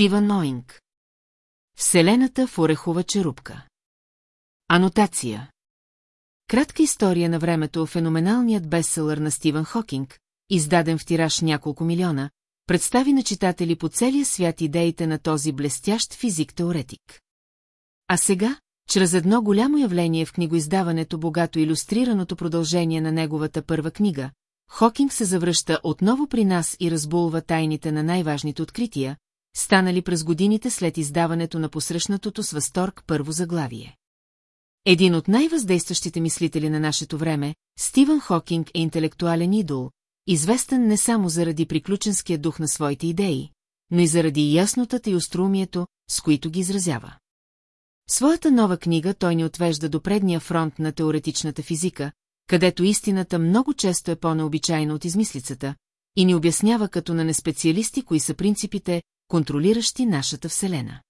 Стивън Ноинг. Вселената в орехова черупка. Анотация. Кратка история на времето феноменалният бестселър на Стивън Хокинг, издаден в тираж няколко милиона, представи на читатели по целия свят идеите на този блестящ физик-теоретик. А сега, чрез едно голямо явление в книгоиздаването богато иллюстрираното продължение на неговата първа книга, Хокинг се завръща отново при нас и разбулва тайните на най-важните открития, станали през годините след издаването на посрещнатото с възторг първо заглавие. Един от най-въздействащите мислители на нашето време, Стивън Хокинг е интелектуален идол, известен не само заради приключенския дух на своите идеи, но и заради яснотата и остроумието, с които ги изразява. Своята нова книга той ни отвежда до предния фронт на теоретичната физика, където истината много често е по-необичайна от измислицата, и ни обяснява като на неспециалисти кои са принципите, контролиращи нашата Вселена.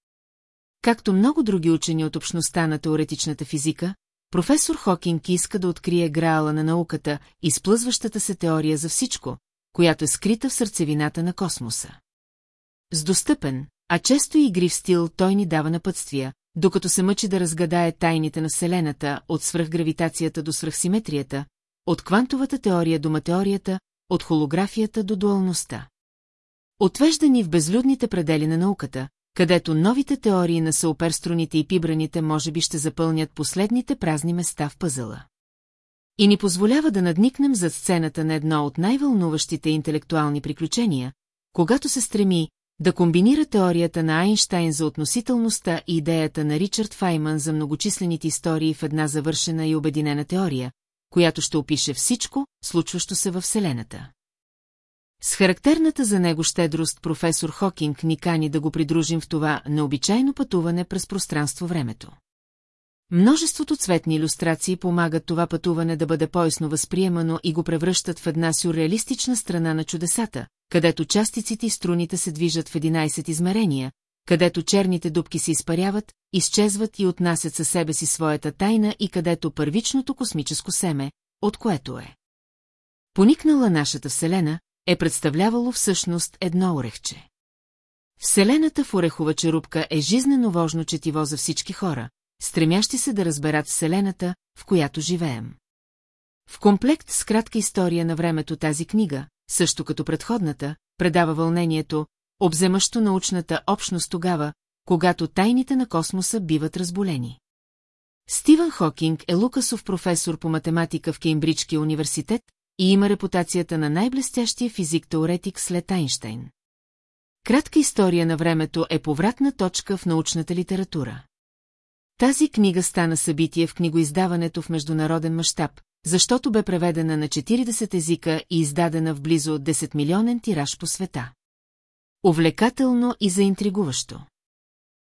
Както много други учени от общността на теоретичната физика, професор Хокинг иска да открие граала на науката, изплъзващата се теория за всичко, която е скрита в сърцевината на космоса. С достъпен, а често и игрив стил той ни дава напътствия, докато се мъчи да разгадае тайните на Вселената, от свръхгравитацията до свръхсиметрията, от квантовата теория до матеорията, от холографията до дуалността. Отвежда ни в безлюдните предели на науката, където новите теории на сауперструните и пибраните може би ще запълнят последните празни места в пъзела. И ни позволява да надникнем зад сцената на едно от най-вълнуващите интелектуални приключения, когато се стреми да комбинира теорията на Айнштайн за относителността и идеята на Ричард Файман за многочислените истории в една завършена и обединена теория, която ще опише всичко, случващо се във Вселената. С характерната за него щедрост професор Хокинг ни кани да го придружим в това необичайно пътуване през пространство-времето. Множеството цветни иллюстрации помагат това пътуване да бъде поясно възприемано и го превръщат в една сюрреалистична страна на чудесата, където частиците и струните се движат в 11 измерения, където черните дубки се изпаряват, изчезват и отнасят със себе си своята тайна и където първичното космическо семе, от което е. Поникнала нашата Вселена, е представлявало всъщност едно орехче. Вселената в орехова черупка е жизнено важно четиво за всички хора, стремящи се да разберат Вселената, в която живеем. В комплект с кратка история на времето тази книга, също като предходната, предава вълнението, обземащо научната общност тогава, когато тайните на космоса биват разболени. Стивън Хокинг е Лукасов професор по математика в Кеймбриджския университет и има репутацията на най-блестящия физик-теоретик след Айнштейн. Кратка история на времето е повратна точка в научната литература. Тази книга стана събитие в книгоиздаването в международен мащаб, защото бе преведена на 40 езика и издадена в близо 10 милионен тираж по света. Увлекателно и заинтригуващо.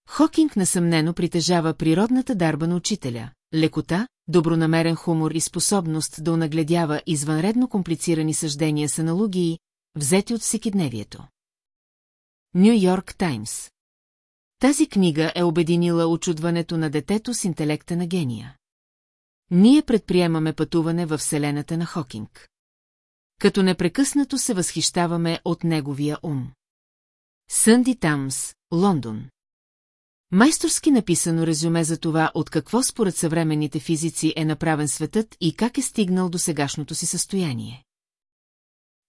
Хокинг несъмнено притежава природната дарба на учителя, лекота, добронамерен хумор и способност да онагледява извънредно комплицирани съждения с аналогии, взети от всекидневието. Нью Йорк Таймс Тази книга е обединила очудването на детето с интелекта на гения. Ние предприемаме пътуване във вселената на Хокинг. Като непрекъснато се възхищаваме от неговия ум. Сънди Тамс, Лондон Майсторски написано резюме за това, от какво според съвременните физици е направен светът и как е стигнал до сегашното си състояние.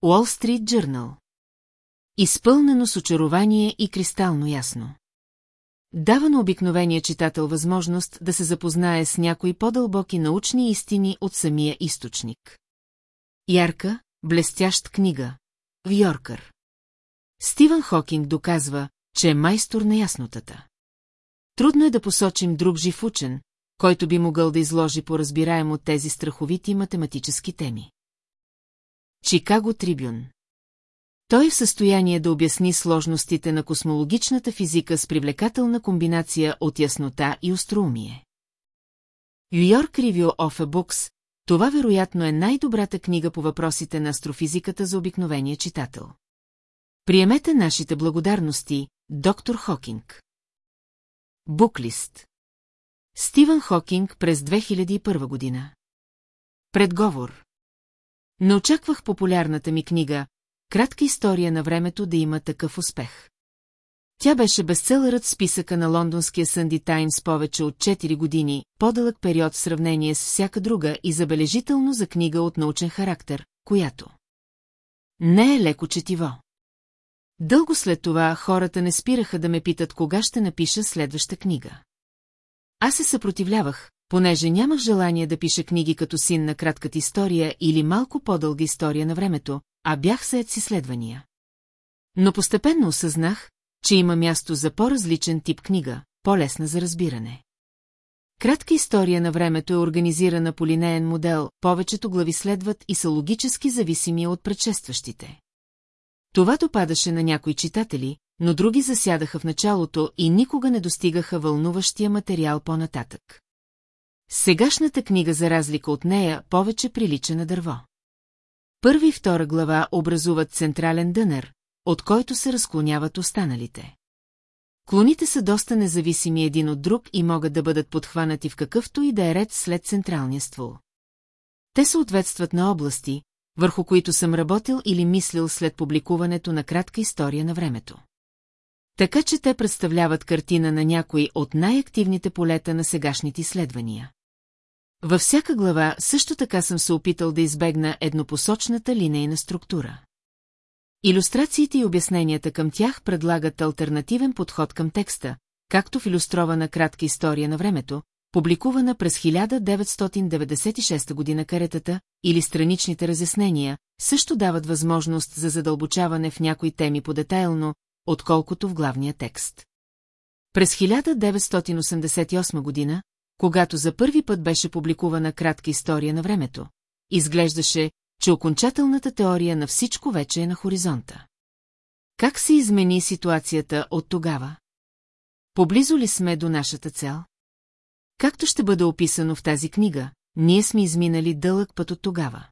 Уолл Стрит Джърнал Изпълнено с очарование и кристално ясно. Дава на обикновения читател възможност да се запознае с някои по-дълбоки научни истини от самия източник. Ярка, блестящ книга. Вьоркър. Стивън Хокинг доказва, че е майстор на яснотата. Трудно е да посочим друг жив учен, който би могъл да изложи по разбираемо тези страховити математически теми. Чикаго Трибюн Той е в състояние да обясни сложностите на космологичната физика с привлекателна комбинация от яснота и остроумие. York Review of a това вероятно е най-добрата книга по въпросите на астрофизиката за обикновения читател. Приемете нашите благодарности, доктор Хокинг. Буклист Стивън Хокинг през 2001 година Предговор Не очаквах популярната ми книга «Кратка история на времето» да има такъв успех. Тя беше бестселърът в списъка на лондонския Сънди Таймс повече от 4 години, по-дълъг период в сравнение с всяка друга и забележително за книга от научен характер, която не е леко четиво. Дълго след това хората не спираха да ме питат кога ще напиша следваща книга. Аз се съпротивлявах, понеже нямах желание да пиша книги като син на кратката история или малко по-дълга история на времето, а бях сед с изследвания. Но постепенно осъзнах, че има място за по-различен тип книга, по-лесна за разбиране. Кратка история на времето е организирана по линеен модел, повечето глави следват и са логически зависими от предшестващите. Това допадаше на някои читатели, но други засядаха в началото и никога не достигаха вълнуващия материал по-нататък. Сегашната книга, за разлика от нея, повече прилича на дърво. Първи и втора глава образуват централен дънер, от който се разклоняват останалите. Клоните са доста независими един от друг и могат да бъдат подхванати в какъвто и да е ред след централния ствол. Те съответстват на области, върху които съм работил или мислил след публикуването на кратка история на времето. Така че те представляват картина на някои от най-активните полета на сегашните изследвания. Във всяка глава също така съм се опитал да избегна еднопосочната линейна структура. Илюстрациите и обясненията към тях предлагат альтернативен подход към текста, както в иллюстрована кратка история на времето, публикувана през 1996 година каретата, или страничните разяснения, също дават възможност за задълбочаване в някои теми по-детайлно, отколкото в главния текст. През 1988 година, когато за първи път беше публикувана кратка история на времето, изглеждаше, че окончателната теория на всичко вече е на хоризонта. Как се измени ситуацията от тогава? Поблизо ли сме до нашата цел? Както ще бъде описано в тази книга, ние сме изминали дълъг път от тогава.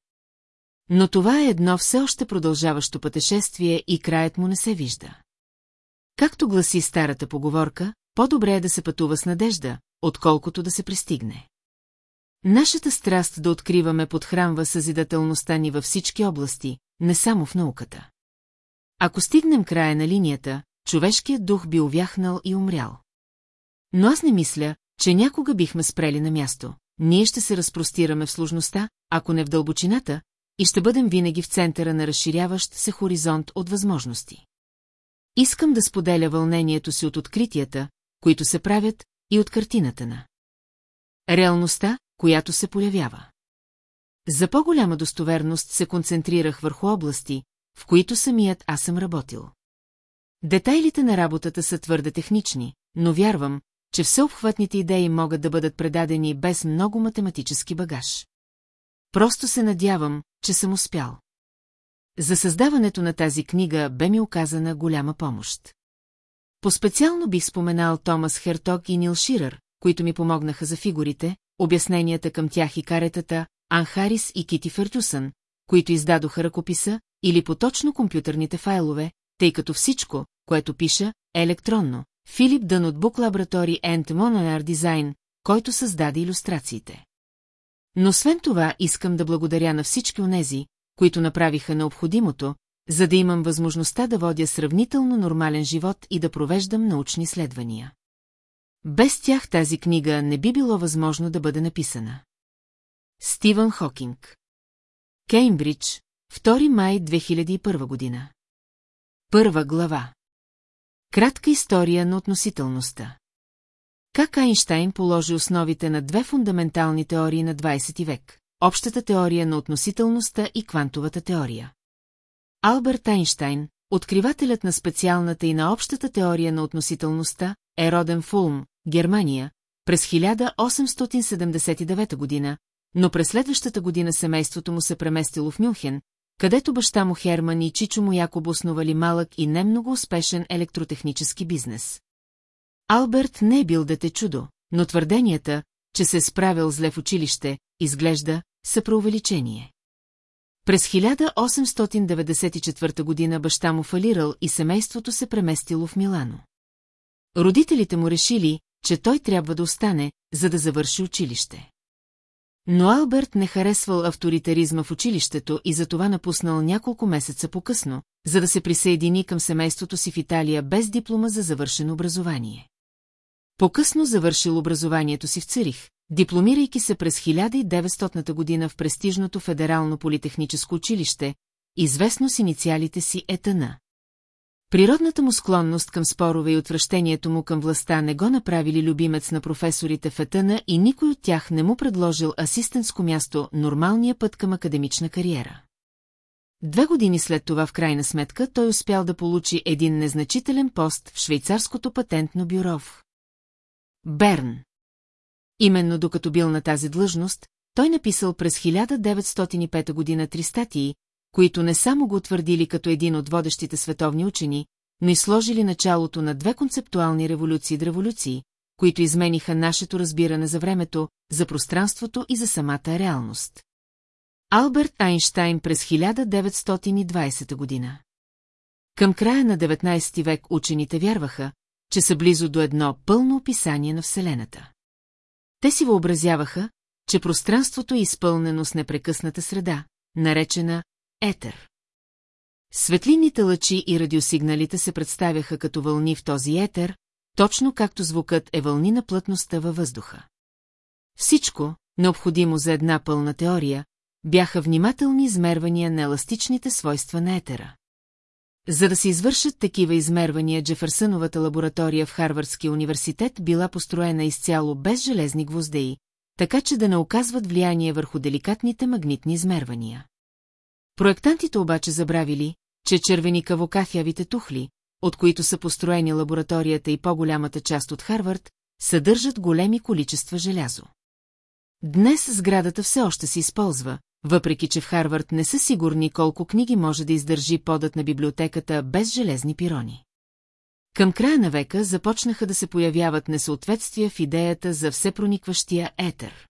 Но това е едно все още продължаващо пътешествие и краят му не се вижда. Както гласи старата поговорка, по-добре е да се пътува с надежда, отколкото да се пристигне. Нашата страст да откриваме подхранва съзидателността ни във всички области, не само в науката. Ако стигнем края на линията, човешкият дух би увяхнал и умрял. Но аз не мисля, че някога бихме спрели на място. Ние ще се разпростираме в сложността, ако не в дълбочината, и ще бъдем винаги в центъра на разширяващ се хоризонт от възможности. Искам да споделя вълнението си от откритията, които се правят, и от картината на. Реалността, която се появява. За по-голяма достоверност се концентрирах върху области, в които самият аз съм работил. Детайлите на работата са твърде технични, но вярвам, че всеобхватните идеи могат да бъдат предадени без много математически багаж. Просто се надявам, че съм успял. За създаването на тази книга бе ми оказана голяма помощ. По-специално бих споменал Томас Херток и Нил Ширър, които ми помогнаха за фигурите, обясненията към тях и каретата, Анхарис и Кити Фертюсън, които издадоха ръкописа, или поточно компютърните файлове, тъй като всичко, което пиша, е електронно. Филип Дън от Book Laboratory and Monolar Design, който създаде иллюстрациите. Но освен това искам да благодаря на всички онези, които направиха необходимото, за да имам възможността да водя сравнително нормален живот и да провеждам научни изследвания. Без тях тази книга не би било възможно да бъде написана. Стивън Хокинг Кеймбридж, 2 май 2001 година Първа глава Кратка история на относителността Как Айнштайн положи основите на две фундаментални теории на 20 век – общата теория на относителността и квантовата теория. Алберт Айнштайн, откривателят на специалната и на общата теория на относителността, е роден в Улм, Германия, през 1879 година, но през следващата година семейството му се преместило в Мюнхен, където баща му Херман и Чичо му якобо основали малък и не много успешен електротехнически бизнес. Алберт не е бил дете чудо, но твърденията, че се е справил зле в училище, изглежда, са преувеличение. През 1894 година баща му фалирал и семейството се преместило в Милано. Родителите му решили, че той трябва да остане, за да завърши училище. Но Алберт не харесвал авторитаризма в училището и затова напуснал няколко месеца по-късно, за да се присъедини към семейството си в Италия без диплома за завършено образование. По-късно завършил образованието си в Цирих, дипломирайки се през 1900 година в престижното Федерално политехническо училище, известно с инициалите си Етана. Природната му склонност към спорове и отвращението му към властта не го направили любимец на професорите в Етана и никой от тях не му предложил асистентско място, нормалния път към академична кариера. Две години след това в крайна сметка той успял да получи един незначителен пост в швейцарското патентно бюро Берн. Именно докато бил на тази длъжност, той написал през 1905 година три статии, които не само го утвърдили като един от водещите световни учени, но и сложили началото на две концептуални революции – революции, които измениха нашето разбиране за времето, за пространството и за самата реалност. Алберт Айнштайн през 1920 година. Към края на 19 век учените вярваха, че са близо до едно пълно описание на Вселената. Те си въобразяваха, че пространството е изпълнено с непрекъсната среда, наречена етер. Светлинните лъчи и радиосигналите се представяха като вълни в този етер, точно както звукът е вълни на плътността във въздуха. Всичко, необходимо за една пълна теория, бяха внимателни измервания на еластичните свойства на етера. За да се извършат такива измервания, Джефърсъновата лаборатория в Харвардския университет била построена изцяло без железни гвоздеи, така че да не оказват влияние върху деликатните магнитни измервания. Проектантите обаче забравили, че червеникаво-кафявите тухли, от които са построени лабораторията и по-голямата част от Харвард, съдържат големи количества желязо. Днес сградата все още се използва, въпреки че в Харвард не са сигурни колко книги може да издържи подът на библиотеката без железни пирони. Към края на века започнаха да се появяват несъответствия в идеята за всепроникващия етер.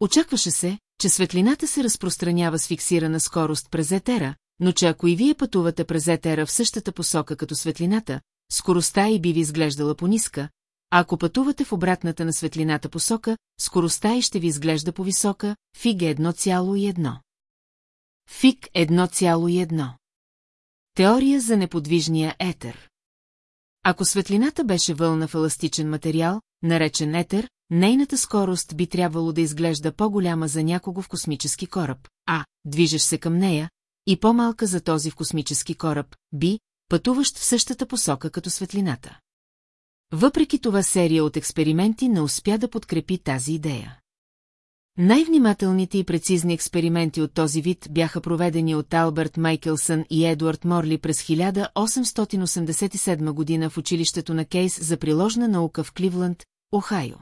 Очакваше се, че светлината се разпространява с фиксирана скорост през етера, но че ако и вие пътувате през етера в същата посока като светлината, скоростта и би ви изглеждала по-ниска, а ако пътувате в обратната на светлината посока, скоростта и ще ви изглежда по-висока, фиг е 1,1. Фиг 1,1. Теория за неподвижния етер. Ако светлината беше вълна в еластичен материал, наречен етер, нейната скорост би трябвало да изглежда по-голяма за някого в космически кораб, а, движеш се към нея, и по-малка за този в космически кораб, би, пътуващ в същата посока като светлината. Въпреки това серия от експерименти не успя да подкрепи тази идея. Най-внимателните и прецизни експерименти от този вид бяха проведени от Алберт Майкелсън и Едуард Морли през 1887 година в училището на Кейс за приложна наука в Кливланд, Охайо.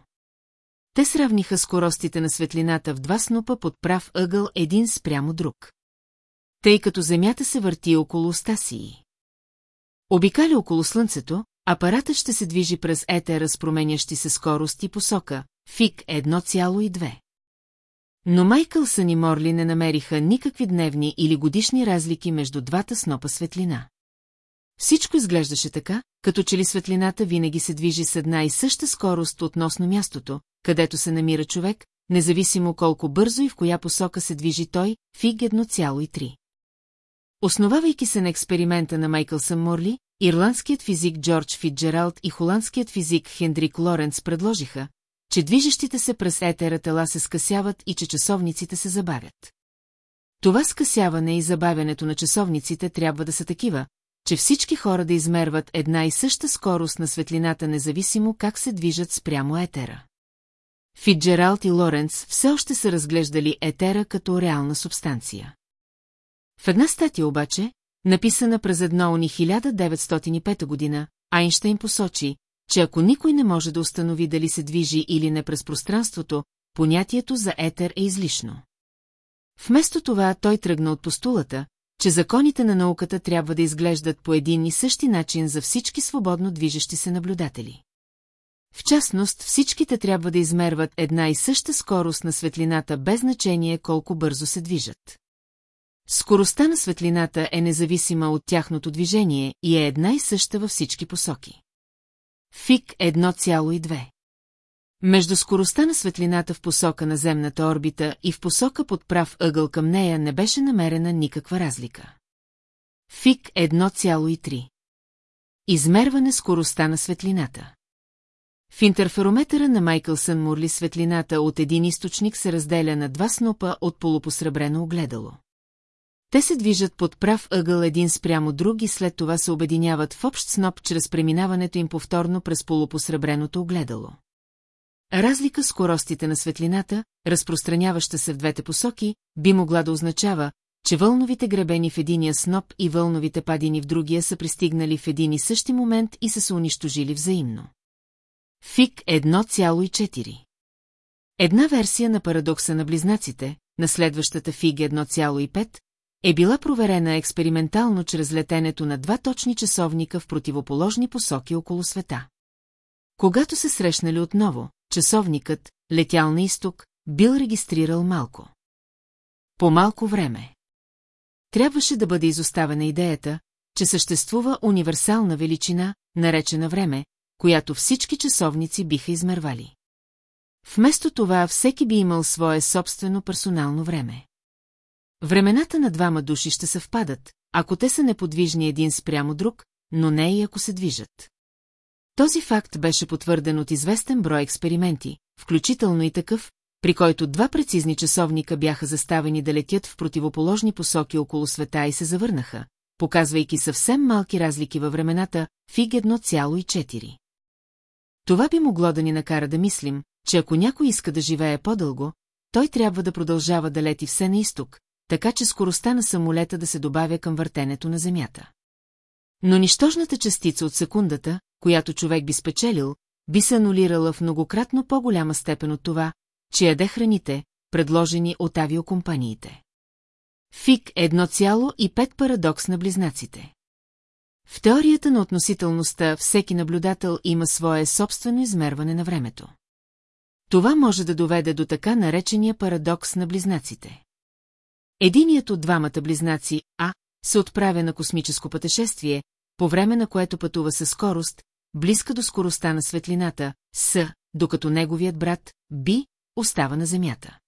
Те сравниха скоростите на светлината в два снопа под прав ъгъл един спрямо друг. Тъй като Земята се върти около Стасии. Обикаля около Слънцето, апаратът ще се движи през етера с променящи се скорост и посока, фиг 1,2. Но Майкълсън и Морли не намериха никакви дневни или годишни разлики между двата снопа светлина. Всичко изглеждаше така, като че ли светлината винаги се движи с една и съща скорост относно мястото, където се намира човек, независимо колко бързо и в коя посока се движи той, фиг 1,3. Основавайки се на експеримента на Майкълсън Морли, ирландският физик Джордж Фитджералд и холандският физик Хендрик Лоренц предложиха, че движещите се през етера тела се скъсяват и че часовниците се забавят. Това скъсяване и забавянето на часовниците трябва да са такива, че всички хора да измерват една и съща скорост на светлината, независимо как се движат спрямо етера. Фитджералд и Лоренц все още са разглеждали етера като реална субстанция. В една статия обаче, написана през едно уни 1905 година, Айнштейн посочи, че ако никой не може да установи дали се движи или не през пространството, понятието за етер е излишно. Вместо това той тръгна от постулата, че законите на науката трябва да изглеждат по един и същи начин за всички свободно движещи се наблюдатели. В частност, всичките трябва да измерват една и съща скорост на светлината без значение колко бързо се движат. Скоростта на светлината е независима от тяхното движение и е една и съща във всички посоки. Фик 1,2 Между скоростта на светлината в посока на земната орбита и в посока под прав ъгъл към нея не беше намерена никаква разлика. Фик 1,3 Измерване скоростта на светлината В интерферометъра на Майкълсън Мурли светлината от един източник се разделя на два снопа от полупосребрено огледало. Те се движат под прав ъгъл един спрямо друг и след това се обединяват в общ сноп чрез преминаването им повторно през полупосребреното огледало. Разлика в скоростите на светлината, разпространяваща се в двете посоки, би могла да означава, че вълновите гребени в единия сноп и вълновите падини в другия са пристигнали в един и същи момент и са се унищожили взаимно. Фик 1,4 Една версия на парадокса на близнаците, на следващата Фиг 1,5, е била проверена експериментално чрез летенето на два точни часовника в противоположни посоки около света. Когато се срещнали отново, часовникът, летял на изток, бил регистрирал малко. По малко време. Трябваше да бъде изоставена идеята, че съществува универсална величина, наречена време, която всички часовници биха измервали. Вместо това всеки би имал свое собствено персонално време. Времената на двама души ще съвпадат, ако те са неподвижни един спрямо друг, но не и ако се движат. Този факт беше потвърден от известен брой експерименти, включително и такъв, при който два прецизни часовника бяха заставени да летят в противоположни посоки около света и се завърнаха, показвайки съвсем малки разлики във времената, фиг 1,4. Това би могло да ни накара да мислим, че ако някой иска да живее по-дълго, той трябва да продължава да лети все на изток, така че скоростта на самолета да се добавя към въртенето на Земята. Но нищожната частица от секундата, която човек би спечелил, би се анулирала в многократно по-голяма степен от това, че яде храните, предложени от авиокомпаниите. ФИК 1,5 парадокс на близнаците. В теорията на относителността всеки наблюдател има свое собствено измерване на времето. Това може да доведе до така наречения парадокс на близнаците. Единият от двамата близнаци, А, се отправя на космическо пътешествие, по време на което пътува със скорост, близка до скоростта на светлината, С, докато неговият брат, Би, остава на Земята.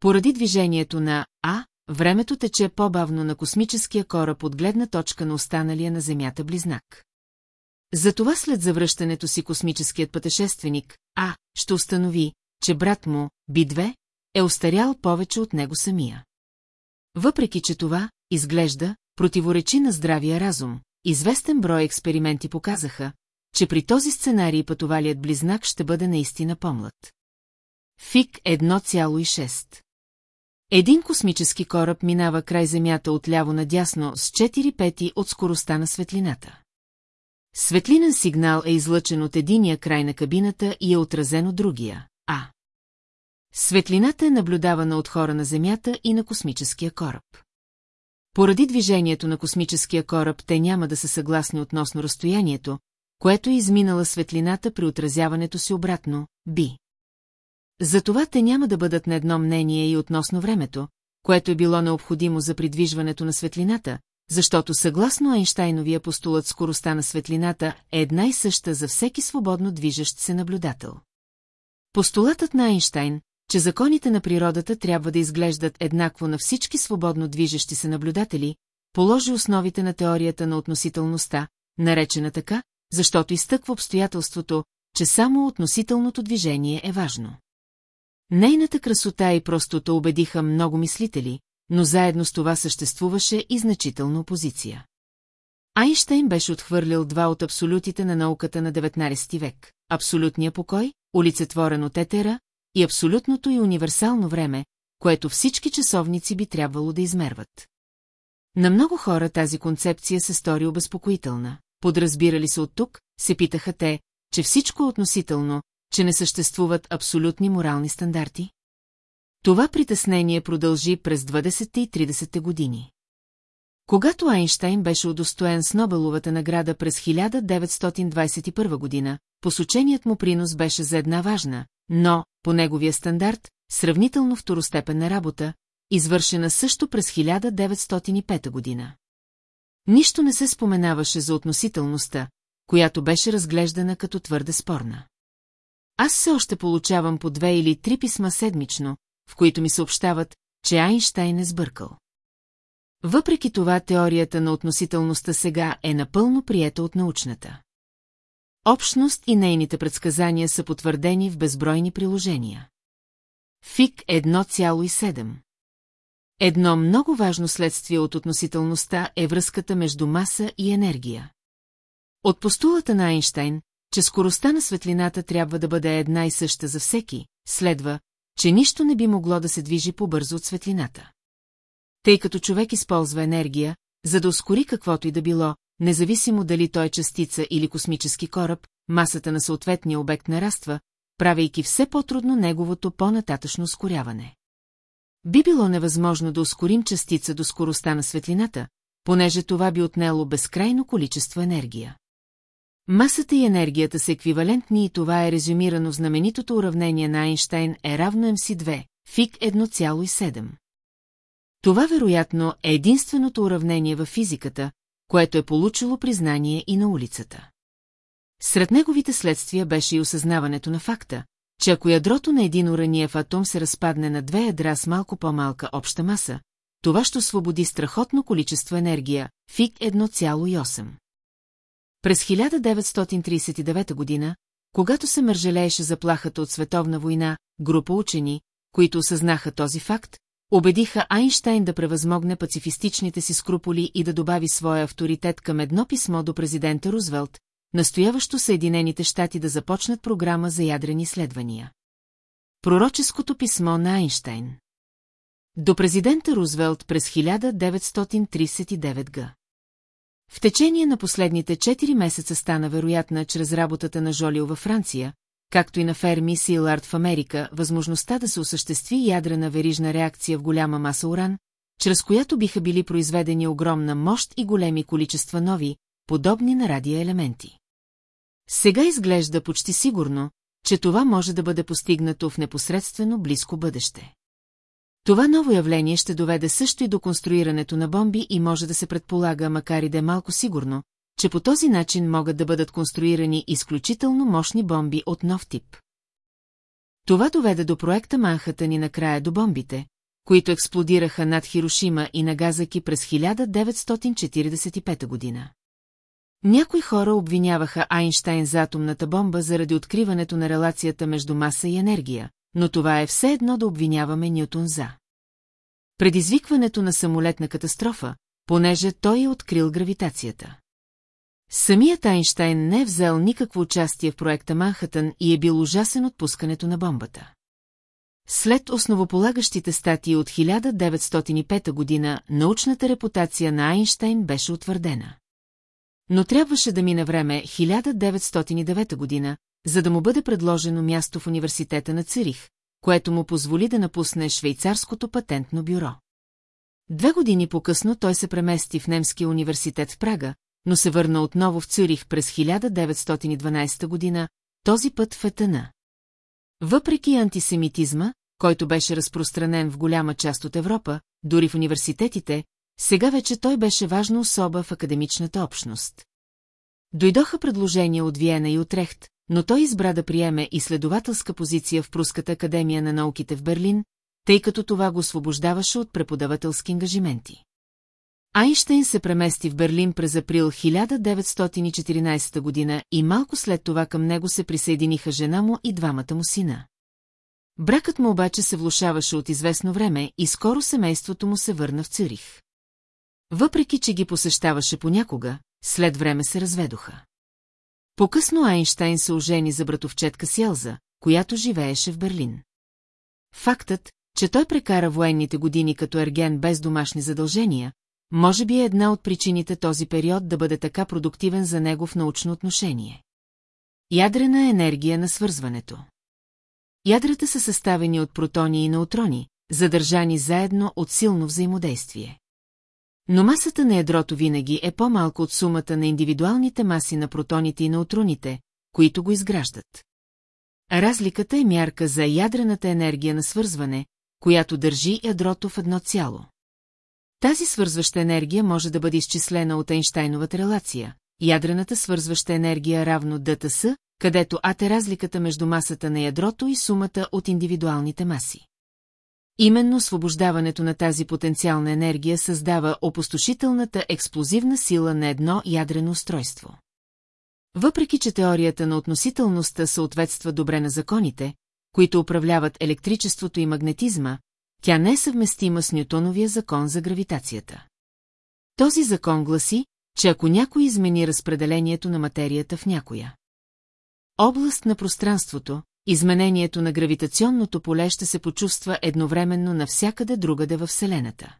Поради движението на А, времето тече по-бавно на космическия кораб от гледна точка на останалия на Земята близнак. Затова след завръщането си космическият пътешественик, А, ще установи, че брат му, Би-2, е остарял повече от него самия. Въпреки, че това, изглежда, противоречи на здравия разум, известен брой експерименти показаха, че при този сценарий пътувалият близнак ще бъде наистина помлад. ФИК 1,6 Един космически кораб минава край Земята от ляво надясно с 4 пети от скоростта на светлината. Светлинен сигнал е излъчен от единия край на кабината и е отразен от другия, а. Светлината е наблюдавана от хора на Земята и на космическия кораб. Поради движението на космическия кораб те няма да са съгласни относно разстоянието, което е изминала светлината при отразяването си обратно, би. Затова те няма да бъдат на едно мнение и относно времето, което е било необходимо за придвижването на светлината, защото съгласно Айнштайновия постулът скоростта на светлината е една и съща за всеки свободно движещ се наблюдател. Постулатът на Айнштайн, че законите на природата трябва да изглеждат еднакво на всички свободно движещи се наблюдатели, положи основите на теорията на относителността, наречена така, защото изтъква обстоятелството, че само относителното движение е важно. Нейната красота и простота убедиха много мислители, но заедно с това съществуваше и значителна опозиция. Айнштейн беше отхвърлил два от абсолютите на науката на 19 век – абсолютния покой, олицетворен от етера, и абсолютното и универсално време, което всички часовници би трябвало да измерват. На много хора тази концепция се стори обезпокоителна. Подразбирали се от тук, се питаха те, че всичко е относително, че не съществуват абсолютни морални стандарти? Това притеснение продължи през 20-те и 30-те години. Когато Айнштайн беше удостоен с Нобеловата награда през 1921 година, посоченият му принос беше за една важна, но, по неговия стандарт, сравнително второстепенна работа, извършена също през 1905 година. Нищо не се споменаваше за относителността, която беше разглеждана като твърде спорна. Аз все още получавам по две или три писма седмично, в които ми съобщават, че Айнштайн е сбъркал. Въпреки това теорията на относителността сега е напълно приета от научната. Общност и нейните предсказания са потвърдени в безбройни приложения. ФИК 1,7 Едно много важно следствие от относителността е връзката между маса и енергия. От постулата на Айнштайн, че скоростта на светлината трябва да бъде една и съща за всеки, следва, че нищо не би могло да се движи по-бързо от светлината. Тъй като човек използва енергия, за да ускори каквото и да било, независимо дали той е частица или космически кораб, масата на съответния обект нараства, правейки все по-трудно неговото по-нататъчно ускоряване. Би било невъзможно да ускорим частица до скоростта на светлината, понеже това би отнело безкрайно количество енергия. Масата и енергията са еквивалентни и това е резюмирано в знаменитото уравнение на Айнштайн е равно МС2, фиг 1,7. Това вероятно е единственото уравнение във физиката, което е получило признание и на улицата. Сред неговите следствия беше и осъзнаването на факта, че ако ядрото на един ураниев атом се разпадне на две ядра с малко по-малка обща маса, това ще освободи страхотно количество енергия, фиг 1,8. През 1939 година, когато се мържелееше заплахата от световна война, група учени, които осъзнаха този факт, убедиха Айнштайн да превъзмогне пацифистичните си скруполи и да добави своя авторитет към едно писмо до президента Рузвелт, настояващо Съединените щати да започнат програма за ядрени изследвания. Пророческото писмо на Айнштайн До президента Рузвелт през 1939 г. В течение на последните 4 месеца стана вероятна чрез работата на Жолио във Франция, както и на Ферми Силард в Америка, възможността да се осъществи ядрена верижна реакция в голяма маса уран, чрез която биха били произведени огромна мощ и големи количества нови, подобни на радия елементи. Сега изглежда почти сигурно, че това може да бъде постигнато в непосредствено близко бъдеще. Това ново явление ще доведе също и до конструирането на бомби и може да се предполага, макар и да е малко сигурно, че по този начин могат да бъдат конструирани изключително мощни бомби от нов тип. Това доведе до проекта Манхатън и накрая до бомбите, които експлодираха над Хирошима и Нагазаки през 1945 година. Някои хора обвиняваха Айнштайн за атомната бомба заради откриването на релацията между маса и енергия, но това е все едно да обвиняваме Нютон за. Предизвикването на самолетна катастрофа, понеже той е открил гравитацията. Самият Айнштайн не е взел никакво участие в проекта Манхатън и е бил ужасен от пускането на бомбата. След основополагащите статии от 1905 година, научната репутация на Айнштайн беше утвърдена. Но трябваше да мине време 1909 година, за да му бъде предложено място в университета на Цирих, което му позволи да напусне швейцарското патентно бюро. Две години по-късно той се премести в Немския университет в Прага, но се върна отново в Цюрих през 1912 година, този път в Етана. Въпреки антисемитизма, който беше разпространен в голяма част от Европа, дори в университетите, сега вече той беше важна особа в академичната общност. Дойдоха предложения от Виена и Утрехт, но той избра да приеме изследователска позиция в Пруската академия на науките в Берлин, тъй като това го освобождаваше от преподавателски ангажименти. Айнштейн се премести в Берлин през април 1914 година и малко след това към него се присъединиха жена му и двамата му сина. Бракът му обаче се влушаваше от известно време и скоро семейството му се върна в Цюрих. Въпреки, че ги посещаваше понякога, след време се разведоха. По-късно Айнштайн се ожени за братовчетка Сялза, която живееше в Берлин. Фактът, че той прекара военните години като ерген без домашни задължения, може би е една от причините този период да бъде така продуктивен за него в научно отношение. Ядрена енергия на свързването Ядрата са съставени от протони и неутрони, задържани заедно от силно взаимодействие. Но масата на ядрото винаги е по-малко от сумата на индивидуалните маси на протоните и неутроните, които го изграждат. Разликата е мярка за ядрената енергия на свързване, която държи ядрото в едно цяло. Тази свързваща енергия може да бъде изчислена отЕйнштайновата релация. Ядрената свързваща енергия равно ДТС, където ат е разликата между масата на ядрото и сумата от индивидуалните маси. Именно освобождаването на тази потенциална енергия създава опустошителната експлозивна сила на едно ядрено устройство. Въпреки, че теорията на относителността съответства добре на законите, които управляват електричеството и магнетизма, тя не е съвместима с Нютоновия закон за гравитацията. Този закон гласи, че ако някой измени разпределението на материята в някоя област на пространството, изменението на гравитационното поле ще се почувства едновременно навсякъде другаде във Вселената.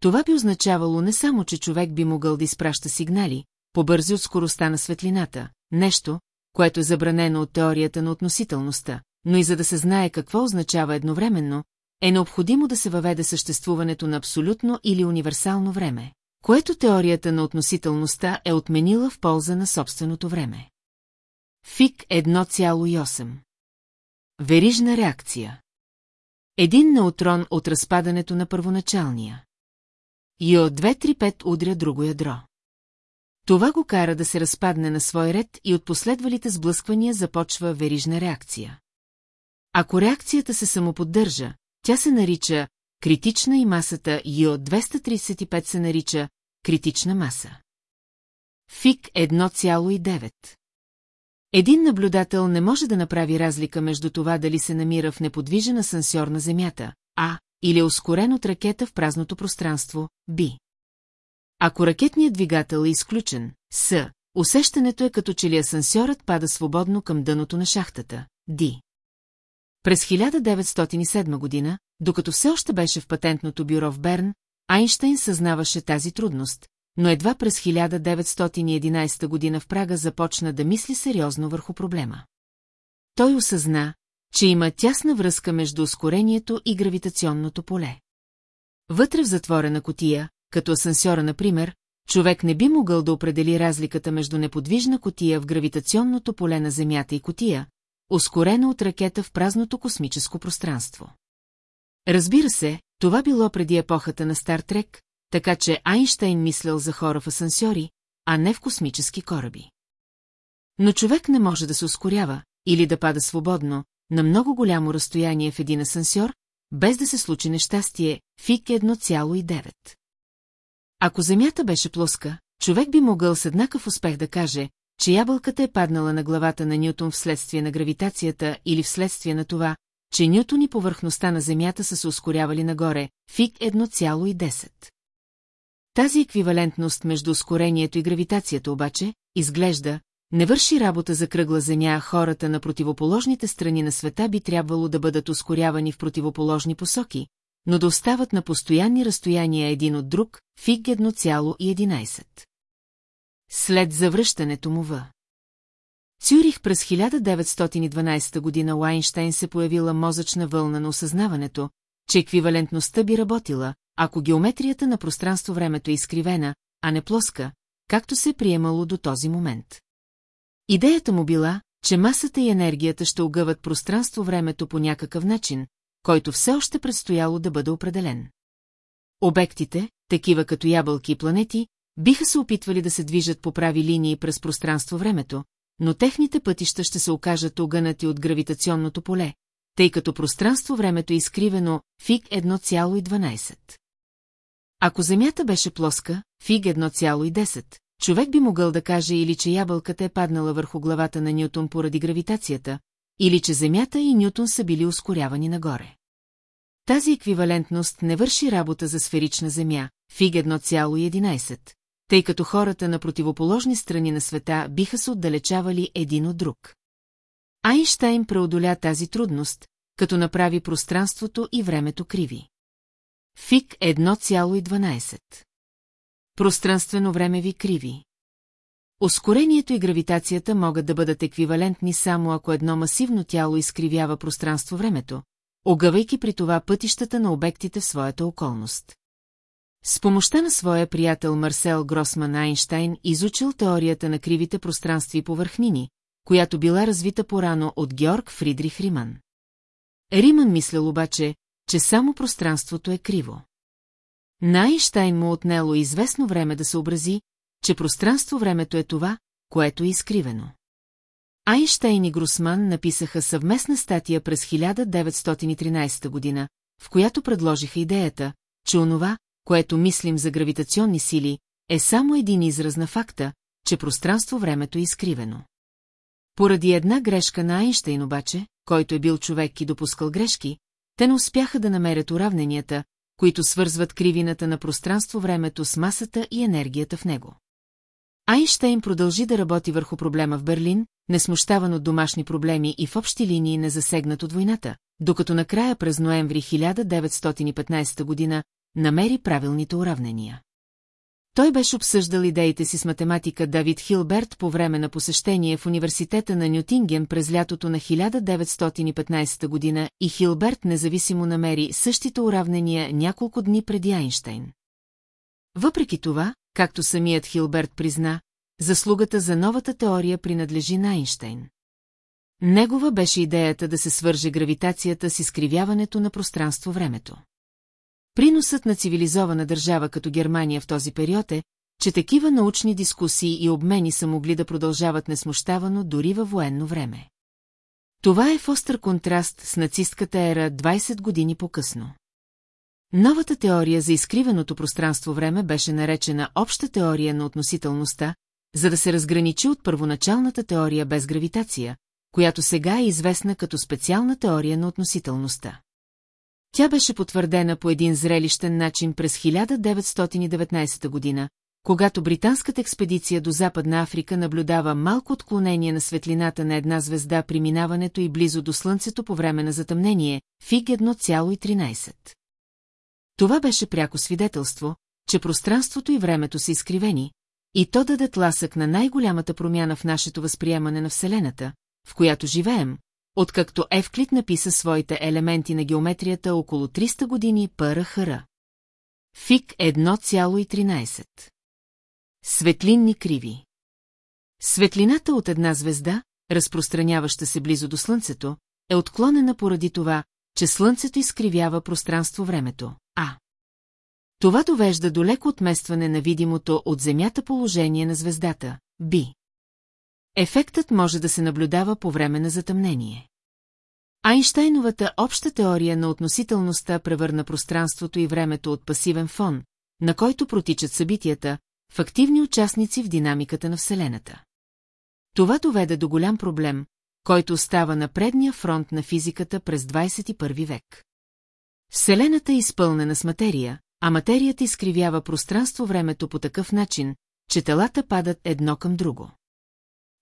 Това би означавало не само, че човек би могъл да изпраща сигнали, побързи от скоростта на светлината, нещо, което е забранено от теорията на относителността, но и за да се знае какво означава едновременно, е необходимо да се въведе съществуването на абсолютно или универсално време, което теорията на относителността е отменила в полза на собственото време. ФИК 1,8 Верижна реакция Един неутрон от разпадането на първоначалния. Йо 235 удря друго ядро. Това го кара да се разпадне на свой ред и от последвалите сблъсквания започва верижна реакция. Ако реакцията се самоподдържа, тя се нарича критична и масата Йо 235 се нарича критична маса. ФИК 1,9 Един наблюдател не може да направи разлика между това дали се намира в неподвижен асансьор на Земята, А, или е ускорен от ракета в празното пространство, Б. Ако ракетният двигател е изключен, С, усещането е като че ли асансьорът пада свободно към дъното на шахтата, Д. През 1907 година, докато все още беше в патентното бюро в Берн, Айнштейн съзнаваше тази трудност, но едва през 1911 година в Прага започна да мисли сериозно върху проблема. Той осъзна, че има тясна връзка между ускорението и гравитационното поле. Вътре в затворена котия, като асансьора, например, човек не би могъл да определи разликата между неподвижна котия в гравитационното поле на Земята и котия, ускорена от ракета в празното космическо пространство. Разбира се, това било преди епохата на Стар Трек, така че Айнштайн мислял за хора в асансьори, а не в космически кораби. Но човек не може да се ускорява или да пада свободно на много голямо разстояние в един асансьор, без да се случи нещастие, фик 1,9. Ако Земята беше плоска, човек би могъл с еднакъв успех да каже, че ябълката е паднала на главата на Нютон вследствие на гравитацията или вследствие на това, че Нютон и повърхността на Земята са се ускорявали нагоре, фиг 1,10. Тази еквивалентност между ускорението и гравитацията обаче, изглежда, не върши работа за кръгла Земя, хората на противоположните страни на света би трябвало да бъдат ускорявани в противоположни посоки, но да остават на постоянни разстояния един от друг, фиг 1,11. След завръщането му в Цюрих през 1912 година Лайнштайн се появила мозъчна вълна на осъзнаването, че еквивалентността би работила, ако геометрията на пространство-времето е изкривена, а не плоска, както се е приемало до този момент. Идеята му била, че масата и енергията ще огъват пространство-времето по някакъв начин, който все още предстояло да бъде определен. Обектите, такива като ябълки и планети, биха се опитвали да се движат по прави линии през пространство-времето, но техните пътища ще се окажат огънати от гравитационното поле, тъй като пространство-времето е изкривено фиг 1,12. Ако Земята беше плоска, фиг 1,10, човек би могъл да каже или че ябълката е паднала върху главата на Нютон поради гравитацията, или че Земята и Нютон са били ускорявани нагоре. Тази еквивалентност не върши работа за сферична Земя, фиг 1,11, тъй като хората на противоположни страни на света биха се отдалечавали един от друг. Айнштайн преодоля тази трудност, като направи пространството и времето криви. Фик 1,12 Пространствено-времеви криви Ускорението и гравитацията могат да бъдат еквивалентни само ако едно масивно тяло изкривява пространство-времето, огъвайки при това пътищата на обектите в своята околност. С помощта на своя приятел Марсел Гросман Айнштайн изучил теорията на кривите пространства и повърхнини, която била развита порано от Георг Фридрих Риман. Риман мислял обаче, че само пространството е криво. На Айнштайн му отнело известно време да съобрази, че пространство-времето е това, което е изкривено. Айнштейн и Грусман написаха съвместна статия през 1913 година, в която предложиха идеята, че онова, което мислим за гравитационни сили, е само един израз на факта, че пространство-времето е изкривено. Поради една грешка на Айнштейн обаче, който е бил човек и допускал грешки, те не успяха да намерят уравненията, които свързват кривината на пространство-времето с масата и енергията в него. Айнштейн продължи да работи върху проблема в Берлин, не смущаван от домашни проблеми и в общи линии не засегнат от войната, докато накрая през ноември 1915 година намери правилните уравнения. Той беше обсъждал идеите си с математика Давид Хилберт по време на посещение в университета на Нютинген през лятото на 1915 година и Хилберт независимо намери същите уравнения няколко дни преди Айнштейн. Въпреки това, както самият Хилберт призна, заслугата за новата теория принадлежи на Айнштейн. Негова беше идеята да се свърже гравитацията с изкривяването на пространство-времето. Приносът на цивилизована държава като Германия в този период е, че такива научни дискусии и обмени са могли да продължават несмущавано дори във военно време. Това е в остър контраст с нацистката ера 20 години по-късно. Новата теория за изкривеното пространство-време беше наречена Обща теория на относителността, за да се разграничи от първоначалната теория без гравитация, която сега е известна като специална теория на относителността. Тя беше потвърдена по един зрелищен начин през 1919 година, когато британската експедиция до Западна Африка наблюдава малко отклонение на светлината на една звезда при минаването и близо до Слънцето по време на затъмнение, фиг 1,13. Това беше пряко свидетелство, че пространството и времето са изкривени, и то даде тласък на най-голямата промяна в нашето възприемане на Вселената, в която живеем, откакто Евклид написа своите елементи на геометрията около 300 години ПРХР. Фик 1,13 Светлинни криви Светлината от една звезда, разпространяваща се близо до Слънцето, е отклонена поради това, че Слънцето изкривява пространство-времето, а. Това довежда до леко отместване на видимото от Земята положение на звездата, Би. Ефектът може да се наблюдава по време на затъмнение. Айнштайновата обща теория на относителността превърна пространството и времето от пасивен фон, на който протичат събитията, в активни участници в динамиката на Вселената. Това доведе до голям проблем, който остава на предния фронт на физиката през 21 век. Вселената е изпълнена с материя, а материята изкривява пространство-времето по такъв начин, че телата падат едно към друго.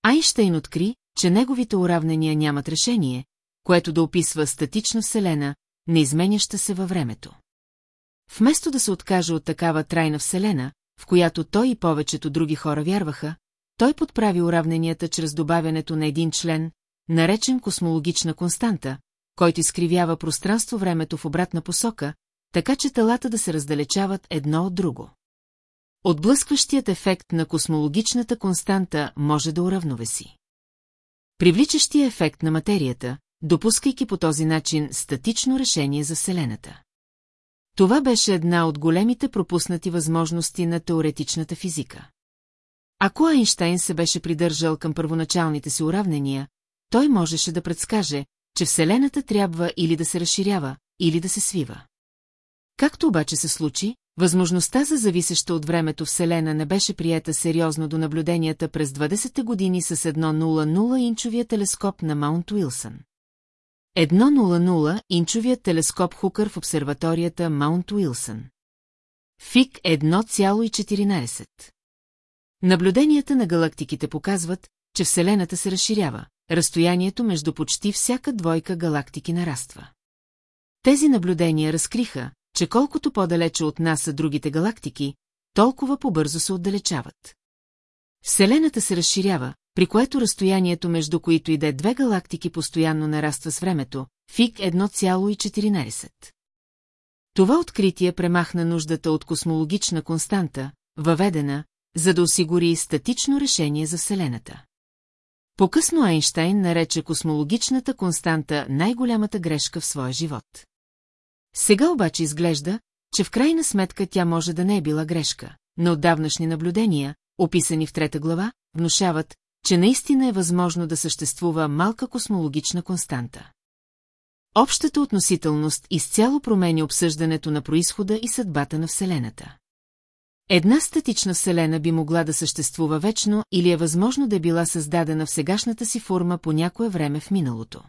Айнщейн откри, че неговите уравнения нямат решение, което да описва статична вселена, неизменяща се във времето. Вместо да се откаже от такава трайна вселена, в която той и повечето други хора вярваха, той подправи уравненията чрез добавянето на един член, наречен космологична константа, който изкривява пространство-времето в обратна посока, така че телата да се раздалечават едно от друго. Отблъскващият ефект на космологичната константа може да уравновеси. Привличащия ефект на материята, допускайки по този начин статично решение за Вселената. Това беше една от големите пропуснати възможности на теоретичната физика. Ако Айнштайн се беше придържал към първоначалните си уравнения, той можеше да предскаже, че Вселената трябва или да се разширява, или да се свива. Както обаче се случи, възможността за зависеща от времето Вселена не беше приета сериозно до наблюденията през 20-те години с 1.00-инчовия телескоп на Маунт Уилсън. 1.00 инчовият телескоп Хукър в обсерваторията Маунт Уилсън. ФИК 1,14. Наблюденията на галактиките показват, че Вселената се разширява, разстоянието между почти всяка двойка галактики нараства. Тези наблюдения разкриха, че колкото по-далече от нас са другите галактики, толкова по-бързо се отдалечават. Вселената се разширява, при което разстоянието между които иде две галактики постоянно нараства с времето, фиг 1,14. Това откритие премахна нуждата от космологична константа, въведена, за да осигури статично решение за Вселената. По-късно Айнштайн нарече космологичната константа най-голямата грешка в своя живот. Сега обаче изглежда, че в крайна сметка тя може да не е била грешка, но отдавнашни наблюдения, описани в трета глава, внушават, че наистина е възможно да съществува малка космологична константа. Общата относителност изцяло промени обсъждането на происхода и съдбата на Вселената. Една статична Вселена би могла да съществува вечно или е възможно да е била създадена в сегашната си форма по някое време в миналото.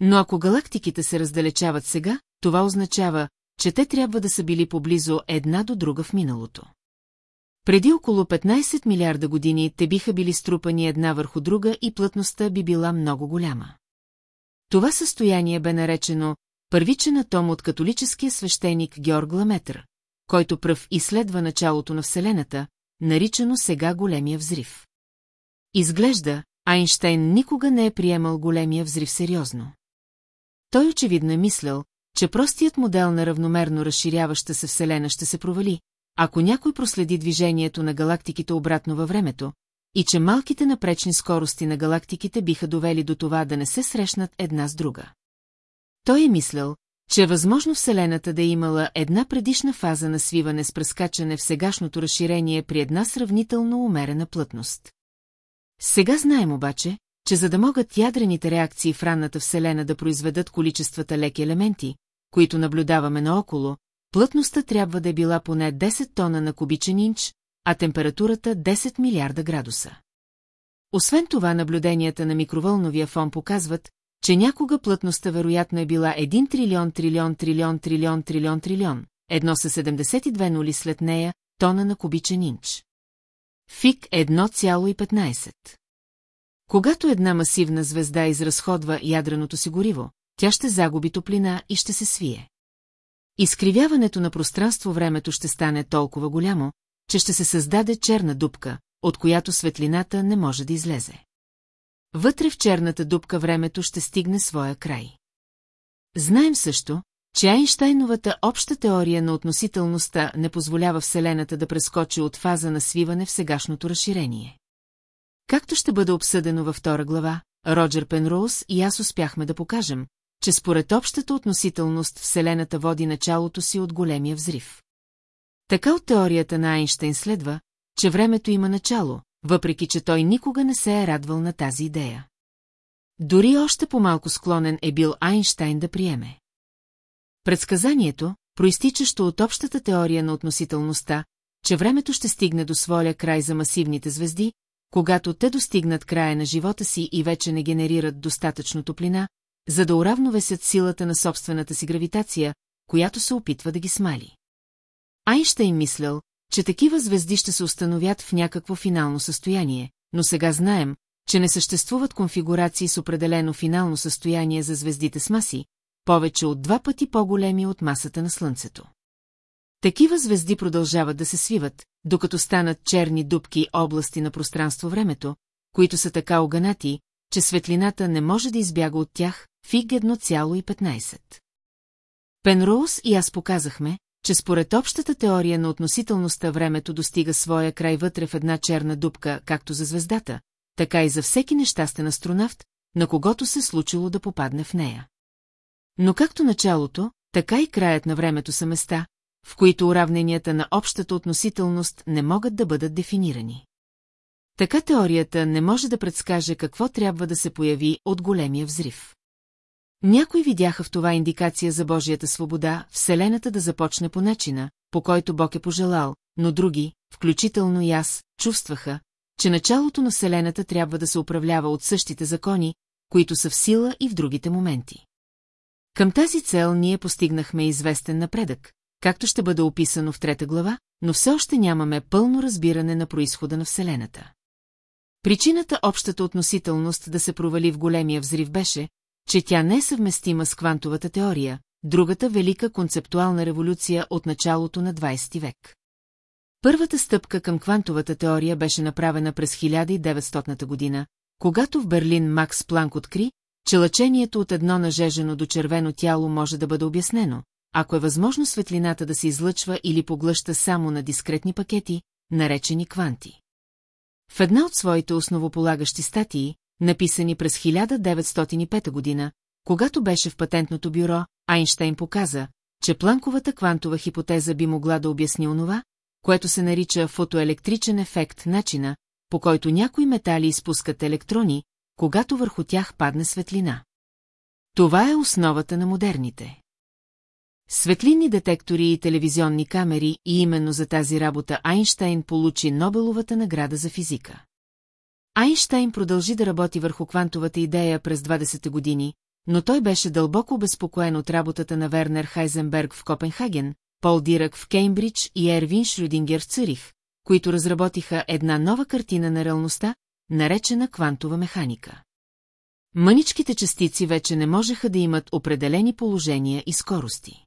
Но ако галактиките се раздалечават сега, това означава, че те трябва да са били поблизо една до друга в миналото. Преди около 15 милиарда години те биха били струпани една върху друга и плътността би била много голяма. Това състояние бе наречено първичен атом от католическия свещеник Георг Ламетър, който пръв изследва началото на Вселената, наричано сега големия взрив. Изглежда, Айнштейн никога не е приемал големия взрив сериозно. Той очевидно е мислял, че простият модел на равномерно разширяваща се Вселена ще се провали, ако някой проследи движението на галактиките обратно във времето, и че малките напречни скорости на галактиките биха довели до това да не се срещнат една с друга. Той е мислял, че е възможно Вселената да е имала една предишна фаза на свиване с прескачане в сегашното разширение при една сравнително умерена плътност. Сега знаем обаче, че за да могат ядрените реакции в ранната Вселена да произведат количествата леки елементи, които наблюдаваме наоколо, плътността трябва да е била поне 10 тона на кубичен инч, а температурата 10 милиарда градуса. Освен това, наблюденията на микровълновия фон показват, че някога плътността вероятно е била 1 трилион, трилион, трилион, трилион, трилион, трилион, едно са 72 нули след нея, тона на кубичен инч. Фик 1,15. Когато една масивна звезда изразходва ядреното си гориво, тя ще загуби топлина и ще се свие. Изкривяването на пространство-времето ще стане толкова голямо, че ще се създаде черна дупка, от която светлината не може да излезе. Вътре в черната дупка времето ще стигне своя край. Знаем също, че Айнштайновата обща теория на относителността не позволява Вселената да прескочи от фаза на свиване в сегашното разширение. Както ще бъде обсъдено във втора глава, Роджер Пенроуз и аз успяхме да покажем, че според общата относителност Вселената води началото си от големия взрив. Така от теорията на Айнштейн следва, че времето има начало, въпреки че той никога не се е радвал на тази идея. Дори още по-малко склонен е бил Айнштайн да приеме. Предсказанието, проистичащо от общата теория на относителността, че времето ще стигне до своя край за масивните звезди, когато те достигнат края на живота си и вече не генерират достатъчно топлина, за да уравновесят силата на собствената си гравитация, която се опитва да ги смали. Айнщайн мислял, че такива звезди ще се установят в някакво финално състояние, но сега знаем, че не съществуват конфигурации с определено финално състояние за звездите с маси, повече от два пъти по-големи от масата на Слънцето. Такива звезди продължават да се свиват, докато станат черни дубки области на пространство-времето, които са така оганати, че светлината не може да избяга от тях, фиг 1,15. Пенроуз и аз показахме, че според общата теория на относителността времето достига своя край вътре в една черна дупка, както за звездата, така и за всеки нещастен астронавт, на когото се случило да попадне в нея. Но както началото, така и краят на времето са места, в които уравненията на общата относителност не могат да бъдат дефинирани. Така теорията не може да предскаже какво трябва да се появи от големия взрив. Някои видяха в това индикация за Божията свобода, Вселената да започне по начина, по който Бог е пожелал, но други, включително и аз, чувстваха, че началото на Вселената трябва да се управлява от същите закони, които са в сила и в другите моменти. Към тази цел ние постигнахме известен напредък, както ще бъде описано в трета глава, но все още нямаме пълно разбиране на происхода на Вселената. Причината общата относителност да се провали в големия взрив беше, че тя не е съвместима с квантовата теория, другата велика концептуална революция от началото на 20 век. Първата стъпка към квантовата теория беше направена през 1900 година, когато в Берлин Макс Планк откри, че лъчението от едно нажежено до червено тяло може да бъде обяснено, ако е възможно светлината да се излъчва или поглъща само на дискретни пакети, наречени кванти. В една от своите основополагащи статии, написани през 1905 година, когато беше в патентното бюро, Айнштейн показа, че планковата квантова хипотеза би могла да обясни онова, което се нарича фотоелектричен ефект начина, по който някои метали изпускат електрони, когато върху тях падне светлина. Това е основата на модерните. Светлинни детектори и телевизионни камери и именно за тази работа Айнштайн получи Нобеловата награда за физика. Айнштайн продължи да работи върху квантовата идея през 20-те години, но той беше дълбоко обезпокоен от работата на Вернер Хайзенберг в Копенхаген, Пол Дирак в Кеймбридж и Ервин Шрюдингер в Цюрих, които разработиха една нова картина на реалността, наречена квантова механика. Мъничките частици вече не можеха да имат определени положения и скорости.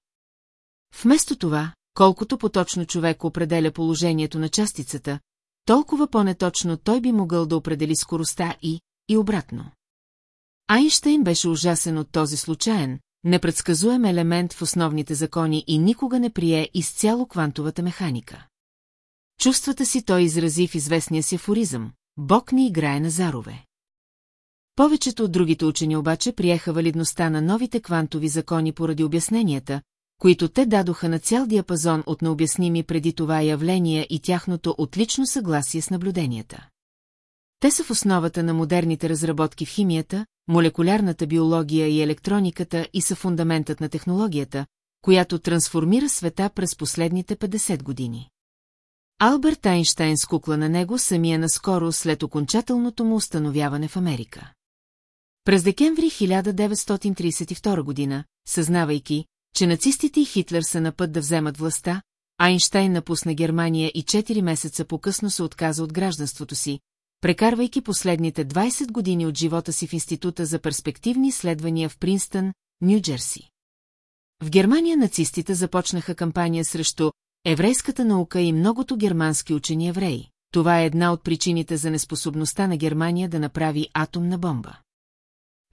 Вместо това, колкото поточно човек определя положението на частицата, толкова по-неточно той би могъл да определи скоростта и, и обратно. Айнштейн беше ужасен от този случайен, непредсказуем елемент в основните закони и никога не прие изцяло квантовата механика. Чувствата си той изрази в известния си афоризъм «Бог ни играе на зарове». Повечето от другите учени обаче приеха валидността на новите квантови закони поради обясненията, които те дадоха на цял диапазон от необясними преди това явления и тяхното отлично съгласие с наблюденията. Те са в основата на модерните разработки в химията, молекулярната биология и електрониката и са фундаментът на технологията, която трансформира света през последните 50 години. Алберт Айнштайн скукла на него самия наскоро след окончателното му установяване в Америка. През декември 1932 година, съзнавайки, че нацистите и Хитлер са на път да вземат властта, Айнштайн напусна Германия и 4 месеца по-късно се отказа от гражданството си, прекарвайки последните 20 години от живота си в Института за перспективни изследвания в Принстън, Нью-Джерси. В Германия нацистите започнаха кампания срещу еврейската наука и многото германски учени евреи. Това е една от причините за неспособността на Германия да направи атомна бомба.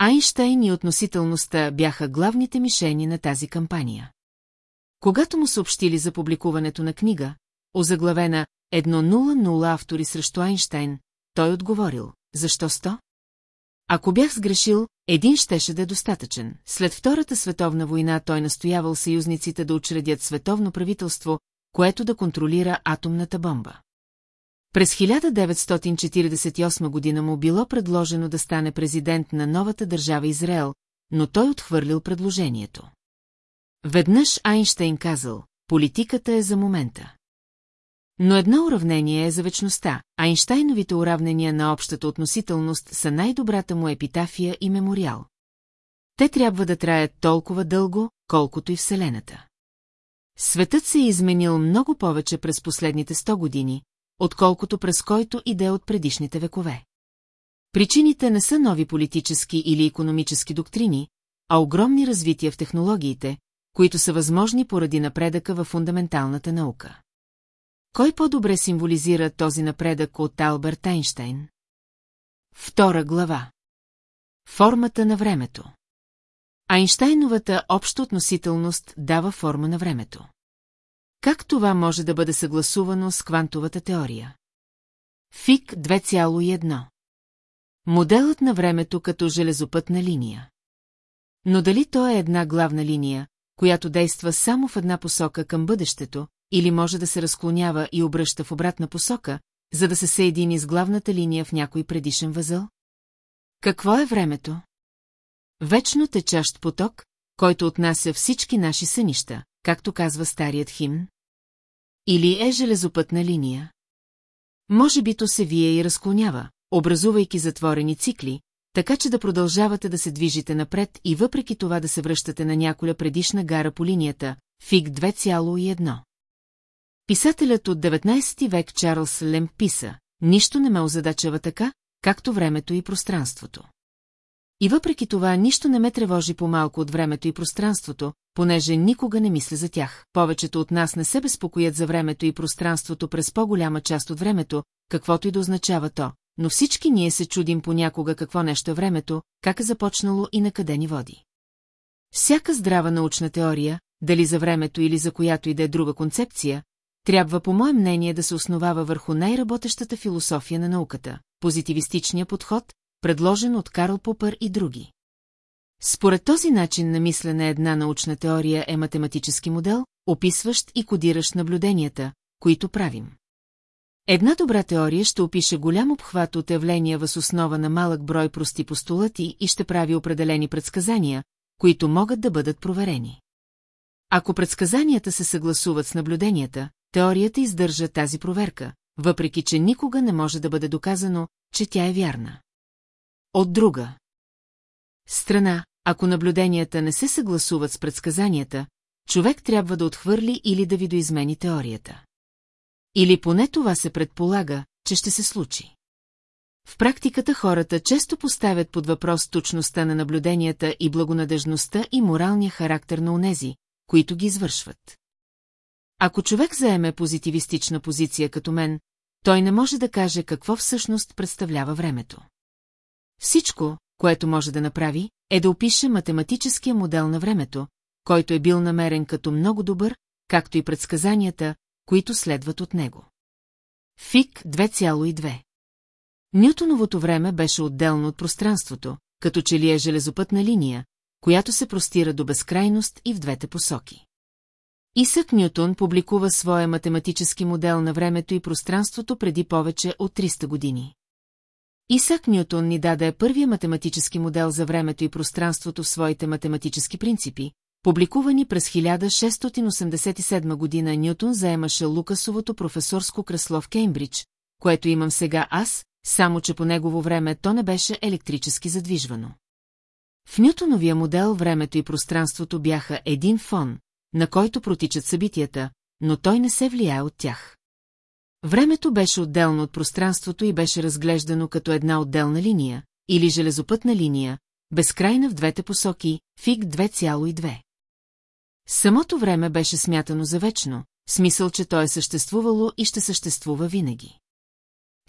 Айнштайн и относителността бяха главните мишени на тази кампания. Когато му съобщили за публикуването на книга, озаглавена «1.0.0 автори срещу Айнштайн», той отговорил, защо сто? Ако бях сгрешил, един щеше да е достатъчен. След Втората световна война той настоявал съюзниците да учредят световно правителство, което да контролира атомната бомба. През 1948 година му било предложено да стане президент на новата държава Израел, но той отхвърлил предложението. Веднъж Айнштейн казал, политиката е за момента. Но едно уравнение е за вечността, Айнштайновите уравнения на общата относителност са най-добрата му епитафия и мемориал. Те трябва да траят толкова дълго, колкото и Вселената. Светът се е изменил много повече през последните 100 години, отколкото през който иде от предишните векове. Причините не са нови политически или економически доктрини, а огромни развития в технологиите, които са възможни поради напредъка в фундаменталната наука. Кой по-добре символизира този напредък от Алберт Айнштейн? Втора глава. Формата на времето. Айнштайновата обща относителност дава форма на времето. Как това може да бъде съгласувано с квантовата теория? ФИК 2,1 Моделът на времето като железопътна линия. Но дали то е една главна линия, която действа само в една посока към бъдещето, или може да се разклонява и обръща в обратна посока, за да се съедини с главната линия в някой предишен възъл? Какво е времето? Вечно течащ поток, който отнася всички наши сънища, както казва старият химн? Или е железопътна линия? Може би то се вие и разклонява, образувайки затворени цикли, така че да продължавате да се движите напред и въпреки това да се връщате на няколя предишна гара по линията, фиг 2,1. Писателят от 19 век Чарлз Лем писа, нищо не ме озадачава така, както времето и пространството. И въпреки това нищо не ме тревожи по-малко от времето и пространството, понеже никога не мисля за тях. Повечето от нас не се безпокоят за времето и пространството през по-голяма част от времето, каквото и да означава то, но всички ние се чудим понякога какво нещо е времето, как е започнало и на къде ни води. Всяка здрава научна теория, дали за времето или за която и да е друга концепция, трябва по мое мнение да се основава върху най-работещата философия на науката, позитивистичния подход, предложен от Карл Попър и други. Според този начин на мислене една научна теория е математически модел, описващ и кодиращ наблюденията, които правим. Една добра теория ще опише голям обхват от явления въз основа на малък брой прости постулати и ще прави определени предсказания, които могат да бъдат проверени. Ако предсказанията се съгласуват с наблюденията, теорията издържа тази проверка, въпреки че никога не може да бъде доказано, че тя е вярна. От друга страна, ако наблюденията не се съгласуват с предсказанията, човек трябва да отхвърли или да видоизмени теорията. Или поне това се предполага, че ще се случи. В практиката хората често поставят под въпрос точността на наблюденията и благонадежността и моралния характер на онези, които ги извършват. Ако човек заеме позитивистична позиция като мен, той не може да каже какво всъщност представлява времето. Всичко, което може да направи, е да опише математическия модел на времето, който е бил намерен като много добър, както и предсказанията, които следват от него. Фик 2,2 Нютоновото време беше отделно от пространството, като че ли е железопътна линия, която се простира до безкрайност и в двете посоки. Исък Нютон публикува своя математически модел на времето и пространството преди повече от 300 години. Исак Нютон ни даде първия математически модел за времето и пространството в своите математически принципи, публикувани през 1687 година Нютон заемаше Лукасовото професорско кресло в Кеймбридж, което имам сега аз, само че по негово време то не беше електрически задвижвано. В Нютоновия модел времето и пространството бяха един фон, на който протичат събитията, но той не се влияе от тях. Времето беше отделно от пространството и беше разглеждано като една отделна линия, или железопътна линия, безкрайна в двете посоки, фиг 2,2. Самото време беше смятано за вечно, в смисъл, че то е съществувало и ще съществува винаги.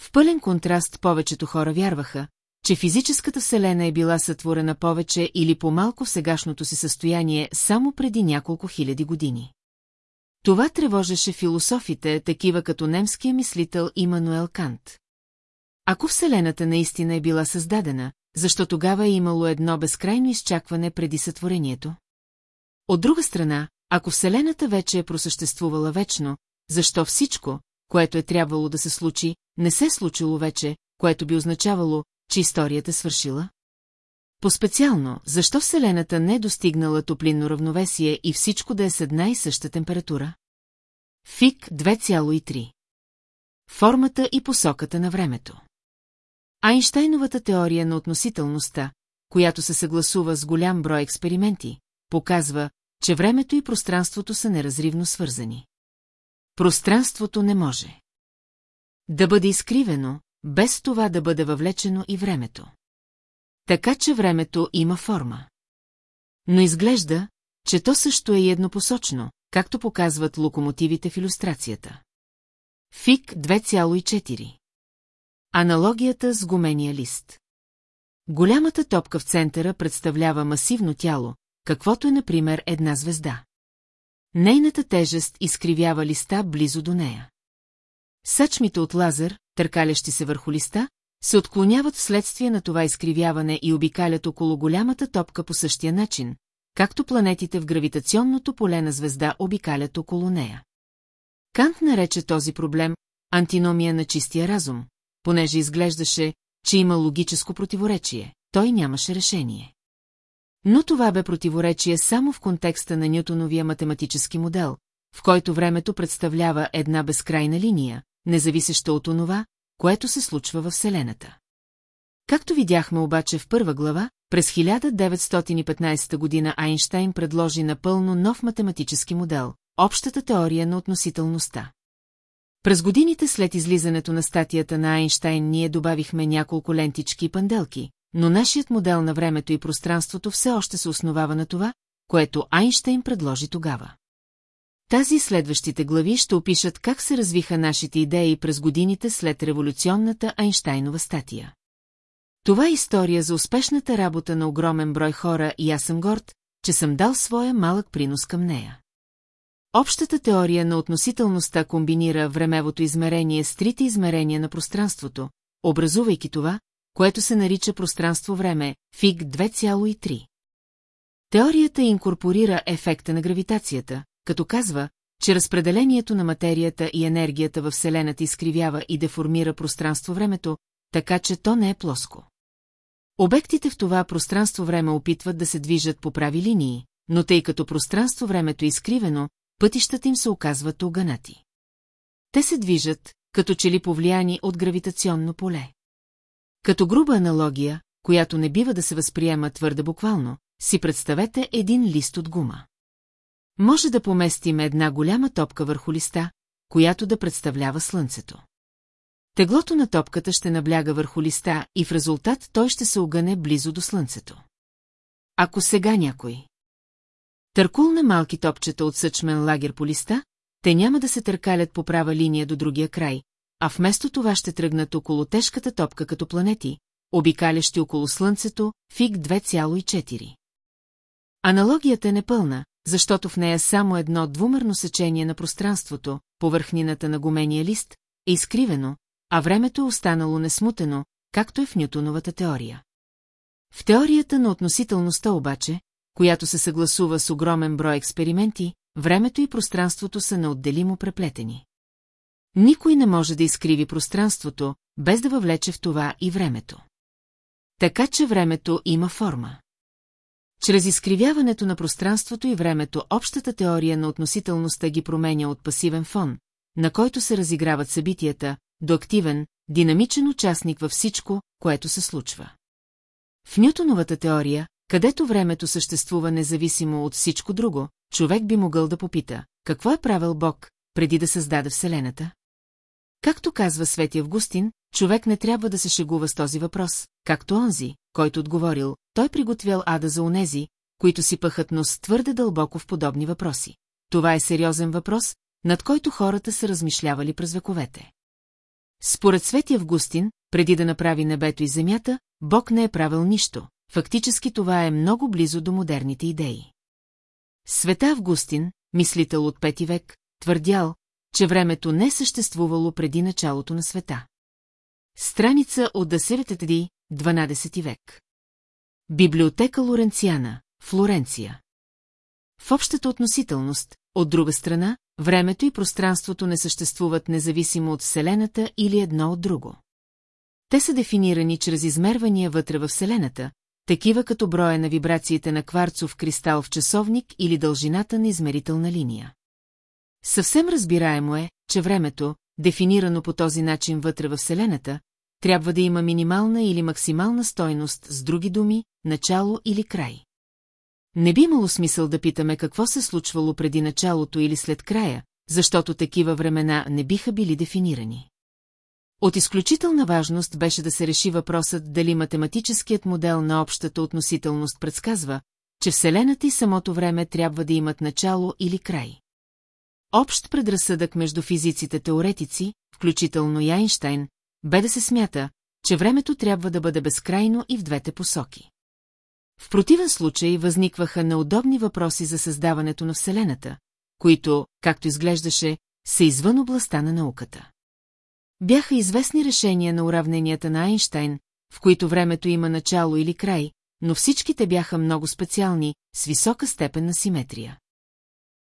В пълен контраст повечето хора вярваха, че физическата вселена е била сътворена повече или по-малко в сегашното си състояние само преди няколко хиляди години. Това тревожеше философите, такива като немския мислител Имануел Кант. Ако Вселената наистина е била създадена, защо тогава е имало едно безкрайно изчакване преди сътворението? От друга страна, ако Вселената вече е просъществувала вечно, защо всичко, което е трябвало да се случи, не се е случило вече, което би означавало, че историята свършила? По-специално, защо Вселената не е достигнала топлинно равновесие и всичко да е с една и съща температура? Фик 2,3 Формата и посоката на времето Айнштайновата теория на относителността, която се съгласува с голям брой експерименти, показва, че времето и пространството са неразривно свързани. Пространството не може да бъде изкривено, без това да бъде въвлечено и времето. Така че времето има форма. Но изглежда, че то също е еднопосочно, както показват локомотивите в иллюстрацията. ФИК 2,4 Аналогията с гумения лист Голямата топка в центъра представлява масивно тяло, каквото е, например, една звезда. Нейната тежест изкривява листа близо до нея. Съчмите от лазер, търкалящи се върху листа, се отклоняват вследствие на това изкривяване и обикалят около голямата топка по същия начин, както планетите в гравитационното поле на звезда обикалят около нея. Кант нарече този проблем антиномия на чистия разум, понеже изглеждаше, че има логическо противоречие, той нямаше решение. Но това бе противоречие само в контекста на Нютоновия математически модел, в който времето представлява една безкрайна линия, независеща от онова, което се случва във Вселената. Както видяхме обаче в първа глава, през 1915 година Айнштайн предложи напълно нов математически модел – общата теория на относителността. През годините след излизането на статията на Айнштайн ние добавихме няколко лентички и панделки, но нашият модел на времето и пространството все още се основава на това, което Айнштайн предложи тогава. Тази следващите глави ще опишат как се развиха нашите идеи през годините след революционната Айнштайнова статия. Това е история за успешната работа на огромен брой хора и аз съм горд, че съм дал своя малък принос към нея. Общата теория на относителността комбинира времевото измерение с трите измерения на пространството, образувайки това, което се нарича пространство-време, фиг 2,3. Теорията инкорпорира ефекта на гравитацията, като казва, че разпределението на материята и енергията във Вселената изкривява и деформира пространство-времето, така че то не е плоско. Обектите в това пространство-време опитват да се движат по прави линии, но тъй като пространство-времето е изкривено, пътищата им се оказват оганати. Те се движат, като че ли повлияни от гравитационно поле. Като груба аналогия, която не бива да се възприема твърде буквално, си представете един лист от гума. Може да поместим една голяма топка върху листа, която да представлява слънцето. Теглото на топката ще набляга върху листа и в резултат той ще се огъне близо до слънцето. Ако сега някой търкулне малки топчета от съчмен лагер по листа, те няма да се търкалят по права линия до другия край, а вместо това ще тръгнат около тежката топка като планети, обикалящи около Слънцето, фиг 2,4. Аналогията е непълна, защото в нея само едно двумерно сечение на пространството, повърхнината на гумения лист, е изкривено, а времето е останало несмутено, както е в Нютоновата теория. В теорията на относителността обаче, която се съгласува с огромен брой експерименти, времето и пространството са неотделимо преплетени. Никой не може да изкриви пространството, без да въвлече в това и времето. Така че времето има форма. Чрез изкривяването на пространството и времето общата теория на относителността ги променя от пасивен фон, на който се разиграват събитията, до активен, динамичен участник във всичко, което се случва. В Нютоновата теория, където времето съществува независимо от всичко друго, човек би могъл да попита, какво е правил Бог, преди да създаде Вселената? Както казва Свети Августин, човек не трябва да се шегува с този въпрос, както онзи, който отговорил, той приготвял ада за онези, които си пъхат нос твърде дълбоко в подобни въпроси. Това е сериозен въпрос, над който хората са размишлявали през вековете. Според Свети Августин, преди да направи небето и земята, Бог не е правил нищо. Фактически това е много близо до модерните идеи. Света Августин, мислител от пети век, твърдял, че времето не е съществувало преди началото на света. Страница от Дасеветеди, 12 век. Библиотека Лоренциана, Флоренция. В общата относителност, от друга страна, времето и пространството не съществуват независимо от Вселената или едно от друго. Те са дефинирани чрез измервания вътре във Вселената, такива като броя на вибрациите на кварцов кристал в часовник или дължината на измерителна линия. Съвсем разбираемо е, че времето, дефинирано по този начин вътре във Вселената, трябва да има минимална или максимална стойност, с други думи, начало или край. Не би имало смисъл да питаме какво се случвало преди началото или след края, защото такива времена не биха били дефинирани. От изключителна важност беше да се реши въпросът дали математическият модел на общата относителност предсказва, че Вселената и самото време трябва да имат начало или край. Общ предразсъдък между физиците-теоретици, включително и Айнштайн, бе да се смята, че времето трябва да бъде безкрайно и в двете посоки. В противен случай възникваха неудобни въпроси за създаването на Вселената, които, както изглеждаше, са извън областта на науката. Бяха известни решения на уравненията на Айнштайн, в които времето има начало или край, но всичките бяха много специални, с висока степен на симетрия.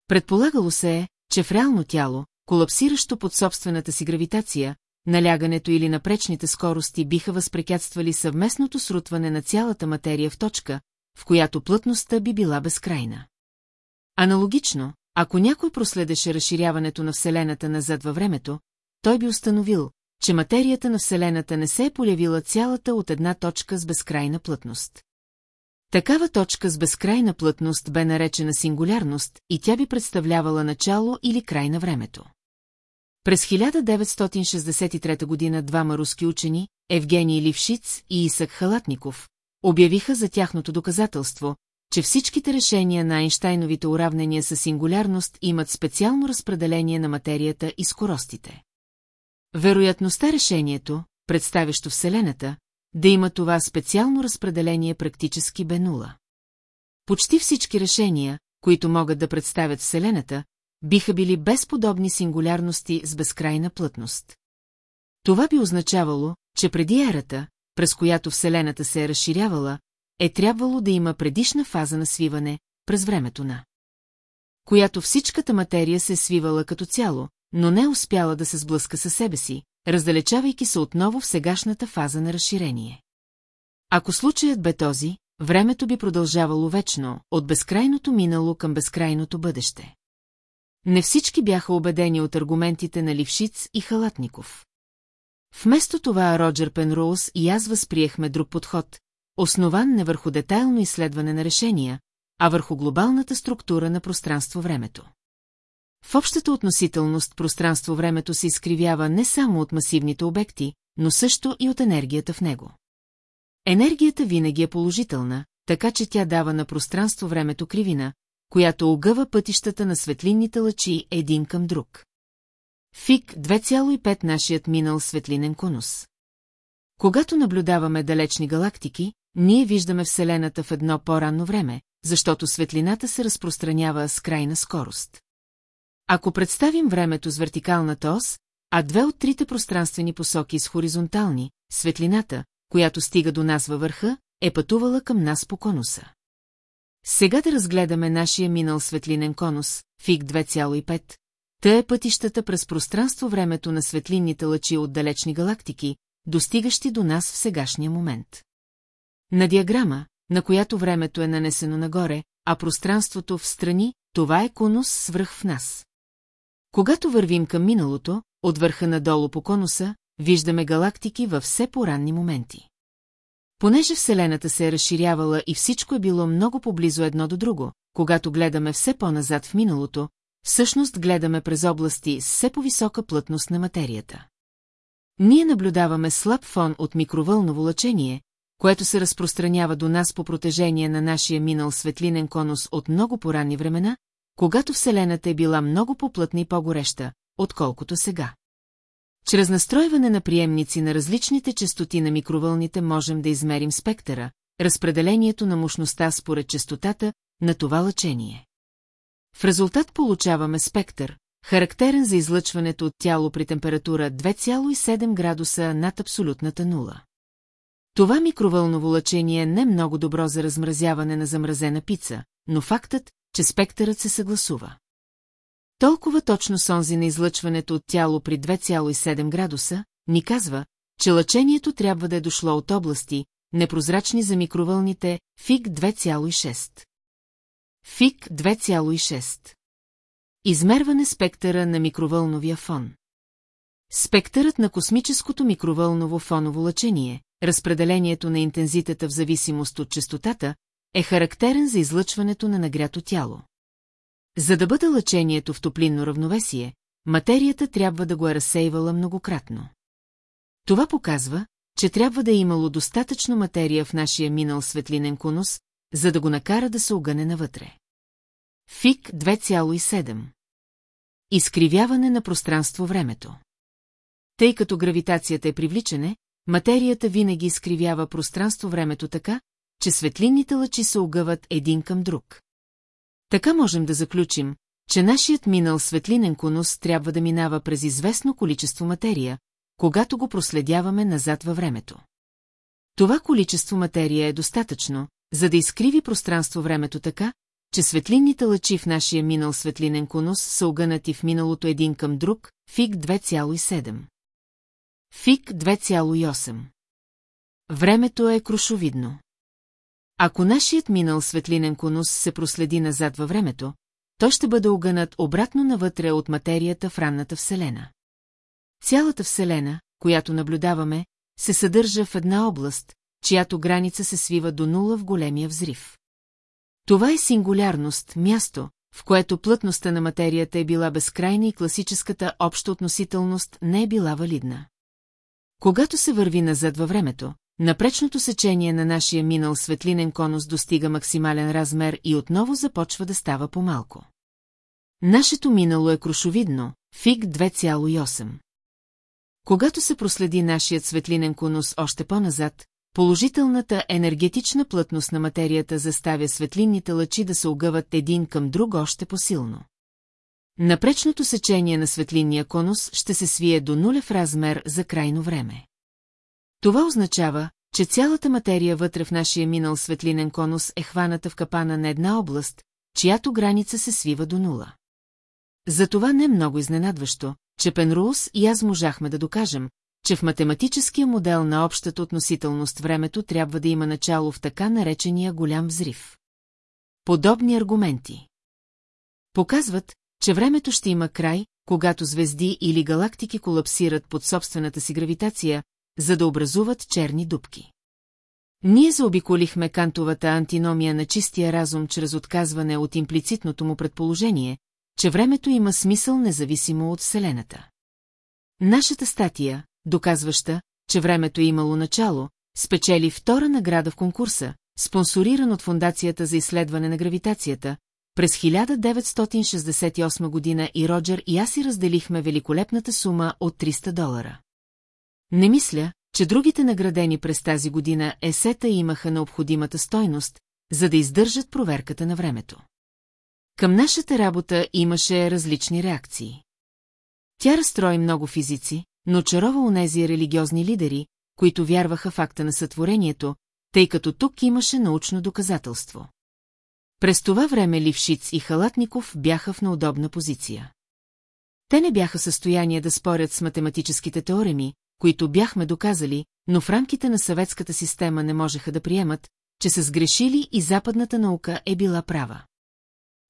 Предполагало се е, че в реално тяло, колапсиращо под собствената си гравитация, налягането или напречните скорости биха възпрепятствали съвместното срутване на цялата материя в точка, в която плътността би била безкрайна. Аналогично, ако някой проследеше разширяването на Вселената назад във времето, той би установил, че материята на Вселената не се е полявила цялата от една точка с безкрайна плътност. Такава точка с безкрайна плътност бе наречена сингулярност и тя би представлявала начало или край на времето. През 1963 година двама руски учени, Евгений Лившиц и Исък Халатников, обявиха за тяхното доказателство, че всичките решения на Айнштайновите уравнения с сингулярност имат специално разпределение на материята и скоростите. Вероятността решението, представящо Вселената, да има това специално разпределение практически бе нула. Почти всички решения, които могат да представят Вселената, биха били безподобни сингулярности с безкрайна плътност. Това би означавало, че преди ерата, през която Вселената се е разширявала, е трябвало да има предишна фаза на свиване, през времето на която всичката материя се свивала като цяло, но не успяла да се сблъска със себе си, раздалечавайки се отново в сегашната фаза на разширение. Ако случаят бе този, времето би продължавало вечно, от безкрайното минало към безкрайното бъдеще. Не всички бяха убедени от аргументите на Лившиц и Халатников. Вместо това Роджер Пенроуз и аз възприехме друг подход, основан не върху детайлно изследване на решения, а върху глобалната структура на пространство-времето. В общата относителност пространство-времето се изкривява не само от масивните обекти, но също и от енергията в него. Енергията винаги е положителна, така че тя дава на пространство-времето кривина, която огъва пътищата на светлинните лъчи един към друг. Фик 2,5 нашият минал светлинен конус. Когато наблюдаваме далечни галактики, ние виждаме Вселената в едно по-ранно време, защото светлината се разпространява с крайна скорост. Ако представим времето с вертикалната ос, а две от трите пространствени посоки с хоризонтални, светлината, която стига до нас във върха, е пътувала към нас по конуса. Сега да разгледаме нашия минал светлинен конус, фиг 2,5. Та е пътищата през пространство-времето на светлинните лъчи от далечни галактики, достигащи до нас в сегашния момент. На диаграма, на която времето е нанесено нагоре, а пространството в страни, това е конус свръх в нас. Когато вървим към миналото, от върха надолу по конуса, виждаме галактики във все по-ранни моменти. Понеже Вселената се е разширявала и всичко е било много поблизо едно до друго, когато гледаме все по-назад в миналото, всъщност гледаме през области с все по-висока плътност на материята. Ние наблюдаваме слаб фон от микровълново лъчение, което се разпространява до нас по протежение на нашия минал светлинен конус от много поранни времена, когато Вселената е била много по-плътна и по-гореща, отколкото сега. Чрез настройване на приемници на различните частоти на микровълните можем да измерим спектъра, разпределението на мощността според частотата на това лъчение. В резултат получаваме спектър, характерен за излъчването от тяло при температура 2,7 градуса над абсолютната нула. Това микровълново лъчение е не много добро за размразяване на замразена пица, но фактът, че спектърът се съгласува. Толкова точно сонзи на излъчването от тяло при 2,7 градуса, ни казва, че лъчението трябва да е дошло от области, непрозрачни за микровълните, ФИК 2,6. ФИК 2,6. Измерване спектъра на микровълновия фон. Спектърът на космическото микровълново фоново лъчение, разпределението на интензитета в зависимост от частотата, е характерен за излъчването на нагрято тяло. За да бъде лъчението в топлинно равновесие, материята трябва да го е разсейвала многократно. Това показва, че трябва да е имало достатъчно материя в нашия минал светлинен конус, за да го накара да се огъне навътре. ФИК 2,7 Изкривяване на пространство-времето Тъй като гравитацията е привличане, материята винаги изкривява пространство-времето така, че светлинните лъчи се огъват един към друг. Така можем да заключим, че нашият минал светлинен конус трябва да минава през известно количество материя, когато го проследяваме назад във времето. Това количество материя е достатъчно, за да изкриви пространство-времето така, че светлинните лъчи в нашия минал светлинен конус са огънати в миналото един към друг, фиг 2,7. Фик 2,8. Времето е крушовидно. Ако нашият минал светлинен конус се проследи назад във времето, то ще бъде огънат обратно навътре от материята в ранната Вселена. Цялата Вселена, която наблюдаваме, се съдържа в една област, чиято граница се свива до нула в големия взрив. Това е сингулярност, място, в което плътността на материята е била безкрайна и класическата обща относителност не е била валидна. Когато се върви назад във времето, напречното сечение на нашия минал светлинен конус достига максимален размер и отново започва да става по-малко. Нашето минало е крушовидно, фиг 2,8. Когато се проследи нашият светлинен конус още по-назад, положителната енергетична плътност на материята заставя светлинните лъчи да се огъват един към друг още по-силно. Напречното сечение на светлинния конус ще се свие до нулев размер за крайно време. Това означава, че цялата материя вътре в нашия минал светлинен конус е хваната в капана на една област, чиято граница се свива до нула. Затова не е много изненадващо, че Пенроуз и аз можахме да докажем, че в математическия модел на общата относителност времето трябва да има начало в така наречения голям взрив. Подобни аргументи показват, че времето ще има край, когато звезди или галактики колапсират под собствената си гравитация, за да образуват черни дубки. Ние заобиколихме кантовата антиномия на чистия разум чрез отказване от имплицитното му предположение, че времето има смисъл независимо от Вселената. Нашата статия, доказваща, че времето е имало начало, спечели втора награда в конкурса, спонсориран от Фундацията за изследване на гравитацията, през 1968 година и Роджер и аз си разделихме великолепната сума от 300 долара. Не мисля, че другите наградени през тази година есета имаха необходимата стойност, за да издържат проверката на времето. Към нашата работа имаше различни реакции. Тя разстрои много физици, но чарова унези религиозни лидери, които вярваха в акта на сътворението, тъй като тук имаше научно доказателство. През това време Лившиц и Халатников бяха в неудобна позиция. Те не бяха състояние да спорят с математическите теореми, които бяхме доказали, но в рамките на съветската система не можеха да приемат, че са сгрешили и западната наука е била права.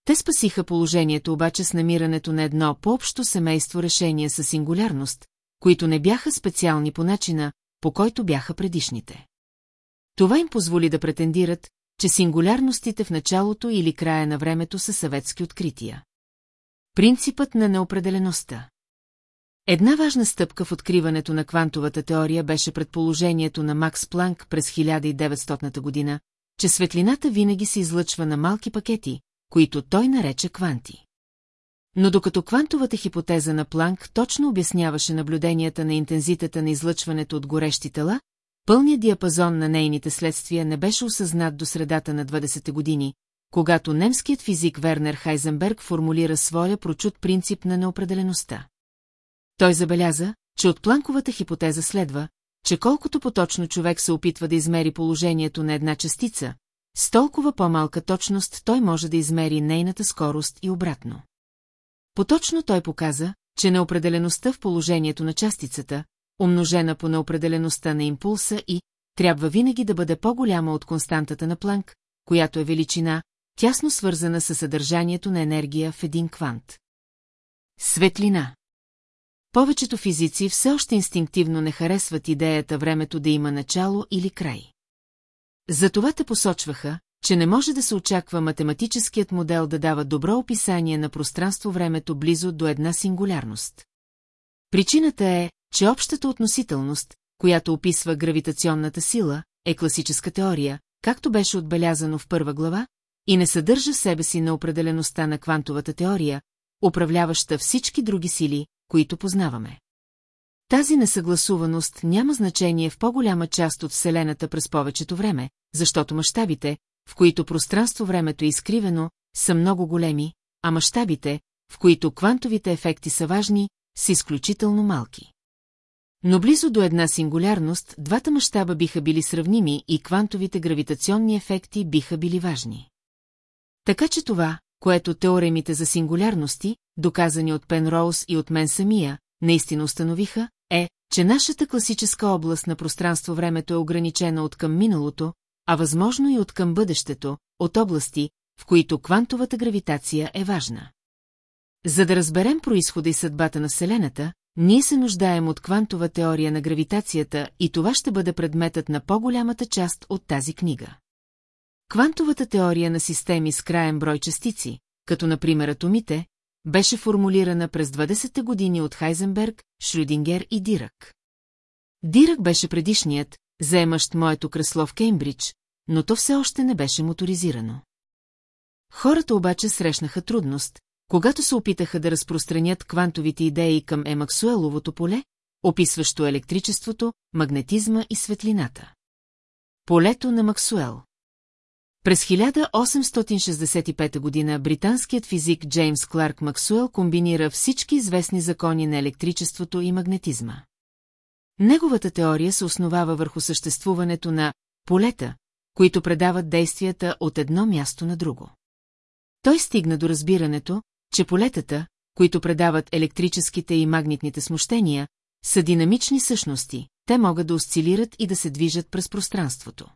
Те спасиха положението обаче с намирането на едно по-общо семейство решение със сингулярност, които не бяха специални по начина, по който бяха предишните. Това им позволи да претендират, че сингулярностите в началото или края на времето са съветски открития. Принципът на неопределеността Една важна стъпка в откриването на квантовата теория беше предположението на Макс Планк през 1900 година, че светлината винаги се излъчва на малки пакети, които той нарече кванти. Но докато квантовата хипотеза на Планк точно обясняваше наблюденията на интензитета на излъчването от горещи тела, пълният диапазон на нейните следствия не беше осъзнат до средата на 20-те години, когато немският физик Вернер Хайзенберг формулира своя прочут принцип на неопределеността. Той забеляза, че от планковата хипотеза следва, че колкото поточно човек се опитва да измери положението на една частица, с толкова по-малка точност той може да измери нейната скорост и обратно. Поточно той показа, че неопределеността в положението на частицата, умножена по неопределеността на импулса и трябва винаги да бъде по-голяма от константата на Планк, която е величина, тясно свързана със съдържанието на енергия в един квант. Светлина Повечето физици все още инстинктивно не харесват идеята времето да има начало или край. Затова те посочваха, че не може да се очаква математическият модел да дава добро описание на пространство-времето близо до една сингулярност. Причината е, че общата относителност, която описва гравитационната сила, е класическа теория, както беше отбелязано в първа глава, и не съдържа себе си на определеността на квантовата теория, управляваща всички други сили, които познаваме. Тази несъгласуваност няма значение в по-голяма част от Вселената през повечето време, защото мащабите, в които пространство-времето е изкривено, са много големи, а мащабите, в които квантовите ефекти са важни, са изключително малки. Но близо до една сингулярност, двата мащаба биха били сравними и квантовите гравитационни ефекти биха били важни. Така че това, което теоремите за сингулярности, доказани от Пен Роуз и от мен самия, наистина установиха, е, че нашата класическа област на пространство-времето е ограничена от към миналото, а възможно и от към бъдещето, от области, в които квантовата гравитация е важна. За да разберем происхода и съдбата на Вселената, ние се нуждаем от квантова теория на гравитацията и това ще бъде предметът на по-голямата част от тази книга. Квантовата теория на системи с краен брой частици, като например атомите, беше формулирана през 20-те години от Хайзенберг, Шрюдингер и Дирак. Дирак беше предишният, заемащ моето кресло в Кеймбридж, но то все още не беше моторизирано. Хората обаче срещнаха трудност, когато се опитаха да разпространят квантовите идеи към Емаксуеловото поле, описващо електричеството, магнетизма и светлината. Полето на Максуел през 1865 година британският физик Джеймс Кларк Максуел комбинира всички известни закони на електричеството и магнетизма. Неговата теория се основава върху съществуването на полета, които предават действията от едно място на друго. Той стигна до разбирането, че полетата, които предават електрическите и магнитните смущения, са динамични същности, те могат да осцилират и да се движат през пространството.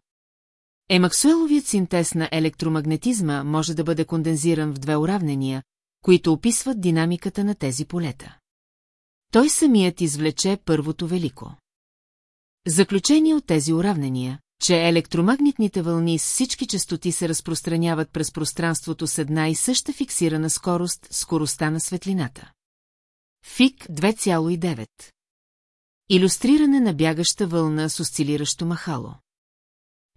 Емаксуеловият синтез на електромагнетизма може да бъде кондензиран в две уравнения, които описват динамиката на тези полета. Той самият извлече първото велико. Заключение от тези уравнения, че електромагнитните вълни с всички частоти се разпространяват през пространството с една и съща фиксирана скорост, скоростта на светлината. ФИК 2,9 Илюстриране на бягаща вълна с осцилиращо махало.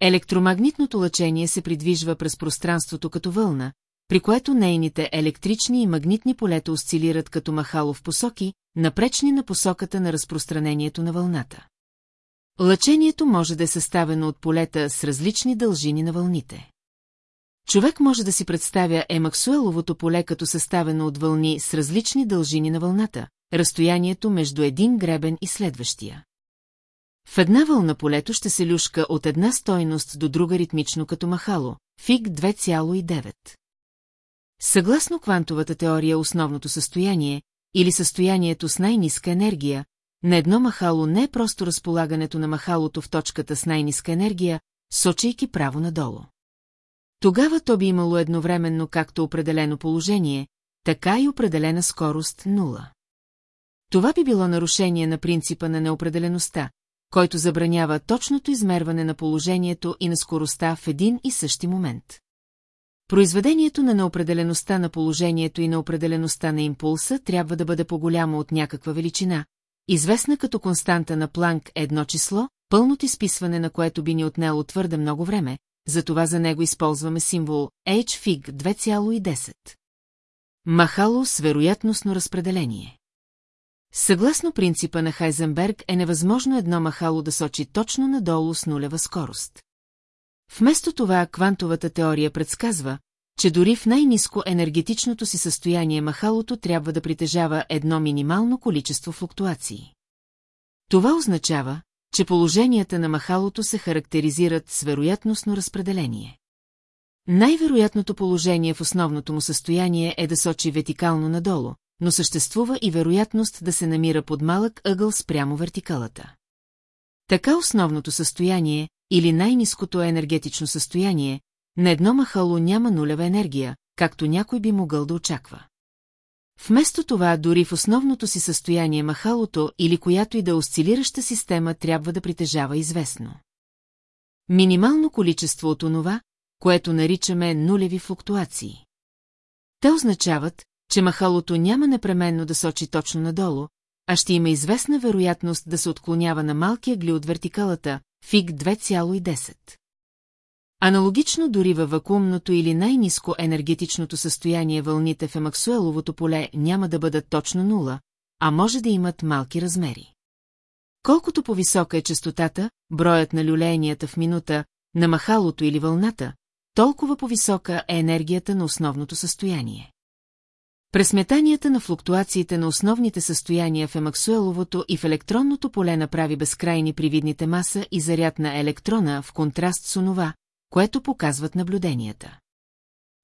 Електромагнитното лъчение се придвижва през пространството като вълна, при което нейните електрични и магнитни полета осцилират като махало в посоки, напречни на посоката на разпространението на вълната. Лъчението може да е съставено от полета с различни дължини на вълните. Човек може да си представя Емаксуеловото поле като съставено от вълни с различни дължини на вълната, разстоянието между един гребен и следващия. В една вълна полето ще се люшка от една стойност до друга ритмично като махало, фиг 2,9. Съгласно квантовата теория основното състояние, или състоянието с най-ниска енергия, на едно махало не е просто разполагането на махалото в точката с най-ниска енергия, сочейки право надолу. Тогава то би имало едновременно както определено положение, така и определена скорост нула. Това би било нарушение на принципа на неопределеността, който забранява точното измерване на положението и на скоростта в един и същи момент. Произведението на неопределеността на положението и на определеността на импулса трябва да бъде по-голямо от някаква величина, известна като константа на Планк едно число, пълното изписване на което би ни отнело твърде много време, затова за него използваме символ HFIG 2,10. Махало с вероятностно разпределение. Съгласно принципа на Хайзенберг е невъзможно едно махало да сочи точно надолу с нулева скорост. Вместо това квантовата теория предсказва, че дори в най-низко енергетичното си състояние махалото трябва да притежава едно минимално количество флуктуации. Това означава, че положенията на махалото се характеризират с вероятностно разпределение. Най-вероятното положение в основното му състояние е да сочи вертикално надолу, но съществува и вероятност да се намира под малък ъгъл спрямо вертикалата. Така основното състояние, или най-низкото енергетично състояние, на едно махало няма нулева енергия, както някой би могъл да очаква. Вместо това, дори в основното си състояние махалото или която и да осцилираща система трябва да притежава известно. Минимално количество от онова, което наричаме нулеви флуктуации. Те означават, че махалото няма непременно да сочи точно надолу, а ще има известна вероятност да се отклонява на малкия гли от вертикалата, фиг 2,10. Аналогично дори във вакуумното или най-низко енергетичното състояние вълните в Емаксуеловото поле няма да бъдат точно нула, а може да имат малки размери. Колкото по-висока е частотата, броят на люлеенията в минута, на махалото или вълната, толкова по-висока е енергията на основното състояние. Пресметанията на флуктуациите на основните състояния в Емаксуеловото и в електронното поле направи безкрайни привидните маса и заряд на електрона в контраст с онова, което показват наблюденията.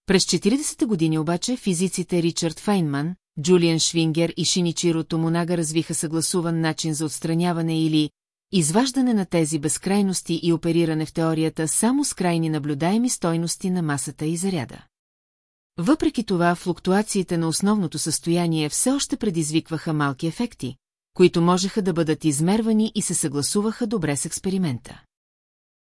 През 40-те години обаче физиците Ричард Файнман, Джулиан Швингер и Шиничиро Томонага развиха съгласуван начин за отстраняване или изваждане на тези безкрайности и опериране в теорията само с крайни наблюдаеми стойности на масата и заряда. Въпреки това, флуктуациите на основното състояние все още предизвикваха малки ефекти, които можеха да бъдат измервани и се съгласуваха добре с експеримента.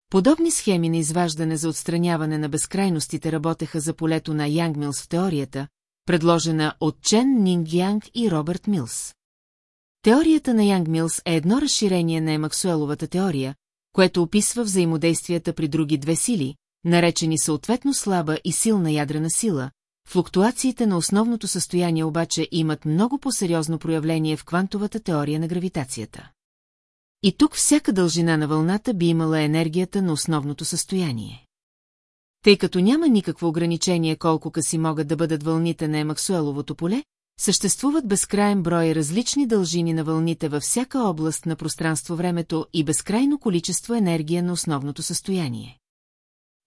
Подобни схеми на изваждане за отстраняване на безкрайностите работеха за полето на Янг Милс в теорията, предложена от Чен Нинг Янг и Робърт Милс. Теорията на Янг Милс е едно разширение на Емаксуеловата теория, което описва взаимодействията при други две сили, наречени съответно слаба и силна ядрена сила, флуктуациите на основното състояние обаче имат много по-сериозно проявление в квантовата теория на гравитацията. И тук всяка дължина на вълната би имала енергията на основното състояние. Тъй като няма никакво ограничение колко къси могат да бъдат вълните на Емаксуеловото поле, съществуват безкрайен брой различни дължини на вълните във всяка област на пространство-времето и безкрайно количество енергия на основното състояние.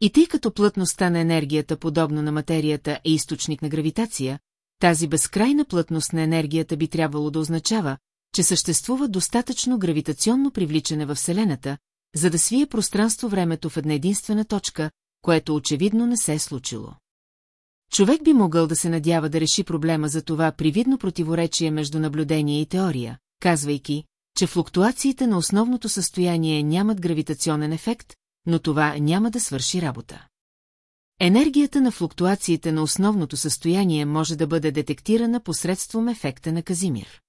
И тъй като плътността на енергията, подобно на материята, е източник на гравитация, тази безкрайна плътност на енергията би трябвало да означава, че съществува достатъчно гравитационно привличане във Вселената, за да свие пространство-времето в една единствена точка, което очевидно не се е случило. Човек би могъл да се надява да реши проблема за това привидно противоречие между наблюдение и теория, казвайки, че флуктуациите на основното състояние нямат гравитационен ефект, но това няма да свърши работа. Енергията на флуктуациите на основното състояние може да бъде детектирана посредством ефекта на Казимир.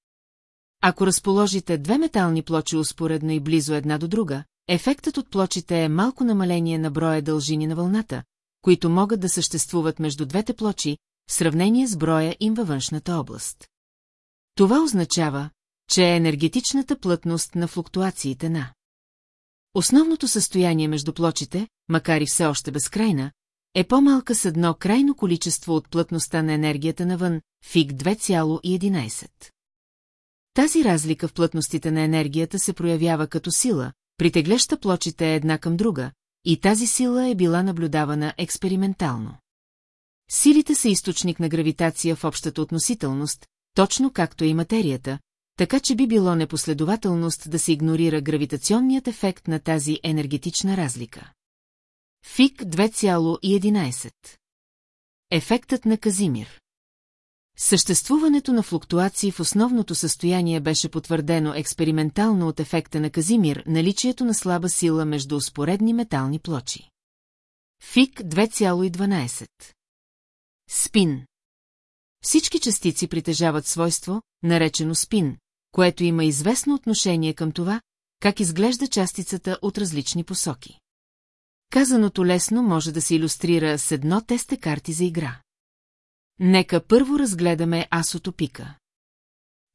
Ако разположите две метални плочи успоредно и близо една до друга, ефектът от плочите е малко намаление на броя дължини на вълната, които могат да съществуват между двете плочи, в сравнение с броя им във външната област. Това означава, че е енергетичната плътност на флуктуациите на Основното състояние между плочите, макар и все още безкрайна, е по-малка с едно крайно количество от плътността на енергията навън, фиг 2,11. Тази разлика в плътностите на енергията се проявява като сила, притегляща плочите една към друга, и тази сила е била наблюдавана експериментално. Силите са източник на гравитация в общата относителност, точно както и материята, така че би било непоследователност да се игнорира гравитационният ефект на тази енергетична разлика. ФИК 2,11 Ефектът на Казимир Съществуването на флуктуации в основното състояние беше потвърдено експериментално от ефекта на Казимир, наличието на слаба сила между успоредни метални плочи. ФИК 2,12 Спин Всички частици притежават свойство, наречено спин, което има известно отношение към това, как изглежда частицата от различни посоки. Казаното лесно може да се иллюстрира с едно тесте карти за игра. Нека първо разгледаме асото пика.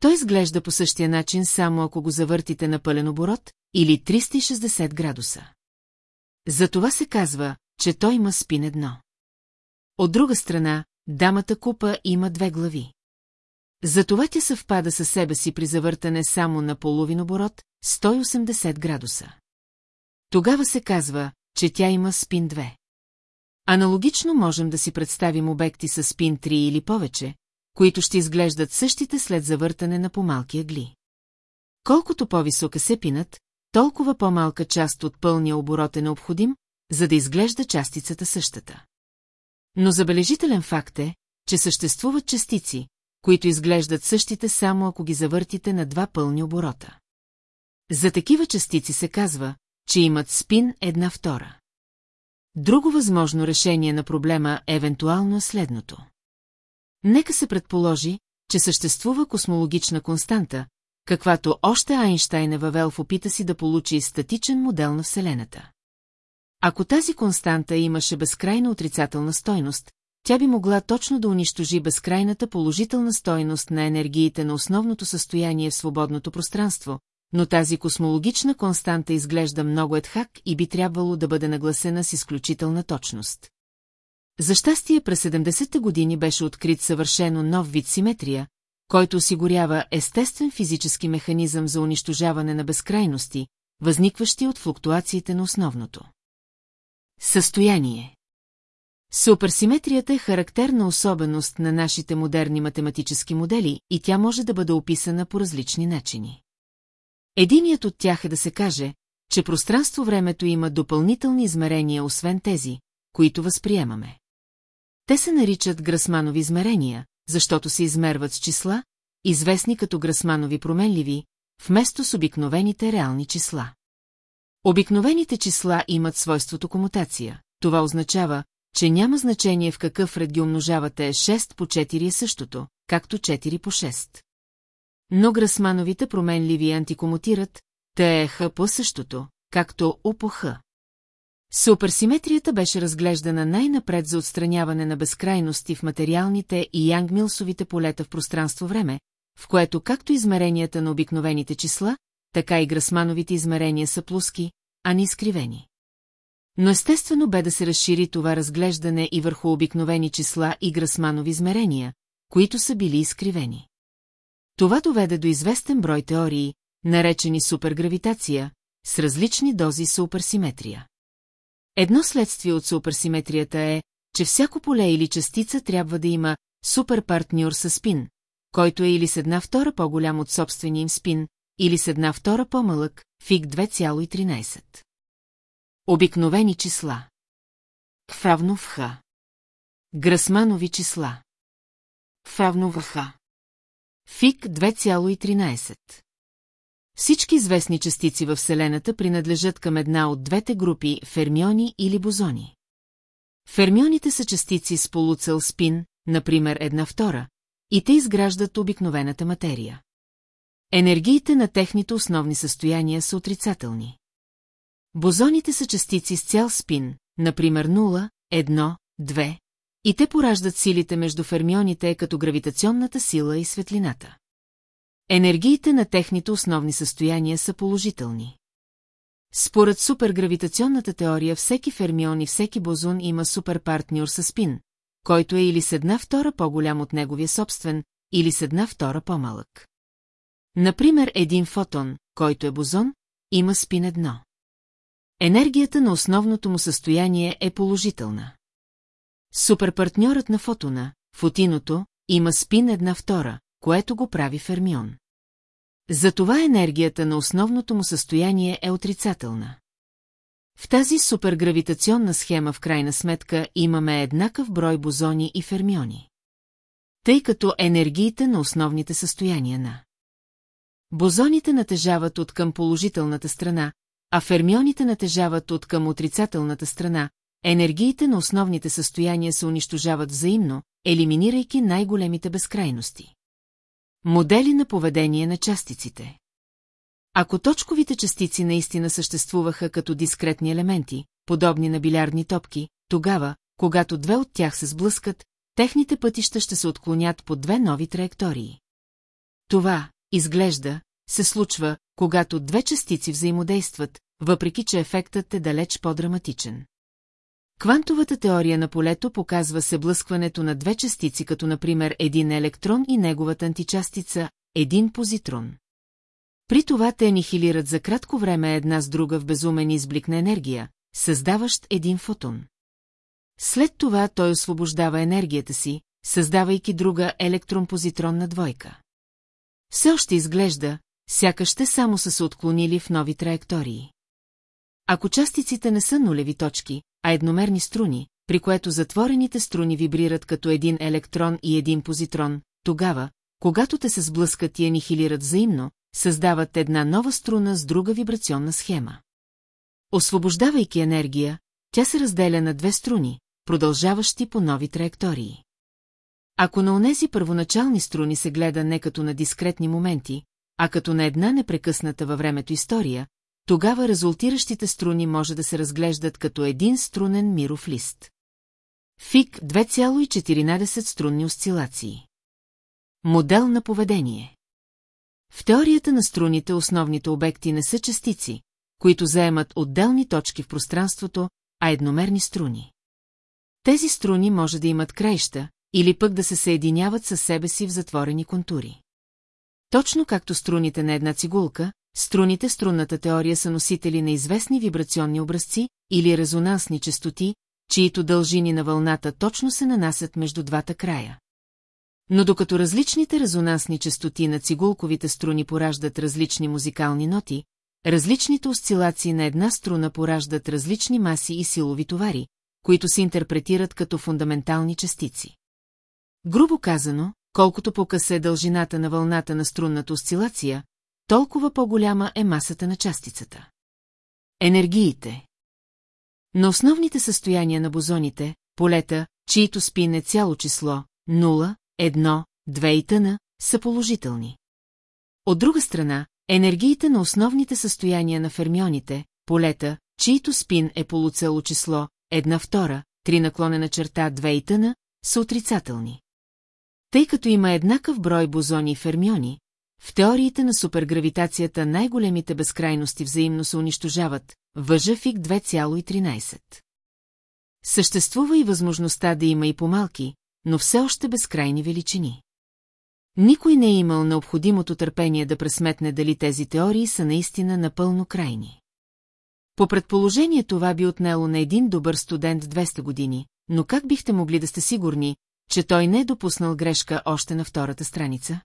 Той изглежда по същия начин само ако го завъртите на пълен оборот или 360 градуса. За това се казва, че той има спин едно. От друга страна, дамата купа има две глави. Затова тя съвпада със себе си при завъртане само на половин оборот, 180 градуса. Тогава се казва, че тя има спин 2. Аналогично можем да си представим обекти с спин 3 или повече, които ще изглеждат същите след завъртане на помалки гли. Колкото по-висок е сепинът, толкова по-малка част от пълния оборот е необходим, за да изглежда частицата същата. Но забележителен факт е, че съществуват частици, които изглеждат същите само ако ги завъртите на два пълни оборота. За такива частици се казва, че имат спин една втора. Друго възможно решение на проблема е евентуално следното. Нека се предположи, че съществува космологична константа, каквато още Айнштайн е въвел в опита си да получи статичен модел на Вселената. Ако тази константа имаше безкрайна отрицателна стойност, тя би могла точно да унищожи безкрайната положителна стойност на енергиите на основното състояние в свободното пространство, но тази космологична константа изглежда много едхак и би трябвало да бъде нагласена с изключителна точност. За щастие през 70-те години беше открит съвършено нов вид симетрия, който осигурява естествен физически механизъм за унищожаване на безкрайности, възникващи от флуктуациите на основното. Състояние Суперсиметрията е характерна особеност на нашите модерни математически модели и тя може да бъде описана по различни начини. Единият от тях е да се каже, че пространство-времето има допълнителни измерения, освен тези, които възприемаме. Те се наричат грасманови измерения, защото се измерват с числа, известни като грасманови променливи, вместо с обикновените реални числа. Обикновените числа имат свойството комутация. Това означава, че няма значение в какъв ред ги умножавате 6 по 4 е същото, както 4 по 6. Но грасмановите променливи антикомутират, те е Х по същото, както У по Х. Суперсиметрията беше разглеждана най-напред за отстраняване на безкрайности в материалните и янгмилсовите полета в пространство-време, в което както измеренията на обикновените числа, така и грасмановите измерения са плоски, а не изкривени. Но естествено бе да се разшири това разглеждане и върху обикновени числа и грасманови измерения, които са били изкривени. Това доведе до известен брой теории, наречени супергравитация, с различни дози суперсиметрия. Едно следствие от суперсиметрията е, че всяко поле или частица трябва да има суперпартньор със спин, който е или с една втора по-голям от собствения им спин, или с една втора по-малък, фиг 2,13. Обикновени числа. Фравно в Х. Грасманови числа. Фравно в Х. Фиг 2,13. Всички известни частици във Вселената принадлежат към една от двете групи фермиони или бозони. Фермионите са частици с полуцел спин, например една втора, и те изграждат обикновената материя. Енергиите на техните основни състояния са отрицателни. Бозоните са частици с цял спин, например 0, 1, 2, и те пораждат силите между фермионите като гравитационната сила и светлината. Енергиите на техните основни състояния са положителни. Според супергравитационната теория всеки фермион и всеки бозон има суперпартньор със спин, който е или с една втора по-голям от неговия собствен, или с една втора по-малък. Например, един фотон, който е бозон, има спин едно. Енергията на основното му състояние е положителна. Суперпартньорът на фотона, фотиното, има спин една втора, което го прави фермион. Затова енергията на основното му състояние е отрицателна. В тази супергравитационна схема в крайна сметка имаме еднакъв брой бозони и фермиони. Тъй като енергиите на основните състояния на Бозоните натежават от към положителната страна, а фермионите натежават от към отрицателната страна, енергиите на основните състояния се унищожават взаимно, елиминирайки най-големите безкрайности. Модели на поведение на частиците Ако точковите частици наистина съществуваха като дискретни елементи, подобни на билярдни топки, тогава, когато две от тях се сблъскат, техните пътища ще се отклонят по две нови траектории. Това, изглежда, се случва, когато две частици взаимодействат, въпреки че ефектът е далеч по-драматичен. Квантовата теория на полето показва се блъскването на две частици, като например един електрон и неговата античастица, един позитрон. При това те анихилират за кратко време една с друга в безумен изблик на енергия, създаващ един фотон. След това той освобождава енергията си, създавайки друга електрон-позитронна двойка. Все още изглежда, сякаш те само са се отклонили в нови траектории. Ако частиците не са нулеви точки, а едномерни струни, при което затворените струни вибрират като един електрон и един позитрон, тогава, когато те се сблъскат и анихилират взаимно, създават една нова струна с друга вибрационна схема. Освобождавайки енергия, тя се разделя на две струни, продължаващи по нови траектории. Ако на онези първоначални струни се гледа не като на дискретни моменти, а като на една непрекъсната във времето история, тогава резултиращите струни може да се разглеждат като един струнен миров лист. ФИК 2,14 струнни осцилации. Модел на поведение В теорията на струните основните обекти не са частици, които заемат отделни точки в пространството, а едномерни струни. Тези струни може да имат краища, или пък да се съединяват със себе си в затворени контури. Точно както струните на една цигулка, струните струнната теория са носители на известни вибрационни образци или резонансни частоти, чието дължини на вълната точно се нанасят между двата края. Но докато различните резонансни частоти на цигулковите струни пораждат различни музикални ноти, различните осцилации на една струна пораждат различни маси и силови товари, които се интерпретират като фундаментални частици. Грубо казано, колкото по-къса е дължината на вълната на струнната осцилация, толкова по-голяма е масата на частицата. Енергиите На основните състояния на бозоните, полета, чието спин е цяло число, 0, 1, 2 и тъна, са положителни. От друга страна, енергиите на основните състояния на фермионите, полета, чието спин е полуцело число, 1 втора, 3 наклонена черта 2 и тъна, са отрицателни. Тъй като има еднакъв брой бозони и фермиони, в теориите на супергравитацията най-големите безкрайности взаимно се унищожават, въжа фиг 2,13. Съществува и възможността да има и по-малки, но все още безкрайни величини. Никой не е имал необходимото търпение да пресметне дали тези теории са наистина напълно крайни. По предположение това би отнело на един добър студент 200 години, но как бихте могли да сте сигурни, че той не е допуснал грешка още на втората страница?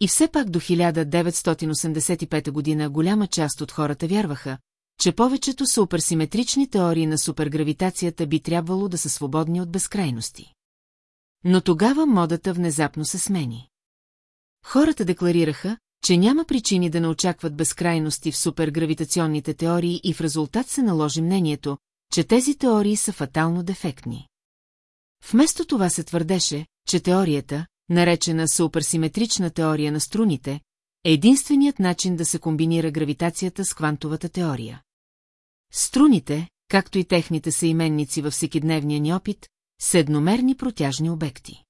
И все пак до 1985 година голяма част от хората вярваха, че повечето суперсиметрични теории на супергравитацията би трябвало да са свободни от безкрайности. Но тогава модата внезапно се смени. Хората декларираха, че няма причини да не очакват безкрайности в супергравитационните теории и в резултат се наложи мнението, че тези теории са фатално дефектни. Вместо това се твърдеше, че теорията, наречена суперсиметрична теория на струните, е единственият начин да се комбинира гравитацията с квантовата теория. Струните, както и техните съименници във всекидневния ни опит, са едномерни протяжни обекти.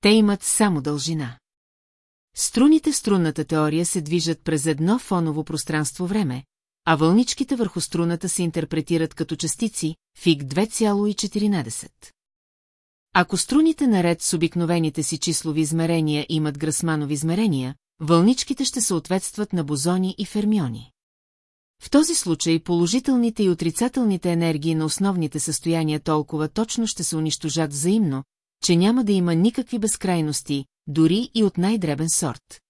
Те имат само дължина. Струните в струнната теория се движат през едно фоново пространство-време, а вълничките върху струната се интерпретират като частици, фиг 2,14. Ако струните наред с обикновените си числови измерения имат грасманови измерения, вълничките ще съответстват на бозони и фермиони. В този случай положителните и отрицателните енергии на основните състояния толкова точно ще се унищожат взаимно, че няма да има никакви безкрайности, дори и от най-дребен сорт.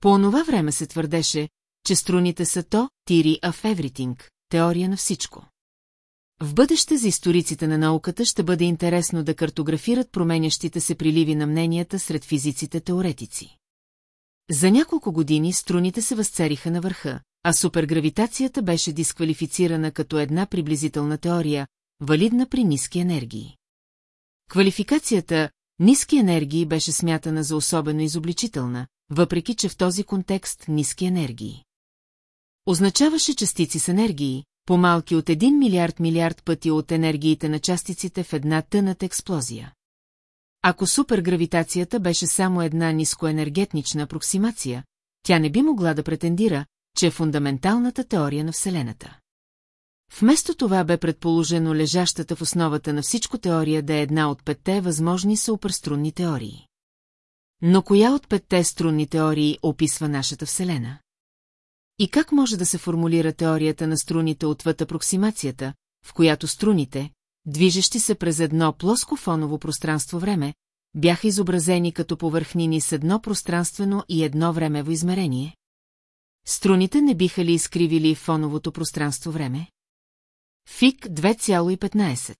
По онова време се твърдеше, че струните са то, тири of everything, теория на всичко. В бъдеще за историците на науката ще бъде интересно да картографират променящите се приливи на мненията сред физиците-теоретици. За няколко години струните се възцариха на върха, а супергравитацията беше дисквалифицирана като една приблизителна теория, валидна при ниски енергии. Квалификацията ниски енергии беше смятана за особено изобличителна, въпреки че в този контекст ниски енергии. Означаваше частици с енергии, по-малки от 1 милиард милиард пъти от енергиите на частиците в една тъната експлозия. Ако супергравитацията беше само една нискоенергетнична апроксимация, тя не би могла да претендира, че е фундаменталната теория на Вселената. Вместо това бе предположено лежащата в основата на всичко теория да е една от петте възможни суперструнни теории. Но коя от петте струнни теории описва нашата Вселена? И как може да се формулира теорията на струните отвъд апроксимацията, в която струните, движещи се през едно плоско фоново пространство-време, бяха изобразени като повърхнини с едно пространствено и едно времево измерение? Струните не биха ли изкривили фоновото пространство-време? ФИК 2,15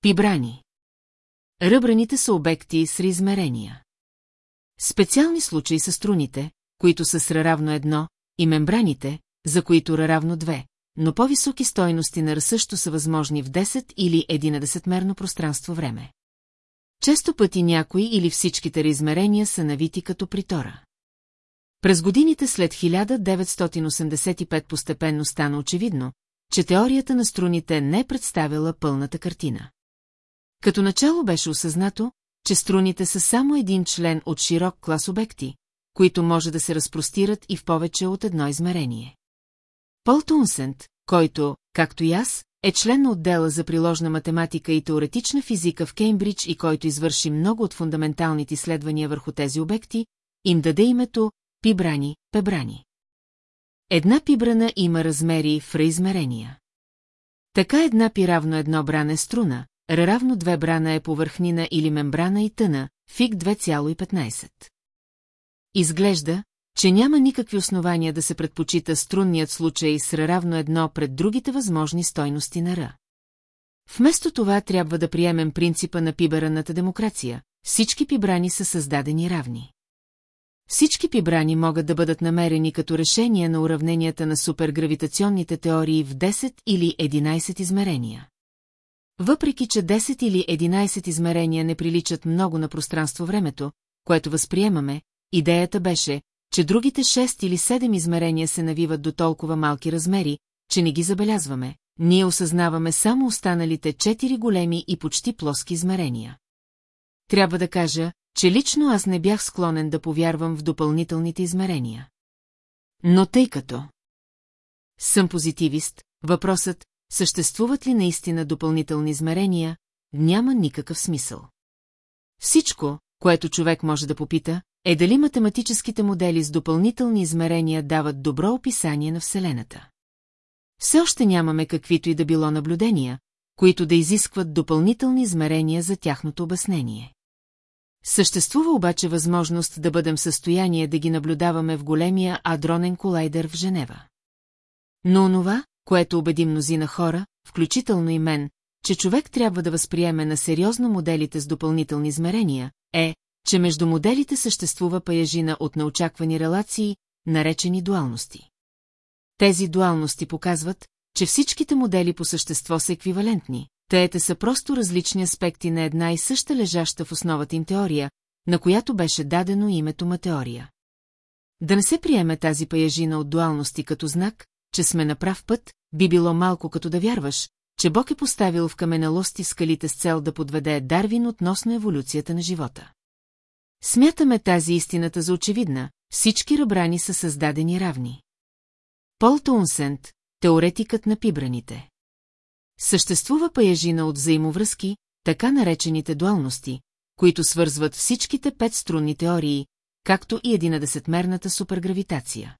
Пибрани Ръбраните са обекти с измерения. Специални случаи са струните, които са с равно едно, и мембраните, за които равно две, но по-високи стойности на също са възможни в 10 или 11-мерно пространство-време. Често пъти някои или всичките измерения са навити като притора. През годините след 1985 постепенно стана очевидно, че теорията на струните не е представила пълната картина. Като начало беше осъзнато, че струните са само един член от широк клас обекти, които може да се разпростират и в повече от едно измерение. Пол Тунсент, който, както и аз, е член на отдела за приложна математика и теоретична физика в Кеймбридж и който извърши много от фундаменталните изследвания върху тези обекти, им даде името пибрани, пебрани. Една пибрана има размери в измерения. Така една пи равно едно брана е струна, равно две брана е повърхнина или мембрана и тъна, фиг 2,15. Изглежда, че няма никакви основания да се предпочита струнният случай с равно едно пред другите възможни стойности на Р. Вместо това трябва да приемем принципа на пибераната демокрация. Всички пибрани са създадени равни. Всички пибрани могат да бъдат намерени като решение на уравненията на супергравитационните теории в 10 или 11 измерения. Въпреки, че 10 или 11 измерения не приличат много на пространство-времето, което възприемаме, идеята беше, че другите 6 или 7 измерения се навиват до толкова малки размери, че не ги забелязваме, ние осъзнаваме само останалите 4 големи и почти плоски измерения. Трябва да кажа, че лично аз не бях склонен да повярвам в допълнителните измерения. Но тъй като съм позитивист, въпросът, съществуват ли наистина допълнителни измерения, няма никакъв смисъл. Всичко, което човек може да попита, е дали математическите модели с допълнителни измерения дават добро описание на Вселената. Все още нямаме каквито и да било наблюдения, които да изискват допълнителни измерения за тяхното обяснение. Съществува обаче възможност да бъдем в състояние да ги наблюдаваме в големия адронен колайдер в Женева. Но онова, което убеди мнозина хора, включително и мен, че човек трябва да възприеме на сериозно моделите с допълнителни измерения, е, че между моделите съществува паяжина от неочаквани релации, наречени дуалности. Тези дуалности показват, че всичките модели по същество са еквивалентни, теете са просто различни аспекти на една и съща лежаща в основата им теория, на която беше дадено името матеория. Да не се приеме тази паяжина от дуалности като знак, че сме на прав път, би било малко като да вярваш, че Бог е поставил в каменелости скалите с цел да подведе Дарвин относно еволюцията на живота. Смятаме тази истината за очевидна, всички ръбрани са създадени равни. Пол Таунсент, теоретикът на пибраните. Съществува паяжина от взаимовръзки, така наречените дуалности, които свързват всичките пет струнни теории, както и единадесетмерната супергравитация.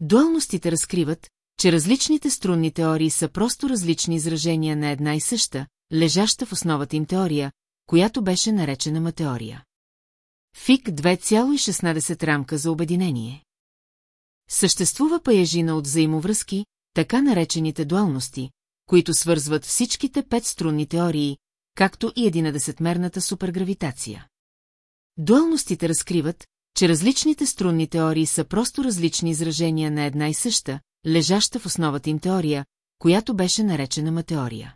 Дуалностите разкриват, че различните струнни теории са просто различни изражения на една и съща, лежаща в основата им теория, която беше наречена матеория. ФИК 2,16 рамка за обединение. Съществува паяжина от взаимовръзки, така наречените дуалности, които свързват всичките пет струнни теории, както и единадесетмерната супергравитация. Дуалностите разкриват, че различните струнни теории са просто различни изражения на една и съща, лежаща в основата им теория, която беше наречена матеория.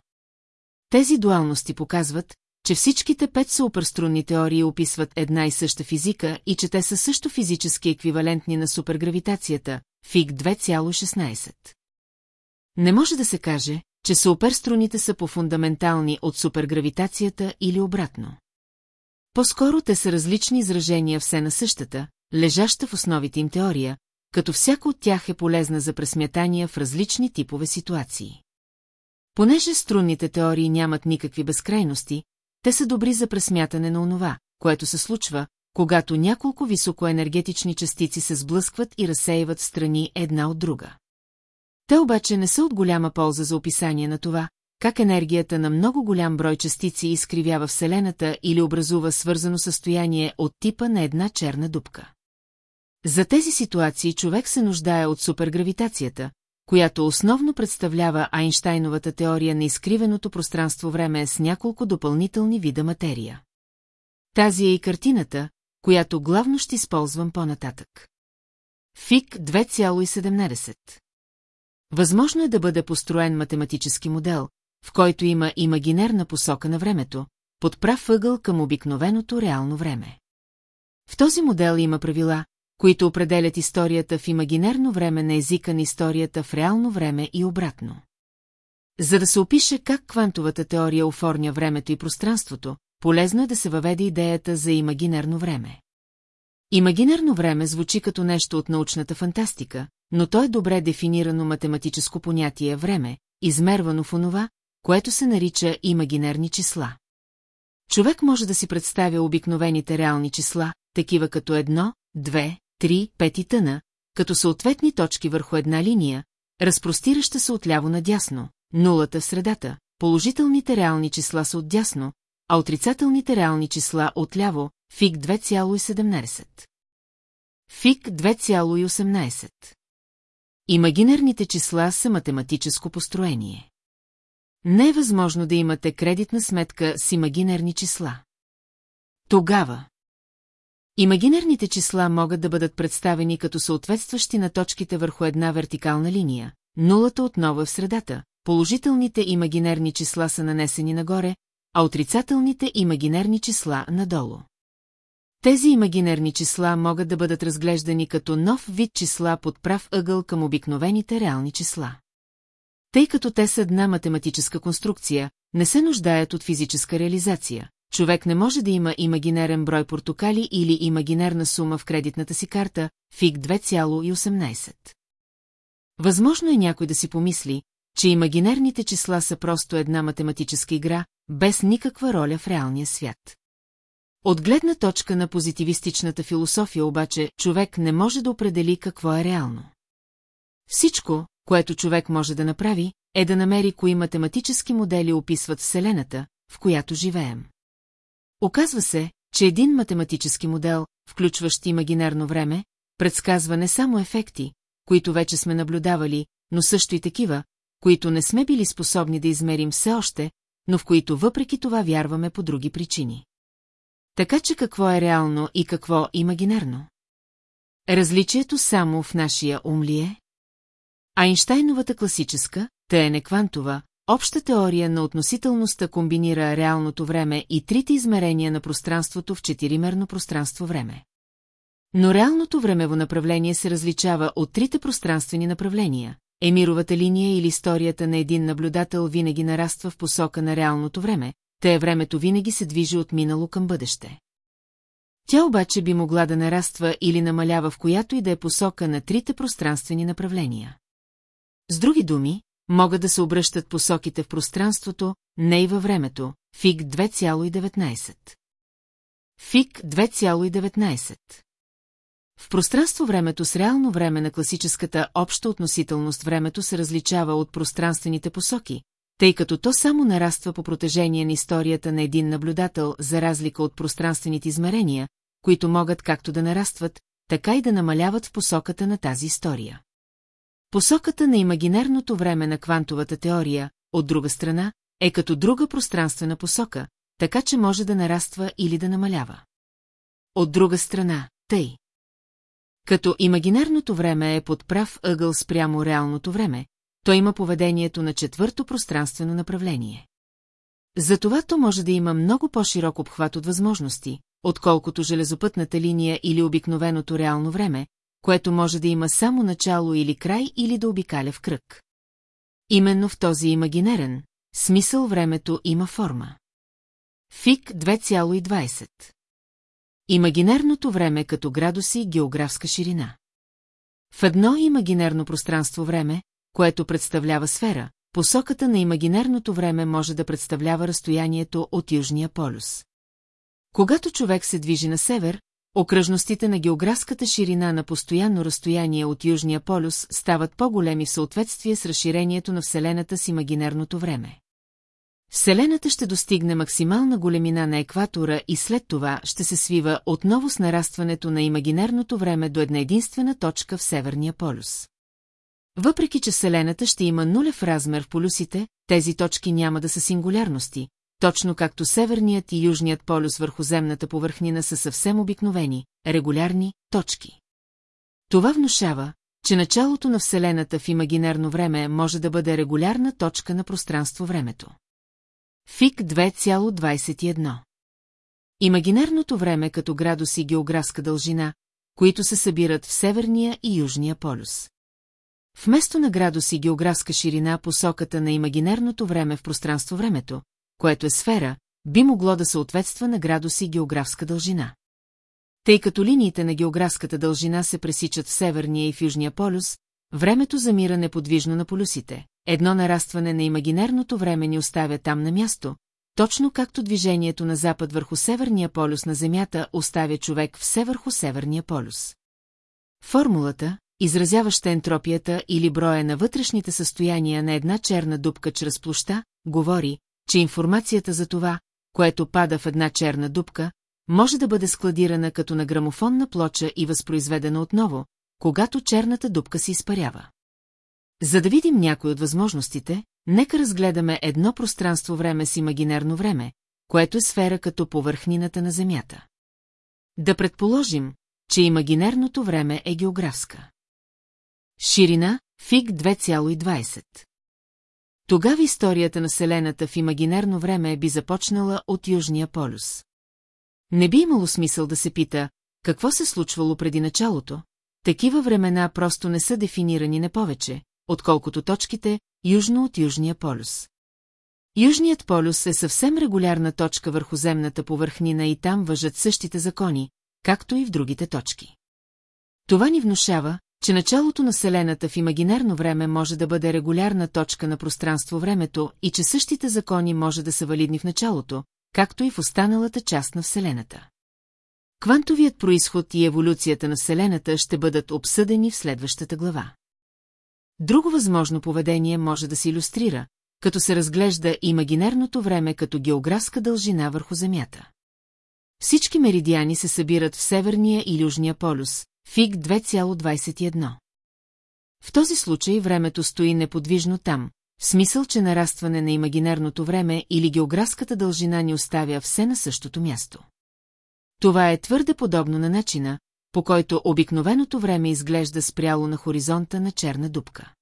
Тези дуалности показват, че всичките пет суперструнни теории описват една и съща физика и че те са също физически еквивалентни на супергравитацията, ФИГ 2,16. Не може да се каже, че суперструните са по-фундаментални от супергравитацията или обратно. По-скоро те са различни изражения все на същата, лежаща в основите им теория, като всяко от тях е полезна за пресмятания в различни типове ситуации. Понеже струнните теории нямат никакви безкрайности, те са добри за пресмятане на онова, което се случва, когато няколко високоенергетични частици се сблъскват и разсеиват страни една от друга. Те обаче не са от голяма полза за описание на това, как енергията на много голям брой частици изкривява Вселената или образува свързано състояние от типа на една черна дупка. За тези ситуации човек се нуждае от супергравитацията, която основно представлява Айнштайновата теория на изкривеното пространство-време с няколко допълнителни вида материя. Тази е и картината, която главно ще използвам по-нататък. ФИК 2,17 Възможно е да бъде построен математически модел, в който има имагинерна посока на времето, под прав ъгъл към обикновеното реално време. В този модел има правила, които определят историята в имагинерно време на езика на историята в реално време и обратно. За да се опише как квантовата теория оформя времето и пространството, полезно е да се въведе идеята за имагинерно време. Имагинерно време звучи като нещо от научната фантастика, но то е добре дефинирано математическо понятие време, измервано в онова, което се нарича имагинерни числа. Човек може да си представя обикновените реални числа, такива като 1, 2, 3, 5 и тъна, като съответни точки върху една линия, разпростираща се отляво надясно, нулата в средата, положителните реални числа са отдясно, а отрицателните реални числа отляво, фиг 2,17. Фиг 2,18. Имагинерните числа са математическо построение. Не е възможно да имате кредитна сметка с имагинерни числа. Тогава. Имагинерните числа могат да бъдат представени като съответстващи на точките върху една вертикална линия, нулата отново е в средата, положителните имагинерни числа са нанесени нагоре, а отрицателните имагинерни числа надолу. Тези имагинерни числа могат да бъдат разглеждани като нов вид числа под прав ъгъл към обикновените реални числа. Тъй като те са една математическа конструкция, не се нуждаят от физическа реализация. Човек не може да има имагинерен брой портокали или имагинерна сума в кредитната си карта, фиг 2,18. Възможно е някой да си помисли, че имагинерните числа са просто една математическа игра, без никаква роля в реалния свят. От гледна точка на позитивистичната философия обаче, човек не може да определи какво е реално. Всичко, което човек може да направи, е да намери кои математически модели описват Вселената, в която живеем. Оказва се, че един математически модел, включващ имагинерно време, предсказва не само ефекти, които вече сме наблюдавали, но също и такива, които не сме били способни да измерим все още, но в които въпреки това вярваме по други причини. Така че какво е реално и какво имагинерно? Различието само в нашия ум ли е? Айнштайновата класическа, тъй не квантова, обща теория на относителността комбинира реалното време и трите измерения на пространството в четиримерно пространство-време. Но реалното времево направление се различава от трите пространствени направления. Емировата линия или историята на един наблюдател винаги нараства в посока на реалното време, те времето винаги се движи от минало към бъдеще. Тя обаче би могла да нараства или намалява в която и да е посока на трите пространствени направления. С други думи, могат да се обръщат посоките в пространството, не и във времето, ФИГ 2,19. ФИГ 2,19 В пространство-времето с реално време на класическата обща относителност времето се различава от пространствените посоки, тъй като то само нараства по протежение на историята на един наблюдател, за разлика от пространствените измерения, които могат както да нарастват, така и да намаляват в посоката на тази история. Посоката на имагинерното време на квантовата теория, от друга страна, е като друга пространствена посока, така че може да нараства или да намалява. От друга страна, тъй. Като имагинерното време е под прав ъгъл спрямо реалното време, то има поведението на четвърто пространствено направление. Затова то може да има много по-широк обхват от възможности, отколкото железопътната линия или обикновеното реално време, което може да има само начало или край или да обикаля в кръг. Именно в този имагинерен смисъл времето има форма. ФИК 2,20 Имагинерното време като градуси географска ширина. В едно имагинерно пространство-време, което представлява сфера, посоката на имагинерното време може да представлява разстоянието от Южния полюс. Когато човек се движи на север, окръжностите на географската ширина на постоянно разстояние от Южния полюс стават по-големи в съответствие с разширението на Вселената с имагинерното време. Вселената ще достигне максимална големина на екватора и след това ще се свива отново с нарастването на имагинерното време до една единствена точка в Северния полюс. Въпреки, че Вселената ще има нулев размер в полюсите, тези точки няма да са сингулярности, точно както северният и южният полюс върху земната повърхнина са съвсем обикновени, регулярни точки. Това внушава, че началото на Вселената в имагинерно време може да бъде регулярна точка на пространство-времето. ФИК 2,21 Имагинерното време като градус и географска дължина, които се събират в Северния и Южния полюс. Вместо на градус и географска ширина посоката на имагинерното време в пространство-времето, което е сфера, би могло да съответства на градус и географска дължина. Тъй като линиите на географската дължина се пресичат в Северния и в Южния полюс, времето замира неподвижно на полюсите. Едно нарастване на имагинерното време ни оставя там на място, точно както движението на запад върху Северния полюс на Земята оставя човек все върху Северния полюс. Формулата, изразяваща ентропията или броя на вътрешните състояния на една черна дупка чрез площа, говори, че информацията за това, което пада в една черна дупка, може да бъде складирана като на грамофонна плоча и възпроизведена отново, когато черната дупка се изпарява. За да видим някои от възможностите, нека разгледаме едно пространство-време с имагинерно време, което е сфера като повърхнината на Земята. Да предположим, че имагинерното време е географска. Ширина – фиг 2,20. Тогава историята на Вселената в имагинерно време би започнала от Южния полюс. Не би имало смисъл да се пита, какво се случвало преди началото, такива времена просто не са дефинирани не повече, отколкото точките южно от Южния полюс. Южният полюс е съвсем регулярна точка върху земната повърхнина и там въжат същите закони, както и в другите точки. Това ни внушава, че началото на Вселената в имагинерно време може да бъде регулярна точка на пространство-времето и че същите закони може да са валидни в началото, както и в останалата част на Вселената. Квантовият происход и еволюцията на Вселената ще бъдат обсъдени в следващата глава. Друго възможно поведение може да се иллюстрира, като се разглежда имагинерното време като географска дължина върху Земята. Всички меридиани се събират в Северния и Южния полюс, фиг 2,21. В този случай времето стои неподвижно там, в смисъл, че нарастване на имагинерното време или географската дължина ни оставя все на същото място. Това е твърде подобно на начина, по който обикновеното време изглежда спряло на хоризонта на черна дупка.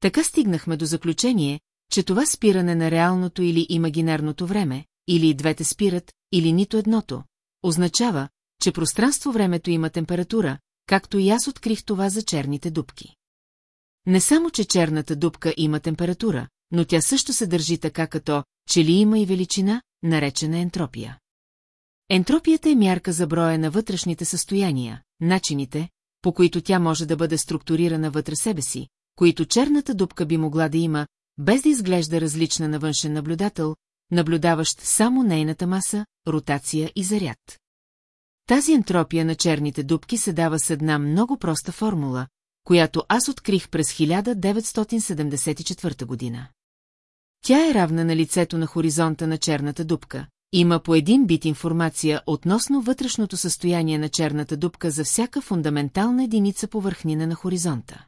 Така стигнахме до заключение, че това спиране на реалното или имагинерното време, или двете спират, или нито едното, означава, че пространство-времето има температура, както и аз открих това за черните дупки. Не само, че черната дупка има температура, но тя също се държи така като, че ли има и величина, наречена ентропия. Ентропията е мярка за броя на вътрешните състояния, начините, по които тя може да бъде структурирана вътре себе си, които черната дупка би могла да има, без да изглежда различна на външен наблюдател, наблюдаващ само нейната маса, ротация и заряд. Тази ентропия на черните дубки се дава с една много проста формула, която аз открих през 1974 година. Тя е равна на лицето на хоризонта на черната дупка. Има по един бит информация относно вътрешното състояние на черната дупка за всяка фундаментална единица повърхнина на хоризонта.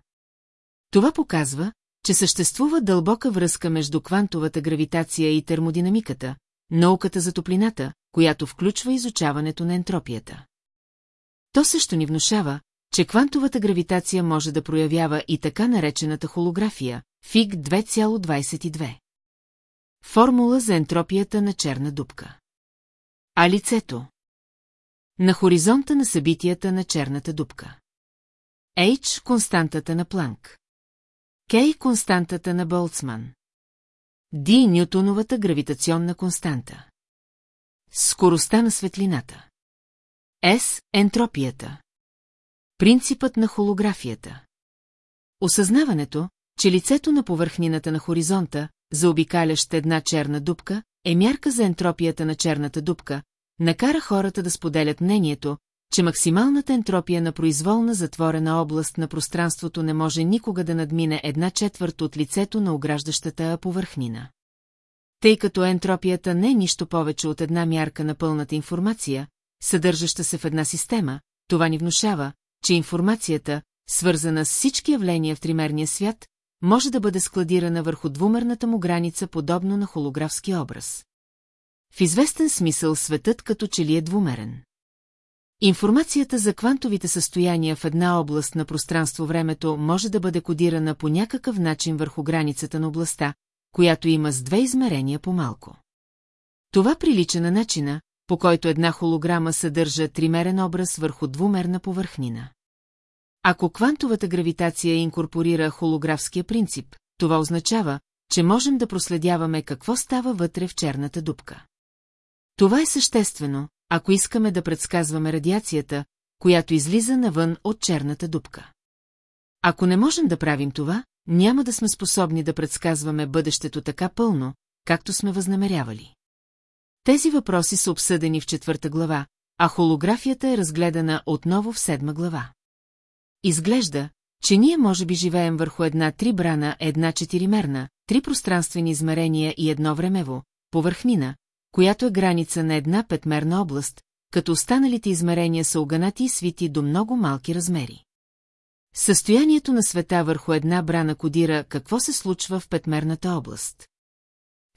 Това показва, че съществува дълбока връзка между квантовата гравитация и термодинамиката, науката за топлината, която включва изучаването на ентропията. То също ни внушава, че квантовата гравитация може да проявява и така наречената холография, фиг 2,22. Формула за ентропията на черна дупка. А лицето? На хоризонта на събитията на черната дупка. H – константата на Планк. K – константата на Болцман. D – Нютоновата гравитационна константа. Скоростта на светлината. S – ентропията. Принципът на холографията. Осъзнаването, че лицето на повърхнината на хоризонта, заобикалящ една черна дупка, е мярка за ентропията на черната дупка, накара хората да споделят мнението, че максималната ентропия на произволна затворена област на пространството не може никога да надмине една четвърт от лицето на ограждащата повърхнина. Тъй като ентропията не е нищо повече от една мярка на пълната информация, съдържаща се в една система, това ни внушава, че информацията, свързана с всички явления в тримерния свят, може да бъде складирана върху двумерната му граница подобно на холографски образ. В известен смисъл светът като че ли е двумерен. Информацията за квантовите състояния в една област на пространство-времето може да бъде кодирана по някакъв начин върху границата на областта, която има с две измерения по-малко. Това прилича на начина, по който една холограма съдържа тримерен образ върху двумерна повърхнина. Ако квантовата гравитация инкорпорира холографския принцип, това означава, че можем да проследяваме какво става вътре в черната дупка. Това е съществено, ако искаме да предсказваме радиацията, която излиза навън от черната дупка. Ако не можем да правим това, няма да сме способни да предсказваме бъдещето така пълно, както сме възнамерявали. Тези въпроси са обсъдени в четвърта глава, а холографията е разгледана отново в седма глава. Изглежда, че ние може би живеем върху една трибрана, една четиримерна, три пространствени измерения и едно времево, повърхнина, която е граница на една петмерна област, като останалите измерения са оганати и свити до много малки размери. Състоянието на света върху една брана кодира какво се случва в петмерната област.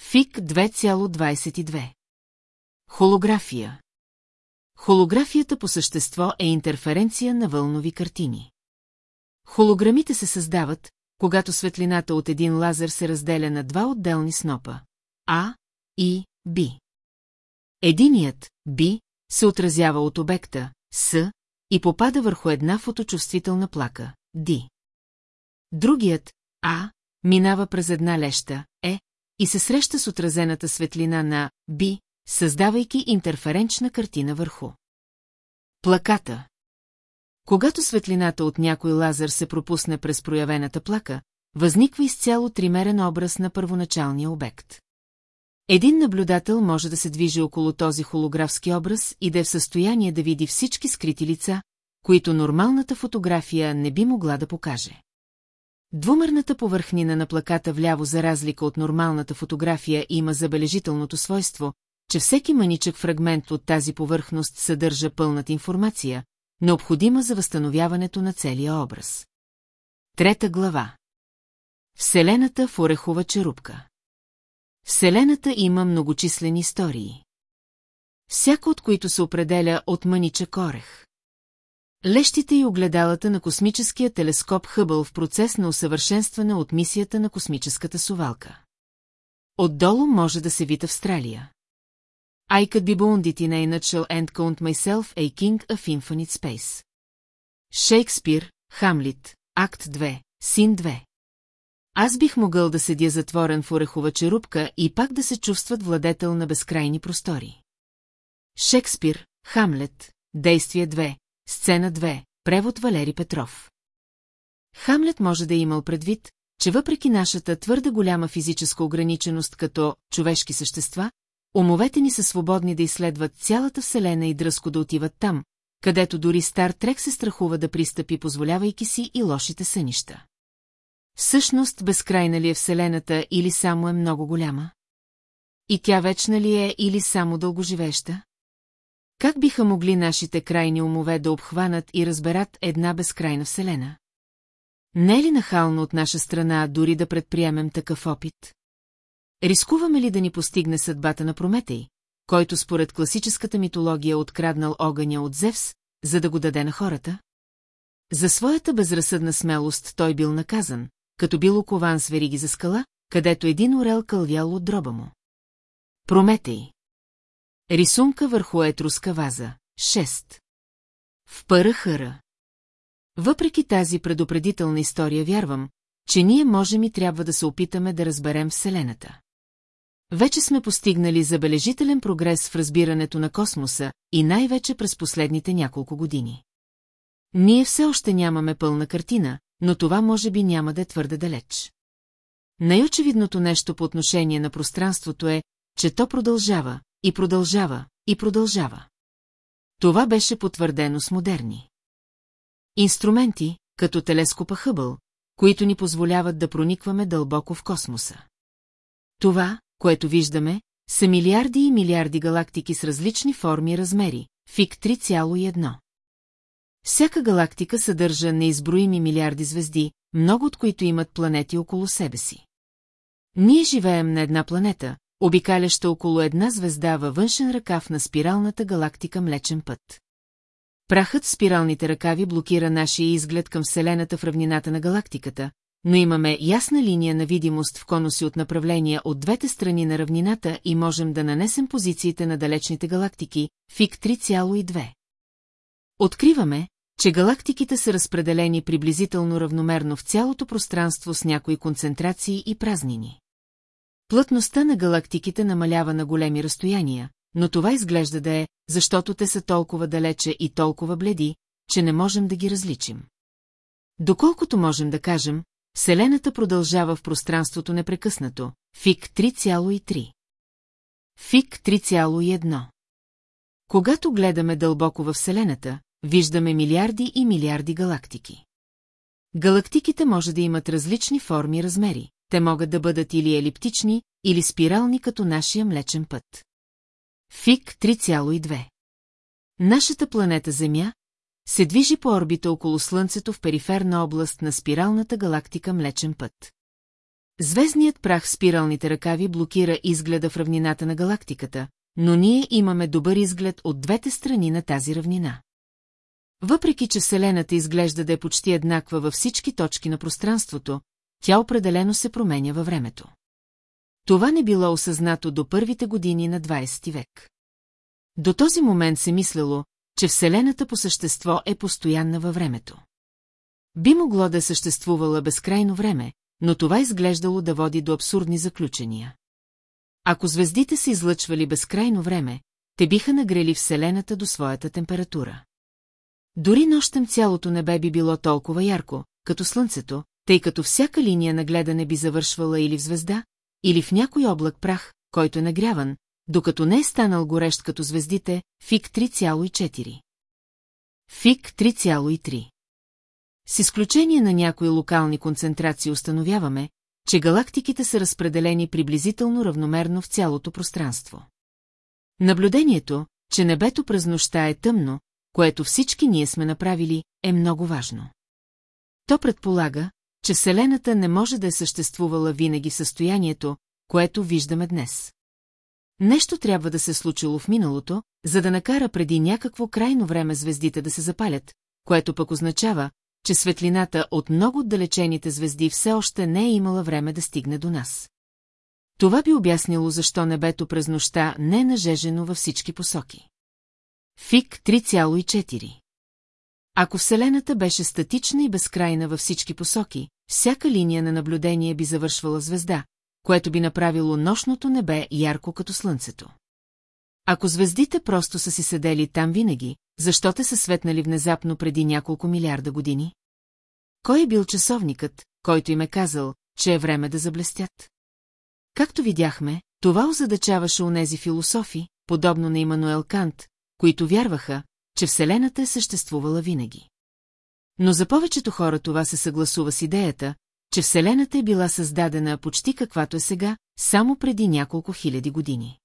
ФИК 2,22 Холография Холографията по същество е интерференция на вълнови картини. Холограмите се създават, когато светлината от един лазер се разделя на два отделни снопа – А и Б. Единият, Б, се отразява от обекта, С, и попада върху една фоточувствителна плака, Д. Другият, А, минава през една леща, Е, и се среща с отразената светлина на Б, създавайки интерференчна картина върху. Плаката Когато светлината от някой лазер се пропусне през проявената плака, възниква изцяло тримерен образ на първоначалния обект. Един наблюдател може да се движи около този холографски образ и да е в състояние да види всички скрити лица, които нормалната фотография не би могла да покаже. Двумерната повърхнина на плаката вляво за разлика от нормалната фотография има забележителното свойство, че всеки маничък фрагмент от тази повърхност съдържа пълната информация, необходима за възстановяването на целия образ. Трета глава Вселената в орехова черупка Вселената има многочислени истории. Всяко от които се определя от мъничък орех. Лещите и огледалата на космическия телескоп Хъбъл в процес на усъвършенстване от мисията на космическата сувалка. Отдолу може да се вид Австралия. I could be bonded in a nutshell and count myself a king of infinite space. Шейкспир, Хамлит, Акт 2, Син 2. Аз бих могъл да седя затворен в орехова черупка и пак да се чувстват владетел на безкрайни простори. Шекспир, Хамлет, Действие 2, Сцена 2, превод Валери Петров. Хамлет може да е имал предвид, че въпреки нашата твърде голяма физическа ограниченост като човешки същества, умовете ни са свободни да изследват цялата Вселена и дръско да отиват там, където дори Стар Трек се страхува да пристъпи, позволявайки си и лошите сънища. Всъщност безкрайна ли е Вселената или само е много голяма? И тя вечна ли е или само дългоживеща? Как биха могли нашите крайни умове да обхванат и разберат една безкрайна Вселена? Не е ли нахално от наша страна дори да предприемем такъв опит? Рискуваме ли да ни постигне съдбата на Прометей, който според класическата митология е откраднал огъня от Зевс, за да го даде на хората? За своята безразсъдна смелост той бил наказан, като бил окован с вериги за скала, където един орел кълвял от дроба му. Прометей Рисунка върху етруска ваза. 6. В пъра хъра. Въпреки тази предупредителна история вярвам, че ние можем и трябва да се опитаме да разберем Вселената. Вече сме постигнали забележителен прогрес в разбирането на космоса и най-вече през последните няколко години. Ние все още нямаме пълна картина, но това може би няма да е твърде далеч. Най-очевидното нещо по отношение на пространството е, че то продължава, и продължава, и продължава. Това беше потвърдено с модерни. Инструменти, като телескопа Хъбъл, които ни позволяват да проникваме дълбоко в космоса. Това, което виждаме, са милиарди и милиарди галактики с различни форми и размери, фик 3,1. Всяка галактика съдържа неизброими милиарди звезди, много от които имат планети около себе си. Ние живеем на една планета, обикаляща около една звезда във външен ръкав на спиралната галактика Млечен път. Прахът в спиралните ръкави блокира нашия изглед към Вселената в равнината на галактиката, но имаме ясна линия на видимост в конуси от направления от двете страни на равнината и можем да нанесем позициите на далечните галактики, фик 3,2. Откриваме, че галактиките са разпределени приблизително равномерно в цялото пространство с някои концентрации и празнини. Плътността на галактиките намалява на големи разстояния, но това изглежда да е, защото те са толкова далече и толкова бледи, че не можем да ги различим. Доколкото можем да кажем, Вселената продължава в пространството непрекъснато, фик 3,3. Фик 3,1. Когато гледаме дълбоко във Вселената, виждаме милиарди и милиарди галактики. Галактиките може да имат различни форми и размери, те могат да бъдат или елиптични, или спирални като нашия млечен път. Фик 3,2 Нашата планета Земя се движи по орбита около Слънцето в периферна област на спиралната галактика Млечен път. Звездният прах в спиралните ръкави блокира изгледа в равнината на галактиката, но ние имаме добър изглед от двете страни на тази равнина. Въпреки, че Вселената изглежда да е почти еднаква във всички точки на пространството, тя определено се променя във времето. Това не било осъзнато до първите години на 20 век. До този момент се мислело, че Вселената по същество е постоянна във времето. Би могло да е съществувала безкрайно време, но това изглеждало да води до абсурдни заключения. Ако звездите се излъчвали безкрайно време, те биха нагрели Вселената до своята температура. Дори нощем цялото небе би било толкова ярко, като Слънцето, тъй като всяка линия на гледане би завършвала или в звезда, или в някой облак прах, който е нагряван, докато не е станал горещ като звездите, фик 3,4. Фик 3,3. С изключение на някои локални концентрации установяваме, че галактиките са разпределени приблизително равномерно в цялото пространство. Наблюдението, че небето през нощта е тъмно, което всички ние сме направили, е много важно. То предполага, че Вселената не може да е съществувала винаги в състоянието, което виждаме днес. Нещо трябва да се случило в миналото, за да накара преди някакво крайно време звездите да се запалят, което пък означава, че светлината от много отдалечените звезди все още не е имала време да стигне до нас. Това би обяснило защо небето през нощта не е нажежено във всички посоки. Фик 3,4 Ако Вселената беше статична и безкрайна във всички посоки, всяка линия на наблюдение би завършвала звезда, което би направило нощното небе ярко като слънцето. Ако звездите просто са си седели там винаги, защо те са светнали внезапно преди няколко милиарда години? Кой е бил часовникът, който им е казал, че е време да заблестят? Както видяхме, това озадачаваше нези философи, подобно на Имануел Кант, които вярваха, че Вселената е съществувала винаги. Но за повечето хора това се съгласува с идеята, че Вселената е била създадена почти каквато е сега, само преди няколко хиляди години.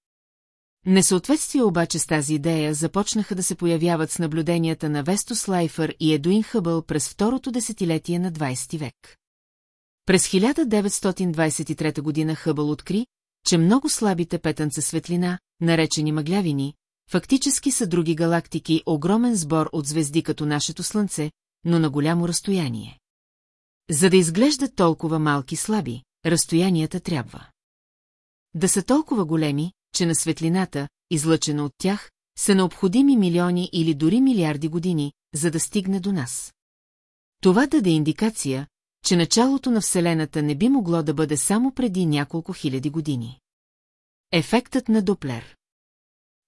Несъответствия обаче с тази идея започнаха да се появяват с наблюденията на Вестос Лайфър и Едуин Хъбъл през второто десетилетие на 20 век. През 1923 година Хъбъл откри, че много слабите петънца светлина, наречени мъглявини, фактически са други галактики, огромен сбор от звезди като нашето Слънце, но на голямо разстояние. За да изглеждат толкова малки слаби, разстоянията трябва. Да са толкова големи, че на светлината, излъчена от тях, са необходими милиони или дори милиарди години, за да стигне до нас. Това даде индикация, че началото на Вселената не би могло да бъде само преди няколко хиляди години. Ефектът на Доплер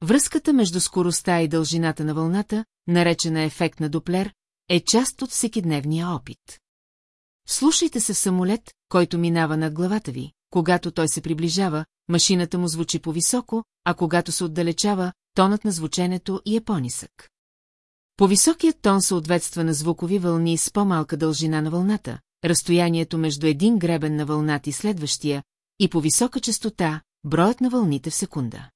Връзката между скоростта и дължината на вълната, наречена ефект на Доплер, е част от всекидневния опит. Слушайте се в самолет, който минава над главата ви, когато той се приближава, машината му звучи по-високо, а когато се отдалечава, тонът на звученето и е по-нисък. По-високият тон съответства на звукови вълни с по-малка дължина на вълната, разстоянието между един гребен на вълната и следващия, и по висока частота, броят на вълните в секунда.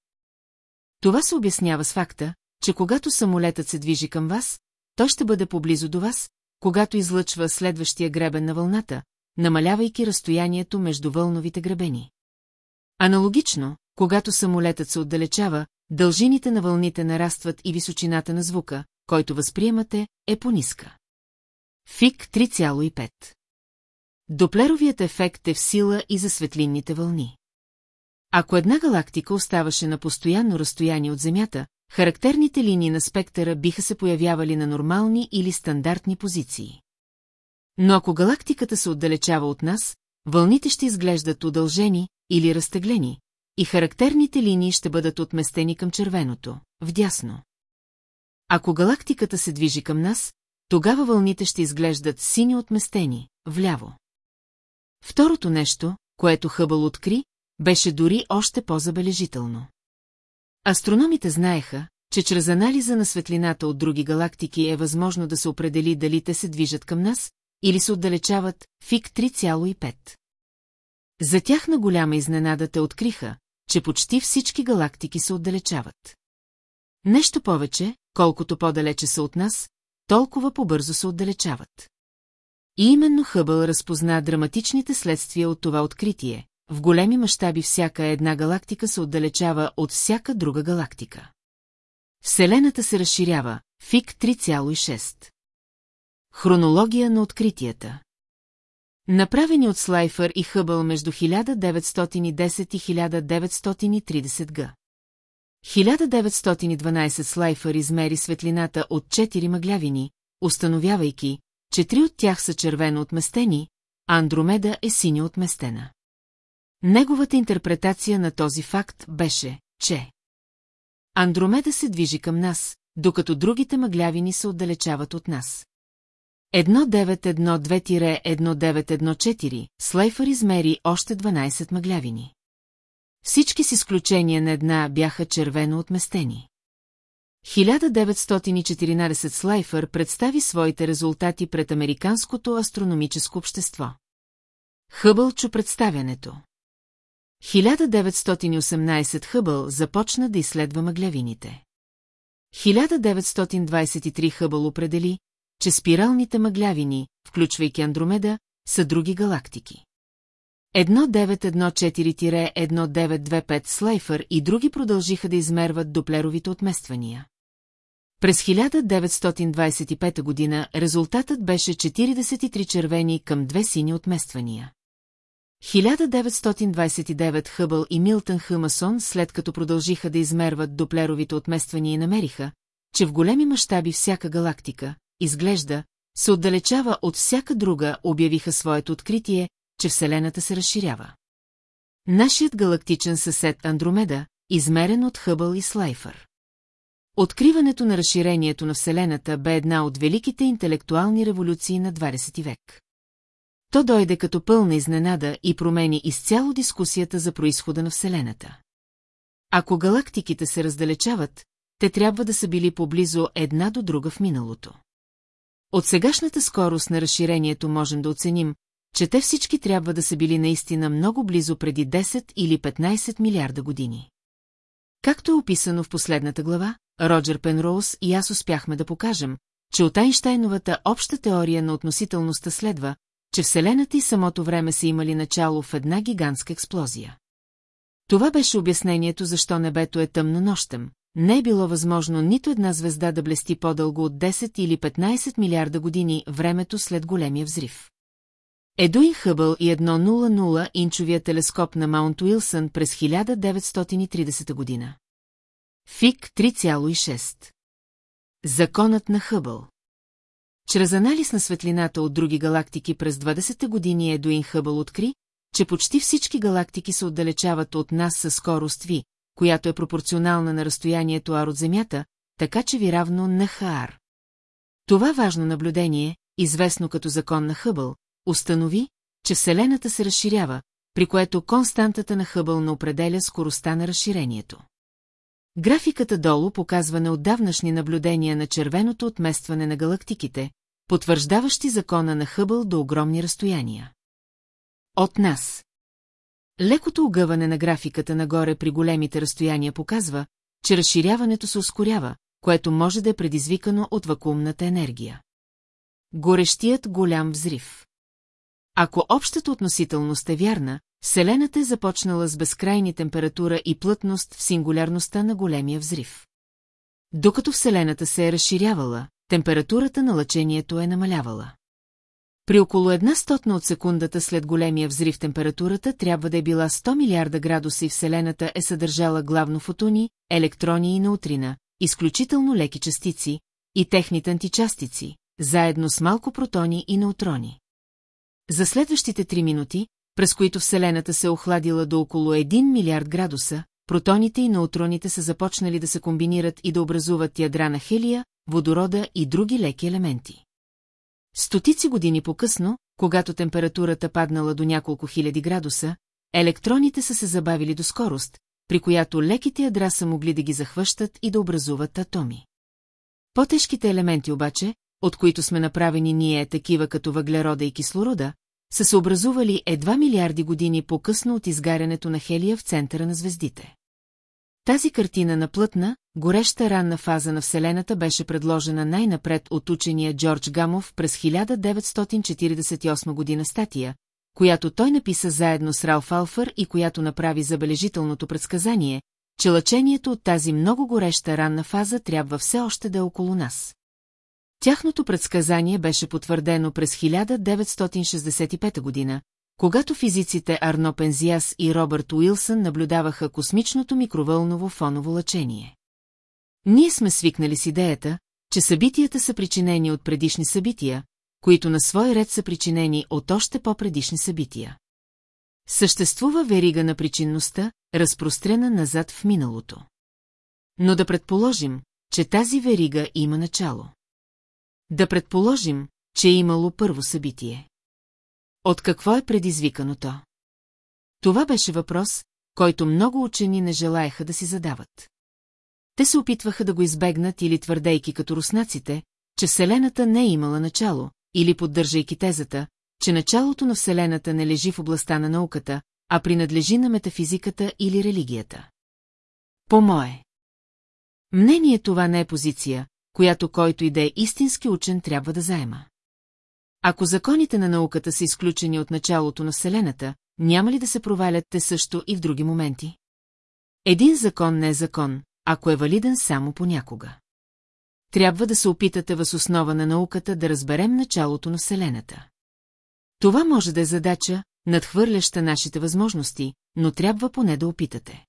Това се обяснява с факта, че когато самолетът се движи към вас, той ще бъде поблизо до вас, когато излъчва следващия гребен на вълната, намалявайки разстоянието между вълновите гребени. Аналогично, когато самолетът се отдалечава, дължините на вълните нарастват и височината на звука, който възприемате, е по-ниска. Фик 3,5 Доплеровият ефект е в сила и за светлинните вълни. Ако една галактика оставаше на постоянно разстояние от Земята, характерните линии на спектъра биха се появявали на нормални или стандартни позиции. Но ако галактиката се отдалечава от нас, вълните ще изглеждат удължени или разтеглени, и характерните линии ще бъдат отместени към червеното, вдясно. Ако галактиката се движи към нас, тогава вълните ще изглеждат сини отместени, вляво. Второто нещо, което Хъбъл откри, беше дори още по-забележително. Астрономите знаеха, че чрез анализа на светлината от други галактики е възможно да се определи дали те се движат към нас или се отдалечават фик 3,5. За тях на голяма изненада те откриха, че почти всички галактики се отдалечават. Нещо повече, колкото по-далече са от нас, толкова по-бързо се отдалечават. И именно Хъбъл разпозна драматичните следствия от това откритие. В големи мащаби всяка една галактика се отдалечава от всяка друга галактика. Вселената се разширява, фик 3,6. Хронология на откритията Направени от Слайфър и Хъбъл между 1910 и 1930 г. 1912 Слайфър измери светлината от 4 мъглявини, установявайки, че три от тях са червено отместени, а Андромеда е синя отместена. Неговата интерпретация на този факт беше, че Андромеда се движи към нас, докато другите мъглявини се отдалечават от нас. 1912-1914 Слайфър измери още 12 мъглявини. Всички с изключение на една бяха червено отместени. 1914 Слайфър представи своите резултати пред Американското астрономическо общество. Хъбъл чу представянето. 1918 Хъбъл започна да изследва мъглявините. 1923 Хъбъл определи, че спиралните мъглявини, включвайки Андромеда, са други галактики. 1914-1925 Слайфър и други продължиха да измерват доплеровите отмествания. През 1925 година резултатът беше 43 червени към две сини отмествания. 1929 Хъбъл и Милтън Хъмасон, след като продължиха да измерват доплеровите отмествания и намериха, че в големи мащаби всяка галактика, изглежда, се отдалечава от всяка друга, обявиха своето откритие, че Вселената се разширява. Нашият галактичен съсед Андромеда, измерен от Хъбъл и Слайфър. Откриването на разширението на Вселената бе една от великите интелектуални революции на 20 век. То дойде като пълна изненада и промени изцяло дискусията за происхода на Вселената. Ако галактиките се раздалечават, те трябва да са били поблизо една до друга в миналото. От сегашната скорост на разширението можем да оценим, че те всички трябва да са били наистина много близо преди 10 или 15 милиарда години. Както е описано в последната глава, Роджер Пенроуз и аз успяхме да покажем, че от Айнштайновата обща теория на относителността следва, че Вселената и самото време са имали начало в една гигантска експлозия. Това беше обяснението защо небето е тъмно нощем. Не е било възможно нито една звезда да блести по-дълго от 10 или 15 милиарда години времето след големия взрив. Едуин Хъбъл и 100 инчовия телескоп на Маунт Уилсън през 1930 година. ФИК 3,6 Законът на Хъбъл Чрез анализ на светлината от други галактики през 20-те години Едуин Хъбъл откри, че почти всички галактики се отдалечават от нас със скорост V, която е пропорционална на разстоянието R от Земята, така че ви равно на ХАР. Това важно наблюдение, известно като закон на Хъбъл, установи, че Вселената се разширява, при което константата на Хъбъл не определя скоростта на разширението. Графиката долу показва неотдавнашни наблюдения на червеното отместване на галактиките, потвърждаващи закона на Хъбъл до огромни разстояния. От нас. Лекото огъване на графиката нагоре при големите разстояния показва, че разширяването се ускорява, което може да е предизвикано от вакуумната енергия. Горещият голям взрив Ако общата относителност е вярна, Вселената е започнала с безкрайни температура и плътност в сингулярността на големия взрив. Докато Вселената се е разширявала, температурата на лъчението е намалявала. При около една стотна от секундата след големия взрив температурата трябва да е била 100 милиарда градуса и Вселената е съдържала главно фотони, електрони и неутрина, изключително леки частици, и техните античастици, заедно с малко протони и неутрони. За следващите три минути, през които Вселената се охладила до около 1 милиард градуса, протоните и неутроните са започнали да се комбинират и да образуват ядра на хелия, водорода и други леки елементи. Стотици години по-късно, когато температурата паднала до няколко хиляди градуса, електроните са се забавили до скорост, при която леките ядра са могли да ги захващат и да образуват атоми. По-тежките елементи обаче, от които сме направени ние такива като въглерода и кислорода, са се образували едва милиарди години по-късно от изгарянето на хелия в центъра на звездите. Тази картина на плътна, гореща ранна фаза на Вселената беше предложена най-напред от учения Джордж Гамов през 1948 година статия, която той написа заедно с Ралф Алфър и която направи забележителното предсказание, че лъчението от тази много гореща ранна фаза трябва все още да е около нас. Тяхното предсказание беше потвърдено през 1965 година, когато физиците Арно Пензиас и Робърт Уилсън наблюдаваха космичното микровълново фоново лъчение. Ние сме свикнали с идеята, че събитията са причинени от предишни събития, които на свой ред са причинени от още по-предишни събития. Съществува верига на причинността, разпрострена назад в миналото. Но да предположим, че тази верига има начало. Да предположим, че е имало първо събитие. От какво е предизвикано то? Това беше въпрос, който много учени не желаяха да си задават. Те се опитваха да го избегнат или твърдейки като руснаците, че Вселената не е имала начало, или поддържайки тезата, че началото на Вселената не лежи в областта на науката, а принадлежи на метафизиката или религията. По мое. Мнение това не е позиция, която който и да е истински учен трябва да заема. Ако законите на науката са изключени от началото на Вселената, няма ли да се провалят те също и в други моменти? Един закон не е закон, ако е валиден само понякога. Трябва да се опитате въз основа на науката да разберем началото на Вселената. Това може да е задача, надхвърляща нашите възможности, но трябва поне да опитате.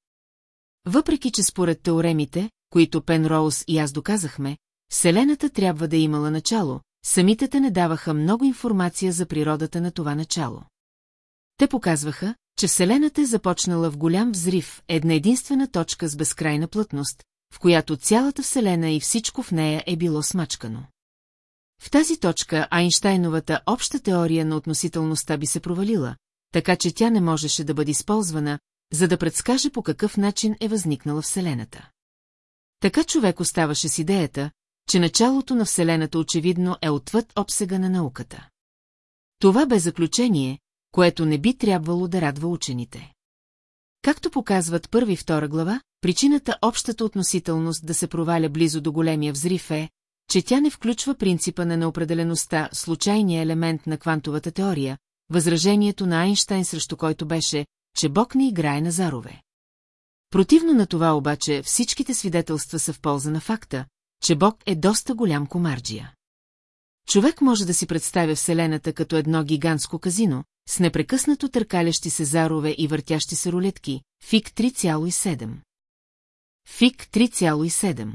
Въпреки, че според теоремите, които Пен Роуз и аз доказахме, Вселената трябва да е имала начало, самите те не даваха много информация за природата на това начало. Те показваха, че Вселената е започнала в голям взрив, една единствена точка с безкрайна плътност, в която цялата Вселена и всичко в нея е било смачкано. В тази точка Айнштайновата обща теория на относителността би се провалила, така че тя не можеше да бъде използвана, за да предскаже по какъв начин е възникнала Вселената. Така човек оставаше с идеята, че началото на Вселената очевидно е отвъд обсега на науката. Това бе заключение, което не би трябвало да радва учените. Както показват първи и втора глава, причината общата относителност да се проваля близо до големия взрив е, че тя не включва принципа на неопределеността, случайния елемент на квантовата теория, възражението на Айнштайн срещу който беше, че Бог не играе на зарове. Противно на това обаче всичките свидетелства са в полза на факта, че Бог е доста голям комарджия. Човек може да си представя Вселената като едно гигантско казино, с непрекъснато търкалящи се зарове и въртящи се рулетки, ФИК 3,7. ФИК 3,7.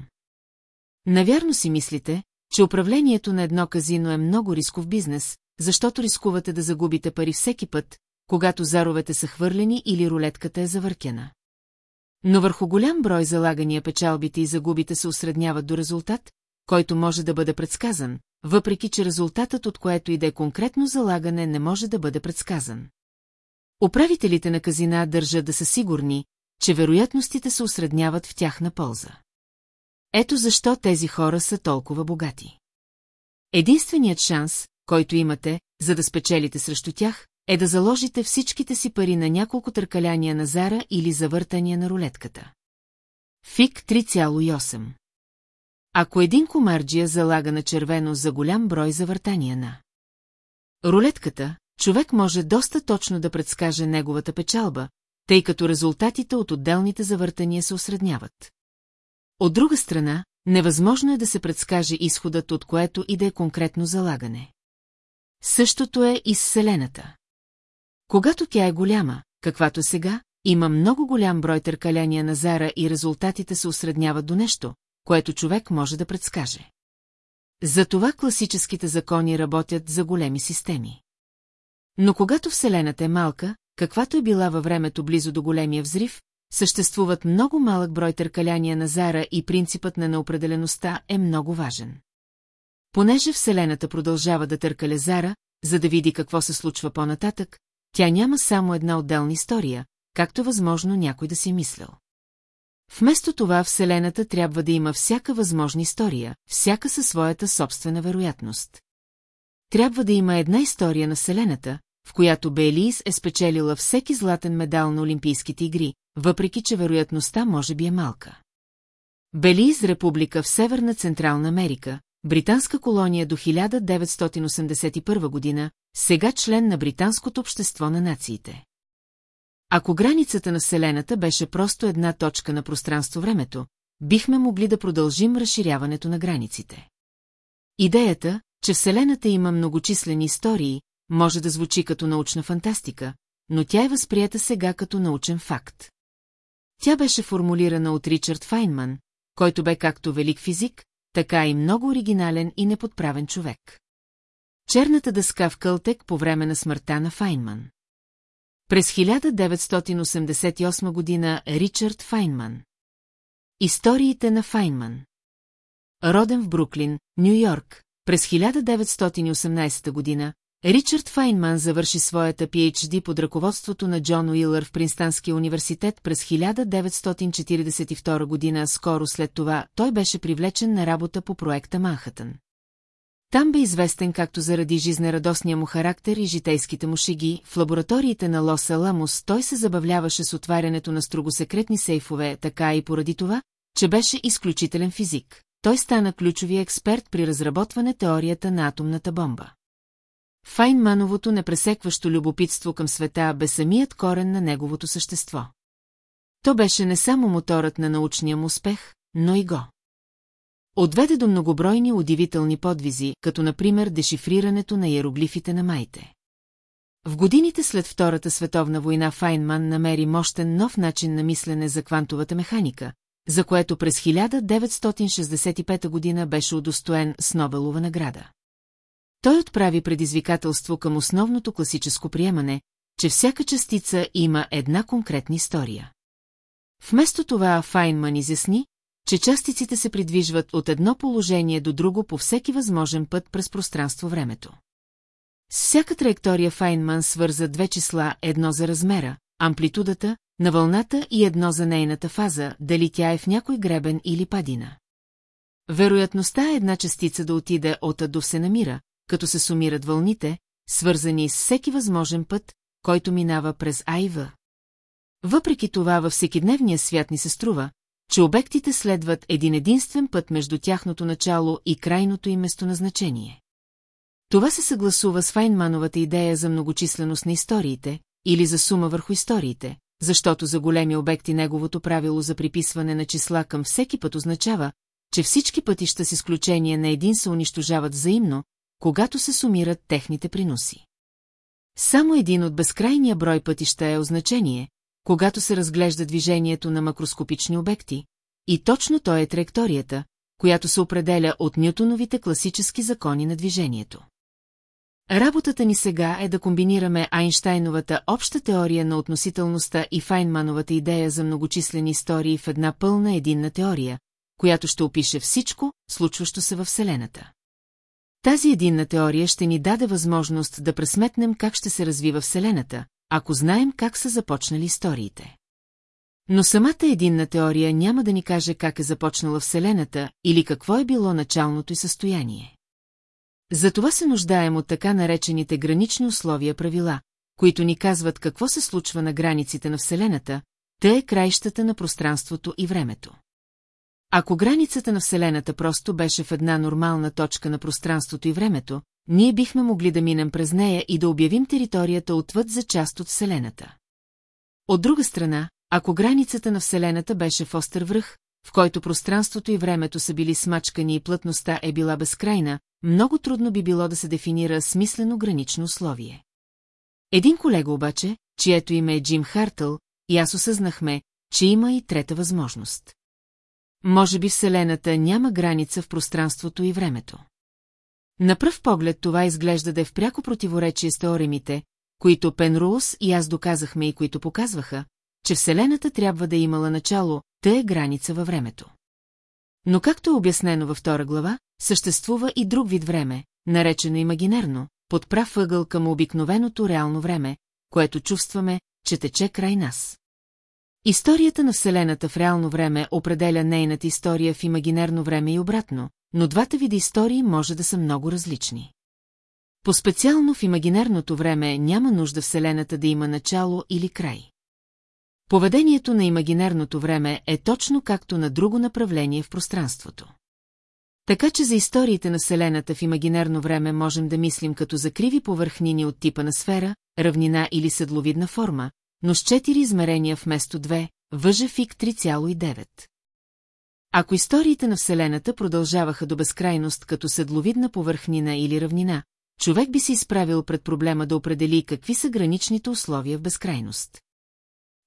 Навярно си мислите, че управлението на едно казино е много рисков бизнес, защото рискувате да загубите пари всеки път, когато заровете са хвърлени или рулетката е завъркена. Но върху голям брой залагания печалбите и загубите се осредняват до резултат, който може да бъде предсказан, въпреки че резултатът от което и да е конкретно залагане не може да бъде предсказан. Управителите на казина държат да са сигурни, че вероятностите се осредняват в тяхна полза. Ето защо тези хора са толкова богати. Единственият шанс, който имате, за да спечелите срещу тях, е да заложите всичките си пари на няколко търкаляния на зара или завъртания на рулетката. ФИК 3,8 Ако един комарджия залага на червено за голям брой завъртания на рулетката, човек може доста точно да предскаже неговата печалба, тъй като резултатите от отделните завъртания се осредняват. От друга страна, невъзможно е да се предскаже изходът от което и да е конкретно залагане. Същото е и с Вселената. Когато тя е голяма, каквато сега, има много голям брой търкаляния на зара и резултатите се осредняват до нещо, което човек може да предскаже. Затова класическите закони работят за големи системи. Но когато Вселената е малка, каквато е била във времето близо до големия взрив, съществуват много малък брой търкаляния на зара и принципът на неопределеността е много важен. Понеже Вселената продължава да търкаля зара, за да види какво се случва по-нататък, тя няма само една отделна история, както възможно някой да си мислял. Вместо това Вселената трябва да има всяка възможна история, всяка със своята собствена вероятност. Трябва да има една история на Вселената, в която Белиз е спечелила всеки златен медал на Олимпийските игри, въпреки че вероятността може би е малка. Белиз република в Северна Централна Америка, британска колония до 1981 година, сега член на Британското общество на нациите. Ако границата на Вселената беше просто една точка на пространство-времето, бихме могли да продължим разширяването на границите. Идеята, че Вселената има многочислени истории, може да звучи като научна фантастика, но тя е възприята сега като научен факт. Тя беше формулирана от Ричард Файнман, който бе както велик физик, така и много оригинален и неподправен човек. Черната дъска в Кълтек по време на смъртта на Файнман. През 1988 година Ричард Файнман. Историите на Файнман. Роден в Бруклин, Нью-Йорк, през 1918 година, Ричард Файнман завърши своята PhD под ръководството на Джон Уилър в Принстанския университет през 1942 година. Скоро след това той беше привлечен на работа по проекта Манхатън. Там бе известен както заради жизнерадостния му характер и житейските му шиги, в лабораториите на Лос Аламус той се забавляваше с отварянето на строгосекретни сейфове, така и поради това, че беше изключителен физик. Той стана ключови експерт при разработване теорията на атомната бомба. Файнмановото непресекващо любопитство към света бе самият корен на неговото същество. То беше не само моторът на научния му успех, но и го. Отведе до многобройни удивителни подвизи, като например дешифрирането на иероглифите на майте. В годините след Втората световна война Файнман намери мощен нов начин на мислене за квантовата механика, за което през 1965 година беше удостоен с Нобелова награда. Той отправи предизвикателство към основното класическо приемане, че всяка частица има една конкретна история. Вместо това Файнман изясни, че частиците се придвижват от едно положение до друго по всеки възможен път през пространство-времето. С всяка траектория Файнман свърза две числа, едно за размера, амплитудата, на вълната и едно за нейната фаза, дали тя е в някой гребен или падина. Вероятността е една частица да отиде от А до се намира, като се сумират вълните, свързани с всеки възможен път, който минава през А и В. Въпреки това във всекидневния свят ни се струва, че обектите следват един единствен път между тяхното начало и крайното им местоназначение. Това се съгласува с Файнмановата идея за многочисленост на историите, или за сума върху историите, защото за големи обекти неговото правило за приписване на числа към всеки път означава, че всички пътища с изключение на един се унищожават взаимно, когато се сумират техните приноси. Само един от безкрайния брой пътища е означение, когато се разглежда движението на макроскопични обекти, и точно то е траекторията, която се определя от Нютоновите класически закони на движението. Работата ни сега е да комбинираме Айнштайновата обща теория на относителността и Файнмановата идея за многочислени истории в една пълна единна теория, която ще опише всичко, случващо се във Вселената. Тази единна теория ще ни даде възможност да пресметнем как ще се развива Вселената, ако знаем как са започнали историите. Но самата единна теория няма да ни каже как е започнала Вселената или какво е било началното й състояние. Затова се нуждаем от така наречените гранични условия правила, които ни казват какво се случва на границите на Вселената, те е краищата на пространството и времето. Ако границата на Вселената просто беше в една нормална точка на пространството и времето, ние бихме могли да минем през нея и да обявим територията отвъд за част от Вселената. От друга страна, ако границата на Вселената беше в остър връх, в който пространството и времето са били смачкани и плътността е била безкрайна, много трудно би било да се дефинира смислено гранично условие. Един колега обаче, чието име е Джим Хартъл, и аз осъзнахме, че има и трета възможност. Може би Вселената няма граница в пространството и времето. На пръв поглед това изглежда да е в пряко противоречие с теоремите, които Пенроуз и аз доказахме и които показваха, че Вселената трябва да е имала начало, те е граница във времето. Но както е обяснено във втора глава, съществува и друг вид време, наречено имагинерно, под прав ъгъл към обикновеното реално време, което чувстваме, че тече край нас. Историята на Вселената в реално време определя нейната история в имагинерно време и обратно, но двата вида истории може да са много различни. По-специално в имагинерното време няма нужда Вселената да има начало или край. Поведението на имагинерното време е точно както на друго направление в пространството. Така че за историите на Вселената в имагинерно време можем да мислим като за криви повърхнини от типа на сфера, равнина или седловидна форма, но с четири измерения вместо две, въже фик 3,9. Ако историите на Вселената продължаваха до безкрайност като седловидна повърхнина или равнина, човек би се изправил пред проблема да определи какви са граничните условия в безкрайност.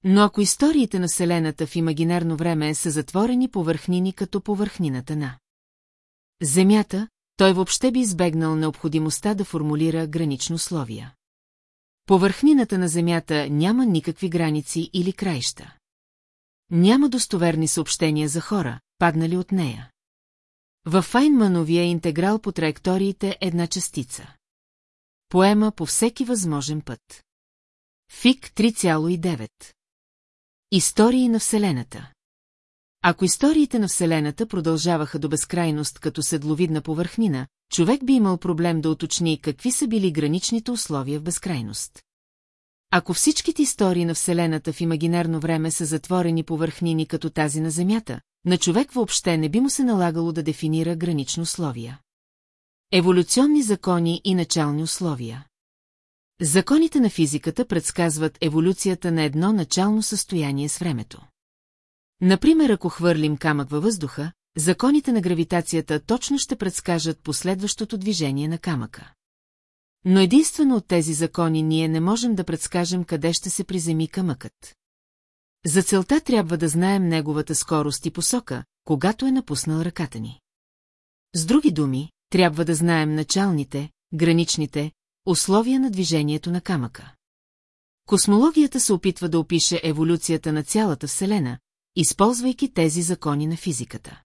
Но ако историите на Вселената в имагинерно време са затворени повърхнини като повърхнината на Земята, той въобще би избегнал необходимостта да формулира гранично условия. Повърхнината на Земята няма никакви граници или краища. Няма достоверни съобщения за хора, паднали от нея. Във Файнмановия интеграл по траекториите една частица. поема по всеки възможен път. ФИК 3,9 Истории на Вселената Ако историите на Вселената продължаваха до безкрайност като седловидна повърхнина, човек би имал проблем да уточни какви са били граничните условия в безкрайност. Ако всичките истории на Вселената в имагинерно време са затворени повърхнини като тази на Земята, на човек въобще не би му се налагало да дефинира гранично условия. Еволюционни закони и начални условия Законите на физиката предсказват еволюцията на едно начално състояние с времето. Например, ако хвърлим камък във въздуха, законите на гравитацията точно ще предскажат последващото движение на камъка. Но единствено от тези закони ние не можем да предскажем къде ще се приземи камъкът. За целта трябва да знаем неговата скорост и посока, когато е напуснал ръката ни. С други думи, трябва да знаем началните, граничните, условия на движението на камъка. Космологията се опитва да опише еволюцията на цялата Вселена, използвайки тези закони на физиката.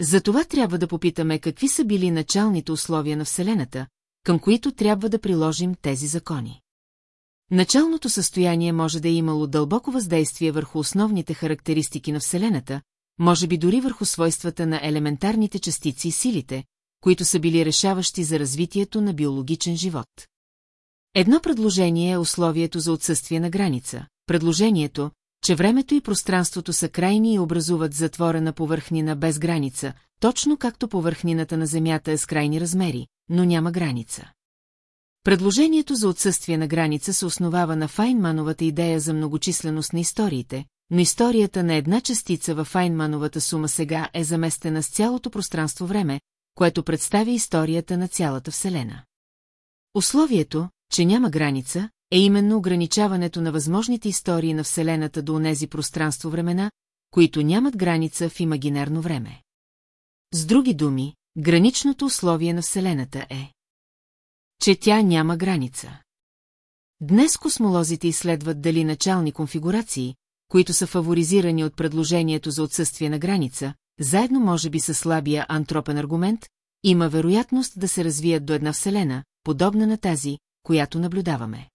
Затова трябва да попитаме какви са били началните условия на Вселената, към които трябва да приложим тези закони. Началното състояние може да е имало дълбоко въздействие върху основните характеристики на Вселената, може би дори върху свойствата на елементарните частици и силите, които са били решаващи за развитието на биологичен живот. Едно предложение е условието за отсъствие на граница, предложението, че времето и пространството са крайни и образуват затворена повърхнина без граница, точно както повърхнината на Земята е с крайни размери, но няма граница. Предложението за отсъствие на граница се основава на Файнмановата идея за многочисленост на историите, но историята на една частица във Файнмановата сума сега е заместена с цялото пространство-време, което представя историята на цялата Вселена. Условието, че няма граница, е именно ограничаването на възможните истории на Вселената до онези пространство-времена, които нямат граница в имагинерно време. С други думи, граничното условие на Вселената е, че тя няма граница. Днес космолозите изследват дали начални конфигурации, които са фаворизирани от предложението за отсъствие на граница, заедно може би с слабия антропен аргумент, има вероятност да се развият до една Вселена, подобна на тази, която наблюдаваме.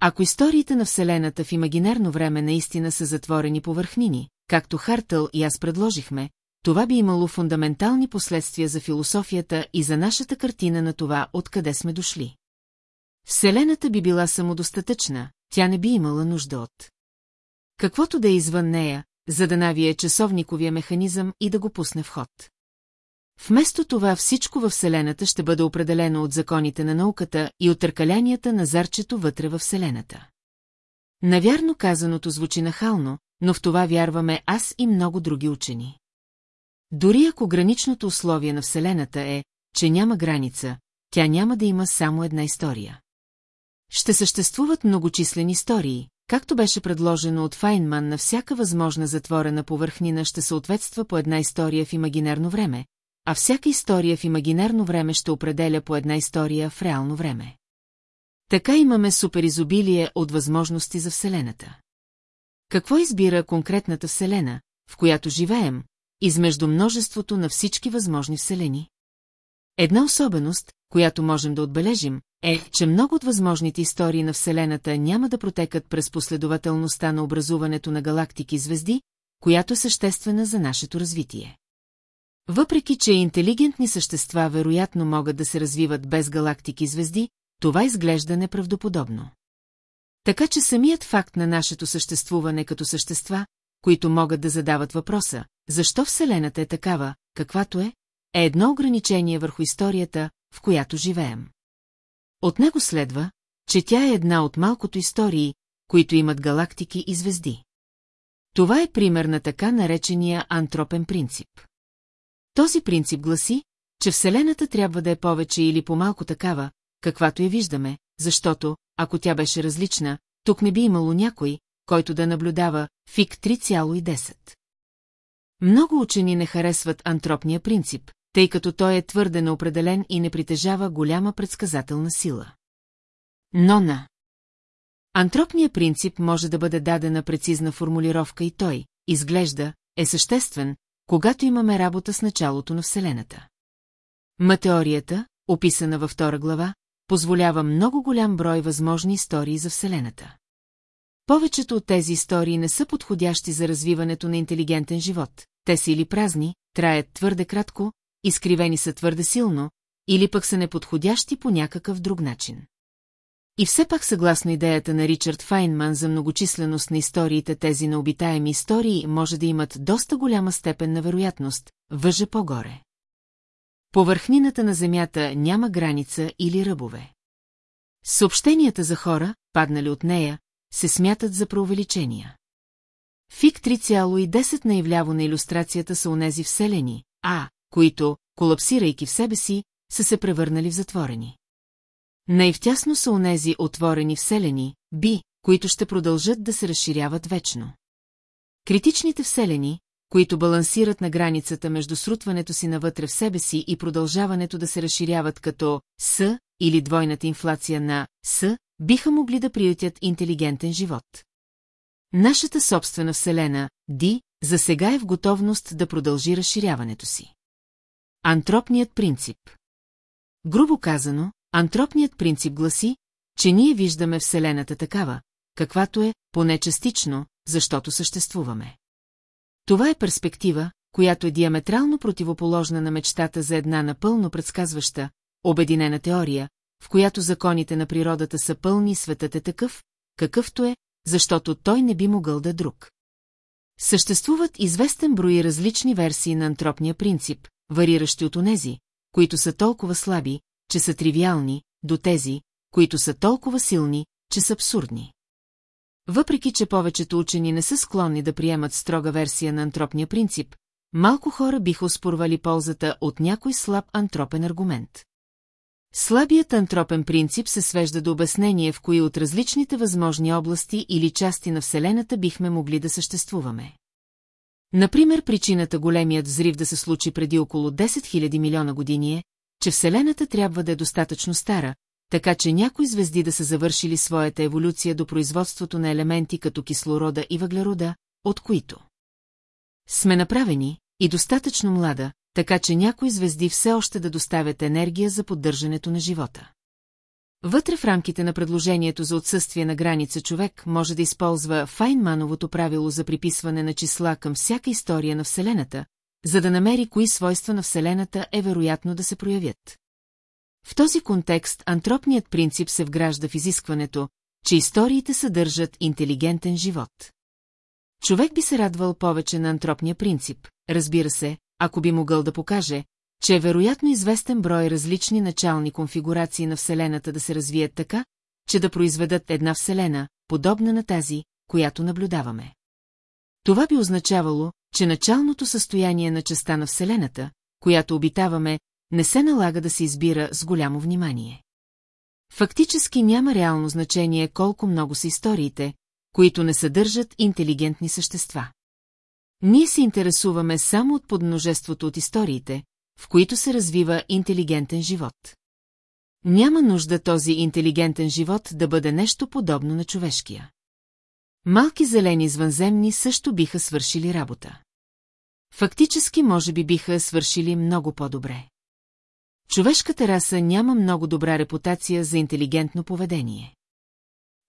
Ако историите на Вселената в имагинерно време наистина са затворени повърхнини, както Хартъл и аз предложихме, това би имало фундаментални последствия за философията и за нашата картина на това, откъде сме дошли. Вселената би била самодостатъчна, тя не би имала нужда от. Каквото да е извън нея, за да навие часовниковия механизъм и да го пусне в ход. Вместо това всичко във Вселената ще бъде определено от законите на науката и от търкалянията на зарчето вътре във Вселената. Навярно казаното звучи нахално, но в това вярваме аз и много други учени. Дори ако граничното условие на Вселената е, че няма граница, тя няма да има само една история. Ще съществуват многочислени истории, както беше предложено от Файнман на всяка възможна затворена повърхнина ще съответства по една история в имагинерно време, а всяка история в имагинерно време ще определя по една история в реално време. Така имаме суперизобилие от възможности за Вселената. Какво избира конкретната Вселена, в която живеем, измежду множеството на всички възможни Вселени? Една особеност, която можем да отбележим, е, че много от възможните истории на Вселената няма да протекат през последователността на образуването на галактики звезди, която е съществена за нашето развитие. Въпреки, че интелигентни същества вероятно могат да се развиват без галактики звезди, това изглежда неправдоподобно. Така че самият факт на нашето съществуване като същества, които могат да задават въпроса, защо Вселената е такава, каквато е, е едно ограничение върху историята, в която живеем. От него следва, че тя е една от малкото истории, които имат галактики и звезди. Това е пример на така наречения антропен принцип. Този принцип гласи, че Вселената трябва да е повече или по-малко такава, каквато я виждаме, защото, ако тя беше различна, тук не би имало някой, който да наблюдава ФИК 3,10. Много учени не харесват антропния принцип, тъй като той е твърде неопределен и не притежава голяма предсказателна сила. Но на Антропният принцип може да бъде дадена прецизна формулировка и той, изглежда, е съществен, когато имаме работа с началото на Вселената. Матеорията, описана във втора глава, позволява много голям брой възможни истории за Вселената. Повечето от тези истории не са подходящи за развиването на интелигентен живот. Те са или празни, траят твърде кратко, изкривени са твърде силно, или пък са неподходящи по някакъв друг начин. И все пак съгласно идеята на Ричард Файнман за многочисленост на историите, тези необитаеми истории може да имат доста голяма степен на вероятност, въже по-горе. Повърхнината на Земята няма граница или ръбове. Съобщенията за хора, паднали от нея, се смятат за преувеличения. Фик 3,10 наивляво на иллюстрацията са онези вселени, а, които, колапсирайки в себе си, са се превърнали в затворени. Най-втясно са онези отворени вселени, би, които ще продължат да се разширяват вечно. Критичните вселени, които балансират на границата между срутването си навътре в себе си и продължаването да се разширяват като С или двойната инфлация на С, биха могли да приютят интелигентен живот. Нашата собствена вселена, Ди, за сега е в готовност да продължи разширяването си. Антропният принцип Грубо казано, антропният принцип гласи, че ние виждаме Вселената такава, каквато е, поне частично, защото съществуваме. Това е перспектива, която е диаметрално противоположна на мечтата за една напълно предсказваща, обединена теория, в която законите на природата са пълни и светът е такъв, какъвто е, защото той не би могъл да е друг. Съществуват известен брои различни версии на антропния принцип, вариращи от онези, които са толкова слаби, че са тривиални, до тези, които са толкова силни, че са абсурдни. Въпреки, че повечето учени не са склонни да приемат строга версия на антропния принцип, малко хора биха оспорвали ползата от някой слаб антропен аргумент. Слабият антропен принцип се свежда до обяснение в кои от различните възможни области или части на Вселената бихме могли да съществуваме. Например, причината големият взрив да се случи преди около 10 000 милиона години е, че Вселената трябва да е достатъчно стара, така че някои звезди да са завършили своята еволюция до производството на елементи като кислорода и въглерода, от които сме направени, и достатъчно млада, така че някои звезди все още да доставят енергия за поддържането на живота. Вътре в рамките на предложението за отсъствие на граница човек може да използва Файнмановото правило за приписване на числа към всяка история на Вселената, за да намери кои свойства на Вселената е вероятно да се проявят. В този контекст антропният принцип се вгражда в изискването, че историите съдържат интелигентен живот. Човек би се радвал повече на антропния принцип, разбира се, ако би могъл да покаже, че е вероятно известен брой различни начални конфигурации на Вселената да се развият така, че да произведат една Вселена, подобна на тази, която наблюдаваме. Това би означавало, че началното състояние на частта на Вселената, която обитаваме, не се налага да се избира с голямо внимание. Фактически няма реално значение колко много са историите, които не съдържат интелигентни същества. Ние се интересуваме само от подмножеството от историите, в които се развива интелигентен живот. Няма нужда този интелигентен живот да бъде нещо подобно на човешкия. Малки зелени извънземни също биха свършили работа. Фактически може би биха свършили много по-добре. Човешката раса няма много добра репутация за интелигентно поведение.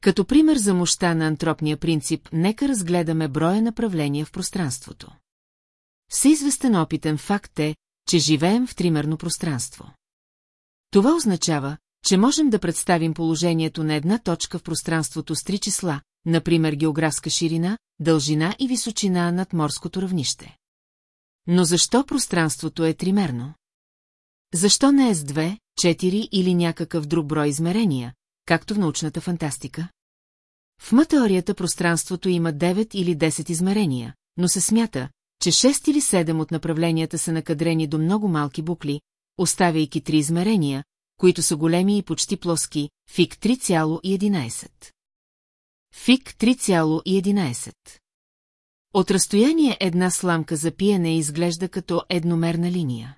Като пример за мощта на антропния принцип, нека разгледаме броя направления в пространството. Всеизвестен опитен факт е, че живеем в тримерно пространство. Това означава, че можем да представим положението на една точка в пространството с три числа, например географска ширина, дължина и височина над морското равнище. Но защо пространството е тримерно? Защо не е с две, четири или някакъв друг брой измерения, както в научната фантастика? В матеорията пространството има 9 или 10 измерения, но се смята, че 6 или 7 от направленията са накадрени до много малки букли, оставяйки три измерения, които са големи и почти плоски, фик 3,11. Фик 3,11. От разстояние една сламка за пиене изглежда като едномерна линия.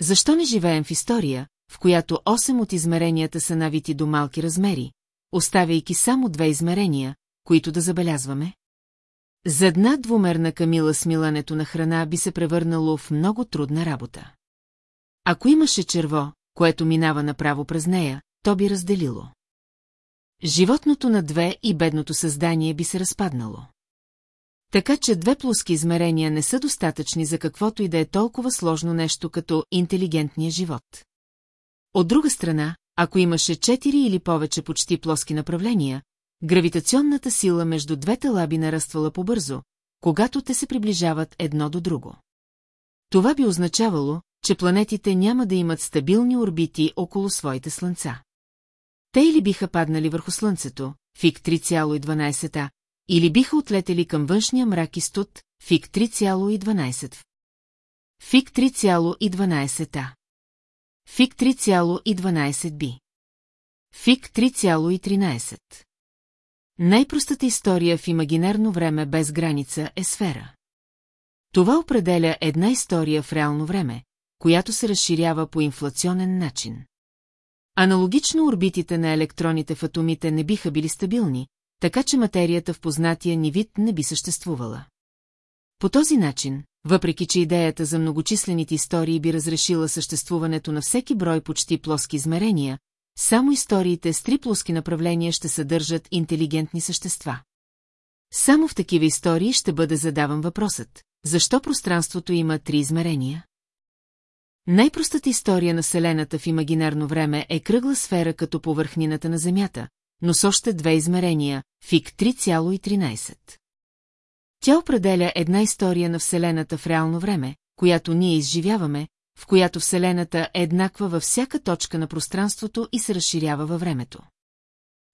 Защо не живеем в история, в която 8 от измеренията са навити до малки размери, оставяйки само две измерения, които да забелязваме? За една двумерна камила смилането на храна би се превърнало в много трудна работа. Ако имаше черво, което минава направо през нея, то би разделило. Животното на две и бедното създание би се разпаднало. Така че две плоски измерения не са достатъчни за каквото и да е толкова сложно нещо като интелигентния живот. От друга страна, ако имаше четири или повече почти плоски направления, гравитационната сила между двете лаби нараствала побързо, когато те се приближават едно до друго. Това би означавало, че планетите няма да имат стабилни орбити около своите слънца. Те или биха паднали върху Слънцето, фиг 3,12, или биха отлетели към външния мрак и студ, фиг 3,12. Фиг 3,12. Фиг 3,12 би. Фиг 3,13. Най-простата история в имагинерно време без граница е сфера. Това определя една история в реално време, която се разширява по инфлационен начин. Аналогично орбитите на електроните в атомите не биха били стабилни, така че материята в познатия ни вид не би съществувала. По този начин, въпреки че идеята за многочислените истории би разрешила съществуването на всеки брой почти плоски измерения, само историите с три плоски направления ще съдържат интелигентни същества. Само в такива истории ще бъде задаван въпросът, защо пространството има три измерения? Най-простата история на Вселената в имагинарно време е кръгла сфера като повърхнината на Земята, но с още две измерения, фиг 3,13. Тя определя една история на Вселената в реално време, която ние изживяваме, в която Вселената е еднаква във всяка точка на пространството и се разширява във времето.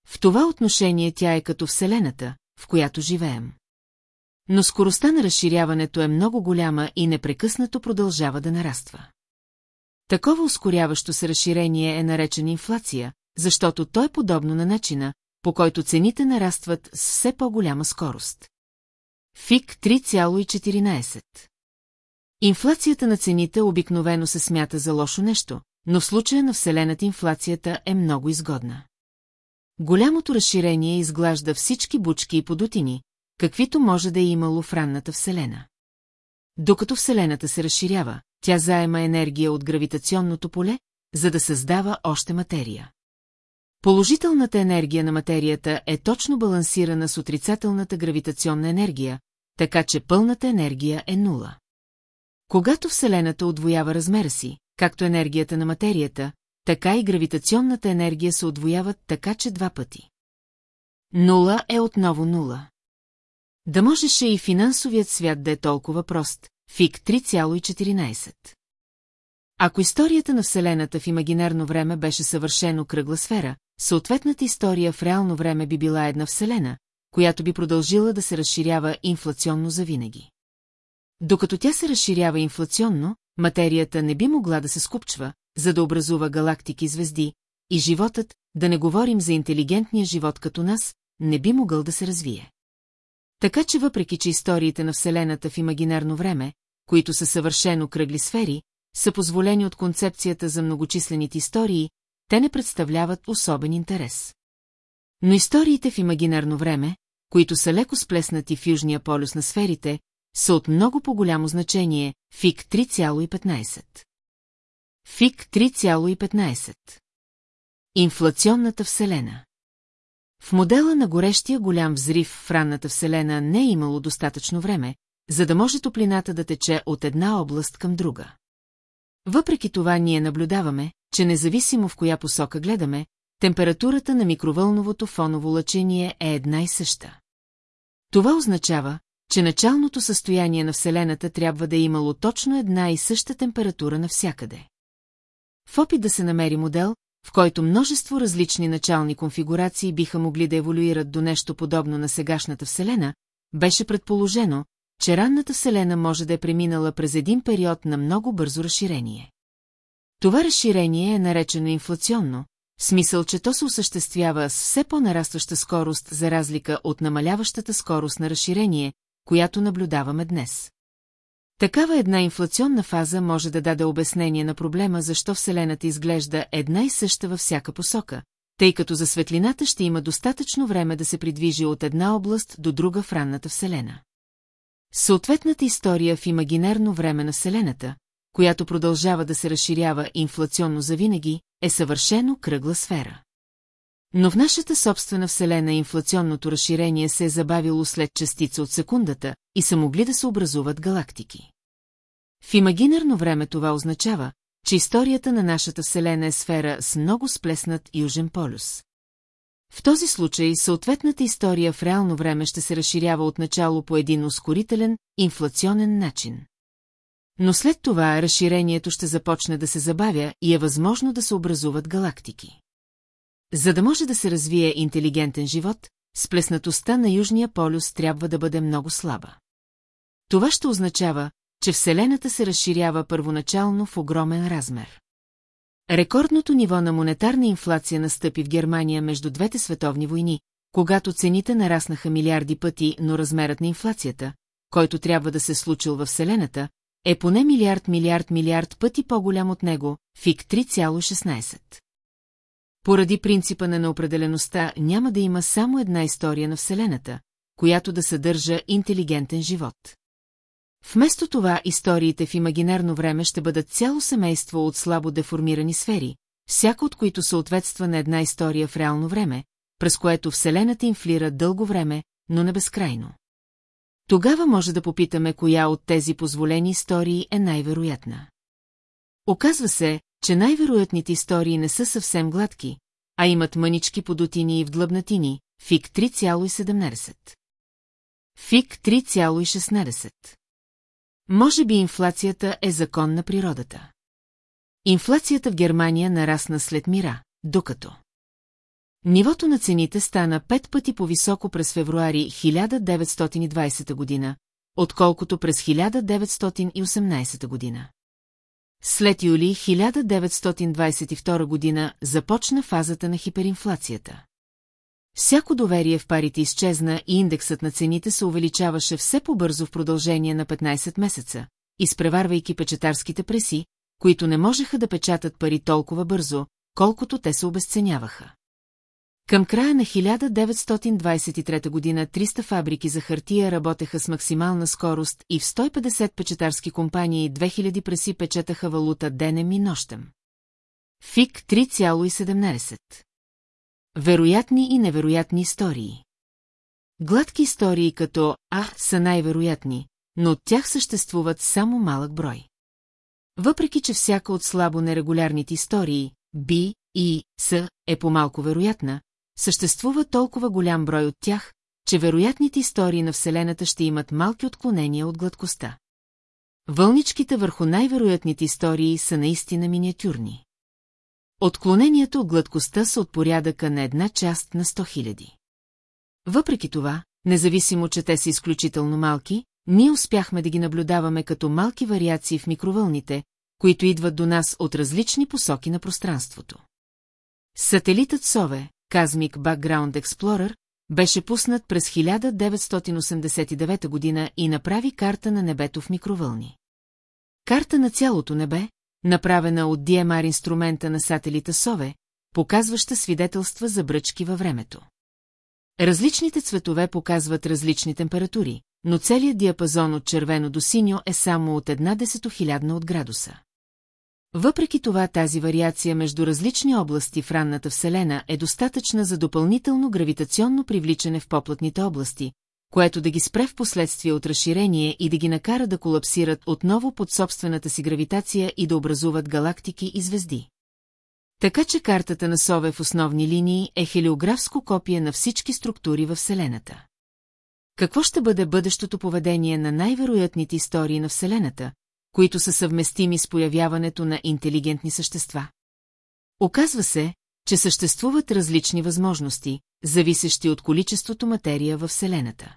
В това отношение тя е като Вселената, в която живеем. Но скоростта на разширяването е много голяма и непрекъснато продължава да нараства. Такова ускоряващо се разширение е наречена инфлация, защото то е подобно на начина, по който цените нарастват с все по-голяма скорост. ФИК 3,14 Инфлацията на цените обикновено се смята за лошо нещо, но в случая на Вселената инфлацията е много изгодна. Голямото разширение изглажда всички бучки и подутини, каквито може да е имало в ранната Вселена. Докато Вселената се разширява, тя заема енергия от гравитационното поле, за да създава още материя. Положителната енергия на материята е точно балансирана с отрицателната гравитационна енергия, така че пълната енергия е нула. Когато Вселената отвоява размера си, както енергията на материята, така и гравитационната енергия се отвояват така, че два пъти. Нула е отново нула. Да можеше и финансовият свят да е толкова прост, фиг 3,14. Ако историята на Вселената в имагинарно време беше съвършено кръгла сфера, съответната история в реално време би била една Вселена, която би продължила да се разширява инфлационно завинаги. Докато тя се разширява инфлационно, материята не би могла да се скупчва, за да образува галактики звезди, и животът, да не говорим за интелигентния живот като нас, не би могъл да се развие. Така че въпреки, че историите на Вселената в имагинарно време, които са съвършено кръгли сфери, са позволени от концепцията за многочислените истории, те не представляват особен интерес. Но историите в имагинарно време, които са леко сплеснати в южния полюс на сферите, са от много по-голямо значение, фиг 3,15. Фиг 3,15. Инфлационната вселена В модела на горещия голям взрив в ранната вселена не е имало достатъчно време, за да може топлината да тече от една област към друга. Въпреки това ние наблюдаваме, че независимо в коя посока гледаме, температурата на микровълновото фоново лъчение е една и съща. Това означава, че началното състояние на Вселената трябва да е имало точно една и съща температура навсякъде. В опит да се намери модел, в който множество различни начални конфигурации биха могли да еволюират до нещо подобно на сегашната Вселена, беше предположено, че ранната Вселена може да е преминала през един период на много бързо разширение. Това разширение е наречено инфлационно, в смисъл, че то се осъществява с все по-нарастваща скорост за разлика от намаляващата скорост на разширение, която наблюдаваме днес. Такава една инфлационна фаза може да даде обяснение на проблема защо Вселената изглежда една и съща във всяка посока, тъй като за светлината ще има достатъчно време да се придвижи от една област до друга в ранната Вселена. Съответната история в имагинерно време на Вселената, която продължава да се разширява инфлационно завинаги, е съвършено кръгла сфера. Но в нашата собствена Вселена инфлационното разширение се е забавило след частица от секундата и са могли да се образуват галактики. В имагинерно време това означава, че историята на нашата Вселена е сфера с много сплеснат южен полюс. В този случай съответната история в реално време ще се разширява от начало по един ускорителен, инфлационен начин. Но след това разширението ще започне да се забавя и е възможно да се образуват галактики. За да може да се развие интелигентен живот, сплеснатостта на Южния полюс трябва да бъде много слаба. Това ще означава, че Вселената се разширява първоначално в огромен размер. Рекордното ниво на монетарна инфлация настъпи в Германия между двете световни войни, когато цените нараснаха милиарди пъти, но размерът на инфлацията, който трябва да се случил във Вселената, е поне милиард милиард милиард пъти по-голям от него, фиг 3,16. Поради принципа на неопределеността няма да има само една история на Вселената, която да съдържа интелигентен живот. Вместо това историите в имагинерно време ще бъдат цяло семейство от слабо деформирани сфери, всяко от които съответства на една история в реално време, през което Вселената инфлира дълго време, но не безкрайно. Тогава може да попитаме коя от тези позволени истории е най-вероятна. Оказва се, че най-вероятните истории не са съвсем гладки, а имат мънички подотини и вдлъбнатини, фиг 3,17. Фиг 3,16. Може би инфлацията е закон на природата. Инфлацията в Германия нарасна след мира, докато Нивото на цените стана пет пъти по-високо през февруари 1920 година, отколкото през 1918 година. След юли 1922 година започна фазата на хиперинфлацията. Всяко доверие в парите изчезна и индексът на цените се увеличаваше все по-бързо в продължение на 15 месеца, изпреварвайки печатарските преси, които не можеха да печатат пари толкова бързо, колкото те се обесценяваха. Към края на 1923 година 300 фабрики за хартия работеха с максимална скорост и в 150 печатарски компании 2000 преси печатаха валута денем и нощем. ФИК 3,17 Вероятни и невероятни истории Гладки истории като А са най-вероятни, но от тях съществуват само малък брой. Въпреки, че всяка от слабо нерегулярните истории, Б и С, е по-малко вероятна, съществува толкова голям брой от тях, че вероятните истории на Вселената ще имат малки отклонения от гладкостта. Вълничките върху най-вероятните истории са наистина миниатюрни. Отклонението от гладкостта са от порядъка на една част на 100 000. Въпреки това, независимо, че те са изключително малки, ние успяхме да ги наблюдаваме като малки вариации в микровълните, които идват до нас от различни посоки на пространството. Сателитът Сове, Cosmic Background Explorer, беше пуснат през 1989 година и направи карта на небето в микровълни. Карта на цялото небе, направена от DMR инструмента на сателита Сове, показваща свидетелства за бръчки във времето. Различните цветове показват различни температури, но целият диапазон от червено до синьо е само от една десетохилядна от градуса. Въпреки това тази вариация между различни области в ранната Вселена е достатъчна за допълнително гравитационно привличане в поплътните области, което да ги спре в последствие от разширение и да ги накара да колапсират отново под собствената си гравитация и да образуват галактики и звезди. Така че картата на Сове в основни линии е хелиографско копие на всички структури във Вселената. Какво ще бъде бъдещото поведение на най-вероятните истории на Вселената, които са съвместими с появяването на интелигентни същества. Оказва се, че съществуват различни възможности, зависещи от количеството материя във Вселената.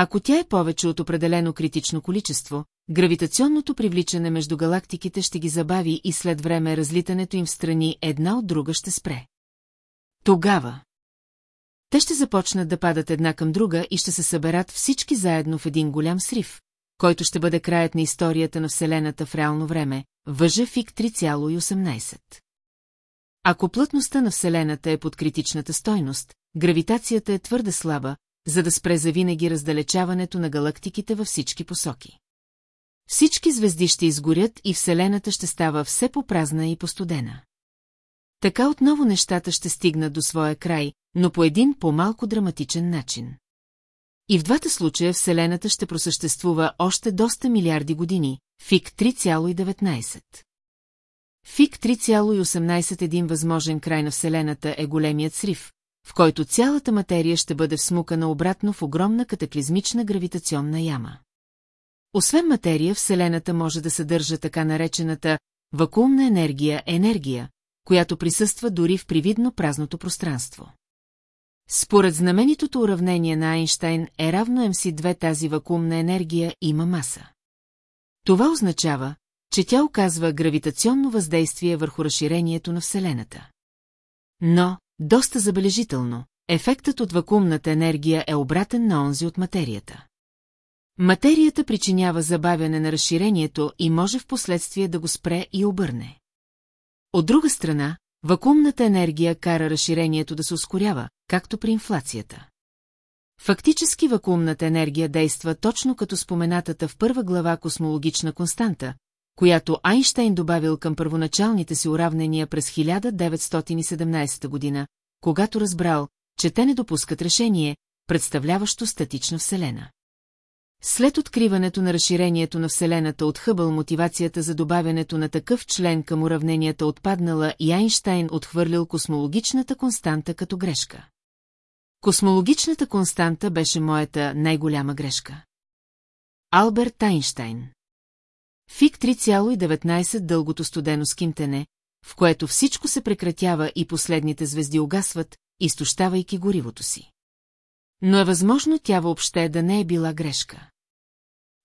Ако тя е повече от определено критично количество, гравитационното привличане между галактиките ще ги забави и след време разлитането им в страни една от друга ще спре. Тогава. Те ще започнат да падат една към друга и ще се съберат всички заедно в един голям срив, който ще бъде краят на историята на Вселената в реално време, въже фиг 3,18. Ако плътността на Вселената е под критичната стойност, гравитацията е твърде слаба, за да спре завинаги раздалечаването на галактиките във всички посоки. Всички звезди ще изгорят и Вселената ще става все по-празна и постудена. Така отново нещата ще стигнат до своя край, но по един по-малко драматичен начин. И в двата случая Вселената ще просъществува още доста милиарди години, ФИК 3,19. ФИК 3,18 един възможен край на Вселената е големият срив, в който цялата материя ще бъде всмукана обратно в огромна катаклизмична гравитационна яма. Освен материя, Вселената може да съдържа така наречената вакуумна енергия, енергия, която присъства дори в привидно празното пространство. Според знаменитото уравнение на Айнштайн е равно МС2 тази вакуумна енергия има маса. Това означава, че тя оказва гравитационно въздействие върху разширението на Вселената. Но, доста забележително, ефектът от вакуумната енергия е обратен на онзи от материята. Материята причинява забавяне на разширението и може в последствие да го спре и обърне. От друга страна, вакуумната енергия кара разширението да се ускорява, както при инфлацията. Фактически вакуумната енергия действа точно като споменатата в първа глава космологична константа, която Айнштайн добавил към първоначалните си уравнения през 1917 година, когато разбрал, че те не допускат решение, представляващо статична Вселена. След откриването на разширението на Вселената от Хъбъл мотивацията за добавянето на такъв член към уравненията отпаднала и Айнштайн отхвърлил космологичната константа като грешка. Космологичната константа беше моята най-голяма грешка. Алберт Айнштайн Фик 3,19 дългото студено скимтене, в което всичко се прекратява и последните звезди угасват, изтощавайки горивото си. Но е възможно тя въобще да не е била грешка.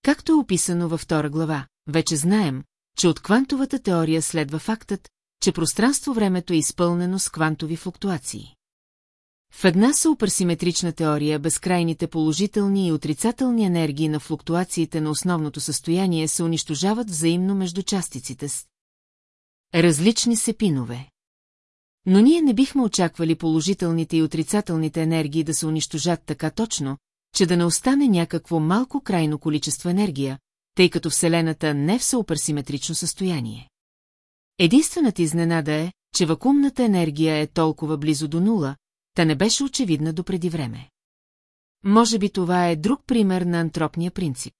Както е описано във втора глава, вече знаем, че от квантовата теория следва фактът, че пространство-времето е изпълнено с квантови флуктуации. В една суперсиметрична теория безкрайните положителни и отрицателни енергии на флуктуациите на основното състояние се унищожават взаимно между частиците с различни сепинове. Но ние не бихме очаквали положителните и отрицателните енергии да се унищожат така точно, че да не остане някакво малко крайно количество енергия, тъй като Вселената не е в суперсиметрично състояние. Единствената изненада е, че вакуумната енергия е толкова близо до нула, та не беше очевидна допреди време. Може би това е друг пример на антропния принцип.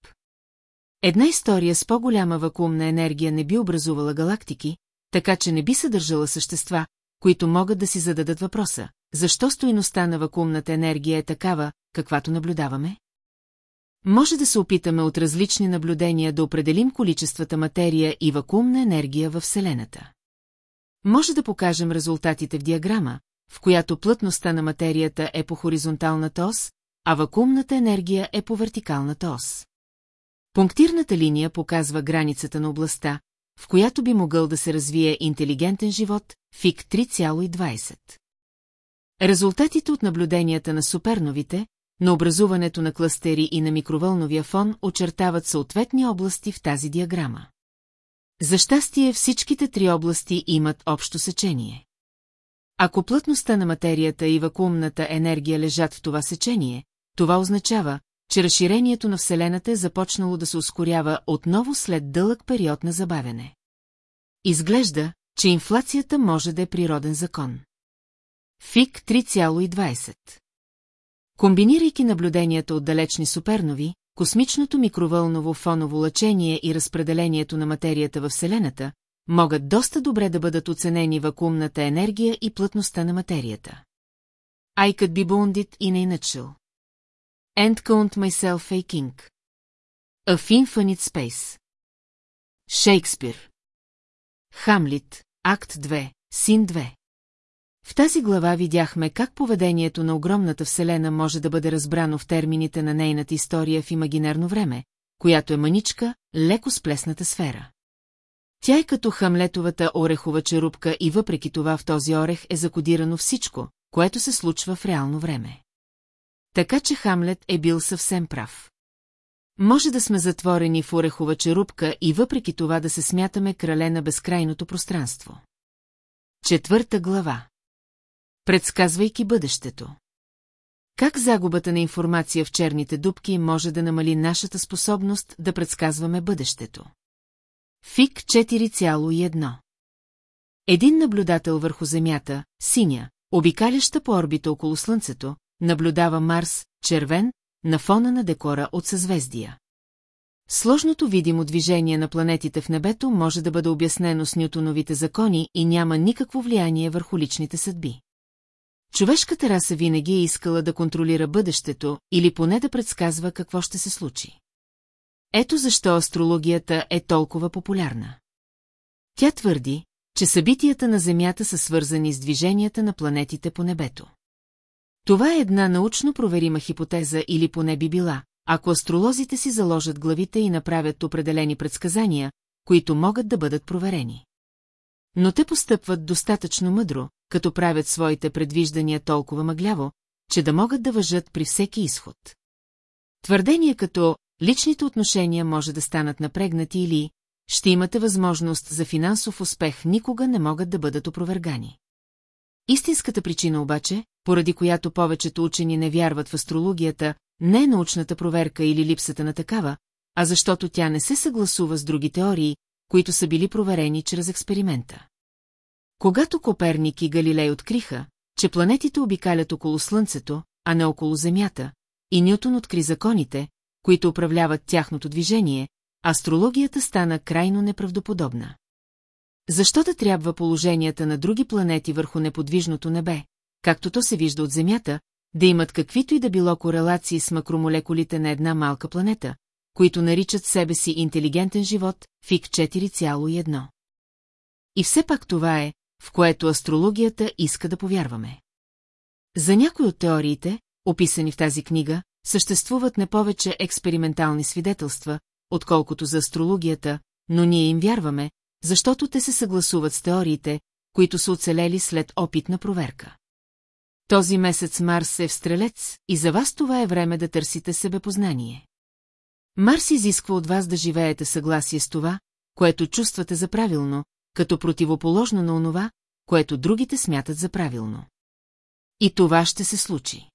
Една история с по-голяма вакуумна енергия не би образувала галактики, така че не би съдържала същества, които могат да си зададат въпроса, защо стоиността на вакуумната енергия е такава, каквато наблюдаваме? Може да се опитаме от различни наблюдения да определим количествата материя и вакуумна енергия във Вселената. Може да покажем резултатите в диаграма, в която плътността на материята е по хоризонталната ос, а вакуумната енергия е по вертикалната ос. Пунктирната линия показва границата на областта, в която би могъл да се развие интелигентен живот, ФИК 3,20. Резултатите от наблюденията на суперновите, на образуването на кластери и на микровълновия фон очертават съответни области в тази диаграма. За щастие всичките три области имат общо сечение. Ако плътността на материята и вакуумната енергия лежат в това сечение, това означава, че разширението на Вселената е започнало да се ускорява отново след дълъг период на забавяне. Изглежда, че инфлацията може да е природен закон. ФИК 3,20 Комбинирайки наблюденията от далечни супернови, космичното микровълново фоново лъчение и разпределението на материята във Вселената, могат доста добре да бъдат оценени вакуумната енергия и плътността на материята. I could be bounded in a nutshell. And count myself a king. Of infinite space. Шейкспир. Хамлит, акт 2, син 2. В тази глава видяхме как поведението на огромната вселена може да бъде разбрано в термините на нейната история в имагинерно време, която е маничка, леко сплесната сфера. Тя е като хамлетовата орехова черупка и въпреки това в този орех е закодирано всичко, което се случва в реално време. Така че Хамлет е бил съвсем прав. Може да сме затворени в орехова черупка и въпреки това да се смятаме крале на безкрайното пространство. Четвърта глава Предсказвайки бъдещето Как загубата на информация в черните дубки може да намали нашата способност да предсказваме бъдещето? ФИК 4,1 Един наблюдател върху Земята, синя, обикаляща по орбита около Слънцето, наблюдава Марс, червен, на фона на декора от съзвездия. Сложното видимо движение на планетите в небето може да бъде обяснено с Нютоновите закони и няма никакво влияние върху личните съдби. Човешката раса винаги е искала да контролира бъдещето или поне да предсказва какво ще се случи. Ето защо астрологията е толкова популярна. Тя твърди, че събитията на Земята са свързани с движенията на планетите по небето. Това е една научно проверима хипотеза или поне би била, ако астролозите си заложат главите и направят определени предсказания, които могат да бъдат проверени. Но те постъпват достатъчно мъдро, като правят своите предвиждания толкова мъгляво, че да могат да въжат при всеки изход. Твърдения като личните отношения може да станат напрегнати или ще имате възможност за финансов успех никога не могат да бъдат опровергани. Истинската причина обаче, поради която повечето учени не вярват в астрологията, не е научната проверка или липсата на такава, а защото тя не се съгласува с други теории, които са били проверени чрез експеримента. Когато Коперник и Галилей откриха, че планетите обикалят около Слънцето, а не около Земята, и Нютон откри законите, които управляват тяхното движение, астрологията стана крайно неправдоподобна. Защо да трябва положенията на други планети върху неподвижното небе, както то се вижда от Земята, да имат каквито и да било корелации с макромолекулите на една малка планета, които наричат себе си интелигентен живот, ФИК 4,1. И все пак това е, в което астрологията иска да повярваме. За някои от теориите, описани в тази книга, съществуват не повече експериментални свидетелства, отколкото за астрологията, но ние им вярваме, защото те се съгласуват с теориите, които са оцелели след опитна проверка. Този месец Марс е в стрелец и за вас това е време да търсите себепознание. Марс изисква от вас да живеете съгласие с това, което чувствате за правилно, като противоположно на онова, което другите смятат за правилно. И това ще се случи.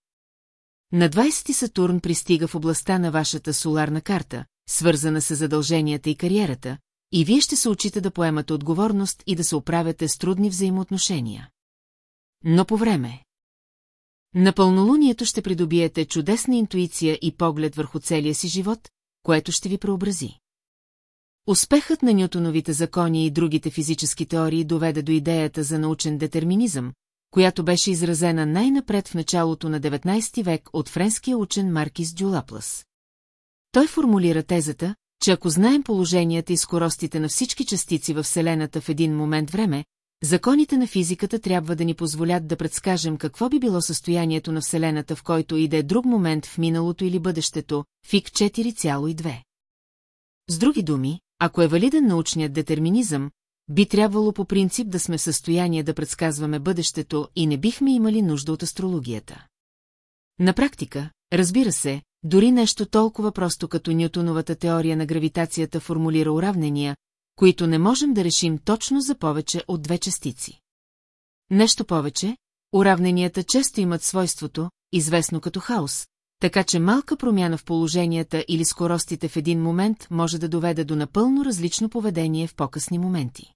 На 20 Сатурн пристига в областта на вашата соларна карта, свързана с задълженията и кариерата, и вие ще се учите да поемате отговорност и да се оправяте с трудни взаимоотношения. Но по време. На пълнолунието ще придобиете чудесна интуиция и поглед върху целия си живот, което ще ви преобрази. Успехът на Нютоновите закони и другите физически теории доведе до идеята за научен детерминизъм, която беше изразена най-напред в началото на 19 век от френския учен Маркис Дюлаплас. Той формулира тезата, че ако знаем положенията и скоростите на всички частици във Вселената в един момент време, законите на физиката трябва да ни позволят да предскажем какво би било състоянието на Вселената в който и да е друг момент в миналото или бъдещето, ФИК 4,2. С други думи, ако е валиден научният детерминизъм, би трябвало по принцип да сме в състояние да предсказваме бъдещето и не бихме имали нужда от астрологията. На практика, разбира се, дори нещо толкова просто като Нютоновата теория на гравитацията формулира уравнения, които не можем да решим точно за повече от две частици. Нещо повече, уравненията често имат свойството, известно като хаос, така че малка промяна в положенията или скоростите в един момент може да доведе до напълно различно поведение в по-късни моменти.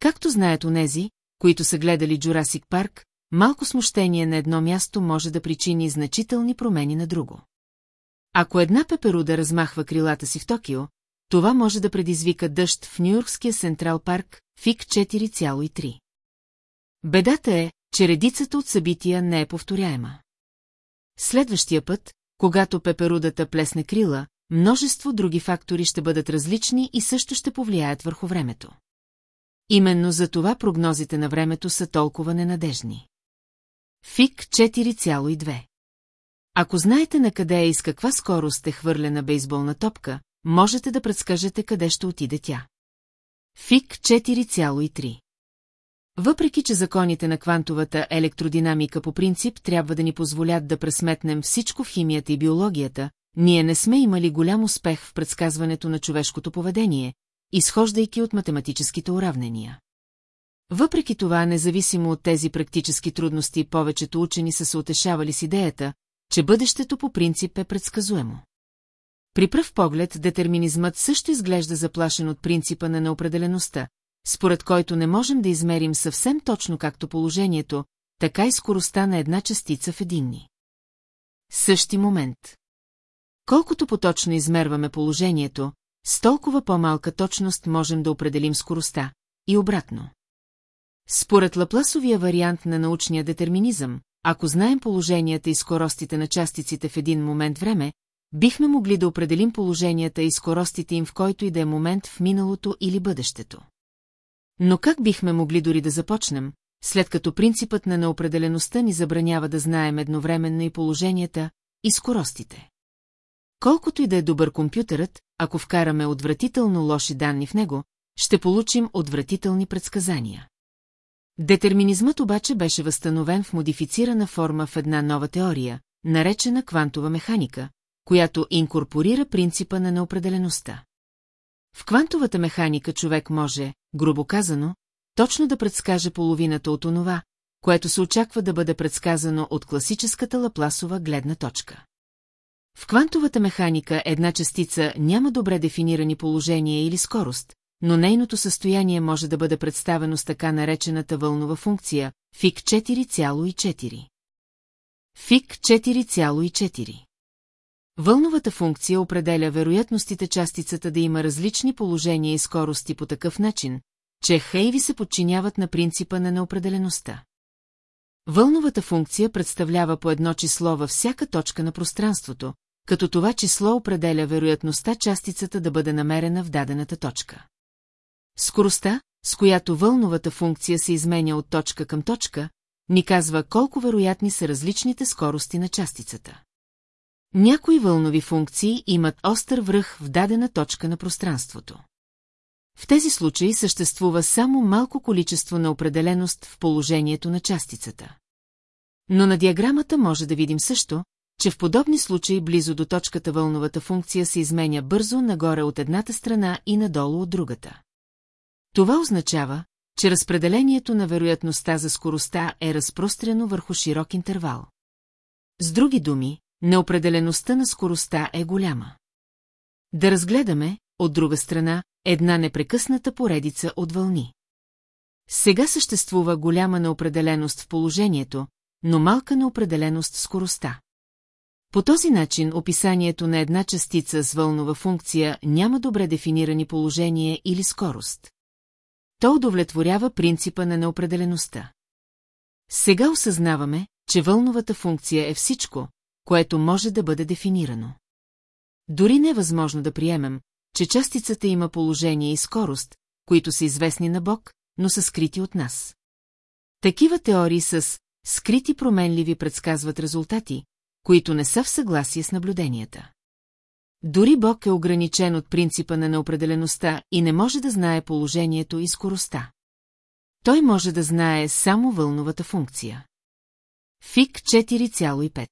Както знаят онези, които са гледали Джурасик парк, малко смущение на едно място може да причини значителни промени на друго. Ако една пеперуда размахва крилата си в Токио, това може да предизвика дъжд в Нью-Йоркския Централ парк, ФИК 4,3. Бедата е, че редицата от събития не е повторяема. Следващия път, когато пеперудата плесне крила, множество други фактори ще бъдат различни и също ще повлияят върху времето. Именно за това прогнозите на времето са толкова ненадежни. ФИК 4,2 Ако знаете на къде е и с каква скорост е хвърлена бейсболна топка, можете да предскажете къде ще отиде тя. ФИК 4,3 Въпреки, че законите на квантовата електродинамика по принцип трябва да ни позволят да пресметнем всичко в химията и биологията, ние не сме имали голям успех в предсказването на човешкото поведение, изхождайки от математическите уравнения. Въпреки това, независимо от тези практически трудности, повечето учени са се утешавали с идеята, че бъдещето по принцип е предсказуемо. При пръв поглед детерминизмът също изглежда заплашен от принципа на неопределеността, според който не можем да измерим съвсем точно както положението, така и скоростта на една частица в единни. Същи момент. Колкото поточно измерваме положението, с толкова по-малка точност можем да определим скоростта, и обратно. Според Лапласовия вариант на научния детерминизъм, ако знаем положенията и скоростите на частиците в един момент време, бихме могли да определим положенията и скоростите им в който и да е момент в миналото или бъдещето. Но как бихме могли дори да започнем, след като принципът на неопределеността ни забранява да знаем едновременно и положенията, и скоростите? Колкото и да е добър компютърът, ако вкараме отвратително лоши данни в него, ще получим отвратителни предсказания. Детерминизмът обаче беше възстановен в модифицирана форма в една нова теория, наречена квантова механика, която инкорпорира принципа на неопределеността. В квантовата механика човек може, грубо казано, точно да предскаже половината от онова, което се очаква да бъде предсказано от класическата лапласова гледна точка. В квантовата механика една частица няма добре дефинирани положения или скорост, но нейното състояние може да бъде представено с така наречената вълнова функция фик 4,4. Фик 4,4. Вълновата функция определя вероятностите частицата да има различни положения и скорости по такъв начин, че хейви се подчиняват на принципа на неопределеността. Вълновата функция представлява по едно число във всяка точка на пространството, като това число определя вероятността частицата да бъде намерена в дадената точка. Скоростта, с която вълновата функция се изменя от точка към точка, ни казва колко вероятни са различните скорости на частицата. Някои вълнови функции имат остър връх в дадена точка на пространството. В тези случаи съществува само малко количество на определеност в положението на частицата. Но на диаграмата може да видим също, че в подобни случаи близо до точката вълновата функция се изменя бързо нагоре от едната страна и надолу от другата. Това означава, че разпределението на вероятността за скоростта е разпрострено върху широк интервал. С други думи, неопределеността на скоростта е голяма. Да разгледаме, от друга страна, една непрекъсната поредица от вълни. Сега съществува голяма неопределеност в положението, но малка неопределеност в скоростта. По този начин описанието на една частица с вълнова функция няма добре дефинирани положение или скорост. То удовлетворява принципа на неопределеността. Сега осъзнаваме, че вълновата функция е всичко, което може да бъде дефинирано. Дори не е възможно да приемем, че частицата има положение и скорост, които са известни на Бог, но са скрити от нас. Такива теории с скрити променливи предсказват резултати, които не са в съгласие с наблюденията. Дори Бог е ограничен от принципа на неопределеността и не може да знае положението и скоростта. Той може да знае само вълновата функция. Фик 4,5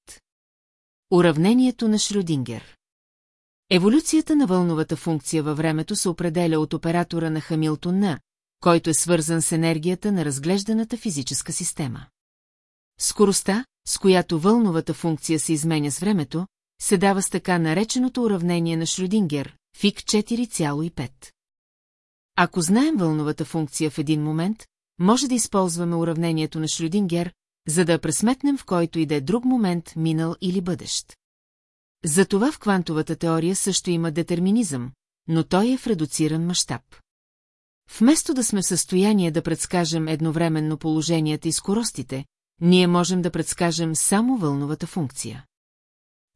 Уравнението на Шрюдингер Еволюцията на вълновата функция във времето се определя от оператора на Хамилтон който е свързан с енергията на разглежданата физическа система. Скоростта, с която вълновата функция се изменя с времето, се дава с така нареченото уравнение на Шрюдингер, фик 4,5. Ако знаем вълновата функция в един момент, може да използваме уравнението на Шрюдингер, за да пресметнем в който и да е друг момент, минал или бъдещ. Затова в квантовата теория също има детерминизъм, но той е в редуциран мащаб. Вместо да сме в състояние да предскажем едновременно положенията и скоростите, ние можем да предскажем само вълновата функция.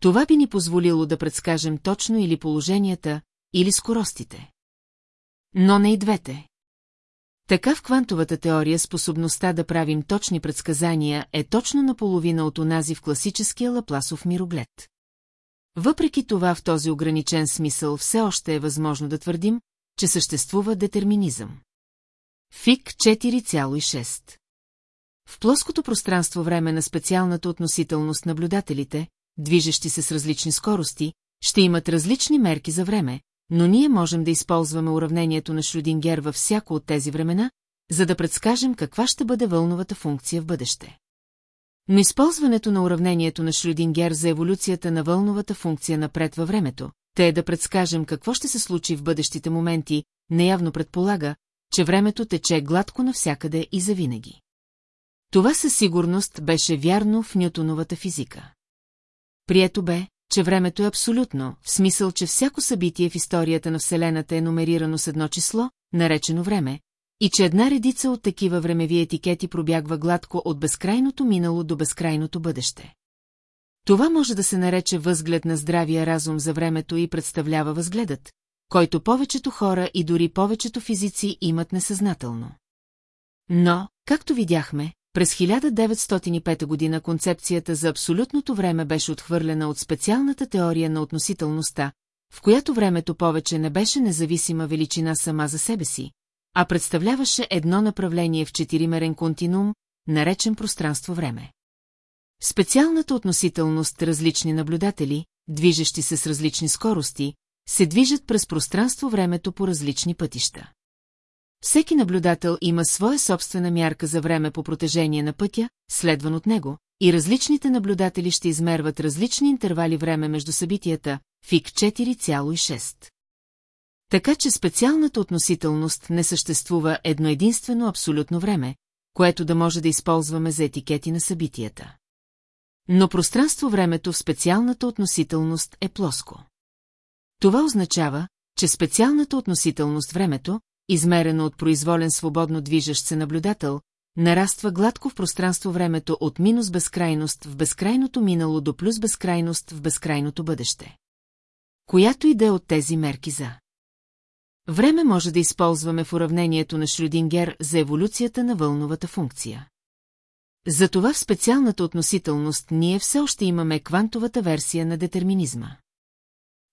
Това би ни позволило да предскажем точно или положенията, или скоростите. Но не и двете. Така в квантовата теория способността да правим точни предсказания е точно наполовина от онази в класическия лапласов мироглед. Въпреки това в този ограничен смисъл все още е възможно да твърдим, че съществува детерминизъм. Фик 4,6 В плоското пространство-време на специалната относителност наблюдателите, движещи се с различни скорости, ще имат различни мерки за време, но ние можем да използваме уравнението на Шрудингер във всяко от тези времена, за да предскажем каква ще бъде вълновата функция в бъдеще. Но използването на уравнението на Шрюдингер за еволюцията на вълновата функция напред във времето, те е да предскажем какво ще се случи в бъдещите моменти, неявно предполага, че времето тече гладко навсякъде и завинаги. Това със сигурност беше вярно в Нютоновата физика. Прието бе, че времето е абсолютно, в смисъл, че всяко събитие в историята на Вселената е номерирано с едно число, наречено време, и че една редица от такива времеви етикети пробягва гладко от безкрайното минало до безкрайното бъдеще. Това може да се нарече възглед на здравия разум за времето и представлява възгледът, който повечето хора и дори повечето физици имат несъзнателно. Но, както видяхме, през 1905 година концепцията за абсолютното време беше отхвърлена от специалната теория на относителността, в която времето повече не беше независима величина сама за себе си, а представляваше едно направление в четиримерен континуум, наречен пространство-време. Специалната относителност различни наблюдатели, движещи се с различни скорости, се движат през пространство-времето по различни пътища. Всеки наблюдател има своя собствена мярка за време по протежение на пътя, следван от него, и различните наблюдатели ще измерват различни интервали време между събитията, фик 4,6. Така че специалната относителност не съществува едно единствено абсолютно време, което да може да използваме за етикети на събитията. Но пространство-времето в специалната относителност е плоско. Това означава, че специалната относителност времето, измерено от произволен свободно движещ се наблюдател, нараства гладко в пространство-времето от минус безкрайност в безкрайното минало до плюс безкрайност в безкрайното бъдеще. Която и да е от тези мерки за. Време може да използваме в уравнението на Шрюдингер за еволюцията на вълновата функция. Затова в специалната относителност ние все още имаме квантовата версия на детерминизма.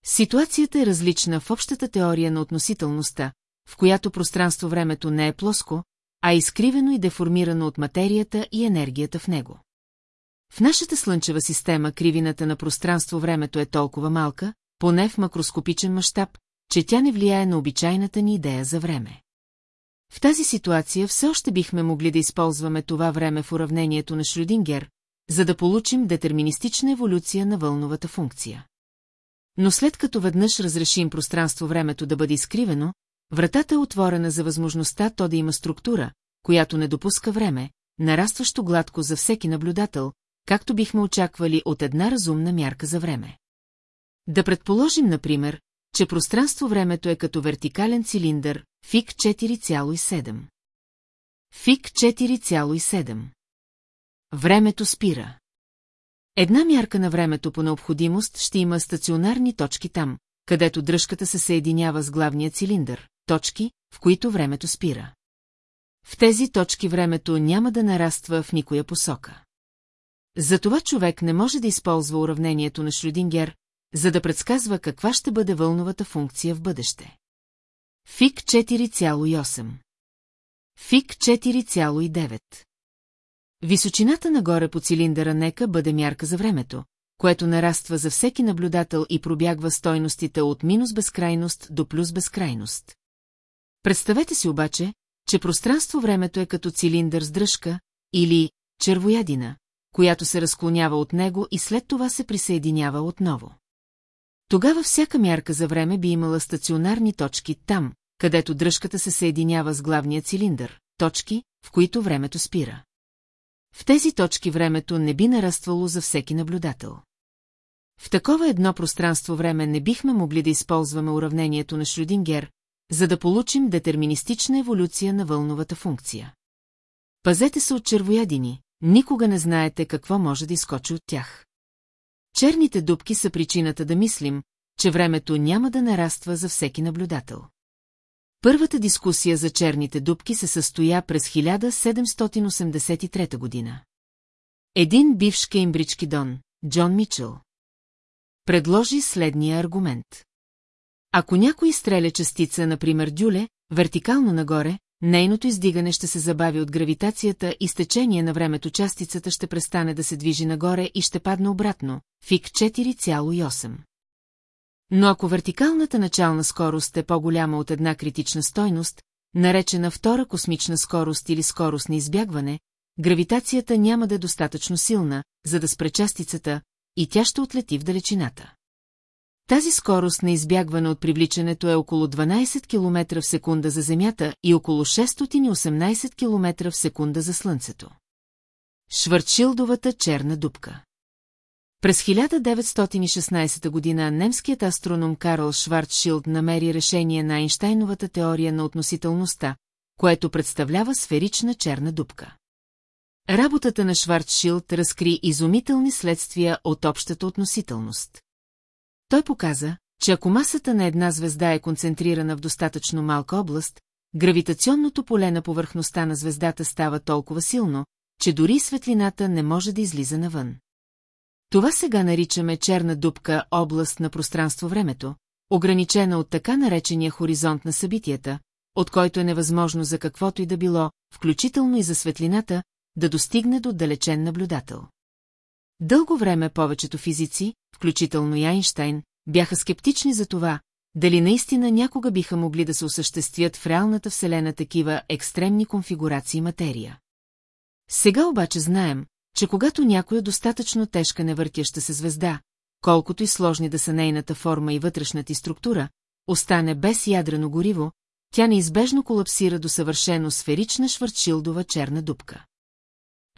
Ситуацията е различна в общата теория на относителността, в която пространство-времето не е плоско, а е изкривено и деформирано от материята и енергията в него. В нашата слънчева система кривината на пространство-времето е толкова малка, поне в макроскопичен мащаб, че тя не влияе на обичайната ни идея за време. В тази ситуация все още бихме могли да използваме това време в уравнението на Шрюдингер, за да получим детерминистична еволюция на вълновата функция. Но след като веднъж разрешим пространство-времето да бъде изкривено, вратата е отворена за възможността то да има структура, която не допуска време, нарастващо гладко за всеки наблюдател, както бихме очаквали от една разумна мярка за време. Да предположим, например, че пространство-времето е като вертикален цилиндър, фик 4,7. Фик 4,7. Времето спира. Една мярка на времето по необходимост ще има стационарни точки там, където дръжката се съединява с главния цилиндър, точки, в които времето спира. В тези точки времето няма да нараства в никоя посока. Затова човек не може да използва уравнението на Шрюдингер, за да предсказва каква ще бъде вълновата функция в бъдеще. Фик 4,8 Фик 4,9 Височината нагоре по цилиндъра нека бъде мярка за времето, което нараства за всеки наблюдател и пробягва стойностите от минус безкрайност до плюс безкрайност. Представете си обаче, че пространство-времето е като цилиндър с дръжка или червоядина, която се разклонява от него и след това се присъединява отново. Тогава всяка мярка за време би имала стационарни точки там, където дръжката се съединява с главния цилиндър, точки, в които времето спира. В тези точки времето не би нараствало за всеки наблюдател. В такова едно пространство-време не бихме могли да използваме уравнението на Шрюдингер, за да получим детерминистична еволюция на вълновата функция. Пазете се от червоядини, никога не знаете какво може да изкочи от тях. Черните дубки са причината да мислим, че времето няма да нараства за всеки наблюдател. Първата дискусия за черните дубки се състоя през 1783 година. Един бивш кеймбрички дон, Джон Мичел, предложи следния аргумент. Ако някой стреля частица, например дюле, вертикално нагоре, нейното издигане ще се забави от гравитацията и с течение на времето частицата ще престане да се движи нагоре и ще падне обратно, фик 4,8. Но ако вертикалната начална скорост е по-голяма от една критична стойност, наречена втора космична скорост или скорост на избягване, гравитацията няма да е достатъчно силна, за да спре частицата, и тя ще отлети в далечината. Тази скорост на избягване от привличането е около 12 км в секунда за Земята и около 618 км в секунда за Слънцето. Шварчилдовата черна дупка През 1916 година немският астроном Карл Шварцшилд намери решение на Айнштайновата теория на относителността, което представлява сферична черна дупка. Работата на Шварцшилд разкри изумителни следствия от общата относителност. Той показа, че ако масата на една звезда е концентрирана в достатъчно малка област, гравитационното поле на повърхността на звездата става толкова силно, че дори светлината не може да излиза навън. Това сега наричаме черна дупка област на пространство-времето, ограничена от така наречения хоризонт на събитията, от който е невъзможно за каквото и да било, включително и за светлината, да достигне до далечен наблюдател. Дълго време повечето физици, включително и Айнштайн, бяха скептични за това, дали наистина някога биха могли да се осъществят в реалната Вселена такива екстремни конфигурации материя. Сега обаче знаем, че когато някоя достатъчно тежка невъртяща се звезда, колкото и сложни да са нейната форма и вътрешната структура, остане без ядрено гориво, тя неизбежно колапсира до съвършено сферична шварчилдова черна дупка.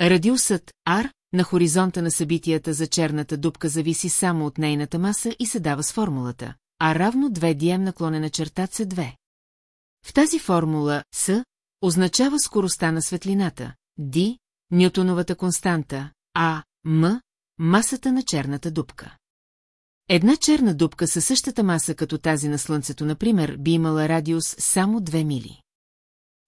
Радиусът R на хоризонта на събитията за черната дупка зависи само от нейната маса и се дава с формулата, а равно 2 дием наклонена черта C2. В тази формула С означава скоростта на светлината, D – Нютоновата константа, А – М – масата на черната дупка. Една черна дупка със същата маса като тази на Слънцето, например, би имала радиус само 2 мили.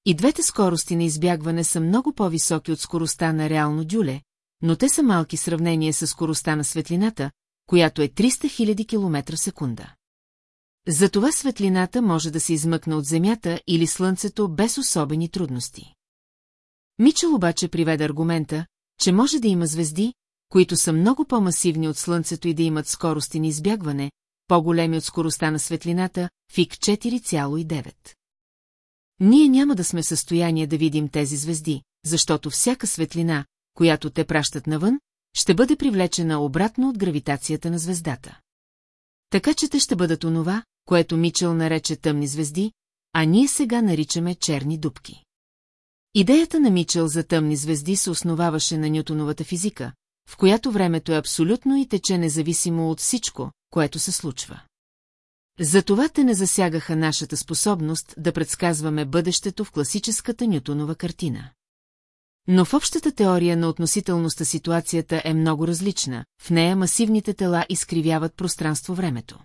И двете скорости на избягване са много по-високи от скоростта на реално дюле, но те са малки в сравнение с скоростта на светлината, която е 300 000 км секунда. Затова светлината може да се измъкне от Земята или Слънцето без особени трудности. Мичел обаче приведе аргумента, че може да има звезди, които са много по-масивни от Слънцето и да имат скорости на избягване, по-големи от скоростта на светлината, фик 4,9. Ние няма да сме в състояние да видим тези звезди, защото всяка светлина, която те пращат навън, ще бъде привлечена обратно от гравитацията на звездата. Така че те ще бъдат онова, което Мичел нарече тъмни звезди, а ние сега наричаме черни дубки. Идеята на Мичел за тъмни звезди се основаваше на Нютоновата физика, в която времето е абсолютно и тече независимо от всичко, което се случва. Затова те не засягаха нашата способност да предсказваме бъдещето в класическата Нютонова картина. Но в общата теория на относителността ситуацията е много различна, в нея масивните тела изкривяват пространство-времето.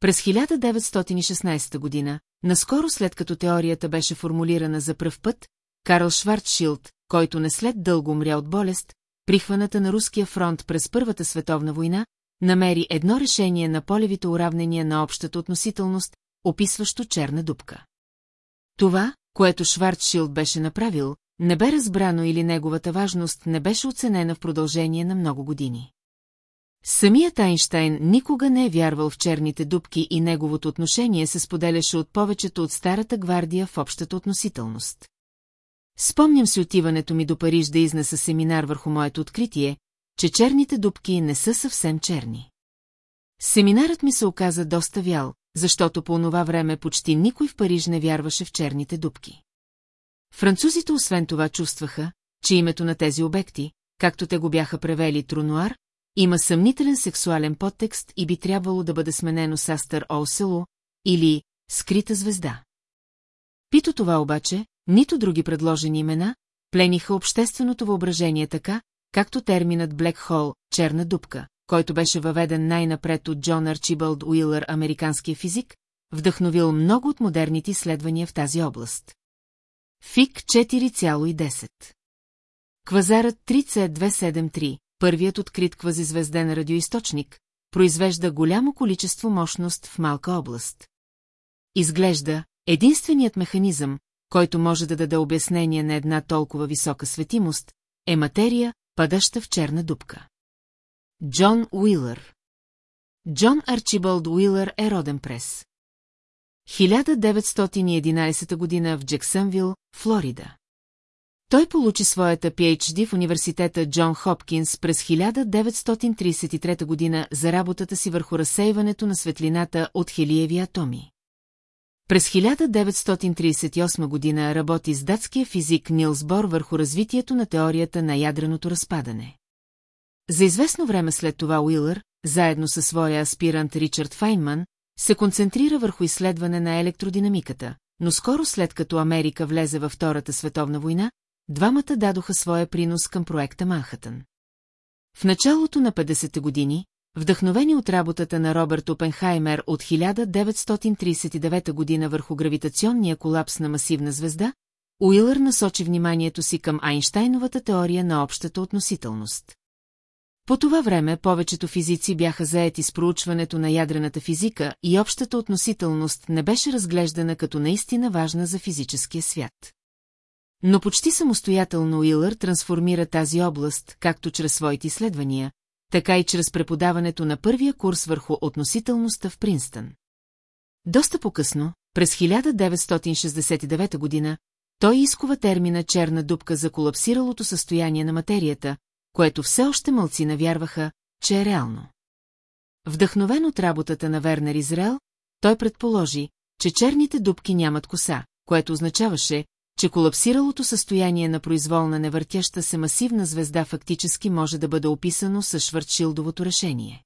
През 1916 година, наскоро след като теорията беше формулирана за пръв път, Карл Шварцшилд, който не след дълго умря от болест, прихваната на руския фронт през Първата световна война, намери едно решение на полевите уравнения на общата относителност, описващо черна дупка. Това, което Шварцшилд беше направил, не бе разбрано или неговата важност не беше оценена в продължение на много години. Самият Айнштайн никога не е вярвал в черните дубки и неговото отношение се споделяше от повечето от старата гвардия в общата относителност. Спомням си отиването ми до Париж да изнеса семинар върху моето откритие, че черните дубки не са съвсем черни. Семинарът ми се оказа доста вял, защото по онова време почти никой в Париж не вярваше в черните дубки. Французите освен това чувстваха, че името на тези обекти, както те го бяха превели Трунуар, има съмнителен сексуален подтекст и би трябвало да бъде сменено с Астър Олсело или Скрита звезда. Пито това обаче, нито други предложени имена, плениха общественото въображение така, както терминът Блек Хол, черна дупка, който беше въведен най-напред от Джон Арчибалд Уилър, американския физик, вдъхновил много от модерните изследвания в тази област. ФИК 4,10 Квазарът 3C273, първият открит квазизвезден радиоисточник, произвежда голямо количество мощност в малка област. Изглежда, единственият механизъм, който може да даде обяснение на една толкова висока светимост, е материя, падаща в черна дупка. Джон Уилър Джон Арчибалд Уилър е роден през 1911 година в Джексънвил, Флорида. Той получи своята PhD в университета Джон Хопкинс през 1933 година за работата си върху разсейването на светлината от хелиеви атоми. През 1938 година работи с датския физик Нилс Бор върху развитието на теорията на ядреното разпадане. За известно време след това Уилър, заедно със своя аспирант Ричард Файнман, се концентрира върху изследване на електродинамиката, но скоро след като Америка влезе във Втората световна война, двамата дадоха своя принос към проекта Манхатън. В началото на 50-те години, вдъхновени от работата на Робърт Опенхаймер от 1939 година върху гравитационния колапс на масивна звезда, Уилър насочи вниманието си към Айнштайновата теория на общата относителност. По това време повечето физици бяха заети с проучването на ядрената физика и общата относителност не беше разглеждана като наистина важна за физическия свят. Но почти самостоятелно Уилър трансформира тази област, както чрез своите изследвания, така и чрез преподаването на първия курс върху относителността в Принстън. Доста по-късно, през 1969 година, той изкува термина черна дупка за колапсиралото състояние на материята, което все още мълци навярваха, че е реално. Вдъхновен от работата на Вернер Израел, той предположи, че черните дубки нямат коса, което означаваше, че колапсиралото състояние на произволна невъртяща се масивна звезда фактически може да бъде описано с Швъртшилдовото решение.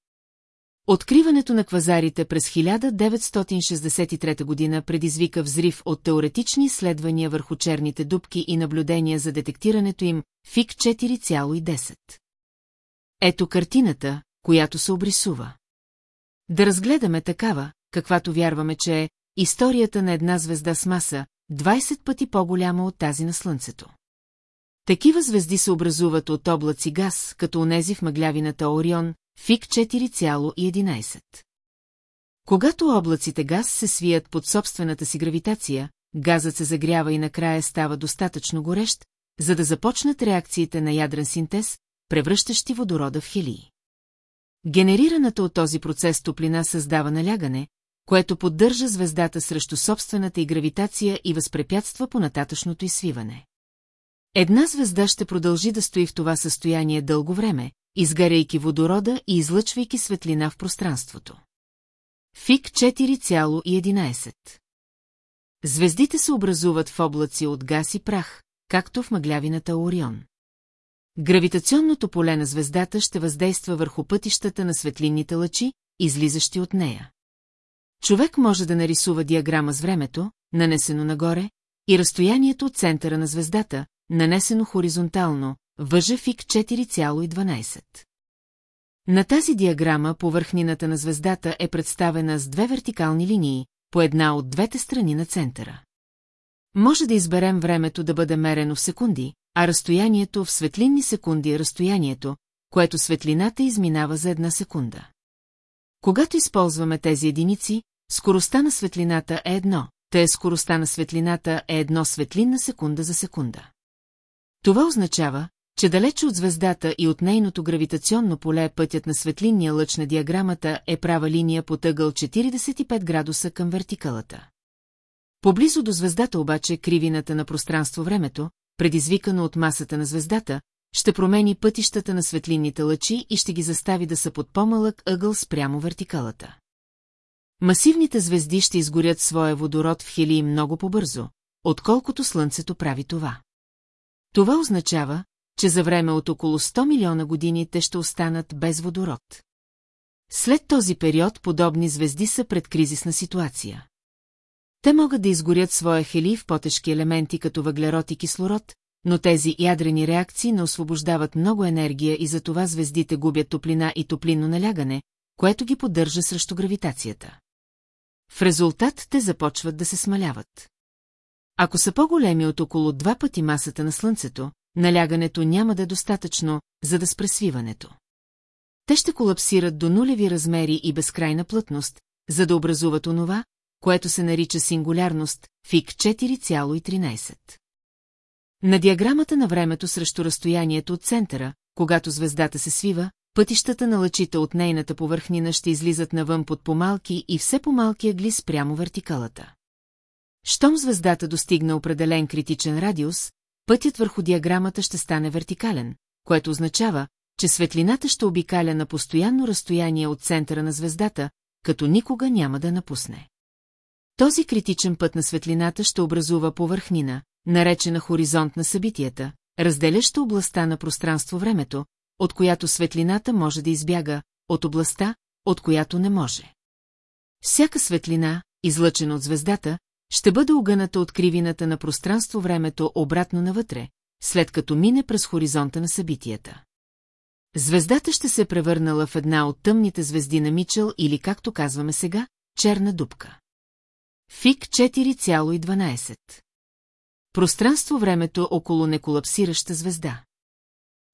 Откриването на квазарите през 1963 година предизвика взрив от теоретични изследвания върху черните дубки и наблюдения за детектирането им ФИК 4,10. Ето картината, която се обрисува. Да разгледаме такава, каквато вярваме, че е историята на една звезда с маса, 20 пъти по-голяма от тази на Слънцето. Такива звезди се образуват от облаци газ, като онези в мъглявината Орион, ФИК 4,11. Когато облаците газ се свият под собствената си гравитация, газът се загрява и накрая става достатъчно горещ, за да започнат реакциите на ядрен синтез, превръщащи водорода в хелии. Генерираната от този процес топлина създава налягане, което поддържа звездата срещу собствената и гравитация и възпрепятства по нататъчното изсвиване. Една звезда ще продължи да стои в това състояние дълго време, изгаряйки водорода и излъчвайки светлина в пространството. Фик 4,11 Звездите се образуват в облаци от газ и прах, както в мъглявината Орион. Гравитационното поле на звездата ще въздейства върху пътищата на светлинните лъчи, излизащи от нея. Човек може да нарисува диаграма с времето, нанесено нагоре, и разстоянието от центъра на звездата, нанесено хоризонтално, въжа фик 4,12. На тази диаграма повърхнината на звездата е представена с две вертикални линии, по една от двете страни на центъра. Може да изберем времето да бъде мерено в секунди, а разстоянието в светлинни секунди е разстоянието, което светлината изминава за една секунда. Когато използваме тези единици, скоростта на светлината е едно, тъй скоростта на светлината е едно светлинна секунда за секунда. Това означава, че далече от звездата и от нейното гравитационно поле пътят на светлинния лъч на диаграмата е права линия по тъгъл 45 градуса към вертикалата. Поблизо до звездата обаче кривината на пространство-времето, предизвикано от масата на звездата, ще промени пътищата на светлинните лъчи и ще ги застави да са под по-малък ъгъл спрямо вертикалата. Масивните звезди ще изгорят своя водород в хелии много по-бързо, отколкото Слънцето прави това. Това означава, че за време от около 100 милиона години те ще останат без водород. След този период подобни звезди са пред кризисна ситуация. Те могат да изгорят своя хели в потежки елементи като въглерод и кислород, но тези ядрени реакции не освобождават много енергия и затова звездите губят топлина и топлинно налягане, което ги поддържа срещу гравитацията. В резултат те започват да се смаляват. Ако са по-големи от около два пъти масата на Слънцето, налягането няма да е достатъчно, за да спре свиването. Те ще колапсират до нулеви размери и безкрайна плътност, за да образуват онова, което се нарича сингулярност, фик 4,13. На диаграмата на времето срещу разстоянието от центъра, когато звездата се свива, пътищата на лъчите от нейната повърхнина ще излизат навън под помалки и все по-малки ъгли спрямо вертикалата. Щом звездата достигна определен критичен радиус, пътят върху диаграмата ще стане вертикален, което означава, че светлината ще обикаля на постоянно разстояние от центъра на звездата, като никога няма да напусне. Този критичен път на светлината ще образува повърхнина, наречена хоризонт на събитията, разделяща областта на пространство-времето, от която светлината може да избяга, от областта, от която не може. Всяка светлина, излъчена от звездата, ще бъде огъната от кривината на пространство-времето обратно навътре, след като мине през хоризонта на събитията. Звездата ще се превърнала в една от тъмните звезди на Мичел или, както казваме сега, черна дупка. Фик 4,12 Пространство-времето около неколапсираща звезда.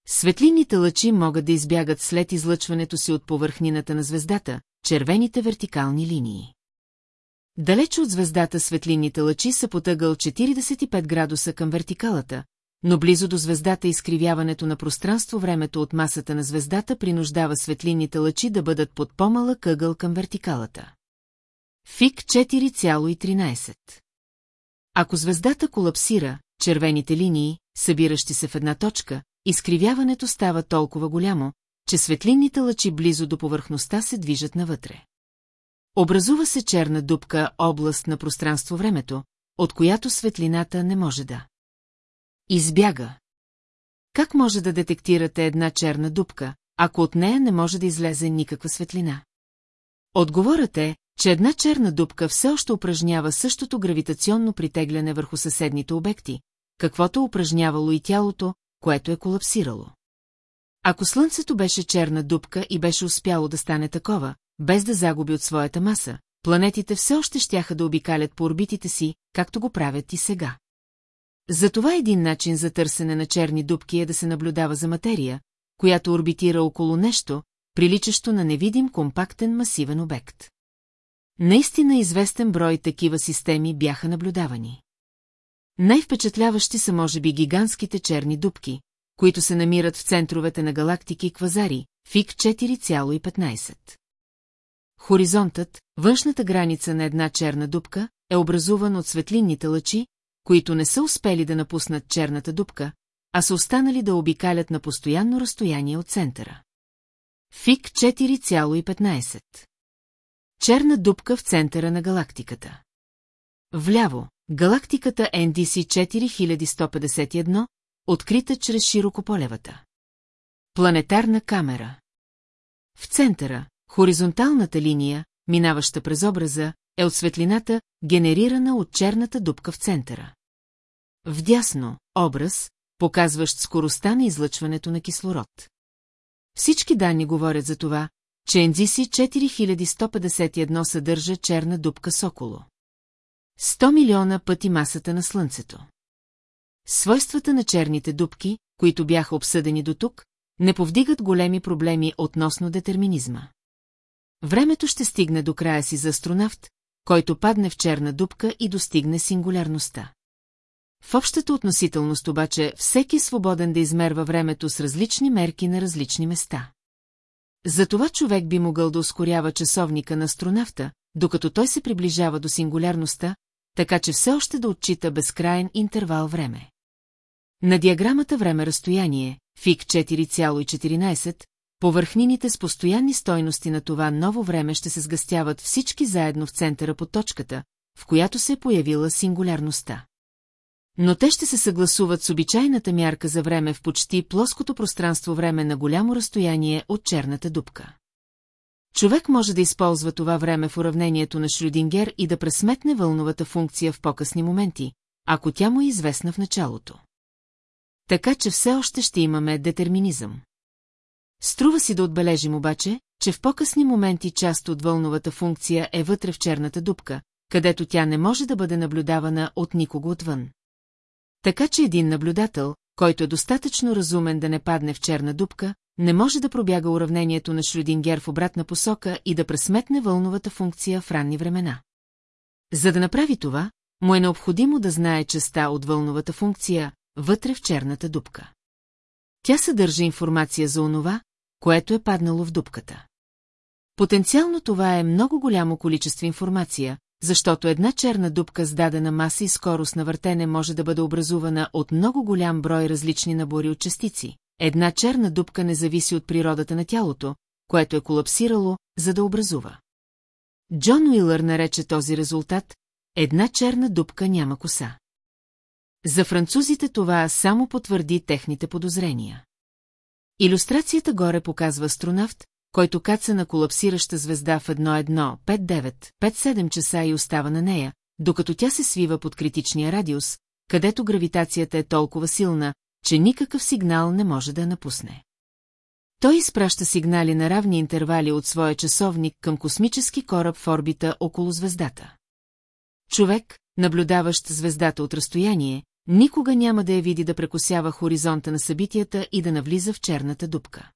Светлинните лъчи могат да избягат след излъчването си от повърхнината на звездата, червените вертикални линии. Далеч от звездата светлинните лъчи са потъгъл 45 градуса към вертикалата, но близо до звездата изкривяването на пространство-времето от масата на звездата принуждава светлинните лъчи да бъдат под по-малък къгъл към вертикалата. Фик 4,13 Ако звездата колапсира, червените линии, събиращи се в една точка, изкривяването става толкова голямо, че светлинните лъчи близо до повърхността се движат навътре. Образува се черна дупка, област на пространство-времето, от която светлината не може да. Избяга. Как може да детектирате една черна дупка, ако от нея не може да излезе никаква светлина? Отговорът е, че една черна дупка все още упражнява същото гравитационно притегляне върху съседните обекти, каквото упражнявало и тялото, което е колапсирало. Ако Слънцето беше черна дупка и беше успяло да стане такова, без да загуби от своята маса, планетите все още щяха да обикалят по орбитите си, както го правят и сега. Затова един начин за търсене на черни дупки е да се наблюдава за материя, която орбитира около нещо, приличащо на невидим компактен масивен обект. Наистина известен брой такива системи бяха наблюдавани. Най-впечатляващи са може би гигантските черни дупки, които се намират в центровете на галактики и квазари, ФИК 4,15. Хоризонтът, външната граница на една черна дупка, е образуван от светлинните лъчи, които не са успели да напуснат черната дупка, а са останали да обикалят на постоянно разстояние от центъра. ФИК 4,15 Черна дупка в центъра на галактиката. Вляво, галактиката NDC 4151, открита чрез широкополевата. Планетарна камера. В центъра, хоризонталната линия, минаваща през образа, е от светлината, генерирана от черната дупка в центъра. Вдясно – образ, показващ скоростта на излъчването на кислород. Всички данни говорят за това, че NZC 4151 съдържа черна дупка с около 100 милиона пъти масата на Слънцето. Свойствата на черните дупки, които бяха обсъдени до тук, не повдигат големи проблеми относно детерминизма. Времето ще стигне до края си за астронавт, който падне в черна дупка и достигне сингулярността. В общата относителност обаче всеки е свободен да измерва времето с различни мерки на различни места. Затова човек би могъл да ускорява часовника на астронавта, докато той се приближава до сингулярността, така че все още да отчита безкрайен интервал време. На диаграмата време-разстояние, ФИК 4,14, повърхнините с постоянни стойности на това ново време ще се сгъстяват всички заедно в центъра по точката, в която се е появила сингулярността. Но те ще се съгласуват с обичайната мярка за време в почти плоското пространство-време на голямо разстояние от черната дупка. Човек може да използва това време в уравнението на Шрюдингер и да пресметне вълновата функция в по-късни моменти, ако тя му е известна в началото. Така че все още ще имаме детерминизъм. Струва си да отбележим обаче, че в по-късни моменти част от вълновата функция е вътре в черната дупка, където тя не може да бъде наблюдавана от никого отвън. Така че един наблюдател, който е достатъчно разумен да не падне в черна дупка, не може да пробяга уравнението на Шрюдингер в обратна посока и да пресметне вълновата функция в ранни времена. За да направи това, му е необходимо да знае частта от вълновата функция вътре в черната дупка. Тя съдържа информация за онова, което е паднало в дупката. Потенциално това е много голямо количество информация, защото една черна дупка с дадена маса и скорост на въртене може да бъде образувана от много голям брой различни набори от частици. Една черна дупка не зависи от природата на тялото, което е колапсирало, за да образува. Джон Уилър нарече този резултат «Една черна дупка няма коса». За французите това само потвърди техните подозрения. Илюстрацията горе показва астронавт, който каца на колапсираща звезда в 1-1-5-9-5-7 часа и остава на нея, докато тя се свива под критичния радиус, където гравитацията е толкова силна, че никакъв сигнал не може да напусне. Той изпраща сигнали на равни интервали от своя часовник към космически кораб в орбита около звездата. Човек, наблюдаващ звездата от разстояние, никога няма да я види да прекосява хоризонта на събитията и да навлиза в черната дупка.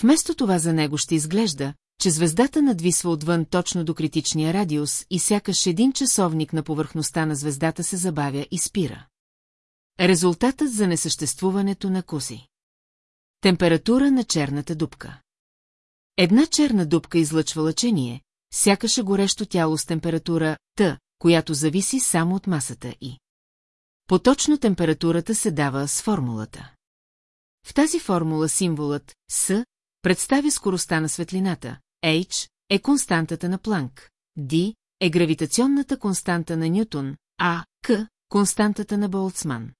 Вместо това за него ще изглежда, че звездата надвисва отвън точно до критичния радиус и сякаш един часовник на повърхността на звездата се забавя и спира. Резултатът за несъществуването на кози. Температура на черната дупка. Една черна дупка излъчва лъчение, сякаш е горещо тяло с температура Т, която зависи само от масата и. Поточно температурата се дава с формулата. В тази формула символът С представя скоростта на светлината, H е константата на Планк, D е гравитационната константа на Нютон, а К – константата на Болцман.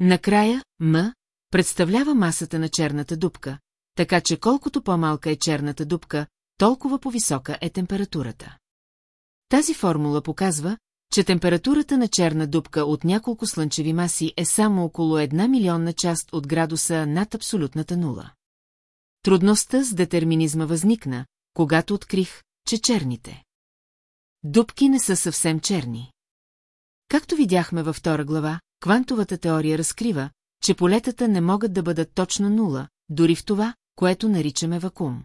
Накрая, М представлява масата на черната дупка, така че колкото по-малка е черната дупка, толкова по-висока е температурата. Тази формула показва, че температурата на черна дупка от няколко слънчеви маси е само около една милионна част от градуса над абсолютната нула. Трудността с детерминизма възникна, когато открих, че черните. Дупки не са съвсем черни. Както видяхме във втора глава, квантовата теория разкрива, че полетата не могат да бъдат точно нула, дори в това, което наричаме вакуум.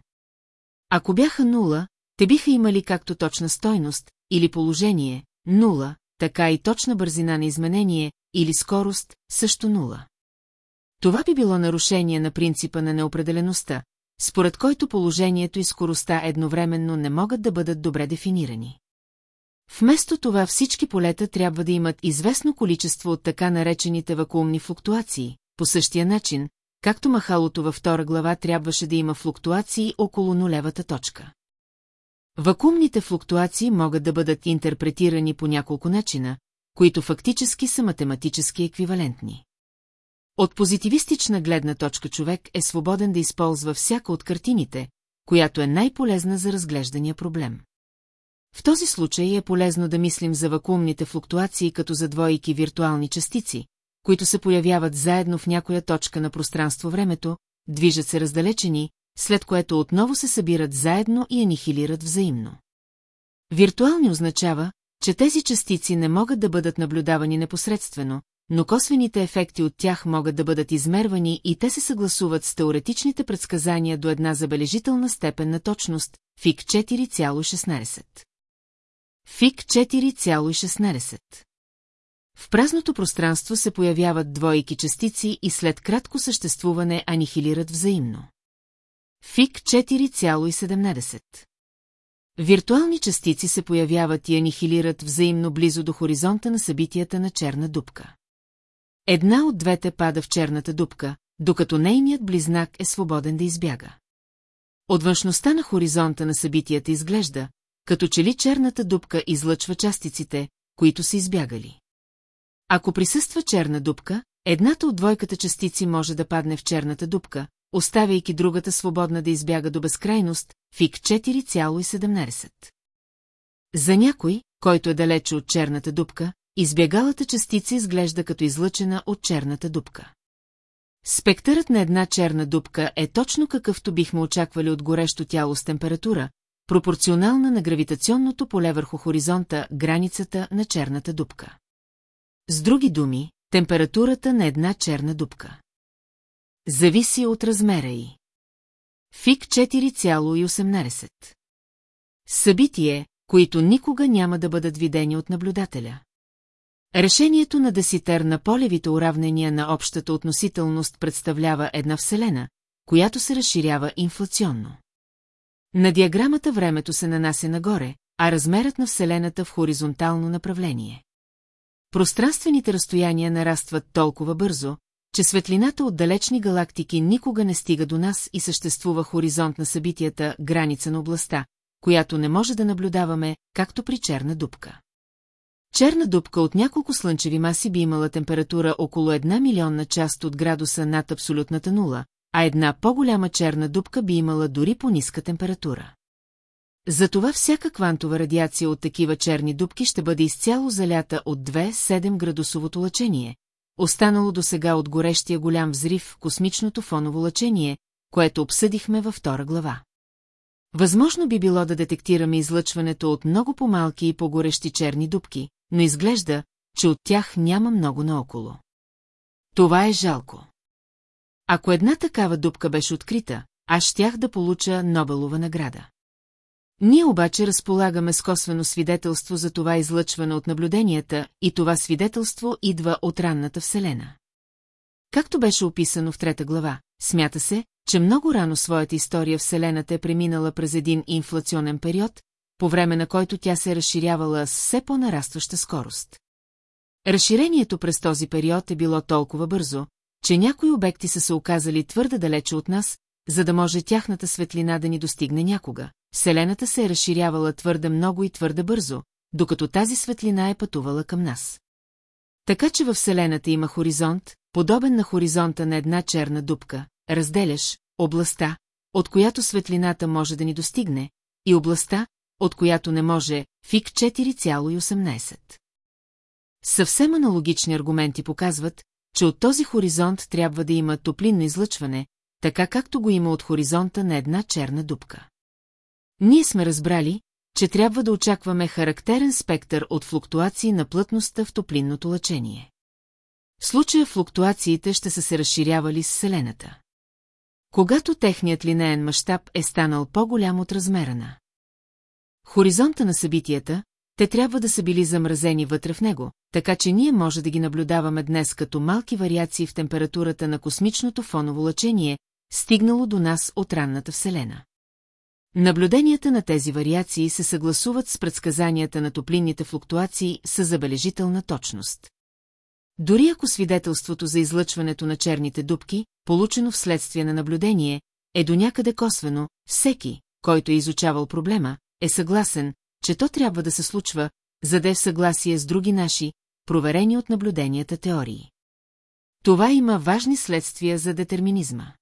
Ако бяха нула, те биха имали както точна стойност, или положение, нула, така и точна бързина на изменение, или скорост, също нула. Това би било нарушение на принципа на неопределеността, според който положението и скоростта едновременно не могат да бъдат добре дефинирани. Вместо това всички полета трябва да имат известно количество от така наречените вакуумни флуктуации, по същия начин, както махалото във втора глава трябваше да има флуктуации около нулевата точка. Вакуумните флуктуации могат да бъдат интерпретирани по няколко начина, които фактически са математически еквивалентни. От позитивистична гледна точка човек е свободен да използва всяка от картините, която е най-полезна за разглеждания проблем. В този случай е полезно да мислим за вакуумните флуктуации като за двойки виртуални частици, които се появяват заедно в някоя точка на пространство-времето, движат се раздалечени, след което отново се събират заедно и анихилират взаимно. Виртуални означава, че тези частици не могат да бъдат наблюдавани непосредствено, но косвените ефекти от тях могат да бъдат измервани и те се съгласуват с теоретичните предсказания до една забележителна степен на точност, ФИК 4,16. ФИК 4,16. В празното пространство се появяват двойки частици и след кратко съществуване анихилират взаимно. ФИК 4,17. Виртуални частици се появяват и анихилират взаимно близо до хоризонта на събитията на черна дупка. Една от двете пада в черната дупка, докато нейният близнак е свободен да избяга. От външността на хоризонта на събитията изглежда, като че ли черната дупка излъчва частиците, които са избягали. Ако присъства черна дупка, едната от двойката частици може да падне в черната дупка, оставяйки другата свободна да избяга до безкрайност, фик 4,17. За някой, който е далече от черната дупка, избягалата частица изглежда като излъчена от черната дупка. Спектърът на една черна дупка е точно какъвто бихме очаквали от горещо тяло с температура, пропорционална на гравитационното поле върху хоризонта, границата на черната дупка. С други думи, температурата на една черна дупка. Зависи от размера й. Фик 4,18 Събитие, които никога няма да бъдат видени от наблюдателя. Решението на Деситер на полевите уравнения на общата относителност представлява една вселена, която се разширява инфлационно. На диаграмата времето се нанася нагоре, а размерът на Вселената в хоризонтално направление. Пространствените разстояния нарастват толкова бързо, че светлината от далечни галактики никога не стига до нас и съществува хоризонт на събитията, граница на областта, която не може да наблюдаваме, както при черна дупка. Черна дупка от няколко слънчеви маси би имала температура около една милионна част от градуса над абсолютната нула, а една по-голяма черна дупка би имала дори по-ниска температура. Затова всяка квантова радиация от такива черни дупки ще бъде изцяло залята от 2-7 градусовото лъчение, останало до сега от горещия голям взрив космичното фоново лъчение, което обсъдихме във втора глава. Възможно би било да детектираме излъчването от много по-малки и по-горещи черни дупки, но изглежда, че от тях няма много наоколо. Това е жалко. Ако една такава дупка беше открита, аз щях да получа Нобелова награда. Ние обаче разполагаме с косвено свидетелство за това излъчване от наблюденията и това свидетелство идва от ранната Вселена. Както беше описано в трета глава, смята се, че много рано своята история Вселената е преминала през един инфлационен период, по време на който тя се е разширявала с все по-нарастваща скорост. Разширението през този период е било толкова бързо, че някои обекти са се оказали твърде далече от нас, за да може тяхната светлина да ни достигне някога. Вселената се е разширявала твърде много и твърде бързо, докато тази светлина е пътувала към нас. Така че във Вселената има хоризонт, подобен на хоризонта на една черна дупка, разделяш областта, от която светлината може да ни достигне, и областта, от която не може, фик 4,18. Съвсем аналогични аргументи показват, че от този хоризонт трябва да има топлинно излъчване, така както го има от хоризонта на една черна дупка. Ние сме разбрали, че трябва да очакваме характерен спектър от флуктуации на плътността в топлинното лъчение. В случая флуктуациите ще са се разширявали с Вселената. Когато техният линеен мащаб е станал по-голям от размера на хоризонта на събитията, те трябва да са били замразени вътре в него, така че ние може да ги наблюдаваме днес като малки вариации в температурата на космичното фоново лъчение, стигнало до нас от ранната Вселена. Наблюденията на тези вариации се съгласуват с предсказанията на топлинните флуктуации с забележителна точност. Дори ако свидетелството за излъчването на черните дубки, получено вследствие на наблюдение, е до някъде косвено, всеки, който е изучавал проблема, е съгласен, че то трябва да се случва, за да е в съгласие с други наши, проверени от наблюденията теории. Това има важни следствия за детерминизма.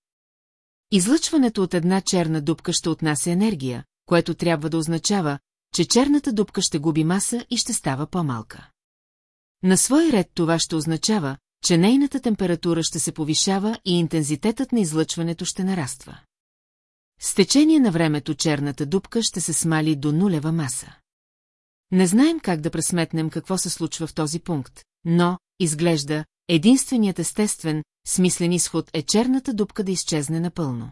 Излъчването от една черна дупка ще отнася енергия, което трябва да означава, че черната дупка ще губи маса и ще става по-малка. На свой ред това ще означава, че нейната температура ще се повишава и интензитетът на излъчването ще нараства. С течение на времето черната дупка ще се смали до нулева маса. Не знаем как да пресметнем какво се случва в този пункт, но, изглежда, единственият естествен, смислен изход е черната дупка да изчезне напълно.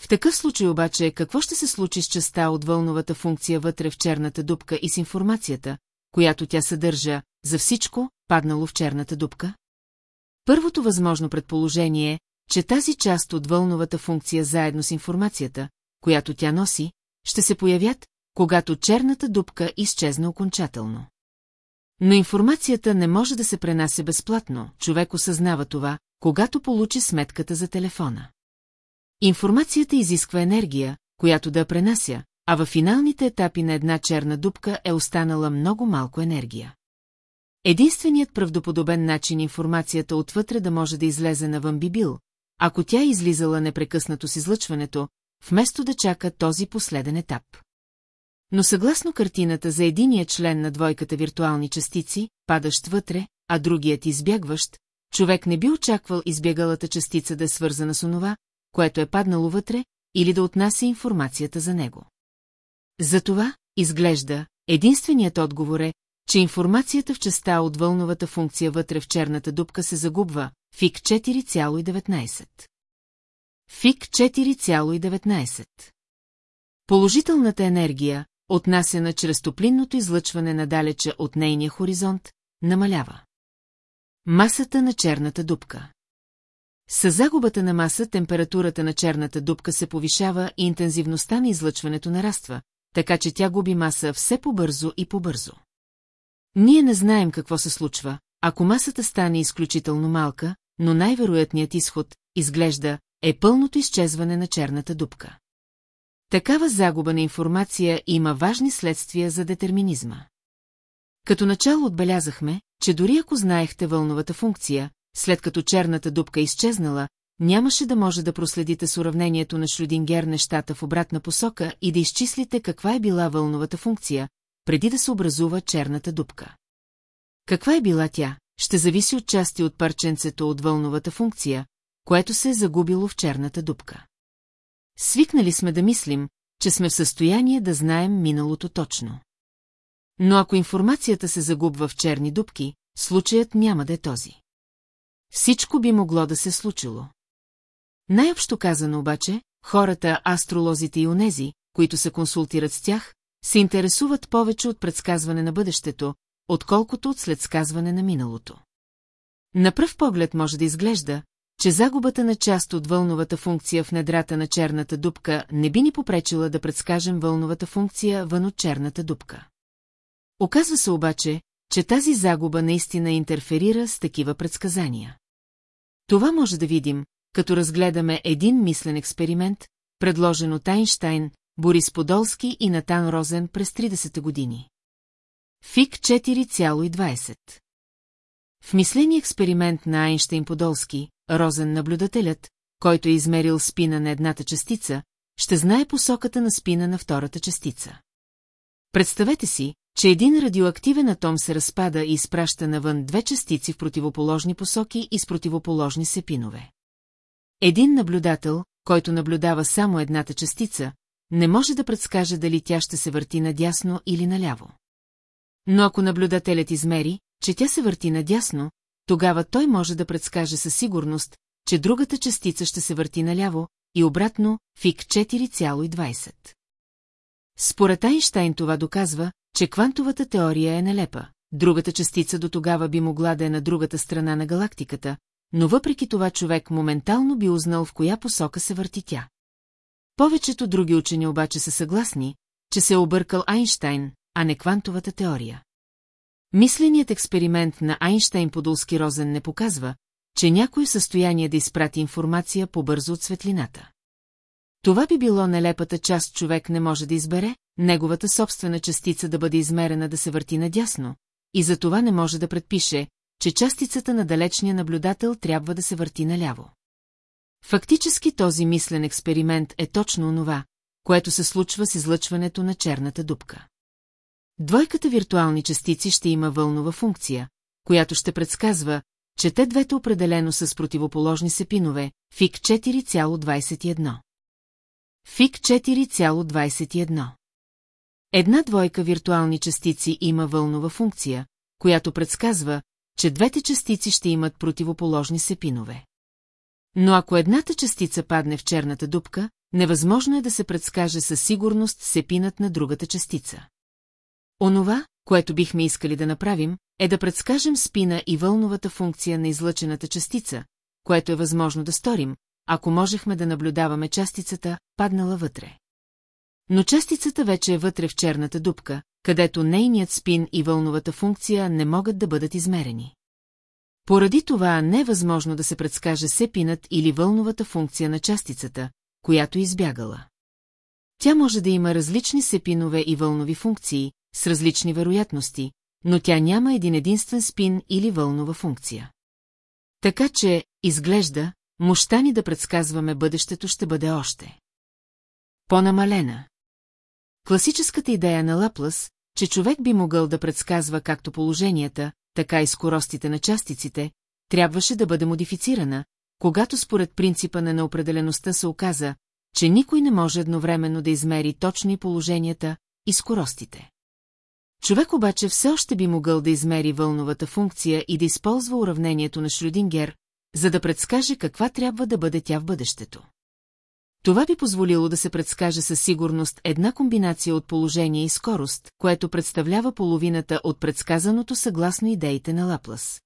В такъв случай обаче какво ще се случи с частта от вълновата функция вътре в черната дупка и с информацията, която тя съдържа, за всичко, паднало в черната дупка? Първото възможно предположение е, че тази част от вълновата функция заедно с информацията, която тя носи, ще се появят, когато черната дупка изчезне окончателно. Но информацията не може да се пренася безплатно, човек осъзнава това, когато получи сметката за телефона. Информацията изисква енергия, която да пренася, а в финалните етапи на една черна дупка е останала много малко енергия. Единственият правдоподобен начин информацията отвътре да може да излезе навън би бил, ако тя е излизала непрекъснато с излъчването, вместо да чака този последен етап. Но съгласно картината за единия член на двойката виртуални частици, падащ вътре, а другият избягващ, човек не би очаквал избягалата частица да е свързана с онова, което е паднало вътре, или да отнася информацията за него. Затова, изглежда, единственият отговор е, че информацията в частта от вълновата функция вътре в черната дупка се загубва, ФИК 4,19. ФИК 4,19. Положителната енергия, отнасяна чрез топлинното излъчване надалече от нейния хоризонт, намалява. Масата на черната дупка С загубата на маса температурата на черната дупка се повишава и интензивността на излъчването нараства, така че тя губи маса все по-бързо и по-бързо. Ние не знаем какво се случва, ако масата стане изключително малка, но най-вероятният изход, изглежда, е пълното изчезване на черната дупка. Такава загуба на информация има важни следствия за детерминизма. Като начало отбелязахме, че дори ако знаехте вълновата функция, след като черната дупка е изчезнала, нямаше да може да проследите с уравнението на Шрюдингер нещата в обратна посока и да изчислите каква е била вълновата функция, преди да се образува черната дупка. Каква е била тя, ще зависи от части от парченцето от вълновата функция, което се е загубило в черната дупка. Свикнали сме да мислим, че сме в състояние да знаем миналото точно. Но ако информацията се загубва в черни дупки, случаят няма да е този. Всичко би могло да се случило. Най-общо казано обаче, хората, астролозите и онези, които се консултират с тях, се интересуват повече от предсказване на бъдещето, отколкото от следсказване на миналото. На пръв поглед може да изглежда, че загубата на част от вълновата функция в недрата на черната дупка не би ни попречила да предскажем вълновата функция вън от черната дупка. Оказва се обаче, че тази загуба наистина интерферира с такива предсказания. Това може да видим, като разгледаме един мислен експеримент, предложен от Айнштайн, Борис Подолски и Натан Розен през 30-те години. ФИК 4,20 В мисления експеримент на Айнштейн-Подолски, Розен наблюдателят, който е измерил спина на едната частица, ще знае посоката на спина на втората частица. Представете си, че един радиоактивен атом се разпада и изпраща навън две частици в противоположни посоки и с противоположни сепинове. Един наблюдател, който наблюдава само едната частица, не може да предскаже дали тя ще се върти надясно или наляво. Но ако наблюдателят измери, че тя се върти надясно, тогава той може да предскаже със сигурност, че другата частица ще се върти наляво и обратно фик 4,20. Според Айнштайн това доказва, че квантовата теория е нелепа. Другата частица до тогава би могла да е на другата страна на галактиката, но въпреки това човек моментално би узнал в коя посока се върти тя. Повечето други учени обаче са съгласни, че се е объркал Айнштайн, а не квантовата теория. Мисленият експеримент на Айнштайн-Подолски Розен не показва, че някой е състояние да изпрати информация по-бързо от светлината. Това би било нелепата част човек не може да избере, неговата собствена частица да бъде измерена да се върти надясно, и за това не може да предпише, че частицата на далечния наблюдател трябва да се върти наляво. Фактически този мислен експеримент е точно онова, което се случва с излъчването на черната дупка. Двойката виртуални частици ще има вълнова функция, която ще предсказва, че те двете определено с противоположни сепинове, фик 4,21. Фик 4,21. Една двойка виртуални частици има вълнова функция, която предсказва, че двете частици ще имат противоположни сепинове. Но ако едната частица падне в черната дупка, невъзможно е да се предскаже със сигурност сепинът на другата частица. Онова, което бихме искали да направим, е да предскажем спина и вълновата функция на излъчената частица, което е възможно да сторим, ако можехме да наблюдаваме частицата, паднала вътре. Но частицата вече е вътре в черната дупка, където нейният спин и вълновата функция не могат да бъдат измерени. Поради това не е възможно да се предскаже сепинът или вълновата функция на частицата, която е избягала. Тя може да има различни сепинове и вълнови функции, с различни вероятности, но тя няма един единствен спин или вълнова функция. Така че, изглежда, мощта ни да предсказваме бъдещето ще бъде още. По-намалена. Класическата идея на Лаплас, че човек би могъл да предсказва както положенията, така и скоростите на частиците, трябваше да бъде модифицирана, когато според принципа на неопределеността се оказа, че никой не може едновременно да измери точно и положенията и скоростите. Човек обаче все още би могъл да измери вълновата функция и да използва уравнението на Шрюдингер, за да предскаже каква трябва да бъде тя в бъдещето. Това би позволило да се предскаже със сигурност една комбинация от положение и скорост, което представлява половината от предсказаното съгласно идеите на Лаплас.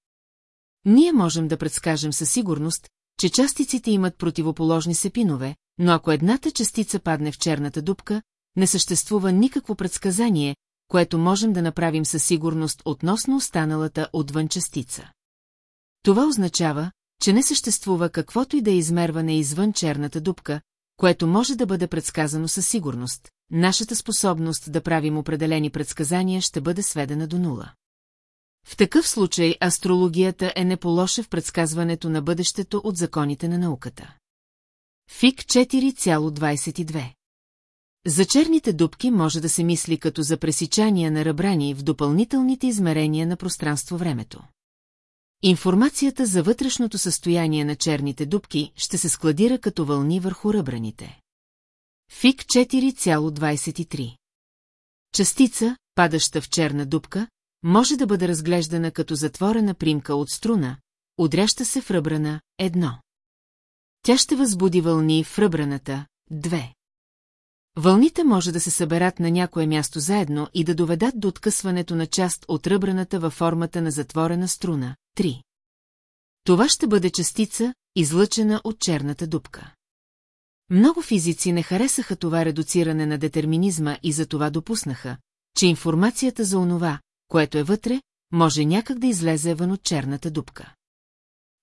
Ние можем да предскажем със сигурност, че частиците имат противоположни сепинове, но ако едната частица падне в черната дупка, не съществува никакво предсказание, което можем да направим със сигурност относно останалата отвън частица. Това означава, че не съществува каквото и да е измерване извън черната дупка, което може да бъде предсказано със сигурност. Нашата способност да правим определени предсказания ще бъде сведена до нула. В такъв случай астрологията е не по-лоша в предсказването на бъдещето от законите на науката. ФИК 4,22 За черните дубки може да се мисли като за пресичания на ръбрани в допълнителните измерения на пространство-времето. Информацията за вътрешното състояние на черните дубки ще се складира като вълни върху ръбраните. ФИК 4,23 Частица, падаща в черна дупка, може да бъде разглеждана като затворена примка от струна, удряща се в ръбрана, едно. Тя ще възбуди вълни в ръбраната, две. Вълните може да се съберат на някое място заедно и да доведат до откъсването на част от ръбраната във формата на затворена струна, 3. Това ще бъде частица, излъчена от черната дупка. Много физици не харесаха това редуциране на детерминизма и за това допуснаха, че информацията за онова, което е вътре, може някак да излезе вън от черната дупка.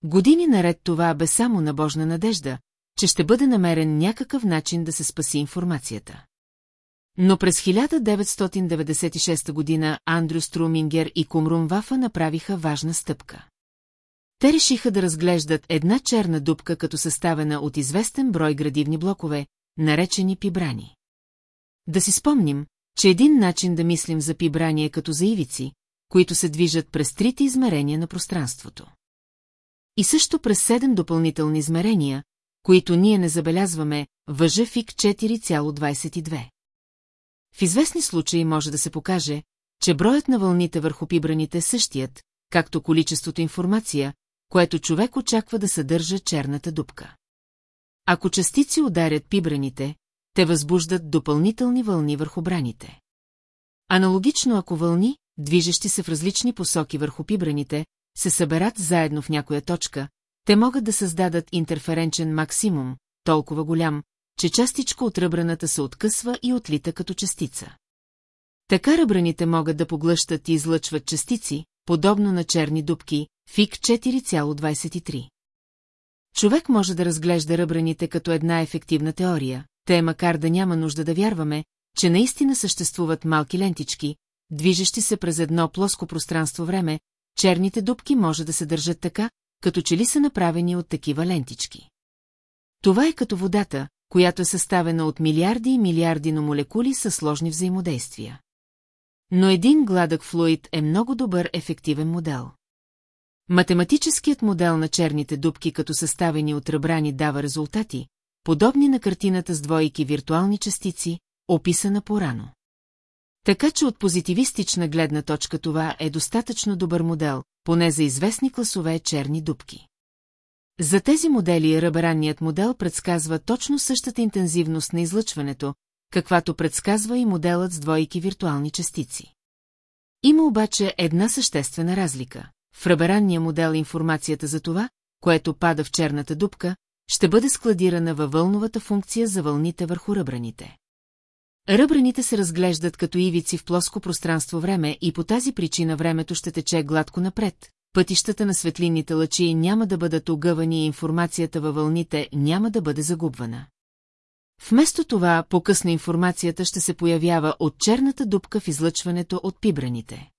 Години наред това бе само на Божна надежда, че ще бъде намерен някакъв начин да се спаси информацията. Но през 1996 година Андрю Струмингер и Кумрум Вафа направиха важна стъпка. Те решиха да разглеждат една черна дупка като съставена от известен брой градивни блокове, наречени пибрани. Да си спомним, че един начин да мислим за пибрани е като за ивици, които се движат през трите измерения на пространството. И също през седем допълнителни измерения, които ние не забелязваме, въжа фик 4,22. В известни случаи може да се покаже, че броят на вълните върху пибраните е същият, както количеството информация, което човек очаква да съдържа черната дупка. Ако частици ударят пибраните, те възбуждат допълнителни вълни върху браните. Аналогично ако вълни, движещи се в различни посоки върху пибраните, се съберат заедно в някоя точка, те могат да създадат интерференчен максимум, толкова голям, че частичка от ръбраната се откъсва и отлита като частица. Така ръбраните могат да поглъщат и излъчват частици, подобно на черни дубки, ФИК 4,23. Човек може да разглежда ръбраните като една ефективна теория, те макар да няма нужда да вярваме, че наистина съществуват малки лентички, движещи се през едно плоско пространство-време, черните дубки може да се държат така, като че ли са направени от такива лентички. Това е като водата, която е съставена от милиарди и милиарди на молекули със сложни взаимодействия. Но един гладък флуид е много добър ефективен модел. Математическият модел на черните дубки като съставени от ръбрани дава резултати, подобни на картината с двойки виртуални частици, описана порано. Така че от позитивистична гледна точка това е достатъчно добър модел, поне за известни класове черни дубки. За тези модели ръбаранният модел предсказва точно същата интензивност на излъчването, каквато предсказва и моделът с двойки виртуални частици. Има обаче една съществена разлика. В ръбаранния модел информацията за това, което пада в черната дупка, ще бъде складирана във вълновата функция за вълните върху ръбраните. Ръбраните се разглеждат като ивици в плоско пространство-време и по тази причина времето ще тече гладко напред. Пътищата на светлинните лъчи няма да бъдат огъвани и информацията във вълните няма да бъде загубвана. Вместо това, по-късно информацията ще се появява от черната дупка в излъчването от пибраните.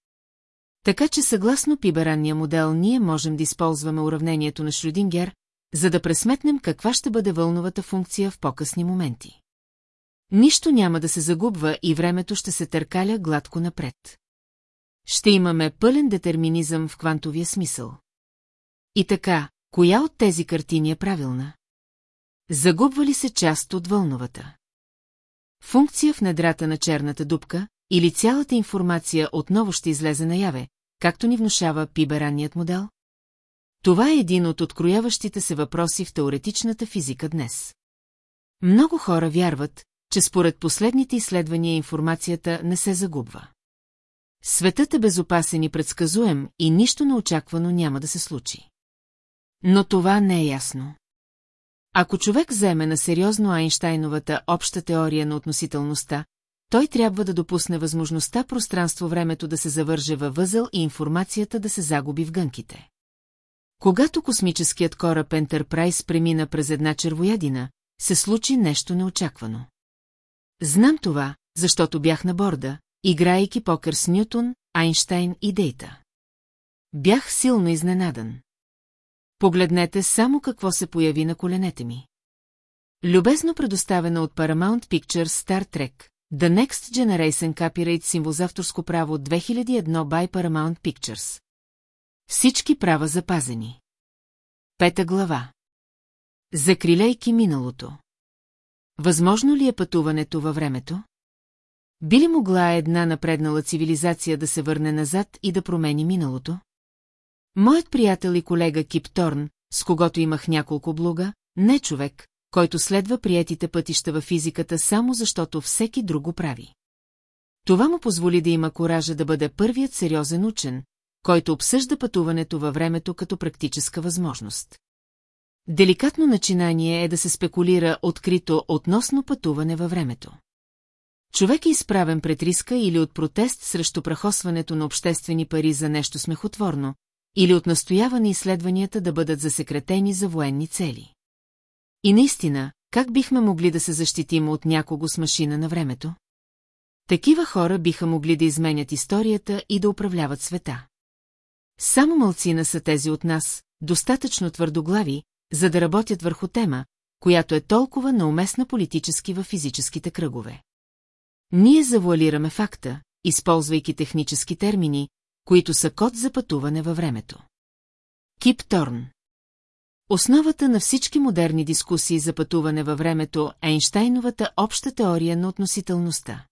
Така че съгласно пиберанния модел ние можем да използваме уравнението на Шрюдингер, за да пресметнем каква ще бъде вълновата функция в по-късни моменти. Нищо няма да се загубва и времето ще се търкаля гладко напред. Ще имаме пълен детерминизъм в квантовия смисъл. И така, коя от тези картини е правилна? Загубва ли се част от вълновата? Функция в недрата на черната дупка или цялата информация отново ще излезе наяве, както ни внушава пиберанният модел? Това е един от открояващите се въпроси в теоретичната физика днес. Много хора вярват, че според последните изследвания информацията не се загубва. Светът е безопасен и предсказуем и нищо неочаквано няма да се случи. Но това не е ясно. Ако човек вземе на сериозно Айнштайновата обща теория на относителността, той трябва да допусне възможността пространство-времето да се завърже във възъл и информацията да се загуби в гънките. Когато космическият кораб Ентерпрайз премина през една червоядина, се случи нещо неочаквано. Знам това, защото бях на борда, играйки покер с Нютон, Айнштайн и Дейта. Бях силно изненадан. Погледнете само какво се появи на коленете ми. Любезно предоставена от Paramount Pictures Star Trek, The Next Generation Copyright символ за авторско право от 2001 by Paramount Pictures. Всички права запазени. Пета глава. Закрилейки миналото. Възможно ли е пътуването във времето? Би ли могла една напреднала цивилизация да се върне назад и да промени миналото? Моят приятел и колега Кип Торн, с когото имах няколко блуга, не човек, който следва приетите пътища във физиката само защото всеки друг го прави. Това му позволи да има коража да бъде първият сериозен учен, който обсъжда пътуването във времето като практическа възможност. Деликатно начинание е да се спекулира открито относно пътуване във времето. Човек е изправен пред риска или от протест срещу прахосването на обществени пари за нещо смехотворно, или от настояване изследванията да бъдат засекретени за военни цели. И наистина, как бихме могли да се защитим от някого с машина на времето? Такива хора биха могли да изменят историята и да управляват света. Само мълцина са тези от нас, достатъчно твърдоглави, за да работят върху тема, която е толкова науместна политически във физическите кръгове. Ние завуалираме факта, използвайки технически термини, които са код за пътуване във времето. Кип Торн Основата на всички модерни дискусии за пътуване във времето е Айнштайновата обща теория на относителността.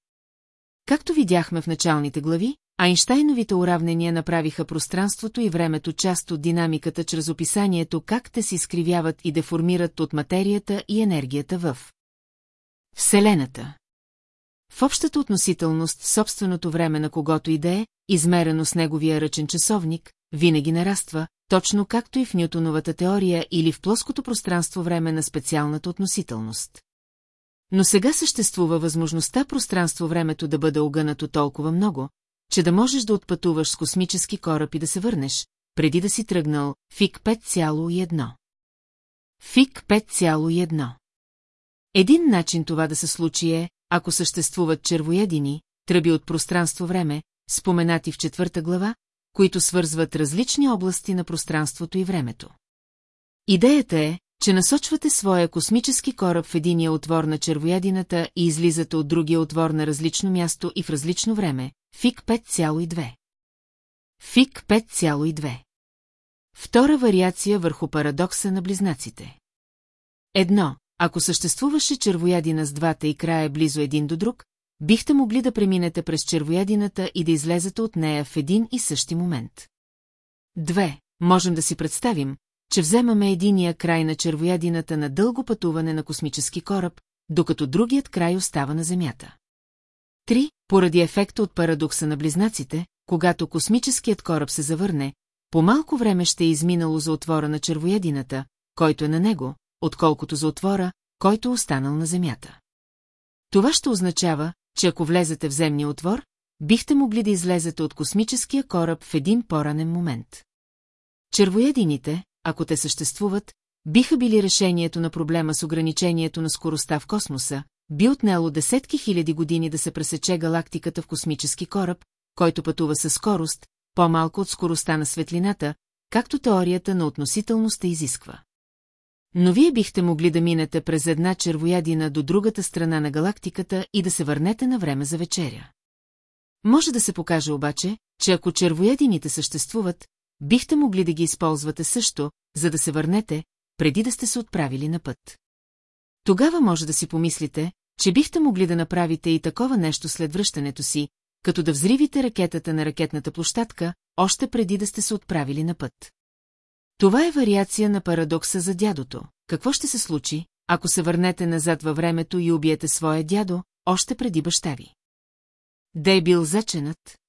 Както видяхме в началните глави, Айнштайновите уравнения направиха пространството и времето част от динамиката чрез описанието как те се изкривяват и деформират от материята и енергията в Вселената. В общата относителност собственото време на когото и е, измерено с неговия ръчен часовник, винаги нараства, точно както и в Нютоновата теория или в плоското пространство-време на специалната относителност. Но сега съществува възможността пространство-времето да бъде огънато толкова много, че да можеш да отпътуваш с космически кораб и да се върнеш, преди да си тръгнал ФИК 5,1. ФИК 5,1. Един начин това да се случи е, ако съществуват червоядини, тръби от пространство-време, споменати в четвърта глава, които свързват различни области на пространството и времето. Идеята е, че насочвате своя космически кораб в единия отвор на червоядината и излизате от другия отвор на различно място и в различно време, ФИК 5,2. ФИК 5,2. Втора вариация върху парадокса на близнаците. Едно, ако съществуваше червоядина с двата и края близо един до друг, бихте могли да преминете през червоядината и да излезете от нея в един и същи момент. Две, можем да си представим, че вземаме единия край на червоядината на дълго пътуване на космически кораб, докато другият край остава на Земята. Три, поради ефекта от парадокса на близнаците, когато космическият кораб се завърне, по малко време ще е изминало за отвора на червоядината, който е на него, отколкото за отвора, който е останал на Земята. Това ще означава, че ако влезете в земния отвор, бихте могли да излезете от космическия кораб в един по-ранен момент. Червоядините, ако те съществуват, биха били решението на проблема с ограничението на скоростта в космоса, би отнело десетки хиляди години да се пресече галактиката в космически кораб, който пътува със скорост, по-малко от скоростта на светлината, както теорията на относителността изисква. Но вие бихте могли да минете през една червоядина до другата страна на галактиката и да се върнете на време за вечеря. Може да се покаже обаче, че ако червоядините съществуват, бихте могли да ги използвате също, за да се върнете, преди да сте се отправили на път. Тогава може да си помислите, че бихте могли да направите и такова нещо след връщането си, като да взривите ракетата на ракетната площадка, още преди да сте се отправили на път. Това е вариация на парадокса за дядото. Какво ще се случи, ако се върнете назад във времето и убиете своя дядо, още преди баща ви? Да бил заченат?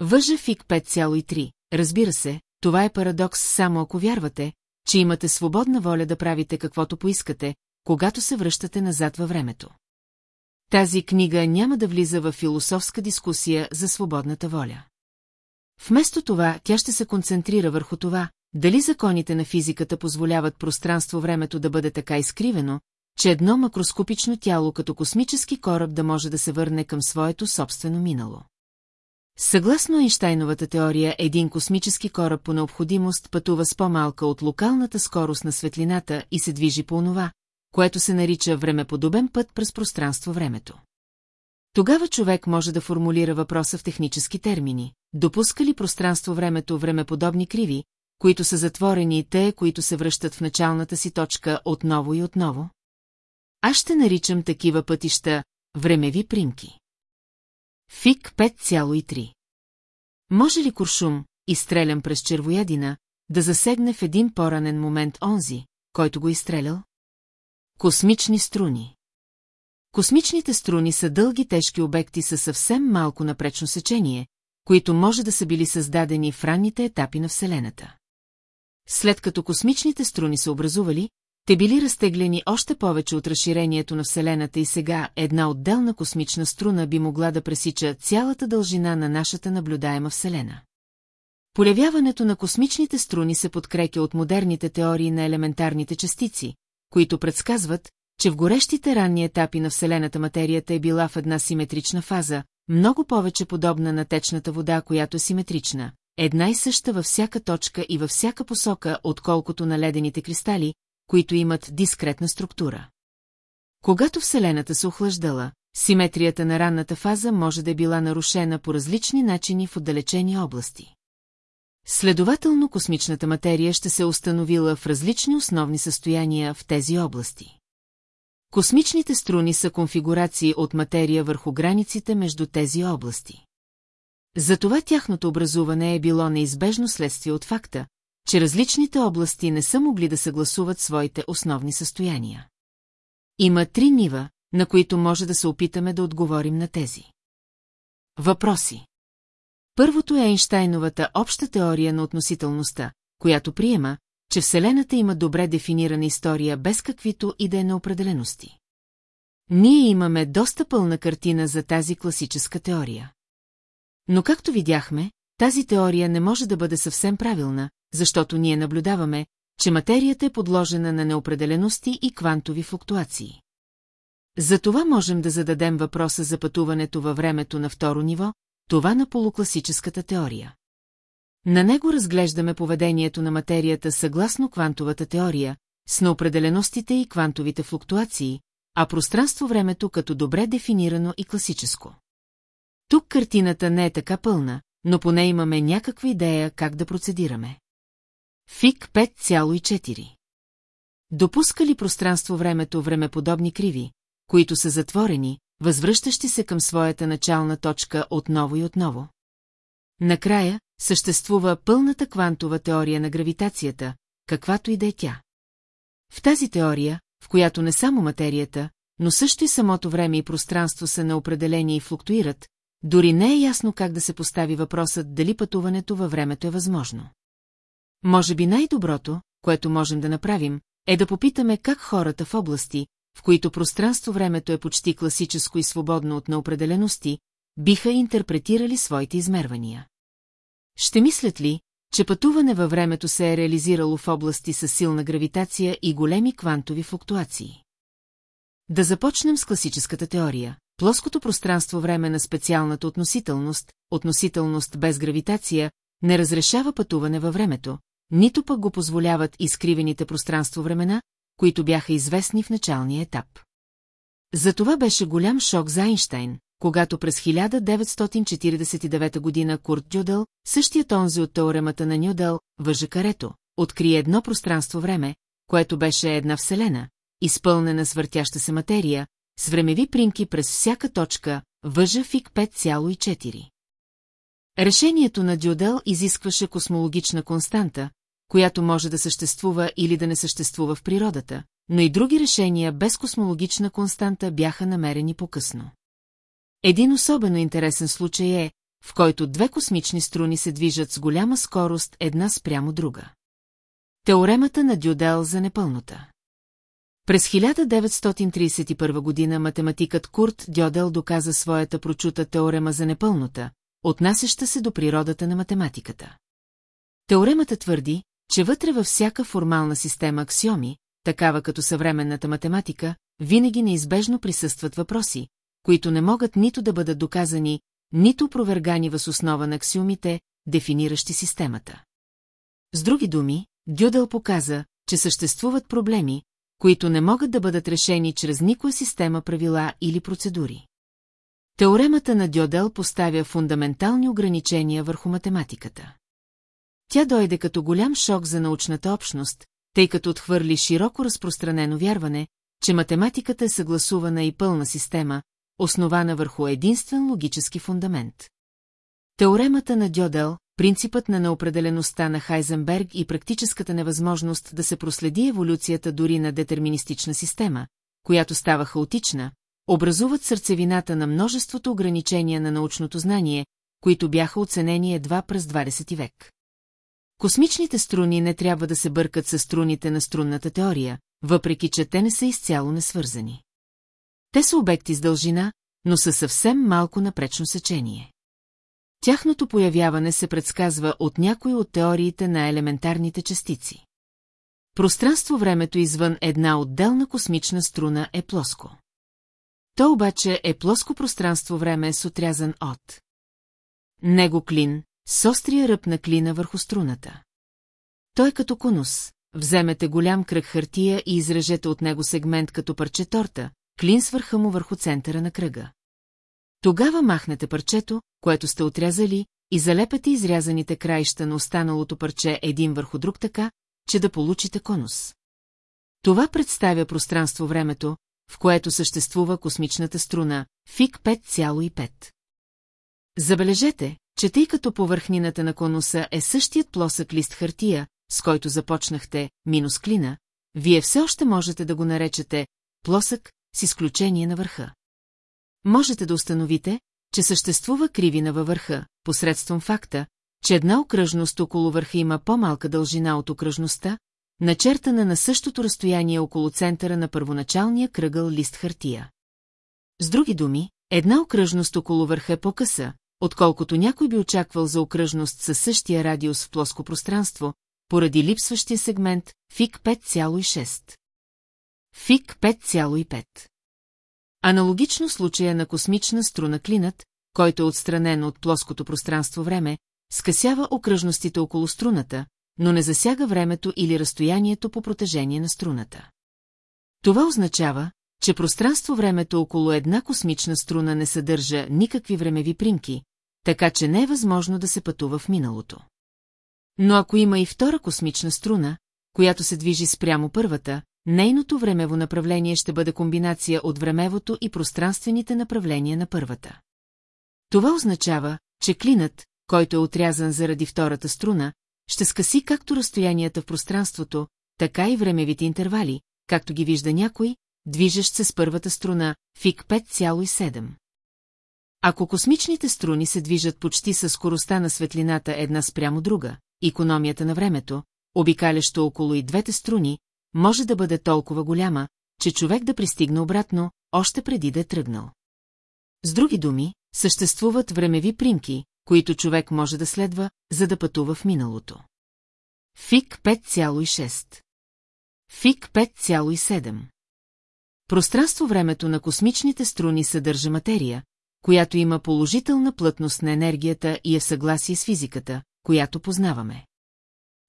Въжа фик 5,3. Разбира се, това е парадокс само ако вярвате, че имате свободна воля да правите каквото поискате, когато се връщате назад във времето. тази книга няма да влиза в философска дискусия за свободната воля. Вместо това, тя ще се концентрира върху това, дали законите на физиката позволяват пространство-времето да бъде така изкривено, че едно макроскопично тяло като космически кораб да може да се върне към своето собствено минало. Съгласно Айнштайновата теория, един космически кораб по необходимост пътува с по-малка от локалната скорост на светлината и се движи по онова, което се нарича времеподобен път през пространство-времето. Тогава човек може да формулира въпроса в технически термини. Допуска ли пространство-времето времеподобни криви, които са затворени и те, които се връщат в началната си точка отново и отново? Аз ще наричам такива пътища времеви примки. Фик 5,3 Може ли куршум, изстрелян през червоядина, да засегне в един по-ранен момент онзи, който го изстрелял? Космични струни Космичните струни са дълги тежки обекти със съвсем малко напречно сечение, които може да са били създадени в ранните етапи на Вселената. След като космичните струни са образували, те били разтеглени още повече от разширението на Вселената и сега една отделна космична струна би могла да пресича цялата дължина на нашата наблюдаема Вселена. Полявяването на космичните струни се подкрепя от модерните теории на елементарните частици, които предсказват, че в горещите ранни етапи на Вселената материята е била в една симетрична фаза, много повече подобна на течната вода, която е симетрична, една и съща във всяка точка и във всяка посока, отколкото на ледените кристали, които имат дискретна структура. Когато Вселената се охлаждала, симетрията на ранната фаза може да е била нарушена по различни начини в отдалечени области. Следователно космичната материя ще се установила в различни основни състояния в тези области. Космичните струни са конфигурации от материя върху границите между тези области. Затова тяхното образуване е било неизбежно следствие от факта, че различните области не са могли да съгласуват своите основни състояния. Има три нива, на които може да се опитаме да отговорим на тези. Въпроси Първото е Айнштайновата обща теория на относителността, която приема, че Вселената има добре дефинирана история без каквито и да е неопределености. Ние имаме доста пълна картина за тази класическа теория. Но както видяхме, тази теория не може да бъде съвсем правилна, защото ние наблюдаваме, че материята е подложена на неопределености и квантови флуктуации. Затова можем да зададем въпроса за пътуването във времето на второ ниво, това на полукласическата теория. На него разглеждаме поведението на материята съгласно квантовата теория, с неопределеностите и квантовите флуктуации, а пространство-времето като добре дефинирано и класическо. Тук картината не е така пълна, но поне имаме някаква идея как да процедираме. ФИК 5,4 Допуска ли пространство-времето времеподобни криви, които са затворени, възвръщащи се към своята начална точка отново и отново? Накрая, съществува пълната квантова теория на гравитацията, каквато и да е тя. В тази теория, в която не само материята, но също и самото време и пространство са неопределени и флуктуират, дори не е ясно как да се постави въпросът дали пътуването във времето е възможно. Може би най-доброто, което можем да направим, е да попитаме как хората в области, в които пространство-времето е почти класическо и свободно от неопределености, биха интерпретирали своите измервания. Ще мислят ли, че пътуване във времето се е реализирало в области с силна гравитация и големи квантови флуктуации? Да започнем с класическата теория. Плоското пространство-време на специалната относителност, относителност без гравитация, не разрешава пътуване във времето, нито пък го позволяват изкривените пространство-времена, които бяха известни в началния етап. За това беше голям шок за Айнштайн, когато през 1949 година Курт Дюдел, същият онзи от теоремата на Нюдел, въже карето, откри едно пространство-време, което беше една вселена, изпълнена с въртяща се материя, с времеви примки през всяка точка, въжа фик 5,4. Решението на Дюдел изискваше космологична константа, която може да съществува или да не съществува в природата, но и други решения без космологична константа бяха намерени по-късно. Един особено интересен случай е, в който две космични струни се движат с голяма скорост една спрямо друга. Теоремата на Дюдел за непълнота. През 1931 година математикът Курт Дьодел доказа своята прочута теорема за непълнота, отнасяща се до природата на математиката. Теоремата твърди, че вътре във всяка формална система аксиоми, такава като съвременната математика, винаги неизбежно присъстват въпроси, които не могат нито да бъдат доказани, нито опровергани въз основа на аксиомите, дефиниращи системата. С други думи, Дюдел показа, че съществуват проблеми, които не могат да бъдат решени чрез никоя система правила или процедури. Теоремата на Дьодел поставя фундаментални ограничения върху математиката. Тя дойде като голям шок за научната общност, тъй като отхвърли широко разпространено вярване, че математиката е съгласувана и пълна система, основана върху единствен логически фундамент. Теоремата на Дьодел, принципът на неопределеността на Хайзенберг и практическата невъзможност да се проследи еволюцията дори на детерминистична система, която става хаотична, образуват сърцевината на множеството ограничения на научното знание, които бяха оценени едва през 20 век. Космичните струни не трябва да се бъркат с струните на струнната теория, въпреки че те не са изцяло несвързани. Те са обекти с дължина, но са съвсем малко напречно сечение. Тяхното появяване се предсказва от някои от теориите на елементарните частици. Пространство-времето извън една отделна космична струна е плоско. То обаче е плоско пространство-време с отрязан от. Него клин, с острия ръб на клина върху струната. Той като конус. Вземете голям кръг хартия и изрежете от него сегмент като парче торта, клин свърха му върху центъра на кръга. Тогава махнете парчето, което сте отрязали, и залепете изрязаните краища на останалото парче един върху друг така, че да получите конус. Това представя пространство-времето, в което съществува космичната струна, фик 5,5. Забележете, че тъй като повърхнината на конуса е същият плосък лист хартия, с който започнахте, минус клина, вие все още можете да го наречете плосък, с изключение на върха. Можете да установите, че съществува кривина във върха, посредством факта, че една окръжност около върха има по-малка дължина от окръжността, начертана на същото разстояние около центъра на първоначалния кръгъл лист хартия. С други думи, една окръжност около върха е по-къса, отколкото някой би очаквал за окръжност със същия радиус в плоско пространство, поради липсващия сегмент ФИК 5,6. ФИК 5,5. Аналогично случая на космична струна клинът, който е отстранен от плоското пространство-време, скъсява окръжностите около струната, но не засяга времето или разстоянието по протежение на струната. Това означава, че пространство-времето около една космична струна не съдържа никакви времеви примки, така че не е възможно да се пътува в миналото. Но ако има и втора космична струна, която се движи спрямо първата, нейното времево направление ще бъде комбинация от времевото и пространствените направления на първата. Това означава, че клинът, който е отрязан заради втората струна, ще скъси както разстоянията в пространството, така и времевите интервали, както ги вижда някой, движещ се с първата струна, фик 5,7. Ако космичните струни се движат почти със скоростта на светлината една спрямо друга, економията на времето, обикалящо около и двете струни, може да бъде толкова голяма, че човек да пристигне обратно, още преди да е тръгнал. С други думи, съществуват времеви примки, които човек може да следва, за да пътува в миналото. ФИК 5,6 ФИК 5,7 Пространство-времето на космичните струни съдържа материя, която има положителна плътност на енергията и е в съгласие с физиката, която познаваме.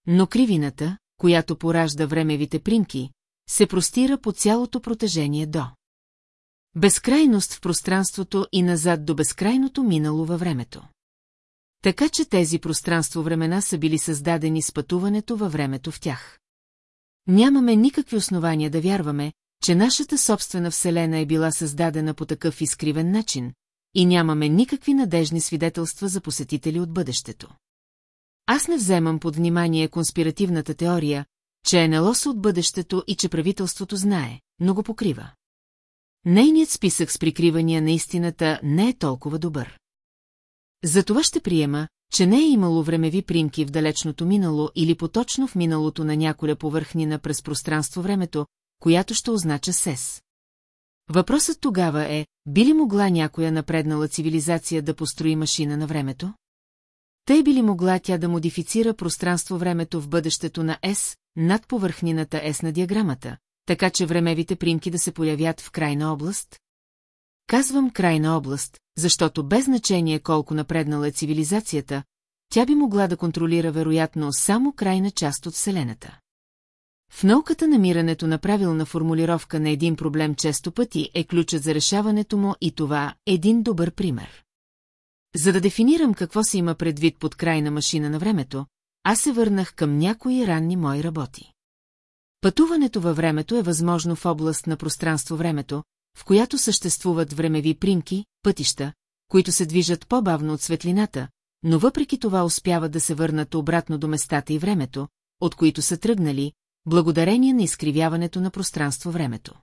Но кривината, която поражда времевите примки, се простира по цялото протежение до. Безкрайност в пространството и назад до безкрайното минало във времето. Така че тези пространство-времена са били създадени с пътуването във времето в тях. Нямаме никакви основания да вярваме, че нашата собствена Вселена е била създадена по такъв изкривен начин, и нямаме никакви надежни свидетелства за посетители от бъдещето. Аз не вземам под внимание конспиративната теория, че е налос от бъдещето и че правителството знае, но го покрива. Нейният списък с прикривания на истината не е толкова добър. Затова ще приема, че не е имало времеви примки в далечното минало или поточно в миналото на няколя повърхнина през пространство-времето, която ще означа СЕС. Въпросът тогава е, би ли могла някоя напреднала цивилизация да построи машина на времето? Тъй би ли могла тя да модифицира пространство-времето в бъдещето на С над повърхнината С на диаграмата, така че времевите примки да се появят в крайна област? Казвам крайна област, защото без значение колко напреднала е цивилизацията, тя би могла да контролира вероятно само крайна част от Вселената. В науката намирането на правилна формулировка на един проблем често пъти е ключът за решаването му и това е един добър пример. За да дефинирам какво се има предвид под крайна машина на времето, аз се върнах към някои ранни мои работи. Пътуването във времето е възможно в област на пространство-времето, в която съществуват времеви примки, пътища, които се движат по-бавно от светлината, но въпреки това успяват да се върнат обратно до местата и времето, от които са тръгнали, благодарение на изкривяването на пространство-времето.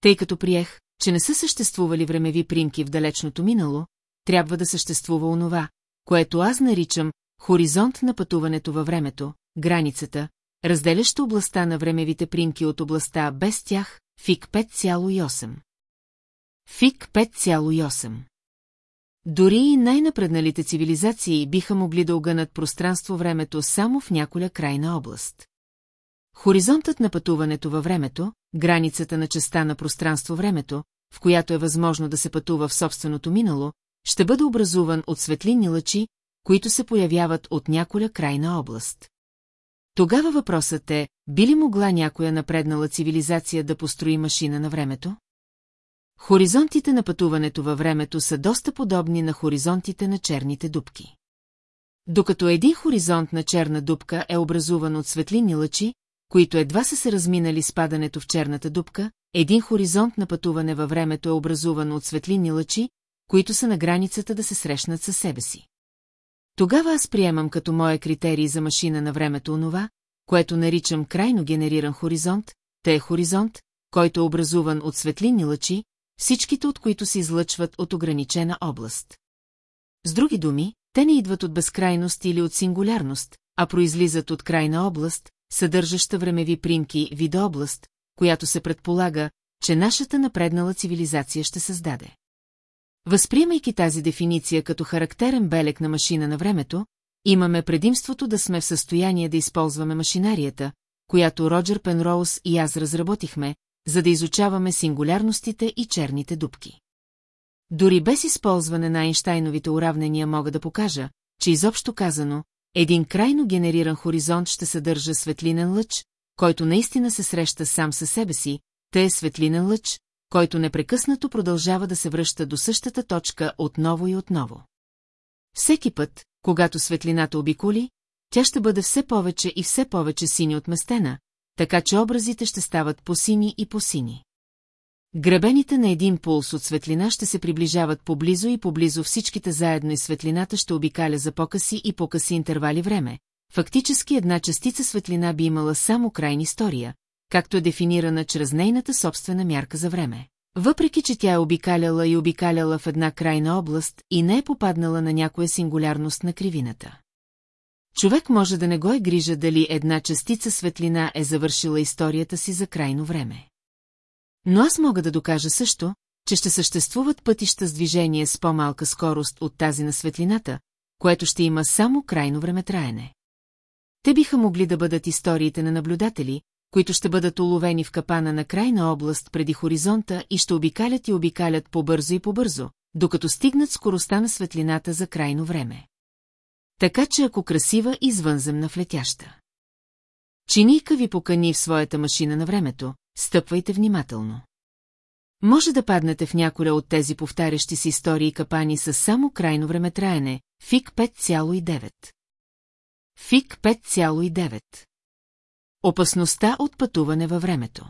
Тъй като приех, че не са съществували времеви примки в далечното минало, трябва да съществува онова, което аз наричам хоризонт на пътуването във времето, границата, разделяща областта на времевите примки от областта без тях, ФИК 5,8. ФИК 5,8 Дори и най-напредналите цивилизации биха могли да огънат пространство-времето само в няколя крайна област. Хоризонтът на пътуването във времето, границата на частта на пространство-времето, в която е възможно да се пътува в собственото минало, ще бъде образуван от светлинни лъчи, които се появяват от няколя крайна област. Тогава въпросът е, би ли могла някоя напреднала цивилизация да построи машина на времето? Хоризонтите на пътуването във времето са доста подобни на хоризонтите на черните дубки. Докато един хоризонт на черна дупка е образуван от светлинни лъчи, които едва са се разминали с падането в черната дупка, един хоризонт на пътуване във времето е образуван от светлинни лъчи, които са на границата да се срещнат със себе си. Тогава аз приемам като моя критерий за машина на времето онова, което наричам крайно генериран хоризонт, те е хоризонт, който е образуван от светлинни лъчи, всичките от които се излъчват от ограничена област. С други думи, те не идват от безкрайност или от сингулярност, а произлизат от крайна област, съдържаща времеви примки вида област, която се предполага, че нашата напреднала цивилизация ще създаде. Възприемайки тази дефиниция като характерен белег на машина на времето, имаме предимството да сме в състояние да използваме машинарията, която Роджер Пенроуз и аз разработихме, за да изучаваме сингулярностите и черните дубки. Дори без използване на Айнштайновите уравнения мога да покажа, че изобщо казано, един крайно генериран хоризонт ще съдържа светлинен лъч, който наистина се среща сам със себе си, те е светлинен лъч, който непрекъснато продължава да се връща до същата точка отново и отново. Всеки път, когато светлината обиколи, тя ще бъде все повече и все повече сини отместена, така че образите ще стават по-сини и по-сини. Гребените на един пулс от светлина ще се приближават поблизо и поблизо всичките заедно и светлината ще обикаля за по-къси и по-къси интервали време. Фактически една частица светлина би имала само крайни история, както е дефинирана чрез нейната собствена мярка за време. Въпреки, че тя е обикаляла и обикаляла в една крайна област и не е попаднала на някоя сингулярност на кривината. Човек може да не го е грижа дали една частица светлина е завършила историята си за крайно време. Но аз мога да докажа също, че ще съществуват пътища с движение с по-малка скорост от тази на светлината, което ще има само крайно времетраене. Те биха могли да бъдат историите на наблюдатели, които ще бъдат уловени в капана на крайна област преди хоризонта и ще обикалят и обикалят по-бързо и по-бързо, докато стигнат скоростта на светлината за крайно време. Така че ако красива извънземна влетяща. Чинийка ви покани в своята машина на времето, стъпвайте внимателно. Може да паднете в няколя от тези повтарящи си истории капани с само крайно времетраене, ФИК 5,9. ФИК 5,9. Опасността от пътуване във времето.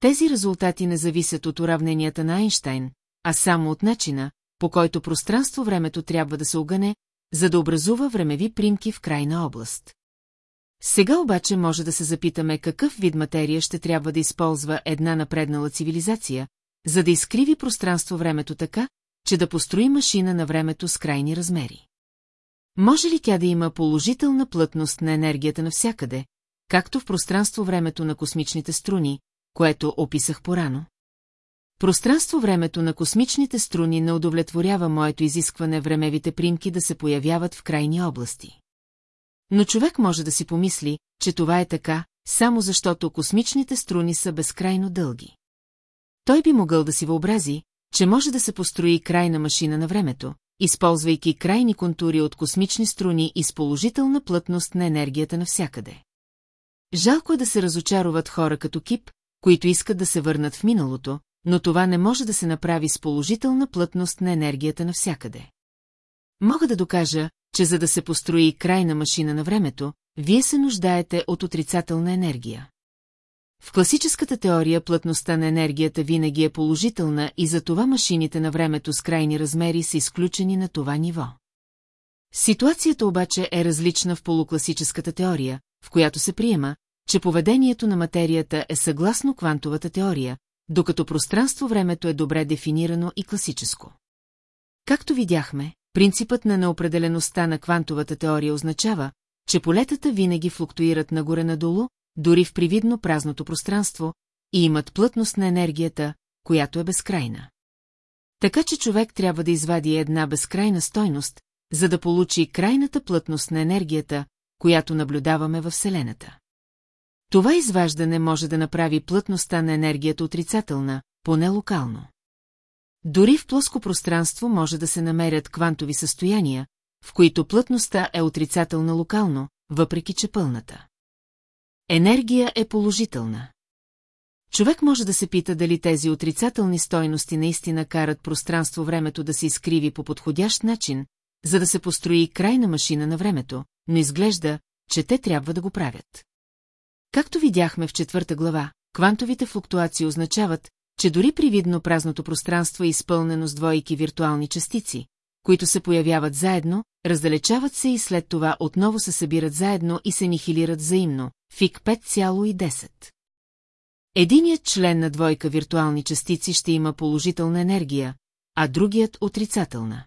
Тези резултати не зависят от уравненията на Айнштайн, а само от начина, по който пространство-времето трябва да се огъне, за да образува времеви примки в крайна област. Сега обаче може да се запитаме какъв вид материя ще трябва да използва една напреднала цивилизация, за да изкриви пространство-времето така, че да построи машина на времето с крайни размери. Може ли тя да има положителна плътност на енергията навсякъде, както в пространство-времето на космичните струни, което описах порано? Пространство-времето на космичните струни не удовлетворява моето изискване времевите примки да се появяват в крайни области. Но човек може да си помисли, че това е така, само защото космичните струни са безкрайно дълги. Той би могъл да си въобрази, че може да се построи крайна машина на времето, използвайки крайни контури от космични струни и с положителна плътност на енергията навсякъде. Жалко е да се разочаруват хора като Кип, които искат да се върнат в миналото, но това не може да се направи с положителна плътност на енергията навсякъде. Мога да докажа, че за да се построи крайна машина на времето, вие се нуждаете от отрицателна енергия. В класическата теория плътността на енергията винаги е положителна и затова машините на времето с крайни размери са изключени на това ниво. Ситуацията обаче е различна в полукласическата теория, в която се приема, че поведението на материята е съгласно квантовата теория, докато пространство-времето е добре дефинирано и класическо. Както видяхме, принципът на неопределеността на квантовата теория означава, че полетата винаги флуктуират нагоре-надолу, дори в привидно празното пространство, и имат плътност на енергията, която е безкрайна. Така че човек трябва да извади една безкрайна стойност, за да получи крайната плътност на енергията, която наблюдаваме във Вселената. Това изваждане може да направи плътността на енергията отрицателна, поне локално. Дори в плоско пространство може да се намерят квантови състояния, в които плътността е отрицателна локално, въпреки че пълната. Енергия е положителна. Човек може да се пита дали тези отрицателни стойности наистина карат пространство-времето да се изкриви по подходящ начин, за да се построи крайна машина на времето, но изглежда, че те трябва да го правят. Както видяхме в четвърта глава, квантовите флуктуации означават, че дори привидно празното пространство е изпълнено с двойки виртуални частици, които се появяват заедно, раздалечават се и след това отново се събират заедно и се нихилират взаимно, фик 5,10. Единият член на двойка виртуални частици ще има положителна енергия, а другият отрицателна.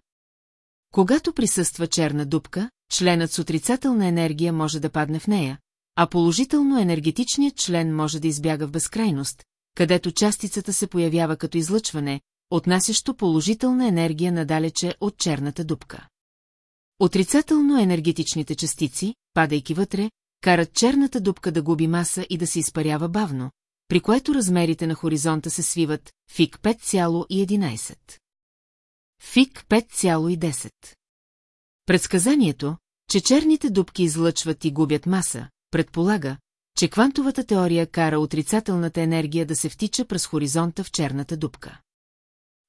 Когато присъства черна дупка, членът с отрицателна енергия може да падне в нея, а положително енергетичният член може да избяга в безкрайност, където частицата се появява като излъчване, отнасящо положителна енергия надалече от черната дупка. Отрицателно енергетичните частици, падайки вътре, карат черната дупка да губи маса и да се изпарява бавно, при което размерите на хоризонта се свиват фик 5,11. Фик 5,10. Предсказанието, че черните дубки излъчват и губят маса, предполага, че квантовата теория кара отрицателната енергия да се втича през хоризонта в черната дупка.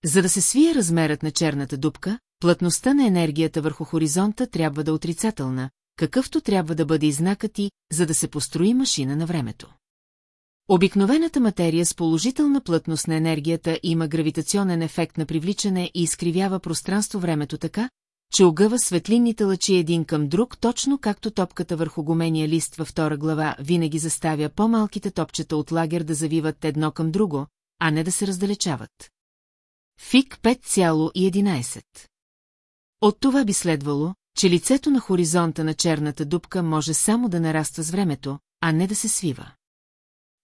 За да се свие размерът на черната дупка, плътността на енергията върху хоризонта трябва да е отрицателна, какъвто трябва да бъде и знакът и, за да се построи машина на времето. Обикновената материя с положителна плътност на енергията има гравитационен ефект на привличане и изкривява пространство-времето така, че огъва светлинните лъчи един към друг, точно както топката върху гумения лист във втора глава винаги заставя по-малките топчета от лагер да завиват едно към друго, а не да се раздалечават. Фик 5,11 От това би следвало, че лицето на хоризонта на черната дупка може само да нараства с времето, а не да се свива.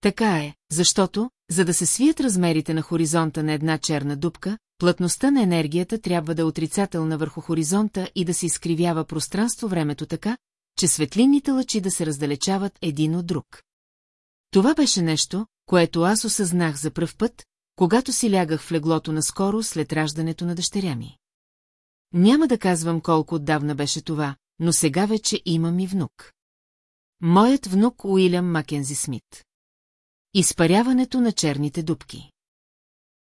Така е, защото, за да се свият размерите на хоризонта на една черна дупка, плътността на енергията трябва да е отрицателна върху хоризонта и да се изкривява пространство-времето така, че светлинните лъчи да се раздалечават един от друг. Това беше нещо, което аз осъзнах за пръв път, когато си лягах в леглото наскоро след раждането на дъщеря ми. Няма да казвам колко отдавна беше това, но сега вече имам и внук. Моят внук Уилям Макензи Смит. Изпаряването на черните дубки.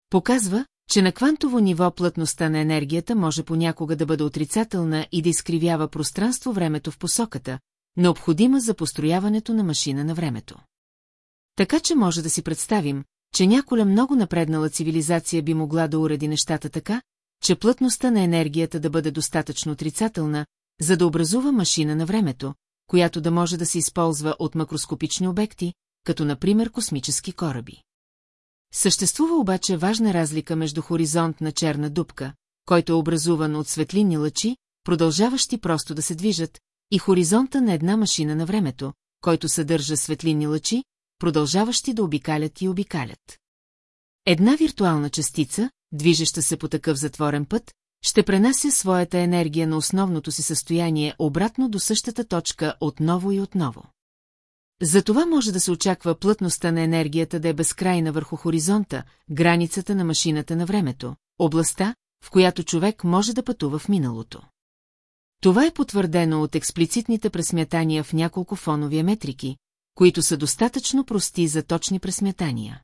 Показва, че на квантово ниво плътността на енергията може понякога да бъде отрицателна и да изкривява пространство-времето в посоката, необходима за построяването на машина на времето. Така че може да си представим, че няколя много напреднала цивилизация би могла да уреди нещата така, че плътността на енергията да бъде достатъчно отрицателна, за да образува машина на времето, която да може да се използва от макроскопични обекти, като например космически кораби. Съществува обаче важна разлика между хоризонт на черна дупка, който е образуван от светлинни лъчи, продължаващи просто да се движат, и хоризонта на една машина на времето, който съдържа светлинни лъчи, продължаващи да обикалят и обикалят. Една виртуална частица, движеща се по такъв затворен път, ще пренася своята енергия на основното си състояние обратно до същата точка отново и отново. Затова може да се очаква плътността на енергията да е безкрайна върху хоризонта, границата на машината на времето, областта, в която човек може да пътува в миналото. Това е потвърдено от експлицитните пресмятания в няколко фонови метрики, които са достатъчно прости за точни пресмятания.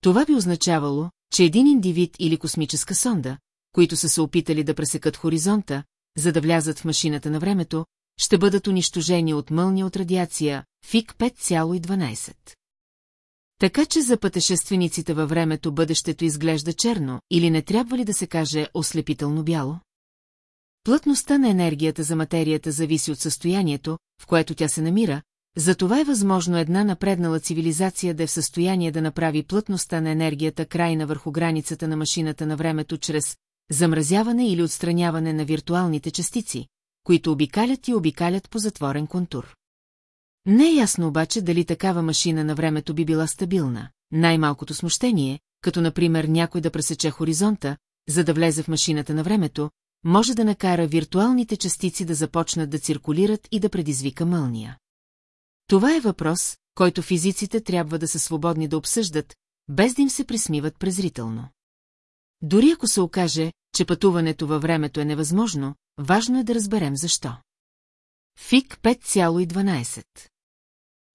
Това би означавало, че един индивид или космическа сонда, които са се опитали да пресекат хоризонта, за да влязат в машината на времето, ще бъдат унищожени от мълния от радиация ФИК 5,12. Така че за пътешествениците във времето бъдещето изглежда черно или не трябва ли да се каже ослепително бяло? Плътността на енергията за материята зависи от състоянието, в което тя се намира, затова е възможно една напреднала цивилизация да е в състояние да направи плътността на енергията крайна върху границата на машината на времето чрез замразяване или отстраняване на виртуалните частици, които обикалят и обикалят по затворен контур. Не е ясно обаче дали такава машина на времето би била стабилна. Най-малкото смущение, като например някой да пресече хоризонта, за да влезе в машината на времето, може да накара виртуалните частици да започнат да циркулират и да предизвика мълния. Това е въпрос, който физиците трябва да са свободни да обсъждат, без да им се присмиват презрително. Дори ако се окаже, че пътуването във времето е невъзможно, важно е да разберем защо. ФИК 5,12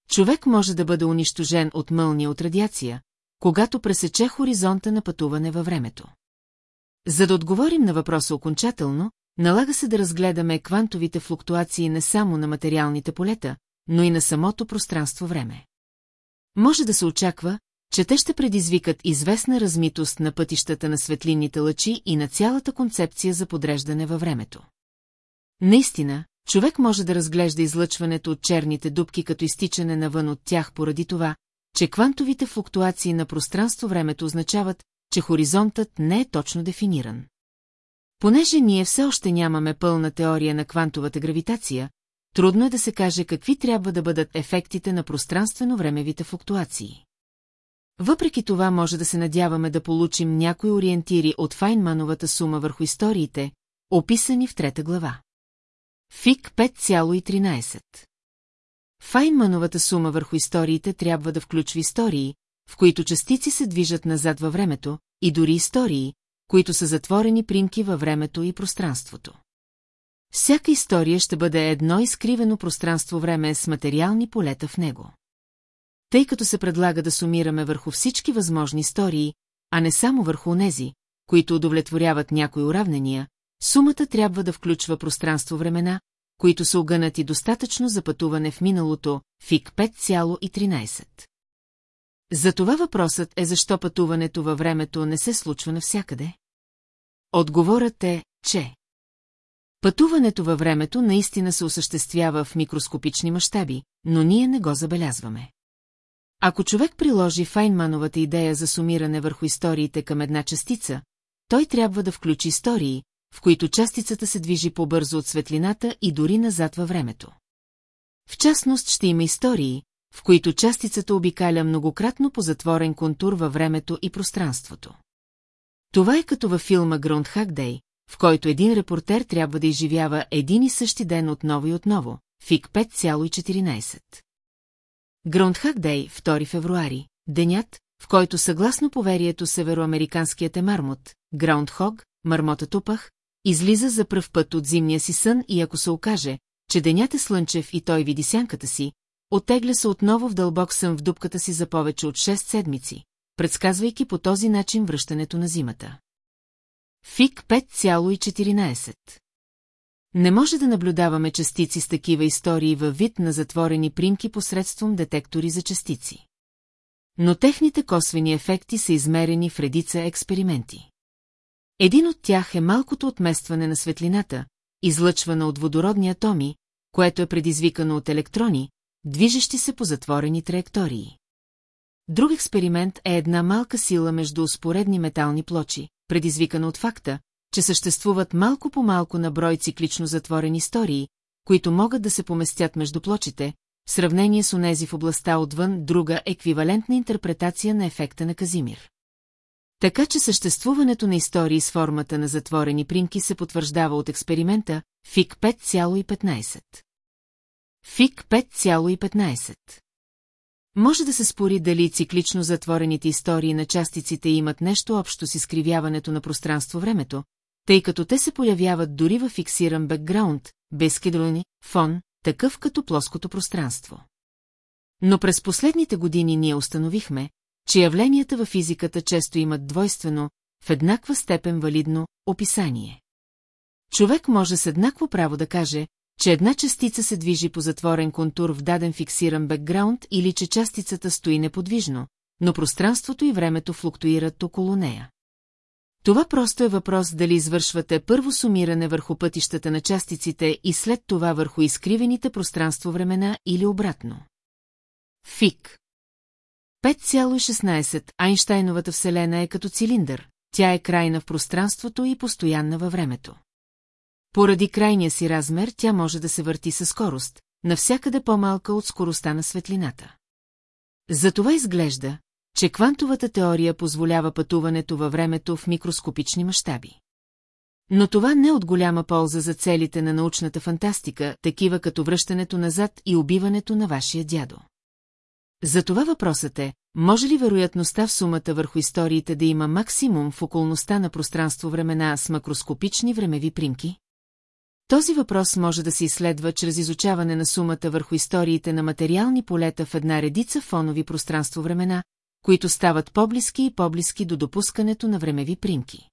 Човек може да бъде унищожен от мълния от радиация, когато пресече хоризонта на пътуване във времето. За да отговорим на въпроса окончателно, налага се да разгледаме квантовите флуктуации не само на материалните полета, но и на самото пространство-време. Може да се очаква, че те ще предизвикат известна размитост на пътищата на светлинните лъчи и на цялата концепция за подреждане във времето. Наистина, човек може да разглежда излъчването от черните дубки като изтичане навън от тях поради това, че квантовите флуктуации на пространство-времето означават, че хоризонтът не е точно дефиниран. Понеже ние все още нямаме пълна теория на квантовата гравитация, трудно е да се каже какви трябва да бъдат ефектите на пространствено-времевите флуктуации. Въпреки това може да се надяваме да получим някои ориентири от Файнмановата сума върху историите, описани в трета глава. ФИК 5,13 Файнмановата сума върху историите трябва да включва истории, в които частици се движат назад във времето, и дори истории, които са затворени примки във времето и пространството. Всяка история ще бъде едно изкривено пространство-време с материални полета в него. Тъй като се предлага да сумираме върху всички възможни истории, а не само върху онези, които удовлетворяват някои уравнения, сумата трябва да включва пространство-времена, които са огънати достатъчно за пътуване в миналото, ФИК 5,13. Затова въпросът е защо пътуването във времето не се случва навсякъде? Отговорът е, че Пътуването във времето наистина се осъществява в микроскопични мащаби, но ние не го забелязваме. Ако човек приложи Файнмановата идея за сумиране върху историите към една частица, той трябва да включи истории, в които частицата се движи по-бързо от светлината и дори назад във времето. В частност ще има истории, в които частицата обикаля многократно по затворен контур във времето и пространството. Това е като във филма Groundhog Day, в който един репортер трябва да изживява един и същи ден отново и отново, ФИК 5,14. Groundhog Day, 2 февруари, денят, в който съгласно поверието североамериканският е мармот, Граундхог, мармота тупах, излиза за пръв път от зимния си сън и ако се окаже, че денят е слънчев и той види сянката си, оттегля се отново в дълбок сън в дупката си за повече от 6 седмици, предсказвайки по този начин връщането на зимата. ФИК 5,14 Не може да наблюдаваме частици с такива истории във вид на затворени примки посредством детектори за частици. Но техните косвени ефекти са измерени в редица експерименти. Един от тях е малкото отместване на светлината, излъчвана от водородни атоми, което е предизвикано от електрони, движещи се по затворени траектории. Друг експеримент е една малка сила между успоредни метални плочи, предизвикана от факта, че съществуват малко по малко на брой циклично затворени истории, които могат да се поместят между плочите, в сравнение с онези в областта отвън друга еквивалентна интерпретация на ефекта на Казимир. Така че съществуването на истории с формата на затворени примки се потвърждава от експеримента ФИК 5,15. ФИК 5,15 Може да се спори дали циклично затворените истории на частиците имат нещо общо с изкривяването на пространство-времето, тъй като те се появяват дори във фиксиран бекграунд, без кедролни, фон, такъв като плоското пространство. Но през последните години ние установихме, че явленията във физиката често имат двойствено, в еднаква степен валидно, описание. Човек може с еднакво право да каже, че една частица се движи по затворен контур в даден фиксиран бекграунд или че частицата стои неподвижно, но пространството и времето флуктуират около нея. Това просто е въпрос дали извършвате първо сумиране върху пътищата на частиците и след това върху изкривените пространство-времена или обратно. ФИК 5,16 Айнштайновата вселена е като цилиндър, тя е крайна в пространството и постоянна във времето. Поради крайния си размер тя може да се върти със скорост, навсякъде по-малка от скоростта на светлината. Затова изглежда, че квантовата теория позволява пътуването във времето в микроскопични мащаби. Но това не е от голяма полза за целите на научната фантастика, такива като връщането назад и убиването на вашия дядо. Затова въпросът е, може ли вероятността в сумата върху историите да има максимум в околността на пространство-времена с макроскопични времеви примки? Този въпрос може да се изследва чрез изучаване на сумата върху историите на материални полета в една редица фонови пространство-времена, които стават по-близки и по-близки до допускането на времеви примки.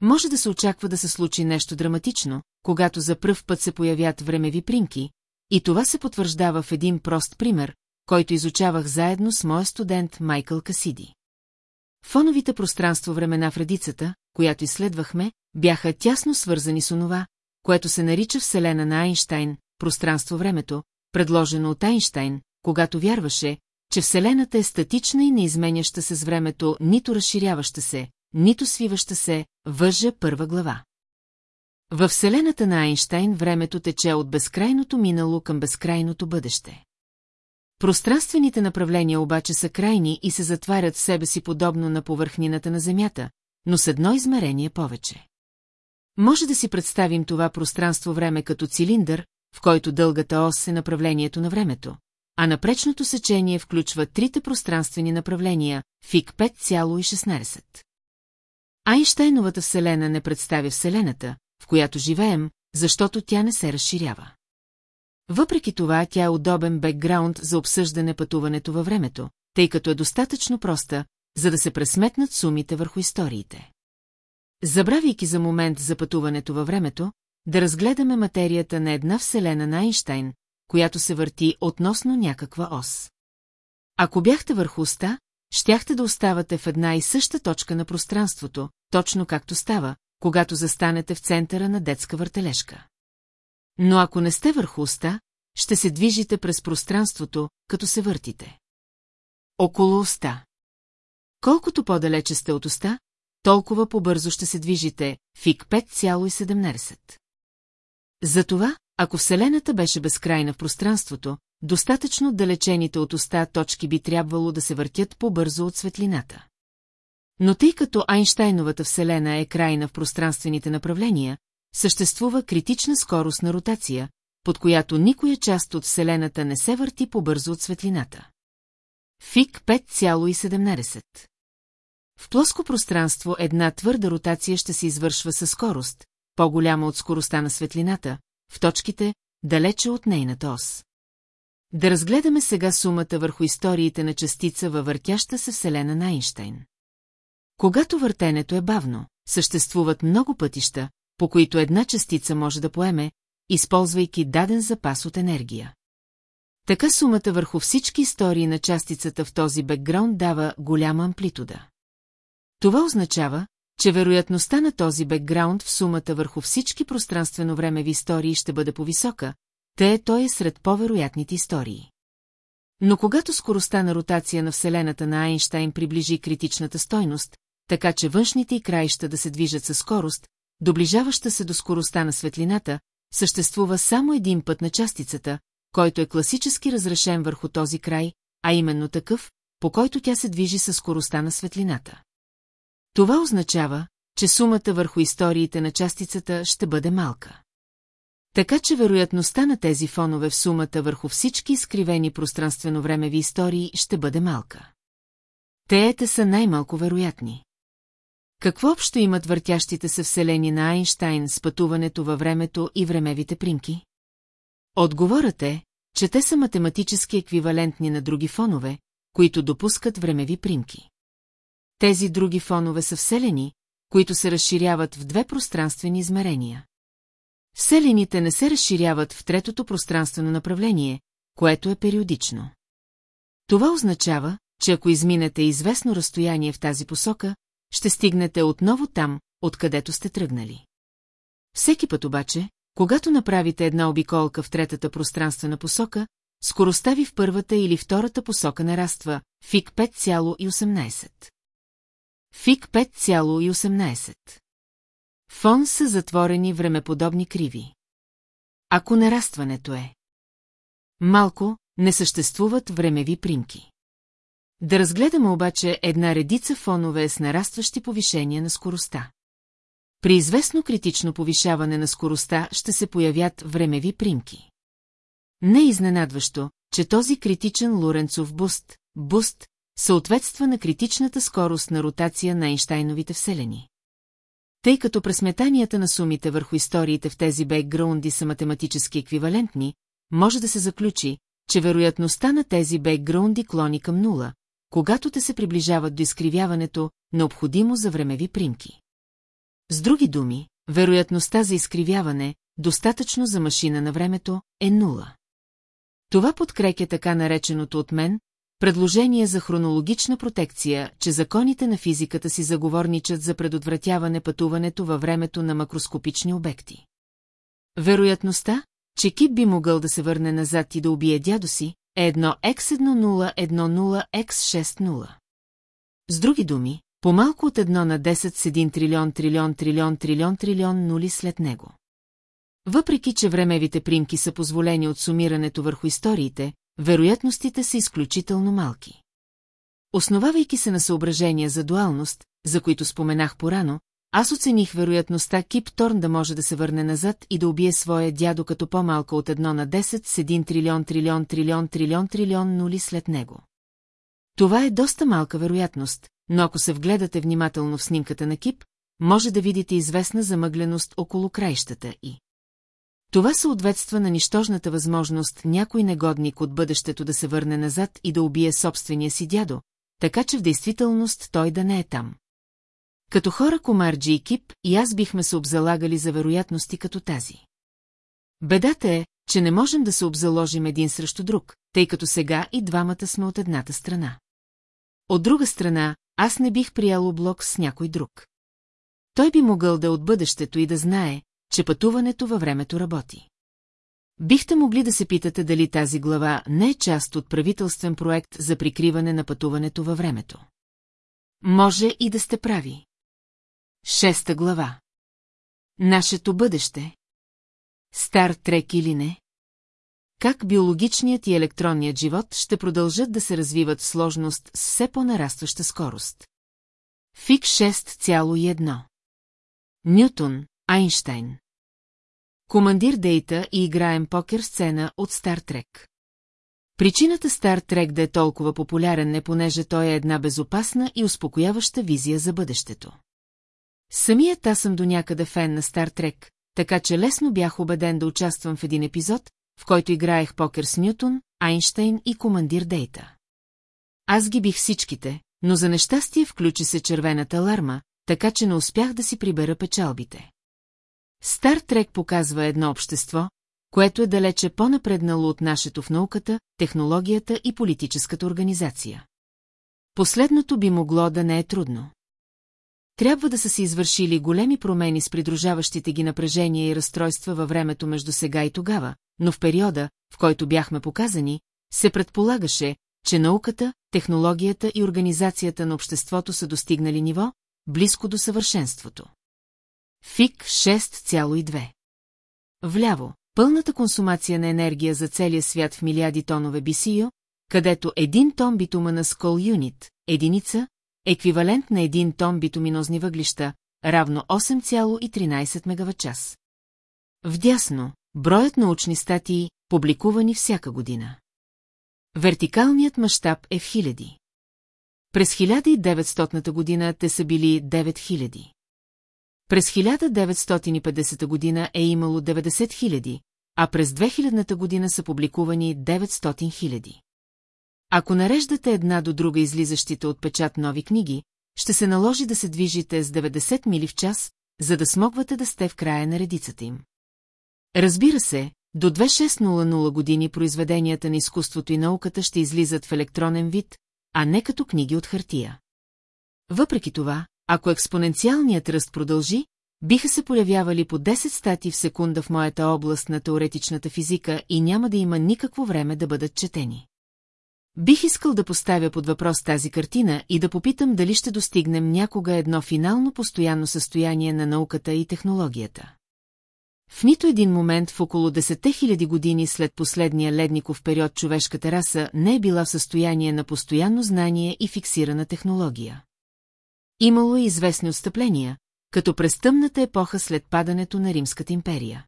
Може да се очаква да се случи нещо драматично, когато за пръв път се появят времеви примки, и това се потвърждава в един прост пример, който изучавах заедно с моя студент Майкъл Касиди. Фоновите пространство-времена в редицата, която изследвахме, бяха тясно свързани с онова, което се нарича Вселена на Айнштайн, пространство-времето, предложено от Айнштайн, когато вярваше, че Вселената е статична и неизменяща се с времето, нито разширяваща се, нито свиваща се, въжа първа глава. Във Вселената на Айнштайн времето тече от безкрайното минало към безкрайното бъдеще. Пространствените направления обаче са крайни и се затварят в себе си подобно на повърхнината на Земята, но с едно измерение повече. Може да си представим това пространство-време като цилиндър, в който дългата ос е направлението на времето, а напречното сечение включва трите пространствени направления, ФИК 5,16. Айнштайновата Вселена не представя Вселената, в която живеем, защото тя не се разширява. Въпреки това, тя е удобен бекграунд за обсъждане пътуването във времето, тъй като е достатъчно проста, за да се пресметнат сумите върху историите. Забравяйки за момент за пътуването във времето, да разгледаме материята на една вселена на Айнштайн, която се върти относно някаква ос. Ако бяхте върху уста, щяхте да оставате в една и съща точка на пространството, точно както става, когато застанете в центъра на детска въртележка. Но ако не сте върху уста, ще се движите през пространството, като се въртите. Около уста. Колкото по-далече сте от уста, толкова по-бързо ще се движите, фик 5,17. Затова, ако Вселената беше безкрайна в пространството, достатъчно далечените от уста точки би трябвало да се въртят по-бързо от светлината. Но тъй като Айнштайновата Вселена е крайна в пространствените направления, съществува критична скорост на ротация, под която никоя част от Вселената не се върти по-бързо от светлината. Фик 5,17 В плоско пространство една твърда ротация ще се извършва със скорост, по-голяма от скоростта на светлината, в точките, далече от нейната ос. Да разгледаме сега сумата върху историите на частица във въртяща се Вселена на Айнштайн. Когато въртенето е бавно, съществуват много пътища, по които една частица може да поеме, използвайки даден запас от енергия. Така сумата върху всички истории на частицата в този бекграунд дава голяма амплитуда. Това означава, че вероятността на този бекграунд в сумата върху всички пространствено-времеви истории ще бъде повисока, те той е сред по-вероятните истории. Но когато скоростта на ротация на Вселената на Айнштайн приближи критичната стойност, така че външните и краища да се движат със скорост, доближаваща се до скоростта на светлината, съществува само един път на частицата, който е класически разрешен върху този край, а именно такъв, по който тя се движи със скоростта на светлината. Това означава, че сумата върху историите на частицата ще бъде малка. Така че вероятността на тези фонове в сумата върху всички изкривени пространствено-времеви истории ще бъде малка. Теете са най-малко вероятни. Какво общо имат въртящите се вселени на Айнштайн с пътуването във времето и времевите примки? Отговорът е, че те са математически еквивалентни на други фонове, които допускат времеви примки. Тези други фонове са вселени, които се разширяват в две пространствени измерения. Вселените не се разширяват в третото пространствено направление, което е периодично. Това означава, че ако изминете известно разстояние в тази посока, ще стигнете отново там, откъдето сте тръгнали. Всеки път обаче, когато направите една обиколка в третата пространствена посока, скоростта ви в първата или втората посока нараства, фиг 5,18. Фиг 5,18. Фон са затворени времеподобни криви. Ако нарастването е малко, не съществуват времеви примки. Да разгледаме обаче една редица фонове с нарастващи повишения на скоростта. При известно критично повишаване на скоростта ще се появят времеви примки. Не изненадващо, че този критичен Лоренцов буст, буст, съответства на критичната скорост на ротация на Айнштайновите вселени. Тъй като пресметанията на сумите върху историите в тези бекграунди са математически еквивалентни, може да се заключи, че вероятността на тези бекграунди клони към нула, когато те се приближават до изкривяването, необходимо за времеви примки. С други думи, вероятността за изкривяване, достатъчно за машина на времето, е нула. Това подкрепя така нареченото от мен, предложение за хронологична протекция, че законите на физиката си заговорничат за предотвратяване пътуването във времето на макроскопични обекти. Вероятността, че Кип би могъл да се върне назад и да убие дядо си, е едно X1010X60. С други думи, по-малко от едно на 10 с 1 трилион, трилион, трилион, трилион, трилион нули след него. Въпреки, че времевите примки са позволени от сумирането върху историите, вероятностите са изключително малки. Основавайки се на съображения за дуалност, за които споменах порано, аз оцених вероятността Кип Торн да може да се върне назад и да убие своя дядо като по-малко от едно на 10 с 1 трилион, трилион, трилион, трилион, трилион нули след него. Това е доста малка вероятност, но ако се вгледате внимателно в снимката на Кип, може да видите известна замъгленост около краищата и. Това съответства на нищожната възможност някой негодник от бъдещето да се върне назад и да убие собствения си дядо, така че в действителност той да не е там. Като хора Комарджи и Кип, и аз бихме се обзалагали за вероятности като тази. Бедата е, че не можем да се обзаложим един срещу друг, тъй като сега и двамата сме от едната страна. От друга страна, аз не бих приял облог с някой друг. Той би могъл да е от бъдещето и да знае, че пътуването във времето работи. Бихте могли да се питате дали тази глава не е част от правителствен проект за прикриване на пътуването във времето. Може и да сте прави. Шеста глава. Нашето бъдеще. Стар трек или не? Как биологичният и електронният живот ще продължат да се развиват в сложност с все по-нарастваща скорост. Фик 6,1 Нютон, Айнштайн Командир Дейта и играем покер сцена от Стар Трек. Причината Стар Трек да е толкова популярен е понеже той е една безопасна и успокояваща визия за бъдещето. Самият аз съм до някъде фен на Стар Трек, така че лесно бях убеден да участвам в един епизод, в който играех покер с Нютон, Айнштейн и командир Дейта. Аз ги бих всичките, но за нещастие включи се червената аларма, така че не успях да си прибера печалбите. Стар Трек показва едно общество, което е далече по-напреднало от нашето в науката, технологията и политическата организация. Последното би могло да не е трудно. Трябва да са се извършили големи промени с придружаващите ги напрежения и разстройства във времето между сега и тогава, но в периода, в който бяхме показани, се предполагаше, че науката, технологията и организацията на обществото са достигнали ниво, близко до съвършенството. ФИК 6,2 Вляво, пълната консумация на енергия за целия свят в милиарди тонове BCU, където един тон битумана скол юнит, единица, еквивалент на един тон битуминозни въглища, равно 8,13 мегаватчас. Вдясно, броят научни статии, публикувани всяка година. Вертикалният мащаб е в хиляди. През 1900 година те са били 9000. През 1950 година е имало 90 000, а през 2000 година са публикувани 900 000. Ако нареждате една до друга излизащите от печат нови книги, ще се наложи да се движите с 90 мили в час, за да смогвате да сте в края на редицата им. Разбира се, до 2600 години произведенията на изкуството и науката ще излизат в електронен вид, а не като книги от хартия. Въпреки това, ако експоненциалният ръст продължи, биха се появявали по 10 стати в секунда в моята област на теоретичната физика и няма да има никакво време да бъдат четени. Бих искал да поставя под въпрос тази картина и да попитам дали ще достигнем някога едно финално постоянно състояние на науката и технологията. В нито един момент в около 10 000 години след последния ледников период човешката раса не е била в състояние на постоянно знание и фиксирана технология. Имало е известни отстъпления, като през тъмната епоха след падането на Римската империя.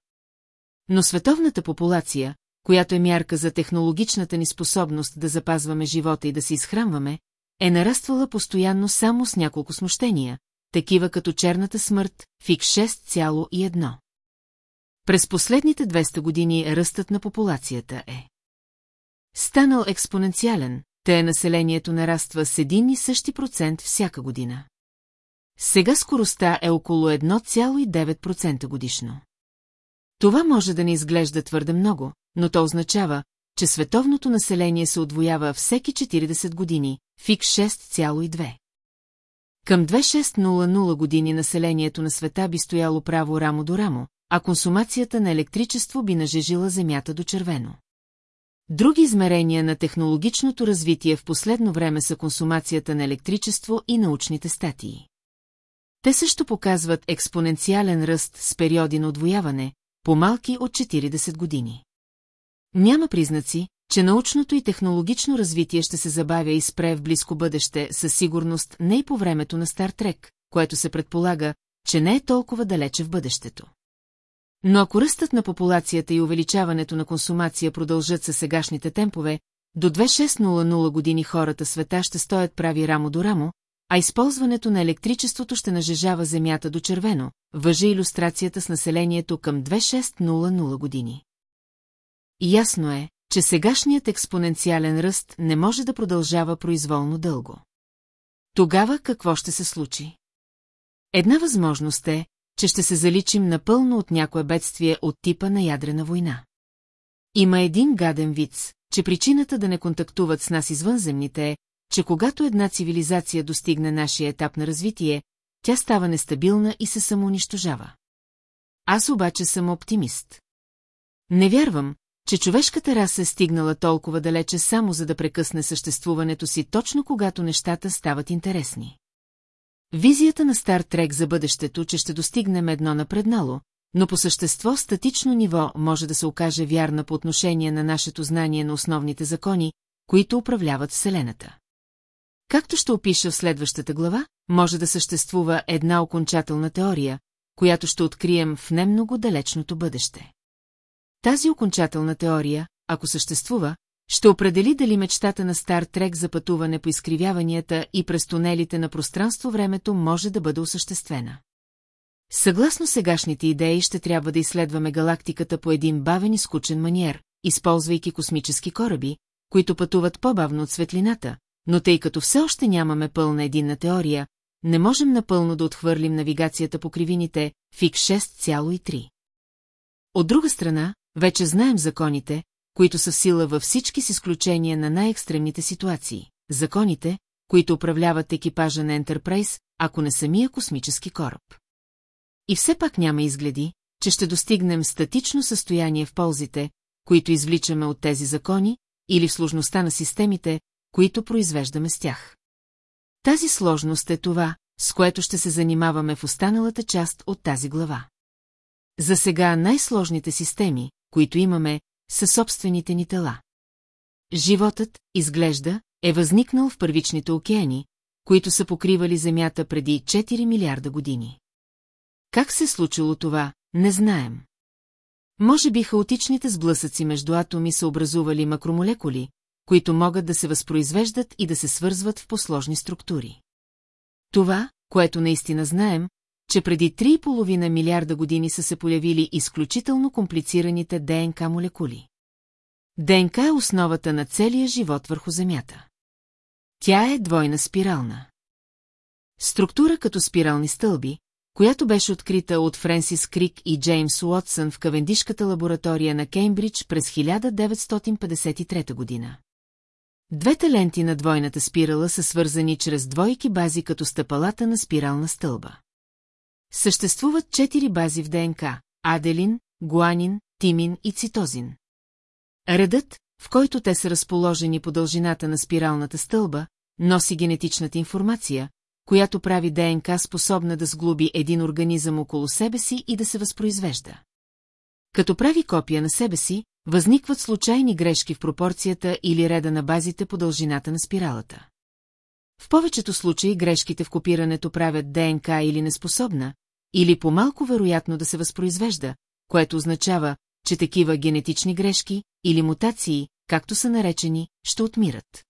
Но световната популация, която е мярка за технологичната ни способност да запазваме живота и да се изхранваме, е нараствала постоянно само с няколко смущения, такива като черната смърт, фик 6,1. През последните 200 години ръстът на популацията е станал експоненциален, те населението нараства с един и същи процент всяка година. Сега скоростта е около 1,9% годишно. Това може да не изглежда твърде много, но то означава, че световното население се отвоява всеки 40 години, фик 6,2. Към 2600 години населението на света би стояло право рамо до рамо, а консумацията на електричество би нажежила земята до червено. Други измерения на технологичното развитие в последно време са консумацията на електричество и научните статии. Те също показват експоненциален ръст с периоди на отвояване, по-малки от 40 години. Няма признаци, че научното и технологично развитие ще се забавя и спре в близко бъдеще със сигурност не и по времето на Стар Трек, което се предполага, че не е толкова далече в бъдещето. Но ако ръстът на популацията и увеличаването на консумация продължат със сегашните темпове, до 2600 години хората света ще стоят прави рамо до рамо, а използването на електричеството ще нажежава земята до червено, въжи иллюстрацията с населението към 2600 години. Ясно е, че сегашният експоненциален ръст не може да продължава произволно дълго. Тогава какво ще се случи? Една възможност е, че ще се заличим напълно от някое бедствие от типа на ядрена война. Има един гаден виц, че причината да не контактуват с нас извънземните е, че когато една цивилизация достигне нашия етап на развитие, тя става нестабилна и се самоунищожава. Аз обаче съм оптимист. Не вярвам, че човешката раса е стигнала толкова далече само за да прекъсне съществуването си точно когато нещата стават интересни. Визията на Стар Трек за бъдещето, че ще достигнем едно напреднало, но по същество статично ниво може да се окаже вярна по отношение на нашето знание на основните закони, които управляват Вселената. Както ще опиша в следващата глава, може да съществува една окончателна теория, която ще открием в немного далечното бъдеще. Тази окончателна теория, ако съществува, ще определи дали мечтата на Стар Трек за пътуване по изкривяванията и през тунелите на пространство-времето може да бъде осъществена. Съгласно сегашните идеи ще трябва да изследваме галактиката по един бавен и скучен маниер, използвайки космически кораби, които пътуват по-бавно от светлината, но тъй като все още нямаме пълна единна теория, не можем напълно да отхвърлим навигацията по кривините ФИК 6,3. От друга страна, вече знаем законите, които са в сила във всички с изключение на най-екстремните ситуации. Законите, които управляват екипажа на Ентерпрайз, ако не самия космически кораб. И все пак няма изгледи, че ще достигнем статично състояние в ползите, които извличаме от тези закони, или в сложността на системите, които произвеждаме с тях. Тази сложност е това, с което ще се занимаваме в останалата част от тази глава. За сега най-сложните системи, които имаме, са собствените ни тела. Животът, изглежда, е възникнал в първичните океани, които са покривали Земята преди 4 милиарда години. Как се случило това, не знаем. Може би хаотичните сблъсъци между атоми са образували макромолекули, които могат да се възпроизвеждат и да се свързват в посложни структури. Това, което наистина знаем, че преди 3,5 милиарда години са се появили изключително комплицираните ДНК молекули. ДНК е основата на целия живот върху Земята. Тя е двойна спирална. Структура като спирални стълби, която беше открита от Френсис Крик и Джеймс Уотсън в Кавендишката лаборатория на Кеймбридж през 1953 година. Двете ленти на двойната спирала са свързани чрез двойки бази като стъпалата на спирална стълба. Съществуват четири бази в ДНК – аделин, гуанин, тимин и цитозин. Редът, в който те са разположени по дължината на спиралната стълба, носи генетичната информация, която прави ДНК способна да сглоби един организъм около себе си и да се възпроизвежда. Като прави копия на себе си, възникват случайни грешки в пропорцията или реда на базите по дължината на спиралата. В повечето случаи грешките в копирането правят ДНК или неспособна, или по-малко вероятно да се възпроизвежда, което означава, че такива генетични грешки или мутации, както са наречени, ще отмират.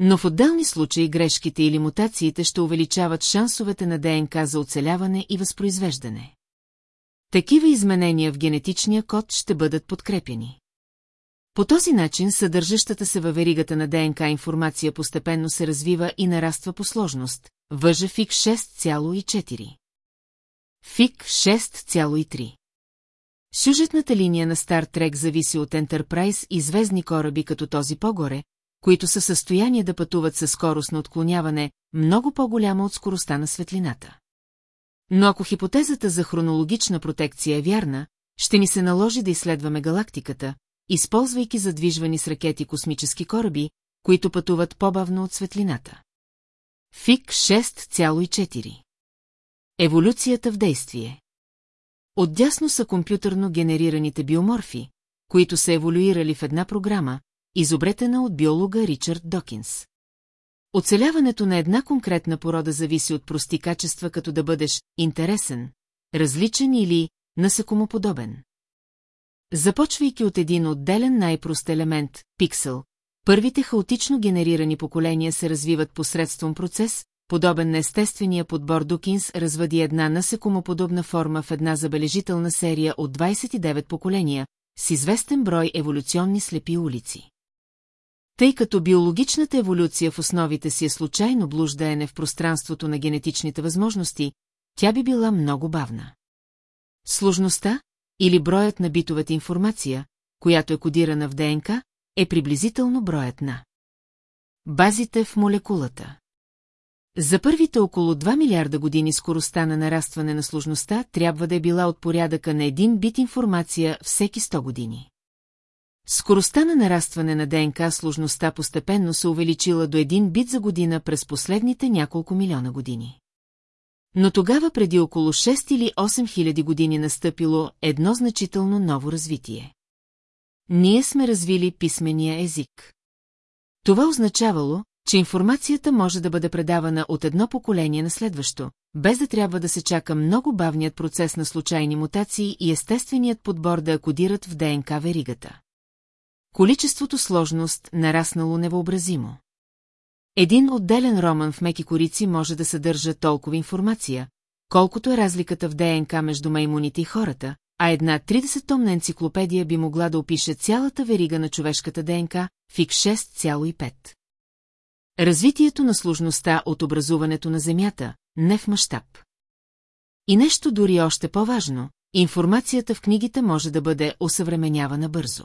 Но в отделни случаи грешките или мутациите ще увеличават шансовете на ДНК за оцеляване и възпроизвеждане. Такива изменения в генетичния код ще бъдат подкрепени. По този начин съдържащата се във веригата на ДНК информация постепенно се развива и нараства по сложност. Въжа ФИК 6,4. ФИК 6,3. Сюжетната линия на Стар Трек зависи от Ентерпрайз и звездни кораби като този по-горе, които са в състояние да пътуват със скорост на отклоняване, много по-голяма от скоростта на светлината. Но ако хипотезата за хронологична протекция е вярна, ще ни се наложи да изследваме галактиката, използвайки задвижвани с ракети космически кораби, които пътуват по-бавно от светлината. ФИК 6,4 Еволюцията в действие Отдясно са компютърно генерираните биоморфи, които са еволюирали в една програма, изобретена от биолога Ричард Докинс. Оцеляването на една конкретна порода зависи от прости качества, като да бъдеш интересен, различен или насекомоподобен. Започвайки от един отделен най-прост елемент – пиксел, първите хаотично генерирани поколения се развиват посредством процес, подобен на естествения подбор Дукинс развъди една насекомоподобна форма в една забележителна серия от 29 поколения, с известен брой еволюционни слепи улици. Тъй като биологичната еволюция в основите си е случайно блуждаене в пространството на генетичните възможности, тя би била много бавна. Сложността, или броят на битовата информация, която е кодирана в ДНК, е приблизително броят на базите в молекулата. За първите около 2 милиарда години скоростта на нарастване на сложността трябва да е била от порядъка на един бит информация всеки 100 години. Скоростта на нарастване на ДНК сложността постепенно се увеличила до един бит за година през последните няколко милиона години. Но тогава преди около 6 или 8 хиляди години настъпило едно значително ново развитие. Ние сме развили писмения език. Това означавало, че информацията може да бъде предавана от едно поколение на следващо, без да трябва да се чака много бавният процес на случайни мутации и естественият подбор да акодират в ДНК веригата. Количеството сложност нараснало невъобразимо. Един отделен роман в меки корици може да съдържа толкова информация, колкото е разликата в ДНК между маймуните и хората, а една 30-томна енциклопедия би могла да опише цялата верига на човешката ДНК, фик 6,5. Развитието на сложността от образуването на Земята, не в мащаб. И нещо дори още по-важно, информацията в книгите може да бъде осъвременявана бързо.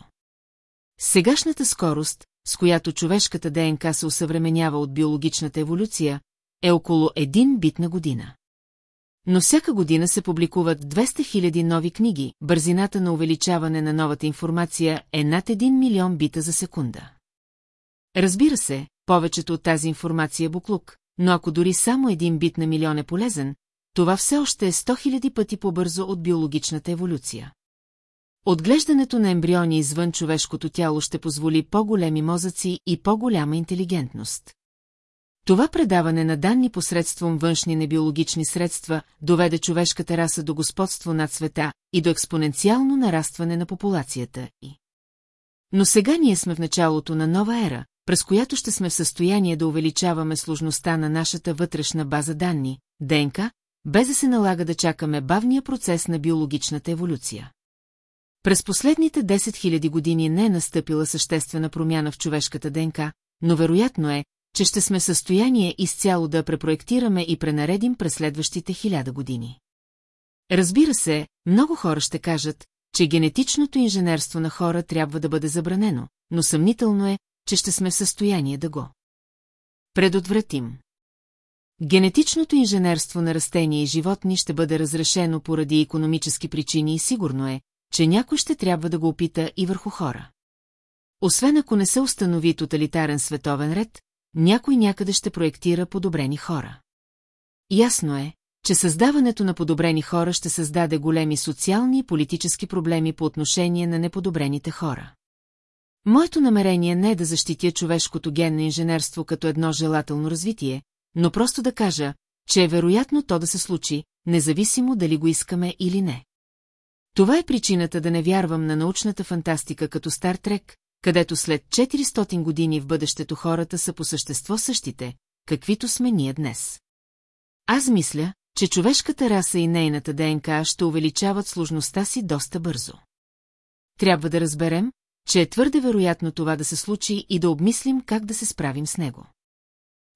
Сегашната скорост, с която човешката ДНК се усъвременява от биологичната еволюция, е около 1 бит на година. Но всяка година се публикуват 200 000 нови книги, бързината на увеличаване на новата информация е над 1 милион бита за секунда. Разбира се, повечето от тази информация е буклук, но ако дори само един бит на милион е полезен, това все още е 100 000 пъти по-бързо от биологичната еволюция. Отглеждането на ембриони извън човешкото тяло ще позволи по-големи мозъци и по-голяма интелигентност. Това предаване на данни посредством външни небиологични средства доведе човешката раса до господство над света и до експоненциално нарастване на популацията й. Но сега ние сме в началото на нова ера, през която ще сме в състояние да увеличаваме сложността на нашата вътрешна база данни, ДНК, без да се налага да чакаме бавния процес на биологичната еволюция. През последните 10 000 години не е настъпила съществена промяна в човешката ДНК, но вероятно е, че ще сме в състояние изцяло да препроектираме и пренаредим през следващите хиляда години. Разбира се, много хора ще кажат, че генетичното инженерство на хора трябва да бъде забранено, но съмнително е, че ще сме в състояние да го предотвратим. Генетичното инженерство на растения и животни ще бъде разрешено поради економически причини и сигурно е, че някой ще трябва да го опита и върху хора. Освен ако не се установи тоталитарен световен ред, някой някъде ще проектира подобрени хора. Ясно е, че създаването на подобрени хора ще създаде големи социални и политически проблеми по отношение на неподобрените хора. Моето намерение не е да защитя човешкото генно инженерство като едно желателно развитие, но просто да кажа, че е вероятно то да се случи, независимо дали го искаме или не. Това е причината да не вярвам на научната фантастика като Стар Трек, където след 400 години в бъдещето хората са по същество същите, каквито сме ние днес. Аз мисля, че човешката раса и нейната ДНК ще увеличават сложността си доста бързо. Трябва да разберем, че е твърде вероятно това да се случи и да обмислим как да се справим с него.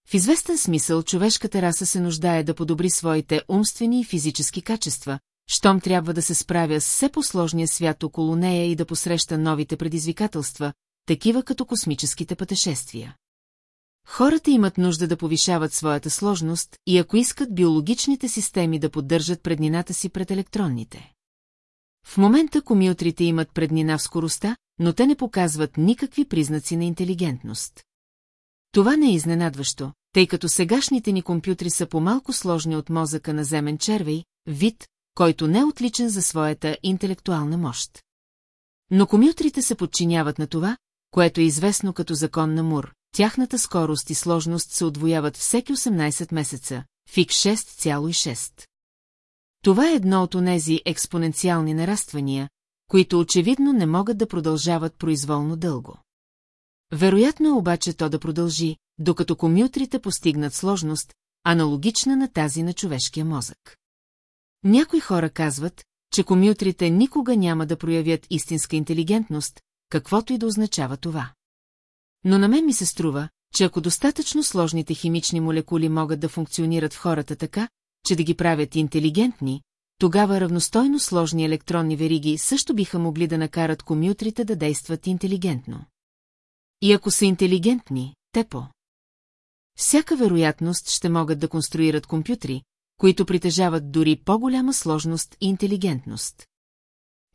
В известен смисъл човешката раса се нуждае да подобри своите умствени и физически качества, щом трябва да се справя с все по-сложния свят около нея и да посреща новите предизвикателства, такива като космическите пътешествия. Хората имат нужда да повишават своята сложност и ако искат биологичните системи да поддържат преднината си пред електронните. В момента комилтрите имат преднина в скоростта, но те не показват никакви признаци на интелигентност. Това не е изненадващо, тъй като сегашните ни компютри са по-малко сложни от мозъка на земен червей, вид, който не е отличен за своята интелектуална мощ. Но комютрите се подчиняват на това, което е известно като закон на Мур. Тяхната скорост и сложност се отвояват всеки 18 месеца, фик 6,6. Това е едно от онези експоненциални нараствания, които очевидно не могат да продължават произволно дълго. Вероятно е обаче то да продължи, докато комютрите постигнат сложност, аналогична на тази на човешкия мозък. Някои хора казват, че комютрите никога няма да проявят истинска интелигентност, каквото и да означава това. Но на мен ми се струва, че ако достатъчно сложните химични молекули могат да функционират в хората така, че да ги правят интелигентни, тогава равностойно сложни електронни вериги също биха могли да накарат комютрите да действат интелигентно. И ако са интелигентни, те по. Всяка вероятност ще могат да конструират компютри, които притежават дори по-голяма сложност и интелигентност.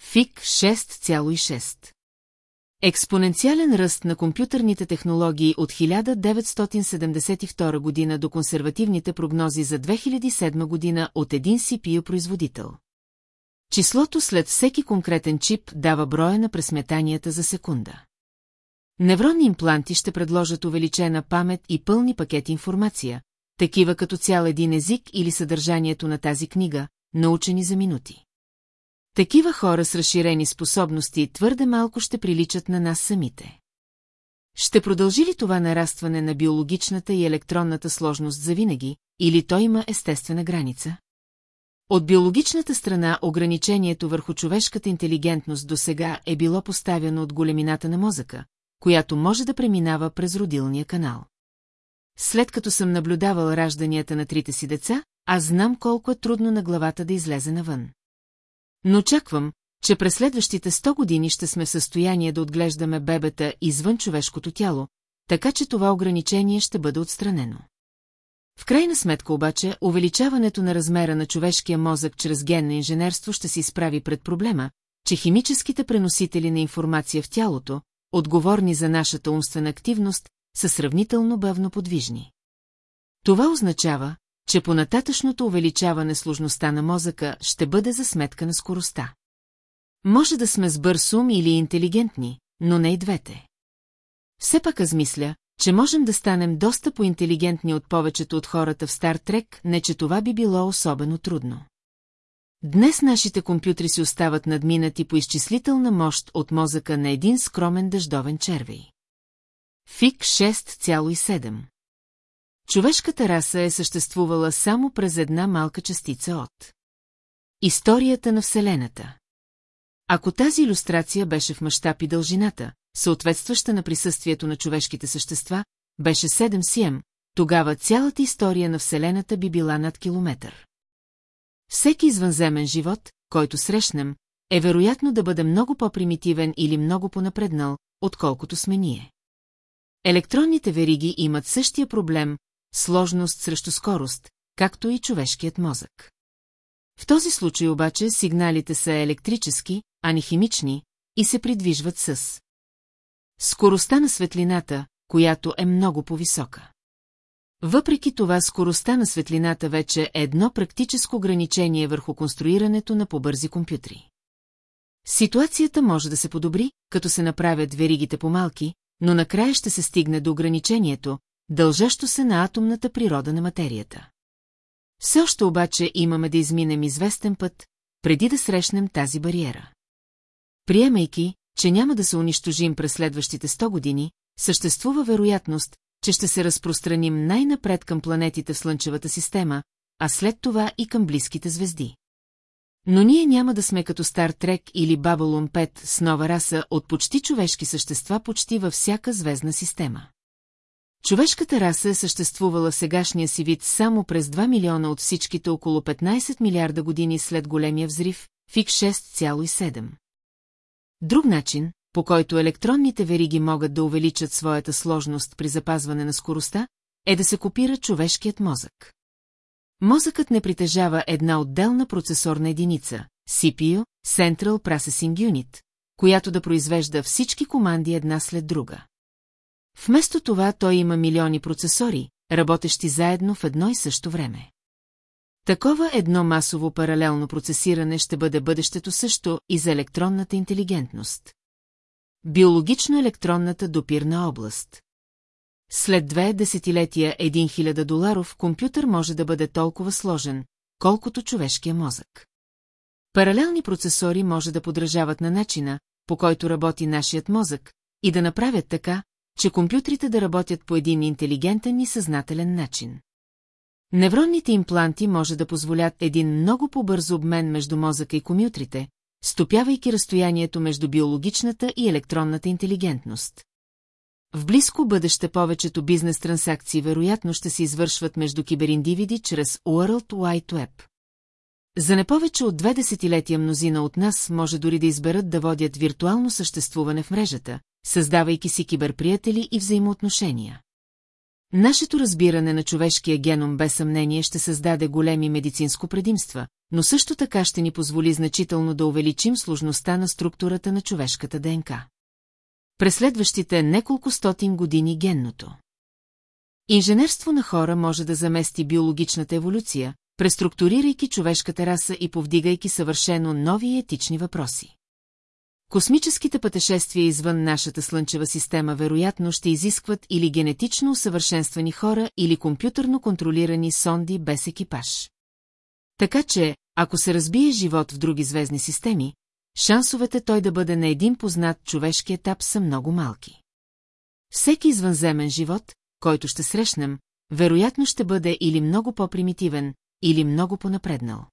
ФИК 6,6 Експоненциален ръст на компютърните технологии от 1972 година до консервативните прогнози за 2007 година от един CPU-производител. Числото след всеки конкретен чип дава броя на пресметанията за секунда. Невронни импланти ще предложат увеличена памет и пълни пакет информация, такива като цял един език или съдържанието на тази книга, научени за минути. Такива хора с разширени способности твърде малко ще приличат на нас самите. Ще продължи ли това нарастване на биологичната и електронната сложност завинаги, или той има естествена граница? От биологичната страна ограничението върху човешката интелигентност до сега е било поставено от големината на мозъка, която може да преминава през родилния канал. След като съм наблюдавал ражданията на трите си деца, аз знам колко е трудно на главата да излезе навън. Но очаквам, че през следващите 100 години ще сме в състояние да отглеждаме бебета извън човешкото тяло, така че това ограничение ще бъде отстранено. В крайна сметка обаче, увеличаването на размера на човешкия мозък чрез генно инженерство ще се изправи пред проблема, че химическите преносители на информация в тялото, отговорни за нашата умствена активност, са сравнително бавно подвижни. Това означава, че понататъчното увеличаване сложността на мозъка ще бъде за сметка на скоростта. Може да сме с бърз ум или интелигентни, но не и двете. Все пак аз мисля, че можем да станем доста по-интелигентни от повечето от хората в Стар Трек, не че това би било особено трудно. Днес нашите компютри си остават надминати по изчислителна мощ от мозъка на един скромен дъждовен червей. ФИК 6,7 Човешката раса е съществувала само през една малка частица от Историята на Вселената. Ако тази иллюстрация беше в мащаб и дължината, съответстваща на присъствието на човешките същества, беше 7 сием, тогава цялата история на Вселената би била над километър. Всеки извънземен живот, който срещнем, е вероятно да бъде много по-примитивен или много по-напреднал, отколкото сме ние. Електронните вериги имат същия проблем – сложност срещу скорост, както и човешкият мозък. В този случай обаче сигналите са електрически, а не химични, и се придвижват с скоростта на светлината, която е много по-висока. Въпреки това скоростта на светлината вече е едно практическо ограничение върху конструирането на побързи компютри. Ситуацията може да се подобри, като се направят веригите по-малки, но накрая ще се стигне до ограничението, дължащо се на атомната природа на материята. Все още обаче имаме да изминем известен път, преди да срещнем тази бариера. Приемайки, че няма да се унищожим през следващите 100 години, съществува вероятност, че ще се разпространим най-напред към планетите в Слънчевата система, а след това и към близките звезди. Но ние няма да сме като Стар Трек или Бабалон 5 с нова раса от почти човешки същества почти във всяка звездна система. Човешката раса е съществувала сегашния си вид само през 2 милиона от всичките около 15 милиарда години след големия взрив, ФИК 6,7. Друг начин, по който електронните вериги могат да увеличат своята сложност при запазване на скоростта, е да се копира човешкият мозък. Мозъкът не притежава една отделна процесорна единица, CPU, Central Processing Unit, която да произвежда всички команди една след друга. Вместо това той има милиони процесори, работещи заедно в едно и също време. Такова едно масово паралелно процесиране ще бъде бъдещето също и за електронната интелигентност. Биологично-електронната допирна област. След две десетилетия един хиляда доларов компютър може да бъде толкова сложен, колкото човешкия мозък. Паралелни процесори може да подражават на начина, по който работи нашият мозък, и да направят така, че компютрите да работят по един интелигентен и съзнателен начин. Невронните импланти може да позволят един много по-бърз обмен между мозъка и компютрите, стопявайки разстоянието между биологичната и електронната интелигентност. В близко бъдеще повечето бизнес транзакции вероятно ще се извършват между кибериндивиди чрез World Wide Web. За не повече от две десетилетия мнозина от нас може дори да изберат да водят виртуално съществуване в мрежата, създавайки си киберприятели и взаимоотношения. Нашето разбиране на човешкия геном без съмнение ще създаде големи медицинско предимства, но също така ще ни позволи значително да увеличим сложността на структурата на човешката ДНК. През следващите неколко стотин години генното. Инженерство на хора може да замести биологичната еволюция, преструктурирайки човешката раса и повдигайки съвършено нови етични въпроси. Космическите пътешествия извън нашата слънчева система вероятно ще изискват или генетично усъвършенствани хора, или компютърно контролирани сонди без екипаж. Така че, ако се разбие живот в други звездни системи, шансовете той да бъде на един познат човешки етап са много малки. Всеки извънземен живот, който ще срещнем, вероятно ще бъде или много по-примитивен, или много понапреднал.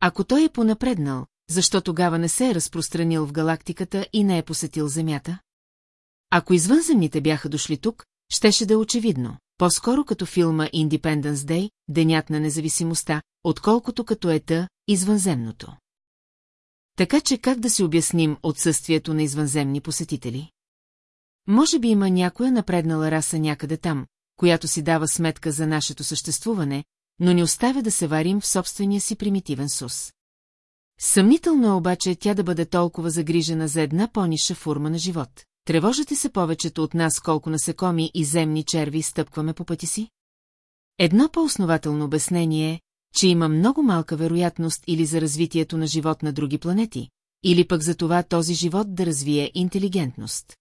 Ако той е понапреднал, защо тогава не се е разпространил в галактиката и не е посетил Земята? Ако извънземните бяха дошли тук, щеше да е очевидно, по-скоро като филма Independence Day, Денят на независимостта, отколкото като ета, извънземното. Така че как да си обясним отсъствието на извънземни посетители? Може би има някоя напреднала раса някъде там, която си дава сметка за нашето съществуване, но ни оставя да се варим в собствения си примитивен сус. Съмнително е обаче тя да бъде толкова загрижена за една по-ниша форма на живот. Тревожите се повечето от нас колко насекоми и земни черви стъпкваме по пъти си? Едно по-основателно обяснение е, че има много малка вероятност или за развитието на живот на други планети, или пък за това този живот да развие интелигентност.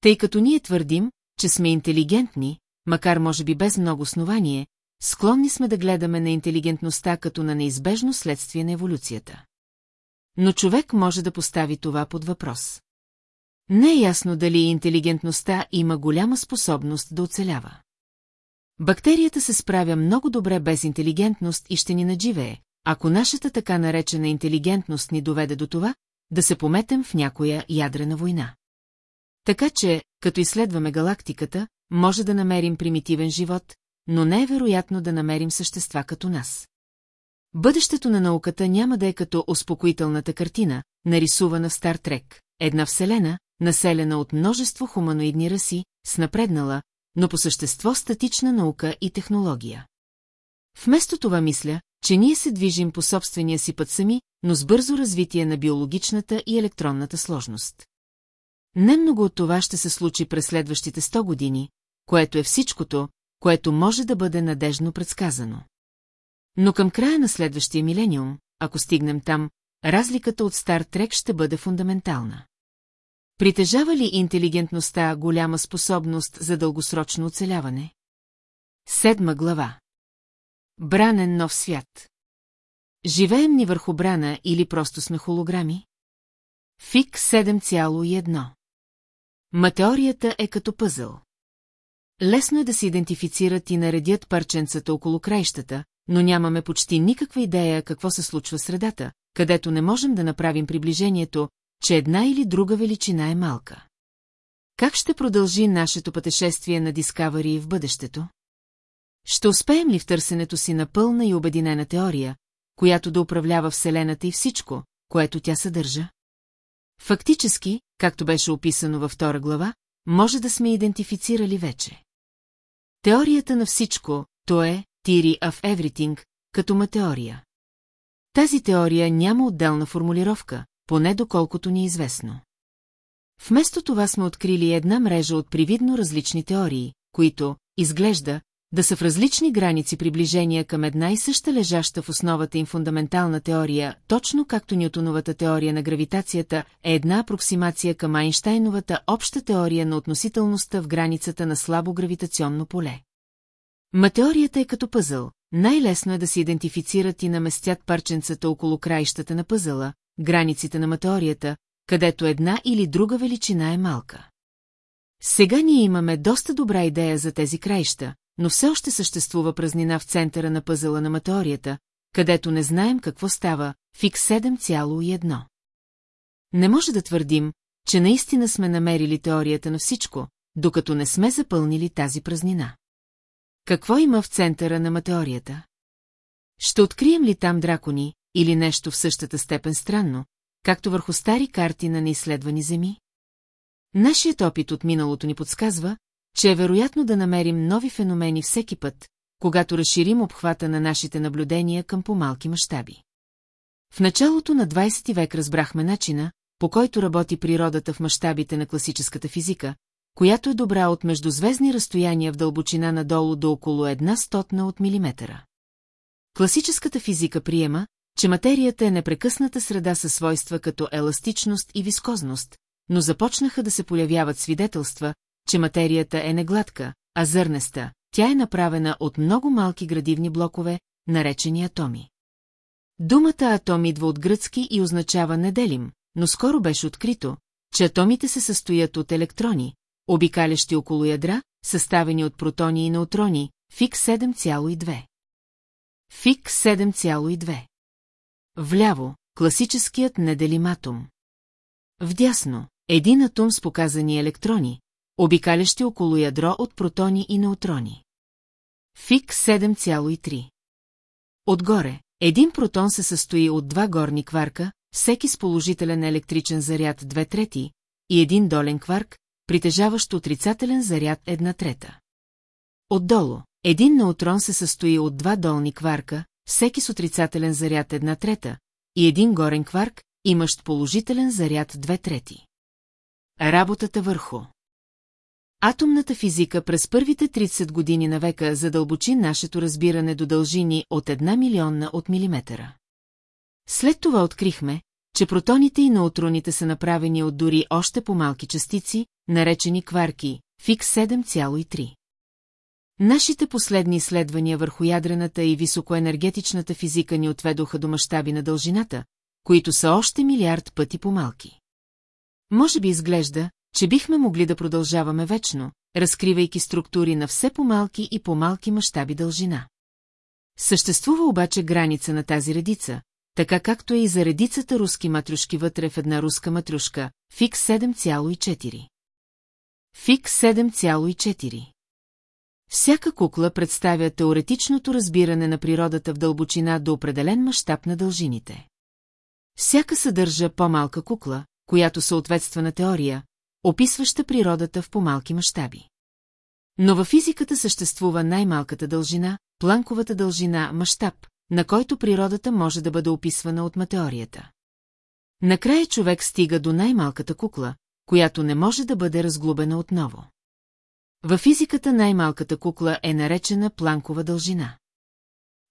Тъй като ние твърдим, че сме интелигентни, макар може би без много основание, склонни сме да гледаме на интелигентността като на неизбежно следствие на еволюцията. Но човек може да постави това под въпрос. Не е ясно дали интелигентността има голяма способност да оцелява. Бактерията се справя много добре без интелигентност и ще ни надживее, ако нашата така наречена интелигентност ни доведе до това, да се пометем в някоя ядрена война. Така че, като изследваме галактиката, може да намерим примитивен живот, но не е вероятно да намерим същества като нас. Бъдещето на науката няма да е като успокоителната картина, нарисувана в Стар Трек, една вселена, населена от множество хуманоидни раси, с напреднала, но по същество статична наука и технология. Вместо това мисля, че ние се движим по собствения си път сами, но с бързо развитие на биологичната и електронната сложност. Не много от това ще се случи през следващите 100 години, което е всичкото, което може да бъде надежно предсказано. Но към края на следващия милениум, ако стигнем там, разликата от Стар Трек ще бъде фундаментална. Притежава ли интелигентността голяма способност за дългосрочно оцеляване? Седма глава Бранен нов свят Живеем ни върху брана или просто сме холограми? Фик 7,1 Матеорията е като пъзъл. Лесно е да се идентифицират и наредят парченцата около краищата, но нямаме почти никаква идея какво се случва средата, където не можем да направим приближението, че една или друга величина е малка. Как ще продължи нашето пътешествие на Дискавари в бъдещето? Ще успеем ли в търсенето си на пълна и обединена теория, която да управлява Вселената и всичко, което тя съдържа? Фактически, както беше описано във втора глава, може да сме идентифицирали вече. Теорията на всичко, то е Theory of Everything, като матеория. Тази теория няма отделна формулировка, поне доколкото ни е известно. Вместо това сме открили една мрежа от привидно различни теории, които, изглежда, да са в различни граници приближения към една и съща лежаща в основата им фундаментална теория, точно както Ньютоновата теория на гравитацията е една апроксимация към Айнштайновата обща теория на относителността в границата на слабо гравитационно поле. Матеорията е като пъзъл. Най-лесно е да се идентифицират и наместят парченцата около краищата на пъзъла, границите на матеорията, където една или друга величина е малка. Сега ние имаме доста добра идея за тези краища, но все още съществува празнина в центъра на пъзела на матеорията, където не знаем какво става, фик 7,1. Не може да твърдим, че наистина сме намерили теорията на всичко, докато не сме запълнили тази празнина. Какво има в центъра на матеорията? Ще открием ли там дракони или нещо в същата степен странно, както върху стари карти на неизследвани земи? Нашият опит от миналото ни подсказва, че е вероятно да намерим нови феномени всеки път, когато разширим обхвата на нашите наблюдения към по-малки мащаби. В началото на 20 век разбрахме начина, по който работи природата в мащабите на класическата физика, която е добра от междузвездни разстояния в дълбочина надолу до около една стотна от милиметъра. Класическата физика приема, че материята е непрекъсната среда със свойства като еластичност и вискозност, но започнаха да се появяват свидетелства, че материята е негладка, а зърнеста, тя е направена от много малки градивни блокове, наречени атоми. Думата атом идва от гръцки и означава неделим, но скоро беше открито, че атомите се състоят от електрони, обикалящи около ядра, съставени от протони и неутрони, фик 7,2. Фик 7,2. Вляво, класическият неделим атом. Вдясно, един атом с показани електрони, обикалящи около ядро от протони и неутрони. Фик 7,3. Отгоре, един протон се състои от два горни кварка, всеки с положителен електричен заряд 2 трети, и един долен кварк, притежаващ отрицателен заряд една трета. Отдолу, един неутрон се състои от два долни кварка, всеки с отрицателен заряд една трета, и един горен кварк, имащ положителен заряд две трети. Работата върху Атомната физика през първите 30 години на века задълбочи нашето разбиране до дължини от една милионна от милиметъра. След това открихме, че протоните и неутроните са направени от дори още по-малки частици, наречени кварки, фикс 7,3. Нашите последни изследвания върху ядрената и високоенергетичната физика ни отведоха до мащаби на дължината, които са още милиард пъти по-малки. Може би изглежда, че бихме могли да продължаваме вечно, разкривайки структури на все по-малки и по-малки мащаби дължина. Съществува обаче граница на тази редица, така както е и за редицата руски матрюшки вътре в една руска матрюшка, фикс 7,4. Фикс 7,4. Всяка кукла представя теоретичното разбиране на природата в дълбочина до определен мащаб на дължините. Всяка съдържа по-малка кукла, която съответства на теория, описваща природата в по-малки мащаби. Но във физиката съществува най-малката дължина, планковата дължина, мащаб, на който природата може да бъде описвана от матеорията. Накрая човек стига до най-малката кукла, която не може да бъде разглубена отново. Във физиката най-малката кукла е наречена планкова дължина.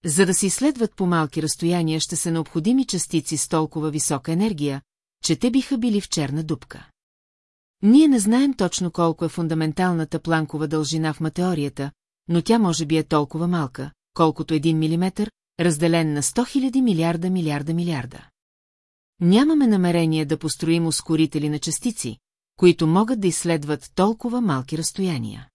За да се изследват по малки разстояния ще са необходими частици с толкова висока енергия, че те биха били в черна дупка. Ние не знаем точно колко е фундаменталната планкова дължина в матеорията, но тя може би е толкова малка, колкото един милиметър, разделен на 100 000 милиарда милиарда милиарда. Нямаме намерение да построим ускорители на частици, които могат да изследват толкова малки разстояния.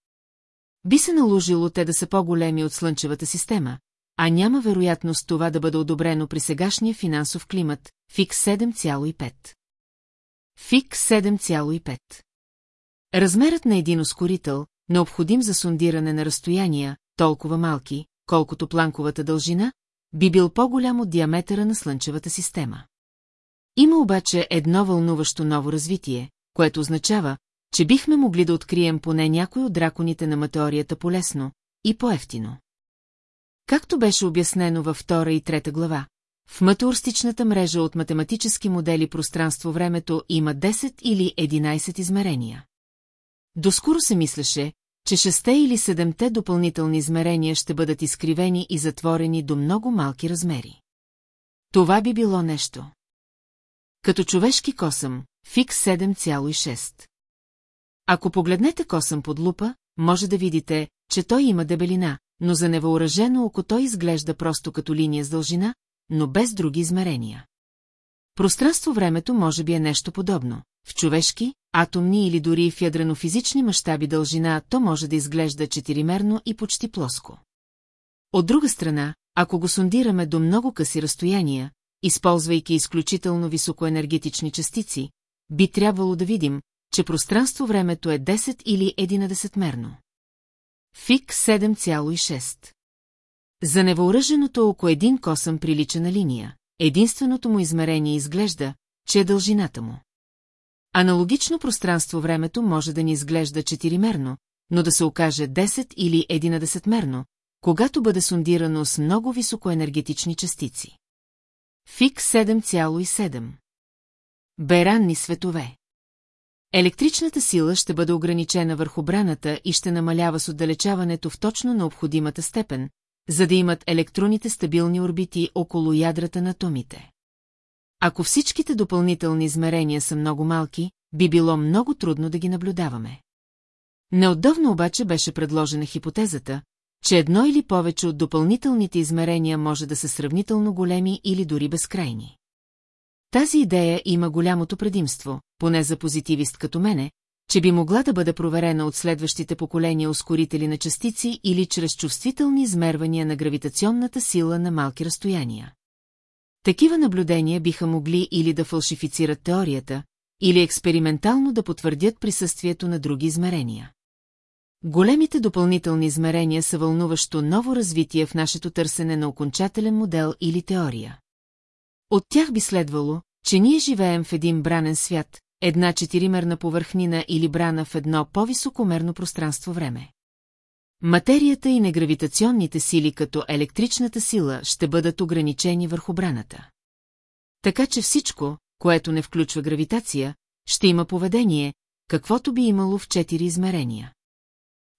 Би се наложило те да са по-големи от Слънчевата система, а няма вероятност това да бъде одобрено при сегашния финансов климат, ФИК 7,5. ФИК 7,5. Размерът на един ускорител, необходим за сондиране на разстояния, толкова малки, колкото планковата дължина, би бил по-голям от диаметъра на Слънчевата система. Има обаче едно вълнуващо ново развитие, което означава, че бихме могли да открием поне някой от драконите на матеорията полесно и по-ефтино. Както беше обяснено във втора и трета глава, в матеорстичната мрежа от математически модели пространство-времето има 10 или 11 измерения. Доскоро се мислеше, че шесте или седемте допълнителни измерения ще бъдат изкривени и затворени до много малки размери. Това би било нещо. Като човешки косъм, фикс 7,6. Ако погледнете косъм под лупа, може да видите, че той има дебелина, но за невъоръжено око той изглежда просто като линия с дължина, но без други измерения. Пространство-времето може би е нещо подобно. В човешки, атомни или дори в ядренофизични мащаби дължина то може да изглежда четиримерно и почти плоско. От друга страна, ако го сондираме до много къси разстояния, използвайки изключително високоенергетични частици, би трябвало да видим, че пространство-времето е 10 или 11-мерно. Фик 7,6 За невъоръженото око един косъм прилича на линия, единственото му измерение изглежда, че е дължината му. Аналогично пространство-времето може да ни изглежда четиримерно, но да се окаже 10 или 11-мерно, когато бъде сондирано с много високоенергетични частици. Фик 7,7 Беранни светове Електричната сила ще бъде ограничена върху браната и ще намалява с отдалечаването в точно необходимата степен, за да имат електроните стабилни орбити около ядрата на атомите. Ако всичките допълнителни измерения са много малки, би било много трудно да ги наблюдаваме. Неотдавна обаче беше предложена хипотезата, че едно или повече от допълнителните измерения може да са сравнително големи или дори безкрайни. Тази идея има голямото предимство, поне за позитивист като мене, че би могла да бъде проверена от следващите поколения ускорители на частици или чрез чувствителни измервания на гравитационната сила на малки разстояния. Такива наблюдения биха могли или да фалшифицират теорията, или експериментално да потвърдят присъствието на други измерения. Големите допълнителни измерения са вълнуващо ново развитие в нашето търсене на окончателен модел или теория. От тях би следвало, че ние живеем в един бранен свят, една четиримерна повърхнина или брана в едно по-високомерно пространство-време. Материята и негравитационните сили като електричната сила ще бъдат ограничени върху браната. Така че всичко, което не включва гравитация, ще има поведение, каквото би имало в четири измерения.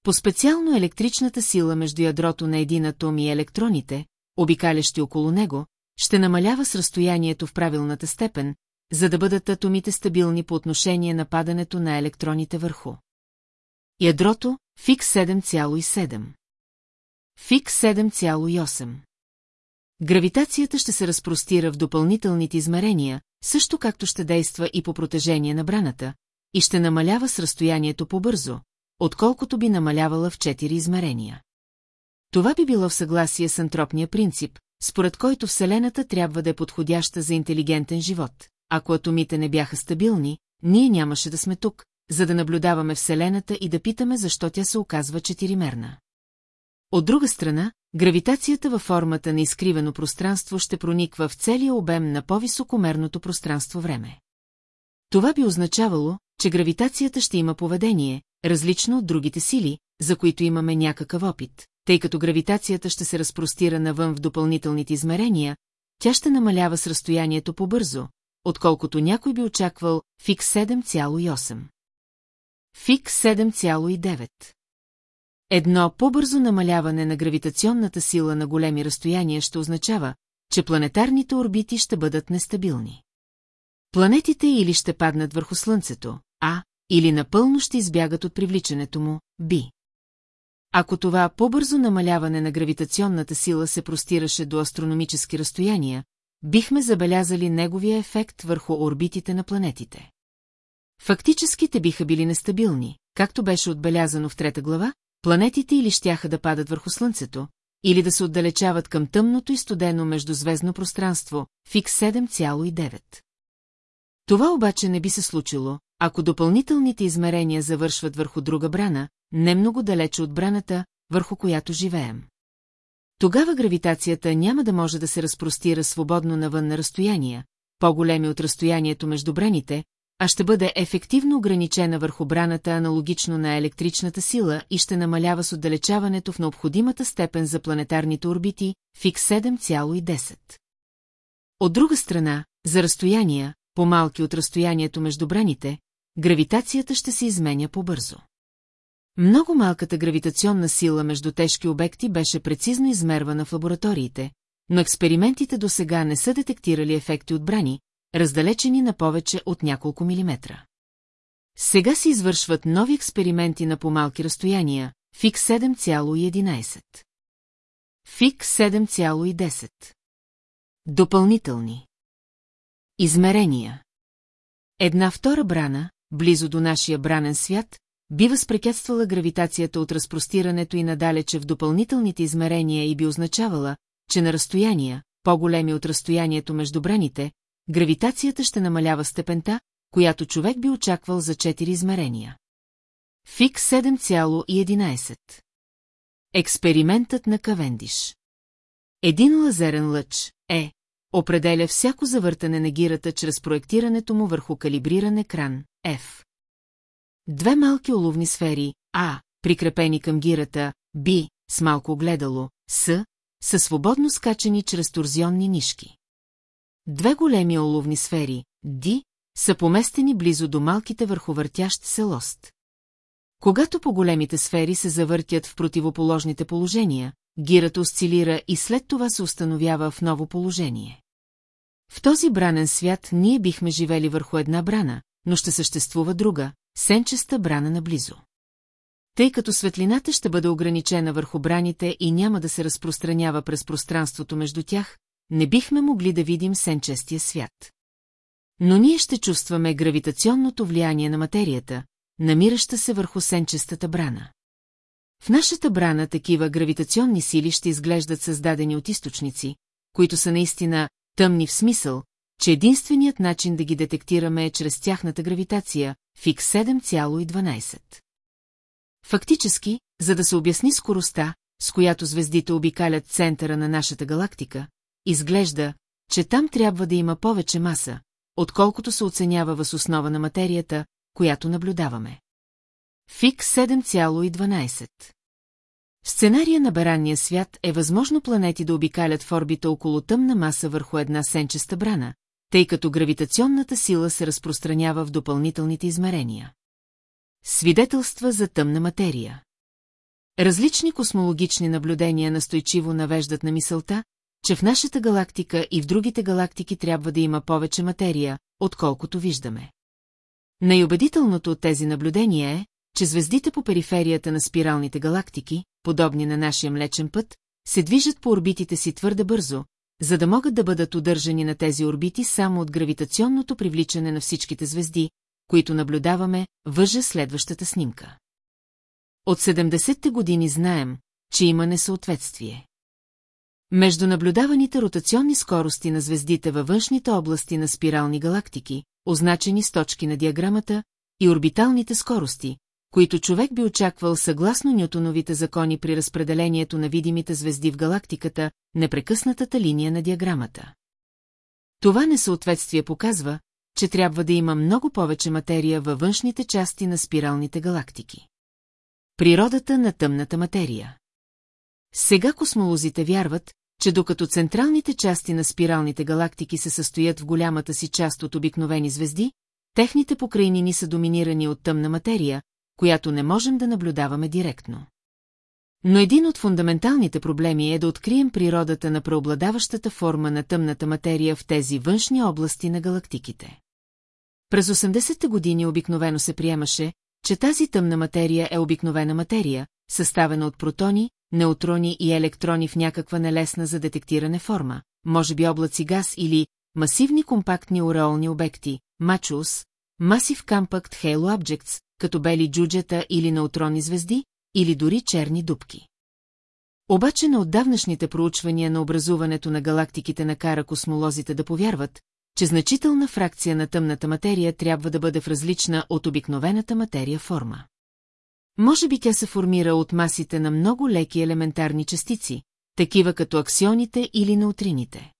По-специално електричната сила между ядрото на един атом и електроните, обикалящи около него, ще намалява с разстоянието в правилната степен, за да бъдат атомите стабилни по отношение на падането на електроните върху. Ядрото фикс 7,7. Фикс 7,8. Гравитацията ще се разпростира в допълнителните измерения, също както ще действа и по протежение на браната, и ще намалява с разстоянието по-бързо, отколкото би намалявала в четири измерения. Това би било в съгласие с антропния принцип, според който Вселената трябва да е подходяща за интелигентен живот. Ако атомите не бяха стабилни, ние нямаше да сме тук, за да наблюдаваме Вселената и да питаме защо тя се оказва четиримерна. От друга страна, гравитацията във формата на изкривено пространство ще прониква в целия обем на по-високомерното пространство-време. Това би означавало, че гравитацията ще има поведение, различно от другите сили, за които имаме някакъв опит, тъй като гравитацията ще се разпростира навън в допълнителните измерения, тя ще намалява с разстоянието по-бързо, отколкото някой би очаквал фикс 7,8. Фикс 7,9. Едно по-бързо намаляване на гравитационната сила на големи разстояния ще означава, че планетарните орбити ще бъдат нестабилни. Планетите или ще паднат върху Слънцето, а, или напълно ще избягат от привличането му, би. Ако това по-бързо намаляване на гравитационната сила се простираше до астрономически разстояния, бихме забелязали неговия ефект върху орбитите на планетите. Фактически те биха били нестабилни, както беше отбелязано в трета глава, планетите или щяха да падат върху Слънцето, или да се отдалечават към тъмното и студено междузвездно пространство, фикс 7,9. Това обаче не би се случило, ако допълнителните измерения завършват върху друга брана, не много далече от браната, върху която живеем. Тогава гравитацията няма да може да се разпростира свободно навън на разстояния, по-големи от разстоянието между браните, а ще бъде ефективно ограничена върху браната аналогично на електричната сила и ще намалява с отдалечаването в необходимата степен за планетарните орбити, фикс 7,10. От друга страна, за разстояния, по-малки от разстоянието между браните, гравитацията ще се изменя по-бързо. Много малката гравитационна сила между тежки обекти беше прецизно измервана в лабораториите, но експериментите до сега не са детектирали ефекти от брани, раздалечени на повече от няколко милиметра. Сега се извършват нови експерименти на по-малки разстояния, ФИК 7,11. ФИК 7,10. Допълнителни. Измерения. Една втора брана, близо до нашия бранен свят, би възпрепятствала гравитацията от разпростирането и надалече в допълнителните измерения и би означавала, че на разстояния, по-големи от разстоянието между браните, гравитацията ще намалява степента, която човек би очаквал за 4 измерения. Фик 7,11 Експериментът на Кавендиш Един лазерен лъч е определя всяко завъртане на гирата чрез проектирането му върху калибриран екран F. Две малки оловни сфери, А, прикрепени към гирата, Б, с малко гледало, С, са свободно скачани чрез торзионни нишки. Две големи оловни сфери, Д, са поместени близо до малките върховъртящ се лост. Когато по-големите сфери се завъртят в противоположните положения, гирата осцилира и след това се установява в ново положение. В този бранен свят ние бихме живели върху една брана, но ще съществува друга, сенчеста брана наблизо. Тъй като светлината ще бъде ограничена върху браните и няма да се разпространява през пространството между тях, не бихме могли да видим сенчестия свят. Но ние ще чувстваме гравитационното влияние на материята, намираща се върху сенчестата брана. В нашата брана такива гравитационни сили ще изглеждат създадени от източници, които са наистина тъмни в смисъл, че единственият начин да ги детектираме е чрез тяхната гравитация, фик 7,12. Фактически, за да се обясни скоростта, с която звездите обикалят центъра на нашата галактика, изглежда, че там трябва да има повече маса, отколкото се оценява въз основа на материята, която наблюдаваме. Фик 7,12 В сценария на баранния свят е възможно планети да обикалят в орбита около тъмна маса върху една сенчеста брана, тъй като гравитационната сила се разпространява в допълнителните измерения. Свидетелства за тъмна материя Различни космологични наблюдения настойчиво навеждат на мисълта, че в нашата галактика и в другите галактики трябва да има повече материя, отколкото виждаме. Най-убедителното от тези наблюдения е, че звездите по периферията на спиралните галактики, подобни на нашия Млечен път, се движат по орбитите си твърде бързо, за да могат да бъдат удържани на тези орбити само от гравитационното привличане на всичките звезди, които наблюдаваме, въжа следващата снимка. От 70-те години знаем, че има несъответствие. Между наблюдаваните ротационни скорости на звездите във външните области на спирални галактики, означени с точки на диаграмата, и орбиталните скорости, които човек би очаквал съгласно Нютоновите закони при разпределението на видимите звезди в галактиката, непрекъснатата линия на диаграмата. Това несъответствие показва, че трябва да има много повече материя във външните части на спиралните галактики. Природата на тъмната материя Сега космолозите вярват, че докато централните части на спиралните галактики се състоят в голямата си част от обикновени звезди, техните покрайнини са доминирани от тъмна материя, която не можем да наблюдаваме директно. Но един от фундаменталните проблеми е да открием природата на преобладаващата форма на тъмната материя в тези външни области на галактиките. През 80-те години обикновено се приемаше, че тази тъмна материя е обикновена материя, съставена от протони, неутрони и електрони в някаква нелесна за детектиране форма, може би облаци газ или масивни компактни ореолни обекти, мачус, Massive Compact Halo Objects, като бели джуджета или неутронни звезди, или дори черни дубки. Обаче на отдавнашните проучвания на образуването на галактиките накара космолозите да повярват, че значителна фракция на тъмната материя трябва да бъде в различна от обикновената материя форма. Може би тя се формира от масите на много леки елементарни частици, такива като аксионите или неутрините.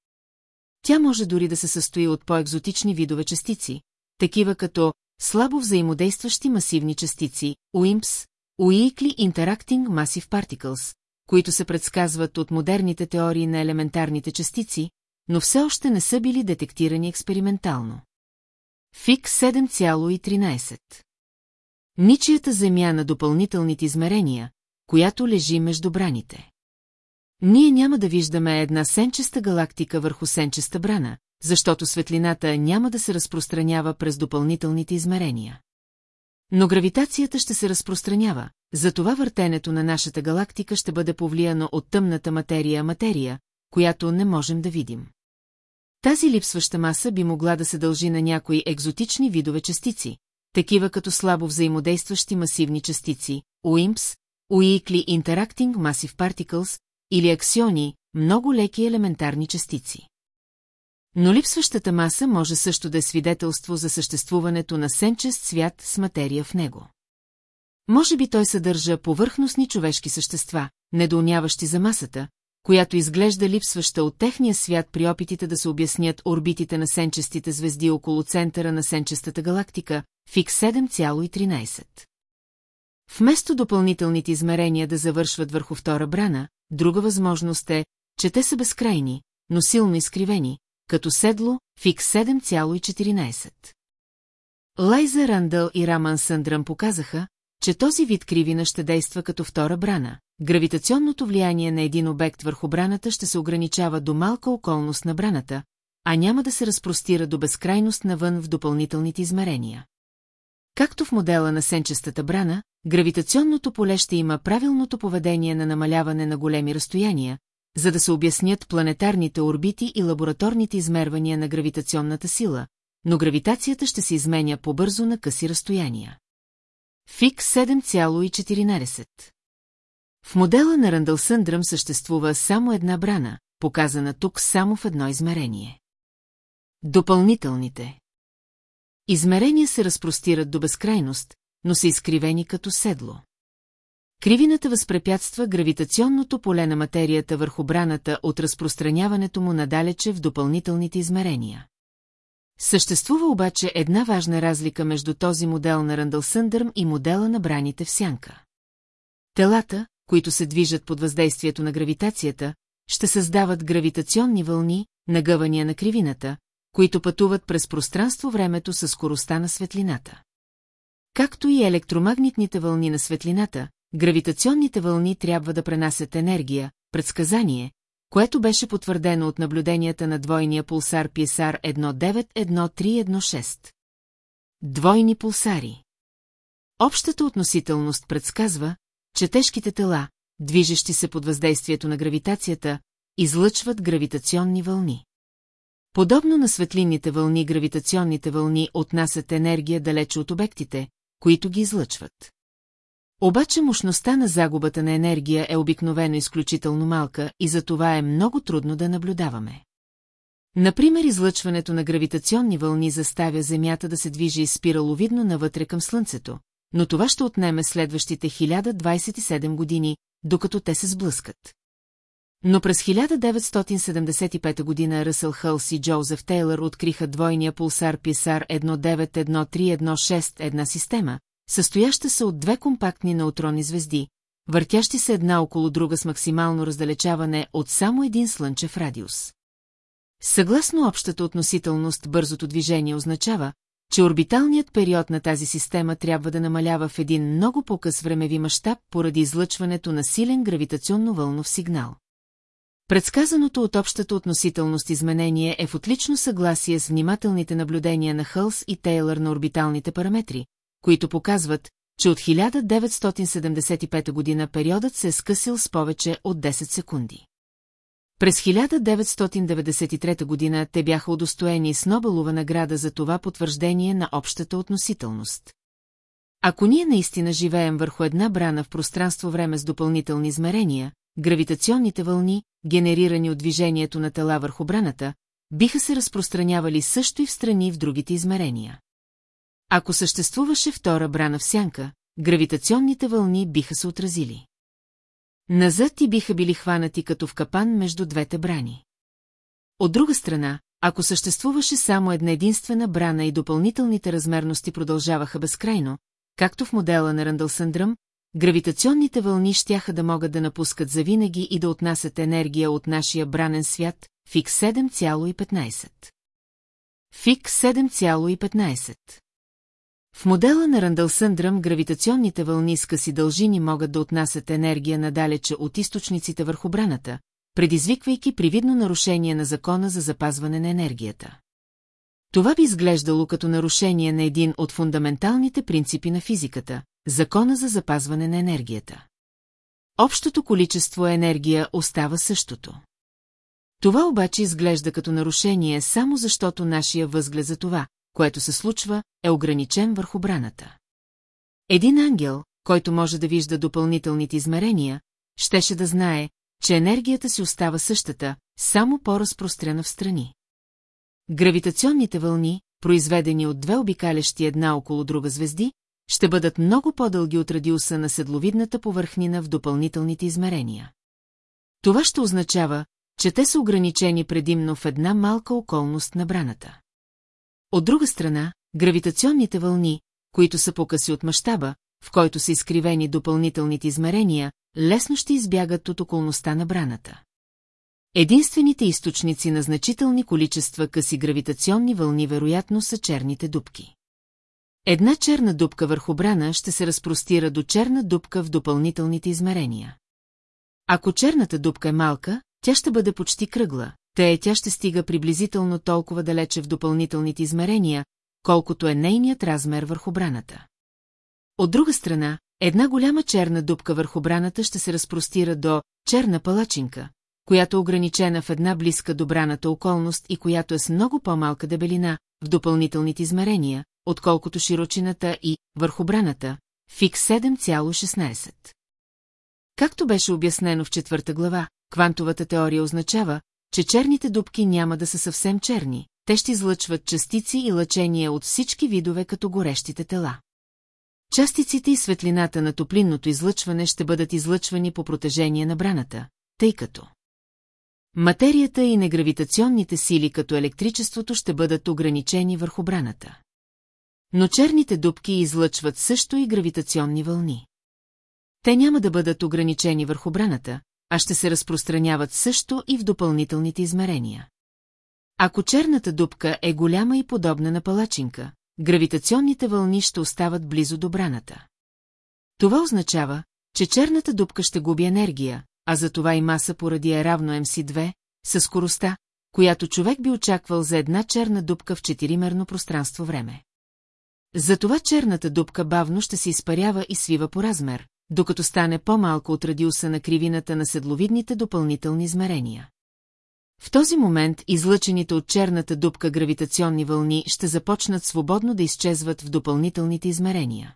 Тя може дори да се състои от по-екзотични видове частици, такива като слабо взаимодействащи масивни частици, UIMPS, Weakly Interacting Massive Particles, които се предсказват от модерните теории на елементарните частици, но все още не са били детектирани експериментално. ФИК 7,13 Ничията земя на допълнителните измерения, която лежи между браните. Ние няма да виждаме една сенчеста галактика върху сенчеста брана, защото светлината няма да се разпространява през допълнителните измерения. Но гравитацията ще се разпространява, затова въртенето на нашата галактика ще бъде повлияно от тъмната материя материя, която не можем да видим. Тази липсваща маса би могла да се дължи на някои екзотични видове частици, такива като слабо взаимодействащи масивни частици, UIMPS, Weakly Interacting Massive Particles или аксиони, много леки елементарни частици. Но липсващата маса може също да е свидетелство за съществуването на сенчест свят с материя в него. Може би той съдържа повърхностни човешки същества, недоуняващи за масата, която изглежда липсваща от техния свят при опитите да се обяснят орбитите на сенчестите звезди около центъра на сенчестата галактика, фик 7,13. Вместо допълнителните измерения да завършват върху втора брана, друга възможност е, че те са безкрайни, но силно изкривени, като седло, фик 7,14. Лайза Рандъл и Раман Съндръм показаха, че този вид кривина ще действа като втора брана. Гравитационното влияние на един обект върху браната ще се ограничава до малка околност на браната, а няма да се разпростира до безкрайност навън в допълнителните измерения. Както в модела на сенчестата брана, гравитационното поле ще има правилното поведение на намаляване на големи разстояния, за да се обяснят планетарните орбити и лабораторните измервания на гравитационната сила, но гравитацията ще се изменя по-бързо на къси разстояния. ФИК 7,14 В модела на Рандъл Съндръм съществува само една брана, показана тук само в едно измерение. Допълнителните Измерения се разпростират до безкрайност, но са изкривени като седло. Кривината възпрепятства гравитационното поле на материята върху браната от разпространяването му надалече в допълнителните измерения. Съществува обаче една важна разлика между този модел на Рандълсъндърм и модела на браните в сянка. Телата, които се движат под въздействието на гравитацията, ще създават гравитационни вълни, нагъвания на кривината, които пътуват през пространство-времето със скоростта на светлината. Както и електромагнитните вълни на светлината, гравитационните вълни трябва да пренасят енергия, предсказание, което беше потвърдено от наблюденията на двойния пулсар PSR 191316. Двойни пулсари Общата относителност предсказва, че тежките тела, движещи се под въздействието на гравитацията, излъчват гравитационни вълни. Подобно на светлинните вълни, гравитационните вълни отнасят енергия далече от обектите, които ги излъчват. Обаче мощността на загубата на енергия е обикновено изключително малка и за това е много трудно да наблюдаваме. Например, излъчването на гравитационни вълни заставя Земята да се движи спираловидно навътре към Слънцето, но това ще отнеме следващите 1027 години, докато те се сблъскат. Но през 1975 година Ръсъл Хълс и Джозеф Тейлър откриха двойния пулсар Писар 191316 една система, състояща се от две компактни неутронни звезди, въртящи се една около друга с максимално раздалечаване от само един слънчев радиус. Съгласно общата относителност, бързото движение означава, че орбиталният период на тази система трябва да намалява в един много по-къс времеви мащаб поради излъчването на силен гравитационно-вълнов сигнал. Предсказаното от общата относителност изменение е в отлично съгласие с внимателните наблюдения на Хълс и Тейлър на орбиталните параметри, които показват, че от 1975 година периодът се е скъсил с повече от 10 секунди. През 1993 година те бяха удостоени с Нобелова награда за това потвърждение на общата относителност. Ако ние наистина живеем върху една брана в пространство-време с допълнителни измерения, гравитационните вълни, генерирани от движението на тела върху браната, биха се разпространявали също и в страни в другите измерения. Ако съществуваше втора брана в сянка, гравитационните вълни биха се отразили. Назад и биха били хванати като в капан между двете брани. От друга страна, ако съществуваше само една единствена брана и допълнителните размерности продължаваха безкрайно, както в модела на Рандълсъндръм, гравитационните вълни щяха да могат да напускат завинаги и да отнасят енергия от нашия бранен свят, фик 7,15. Фик 7,15. В модела на Рандълсъндръм гравитационните вълни с къси дължини могат да отнасят енергия надалече от източниците върху браната, предизвиквайки привидно нарушение на закона за запазване на енергията. Това би изглеждало като нарушение на един от фундаменталните принципи на физиката – закона за запазване на енергията. Общото количество енергия остава същото. Това обаче изглежда като нарушение само защото нашия възглед за това, което се случва, е ограничен върху браната. Един ангел, който може да вижда допълнителните измерения, щеше да знае, че енергията си остава същата, само по-разпрострена в страни. Гравитационните вълни, произведени от две обикалящи една около друга звезди, ще бъдат много по-дълги от радиуса на седловидната повърхнина в допълнителните измерения. Това ще означава, че те са ограничени предимно в една малка околност на браната. От друга страна, гравитационните вълни, които са покъси от мащаба, в който са изкривени допълнителните измерения, лесно ще избягат от околността на браната. Единствените източници на значителни количества къси гравитационни вълни вероятно са черните дубки. Една черна дупка върху брана ще се разпростира до черна дупка в допълнителните измерения. Ако черната дупка е малка, тя ще бъде почти кръгла, тъй тя ще стига приблизително толкова далече в допълнителните измерения, колкото е нейният размер върху браната. От друга страна, една голяма черна дупка върху браната ще се разпростира до черна палачинка, която е ограничена в една близка до браната околност и която е с много по-малка дебелина в допълнителните измерения, отколкото широчината и върху браната, фик 7,16. Както беше обяснено в четвърта глава, квантовата теория означава, че черните дубки няма да са съвсем черни, те ще излъчват частици и лъчения от всички видове като горещите тела. Частиците и светлината на топлинното излъчване ще бъдат излъчвани по протежение на браната, тъй като материята и негравитационните сили като електричеството ще бъдат ограничени върху браната. Но черните дубки излъчват също и гравитационни вълни. Те няма да бъдат ограничени върху браната, а ще се разпространяват също и в допълнителните измерения. Ако черната дупка е голяма и подобна на палачинка, гравитационните вълни ще остават близо до браната. Това означава, че черната дупка ще губи енергия, а за това и маса поради е равно МС2, със скоростта, която човек би очаквал за една черна дупка в четиримерно пространство-време. Затова черната дупка бавно ще се изпарява и свива по размер, докато стане по-малко от радиуса на кривината на седловидните допълнителни измерения. В този момент излъчените от черната дупка гравитационни вълни ще започнат свободно да изчезват в допълнителните измерения.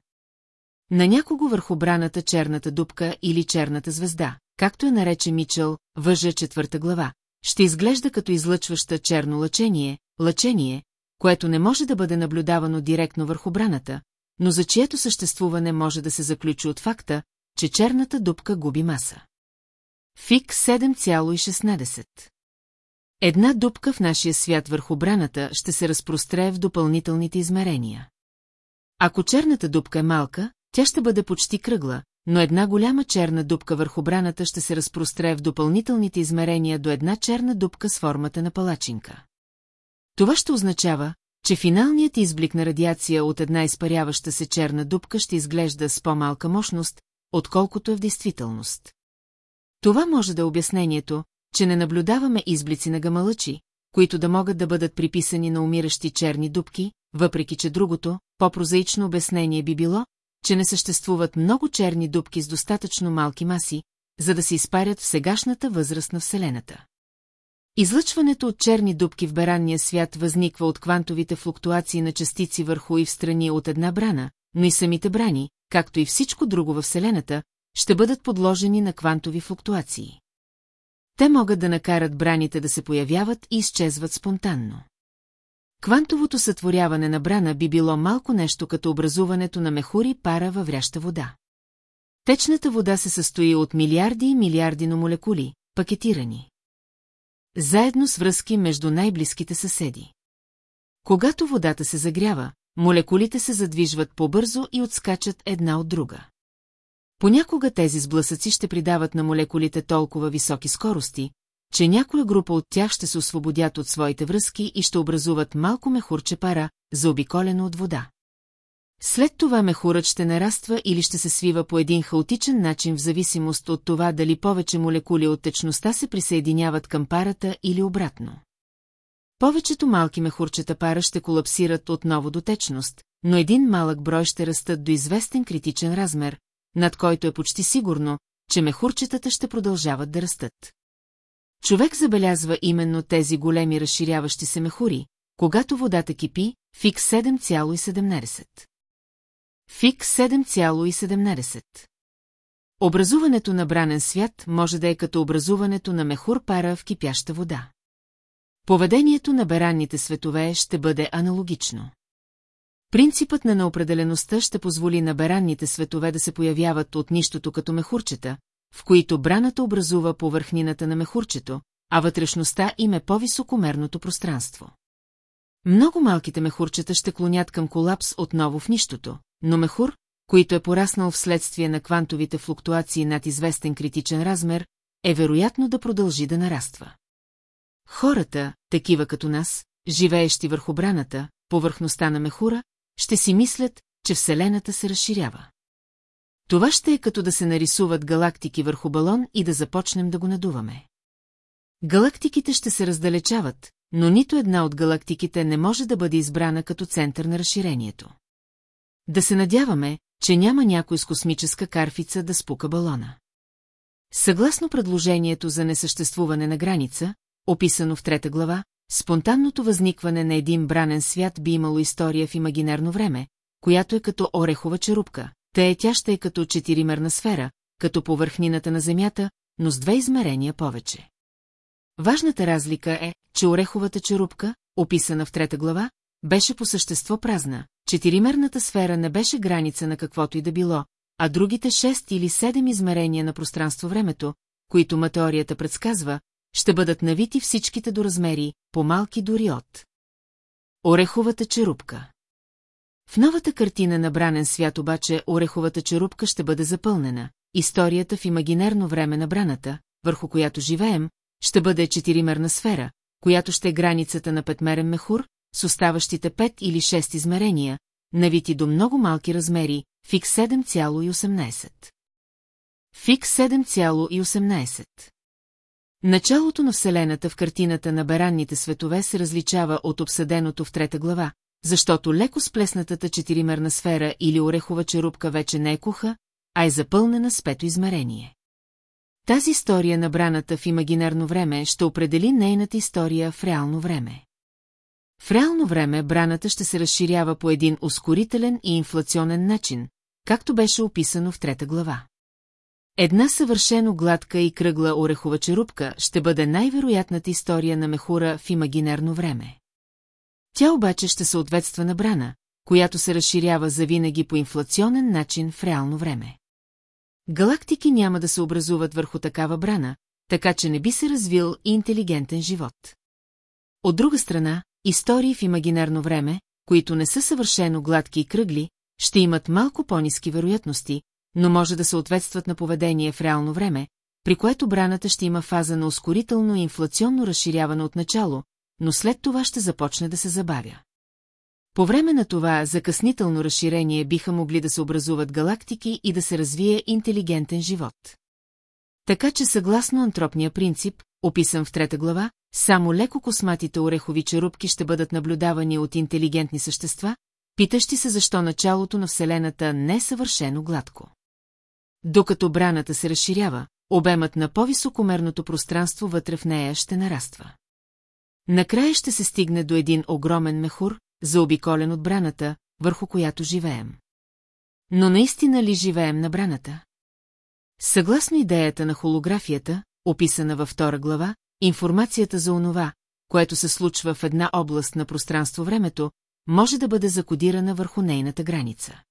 На някого върху браната черната дупка или черната звезда, както е нарече Мичел, въжа четвърта глава, ще изглежда като излъчваща черно лъчение, лъчение, което не може да бъде наблюдавано директно върху браната, но за чието съществуване може да се заключи от факта, че черната дупка губи маса. Фик 7,16 Една дупка в нашия свят върху браната ще се разпростре в допълнителните измерения. Ако черната дупка е малка, тя ще бъде почти кръгла, но една голяма черна дупка върху браната ще се разпростре в допълнителните измерения до една черна дупка с формата на палачинка. Това ще означава, че финалният изблик на радиация от една изпаряваща се черна дупка ще изглежда с по-малка мощност, отколкото е в действителност. Това може да е обяснението, че не наблюдаваме изблици на гамалъчи, които да могат да бъдат приписани на умиращи черни дупки, въпреки че другото, по-прозаично обяснение би било, че не съществуват много черни дупки с достатъчно малки маси, за да се изпарят в сегашната възраст на Вселената. Излъчването от черни дупки в беранния свят възниква от квантовите флуктуации на частици върху и в страни от една брана, но и самите брани, както и всичко друго във Вселената, ще бъдат подложени на квантови флуктуации. Те могат да накарат браните да се появяват и изчезват спонтанно. Квантовото сътворяване на брана би било малко нещо като образуването на мехури пара във вряща вода. Течната вода се състои от милиарди и милиарди на молекули, пакетирани. Заедно с връзки между най-близките съседи. Когато водата се загрява, молекулите се задвижват по-бързо и отскачат една от друга. Понякога тези сблъсъци ще придават на молекулите толкова високи скорости, че някоя група от тях ще се освободят от своите връзки и ще образуват малко мехурче пара, заобиколено от вода. След това мехурът ще нараства или ще се свива по един хаотичен начин в зависимост от това дали повече молекули от течността се присъединяват към парата или обратно. Повечето малки мехурчета пара ще колапсират отново до течност, но един малък брой ще растат до известен критичен размер, над който е почти сигурно, че мехурчетата ще продължават да растат. Човек забелязва именно тези големи разширяващи се мехури, когато водата кипи, фик 7,17. Фик 7,17. Образуването на бранен свят може да е като образуването на мехур пара в кипяща вода. Поведението на беранните светове ще бъде аналогично. Принципът на неопределеността ще позволи на беранните светове да се появяват от нищото като мехурчета, в които браната образува повърхнината на мехурчето, а вътрешността им е по-високомерното пространство. Много малките мехурчета ще клонят към колапс отново в нищото, но мехур, който е пораснал вследствие на квантовите флуктуации над известен критичен размер, е вероятно да продължи да нараства. Хората, такива като нас, живеещи върху браната, повърхността на мехура, ще си мислят, че Вселената се разширява. Това ще е като да се нарисуват галактики върху балон и да започнем да го надуваме. Галактиките ще се раздалечават, но нито една от галактиките не може да бъде избрана като център на разширението. Да се надяваме, че няма някой с космическа карфица да спука балона. Съгласно предложението за несъществуване на граница, описано в трета глава, спонтанното възникване на един бранен свят би имало история в имагинерно време, която е като орехова черупка, тъй тя ще е като четиримерна сфера, като повърхнината на Земята, но с две измерения повече. Важната разлика е, че ореховата черупка, описана в трета глава, беше по същество празна, четиримерната сфера не беше граница на каквото и да било, а другите шест или седем измерения на пространство-времето, които материята предсказва, ще бъдат навити всичките до размери, по-малки дори от. Ореховата черупка В новата картина на бранен свят обаче ореховата черупка ще бъде запълнена, историята в имагинерно време на браната, върху която живеем, ще бъде четиримерна сфера, която ще е границата на петмерен мехур, с оставащите пет или шест измерения, навити до много малки размери, фик 7,18. Фик 7,18 Началото на Вселената в картината на баранните светове се различава от обсъденото в трета глава, защото леко сплеснатата четиримерна сфера или орехова черупка вече не е куха, а е запълнена с пето измерение. Тази история на браната в имагинерно време ще определи нейната история в реално време. В реално време браната ще се разширява по един ускорителен и инфлационен начин, както беше описано в трета глава. Една съвършено гладка и кръгла орехова черупка ще бъде най-вероятната история на мехура в имагинерно време. Тя обаче ще съответства на брана, която се разширява завинаги по инфлационен начин в реално време. Галактики няма да се образуват върху такава брана, така че не би се развил и интелигентен живот. От друга страна, истории в имагинерно време, които не са съвършено гладки и кръгли, ще имат малко по-низки вероятности, но може да съответстват на поведение в реално време, при което браната ще има фаза на ускорително и инфлационно разширяване от начало, но след това ще започне да се забавя. По време на това закъснително разширение биха могли да се образуват галактики и да се развие интелигентен живот. Така че съгласно антропния принцип, описан в трета глава, само леко косматите орехови черупки ще бъдат наблюдавани от интелигентни същества, питащи се защо началото на Вселената не е съвършено гладко. Докато браната се разширява, обемът на по-високомерното пространство вътре в нея ще нараства. Накрая ще се стигне до един огромен мехур, заобиколен от браната, върху която живеем. Но наистина ли живеем на браната? Съгласно идеята на холографията, описана във втора глава, информацията за онова, което се случва в една област на пространство-времето, може да бъде закодирана върху нейната граница.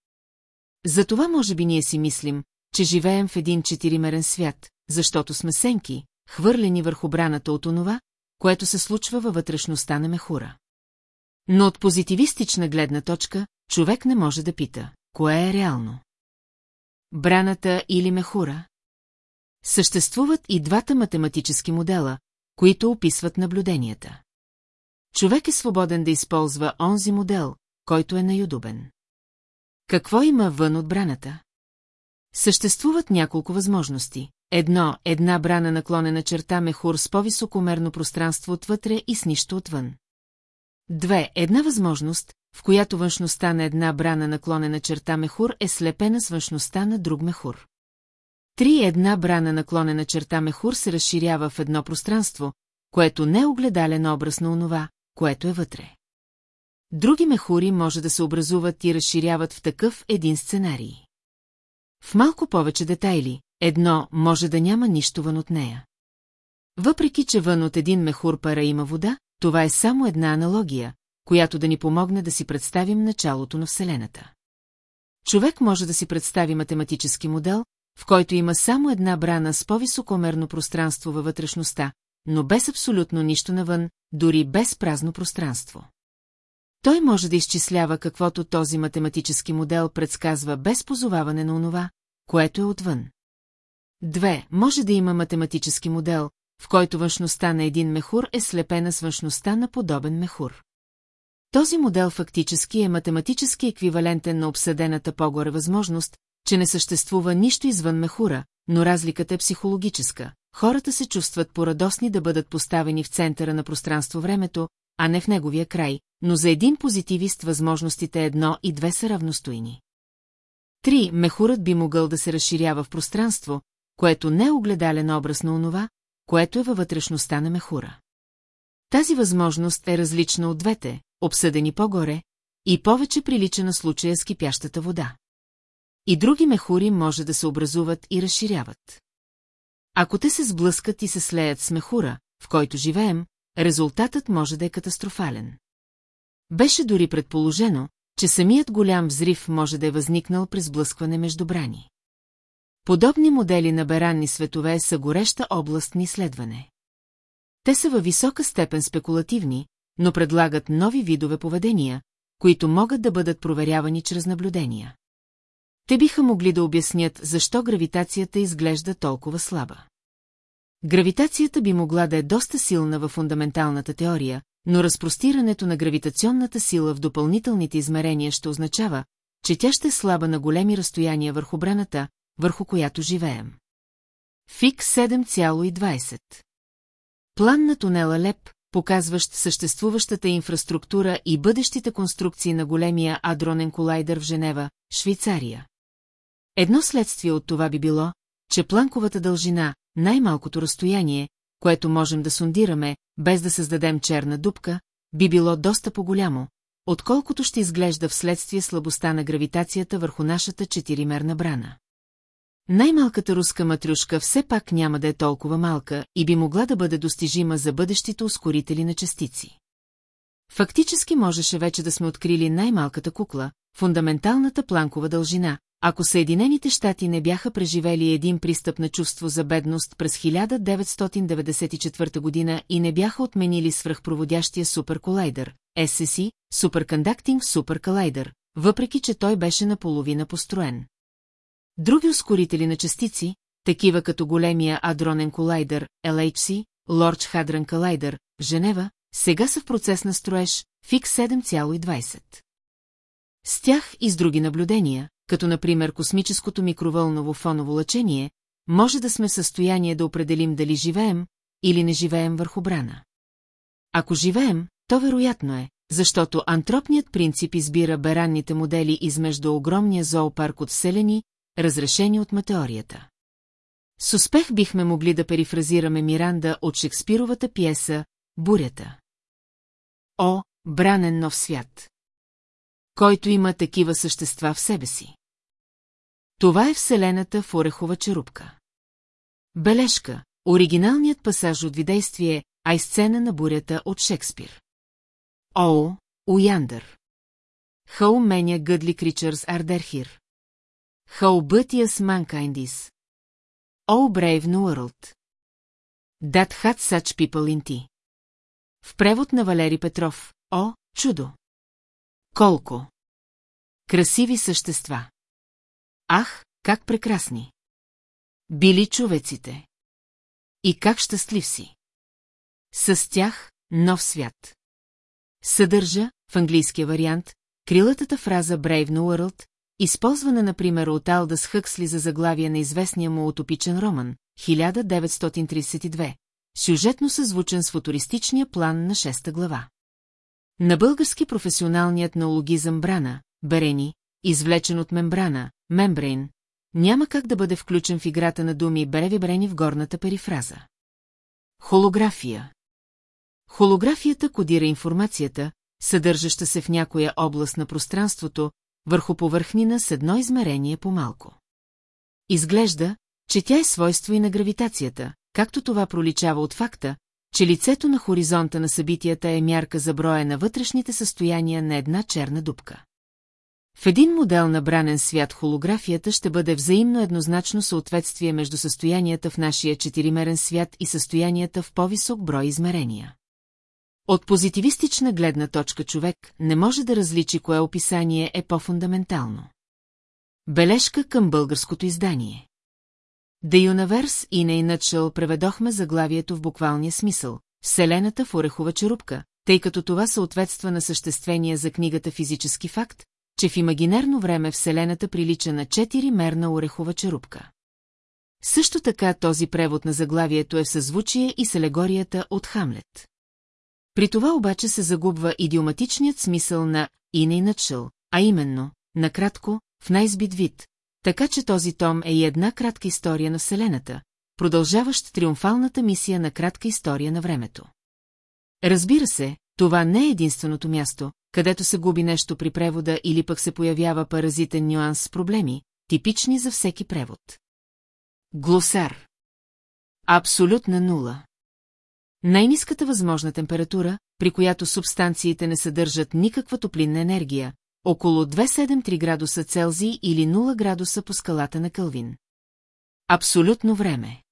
Затова може би ние си мислим, че живеем в един четиримерен свят, защото сме сенки, хвърлени върху браната от онова, което се случва във вътрешността на мехура. Но от позитивистична гледна точка, човек не може да пита, кое е реално. Браната или мехура? Съществуват и двата математически модела, които описват наблюденията. Човек е свободен да използва онзи модел, който е наюдобен. Какво има вън от браната? Съществуват няколко възможности. Едно, една брана наклонена черта мехур с по-високомерно пространство отвътре и с нищо отвън. Две, една възможност, в която външността на една брана наклонена черта мехур е слепена с външността на друг мехур. Три, една брана наклонена черта мехур се разширява в едно пространство, което не е огледален образ на онова, което е вътре. Други мехури може да се образуват и разширяват в такъв един сценарий. В малко повече детайли, едно може да няма нищо вън от нея. Въпреки, че вън от един мехур пара има вода, това е само една аналогия, която да ни помогне да си представим началото на Вселената. Човек може да си представи математически модел, в който има само една брана с по-високомерно пространство във вътрешността, но без абсолютно нищо навън, дори без празно пространство. Той може да изчислява каквото този математически модел предсказва без позоваване на онова, което е отвън. Две, може да има математически модел, в който външността на един мехур е слепена с външността на подобен мехур. Този модел фактически е математически еквивалентен на обсъдената по-горе възможност, че не съществува нищо извън мехура, но разликата е психологическа. Хората се чувстват порадосни да бъдат поставени в центъра на пространство-времето, а не в неговия край, но за един позитивист възможностите едно и две са равностойни. Три, мехурът би могъл да се разширява в пространство, което не е огледален образ на онова, което е във вътрешността на мехура. Тази възможност е различна от двете, обсъдени по-горе, и повече прилича на случая с кипящата вода. И други мехури може да се образуват и разширяват. Ако те се сблъскат и се слеят с мехура, в който живеем, резултатът може да е катастрофален. Беше дори предположено, че самият голям взрив може да е възникнал при сблъскване между брани. Подобни модели на беранни светове са гореща област на изследване. Те са във висока степен спекулативни, но предлагат нови видове поведения, които могат да бъдат проверявани чрез наблюдения. Те биха могли да обяснят защо гравитацията изглежда толкова слаба. Гравитацията би могла да е доста силна във фундаменталната теория, но разпростирането на гравитационната сила в допълнителните измерения ще означава, че тя ще е слаба на големи разстояния върху браната, върху която живеем. ФИК 7,20 План на тунела Леп, показващ съществуващата инфраструктура и бъдещите конструкции на големия адронен колайдер в Женева, Швейцария. Едно следствие от това би било, че планковата дължина, най-малкото разстояние, което можем да сондираме, без да създадем черна дупка, би било доста по-голямо, отколкото ще изглежда вследствие слабостта на гравитацията върху нашата четиримерна брана. Най-малката руска матрюшка все пак няма да е толкова малка и би могла да бъде достижима за бъдещите ускорители на частици. Фактически можеше вече да сме открили най-малката кукла, фундаменталната планкова дължина, ако Съединените щати не бяха преживели един пристъп на чувство за бедност през 1994 година и не бяха отменили свръхпроводящия суперколайдер, SSI, Superconducting Supercollider, въпреки че той беше наполовина построен. Други ускорители на частици, такива като големия адронен колайдер, LHC, Large Hadron Collider, Женева, сега са в процес на строеж, фик 7,20. С тях и с други наблюдения, като например космическото микровълново фоново лъчение, може да сме в състояние да определим дали живеем или не живеем върху брана. Ако живеем, то вероятно е, защото антропният принцип избира беранните модели измежду огромния зоопарк от вселени, разрешени от метеорията. С успех бихме могли да перифразираме Миранда от Шекспировата пиеса «Бурята». О, бранен нов свят! Който има такива същества в себе си. Това е Вселената в орехова черупка. Бележка. Оригиналният пасаж от видействие, а и сцена на бурята от Шекспир. О, Уяндър. Are there here? How beauteous mankind is. Oh brave new world. That had such people in tea. В превод на Валери Петров. О, чудо! Колко! Красиви същества! Ах, как прекрасни! Били човеците! И как щастлив си! С тях нов свят. Съдържа, в английския вариант, крилатата фраза Brave New World, използвана, например, от Алдас Хъксли за заглавие на известния му утопичен роман, 1932, сюжетно съзвучен с футуристичния план на шеста глава. На български професионалният неологизъм брана, берени, извлечен от мембрана, мембрейн, няма как да бъде включен в играта на думи бреви брени в горната перифраза. Холография Холографията кодира информацията, съдържаща се в някоя област на пространството, върху повърхнина с едно измерение по-малко. Изглежда, че тя е свойство и на гравитацията, както това проличава от факта, че лицето на хоризонта на събитията е мярка за броя на вътрешните състояния на една черна дупка. В един модел на бранен свят холографията ще бъде взаимно еднозначно съответствие между състоянията в нашия четиримерен свят и състоянията в по-висок брой измерения. От позитивистична гледна точка човек не може да различи кое описание е по-фундаментално. Бележка към българското издание. The Universe a nutshell преведохме заглавието в буквалния смисъл – Вселената в орехова черупка, тъй като това съответства на съществения за книгата физически факт, че в имагинерно време Вселената прилича на четири-мерна орехова черупка. Също така този превод на заглавието е в съзвучие и с алегорията от Хамлет. При това обаче се загубва идиоматичният смисъл на «in a nutshell», а именно, накратко, в най-збит вид, така че този том е и една кратка история на Вселената, продължаващ триумфалната мисия на кратка история на времето. Разбира се, това не е единственото място, където се губи нещо при превода или пък се появява паразитен нюанс с проблеми, типични за всеки превод. Глосар Абсолютна нула най-низката възможна температура, при която субстанциите не съдържат никаква топлинна енергия, около 273 градуса Целзий или 0 градуса по скалата на Кълвин. Абсолютно време.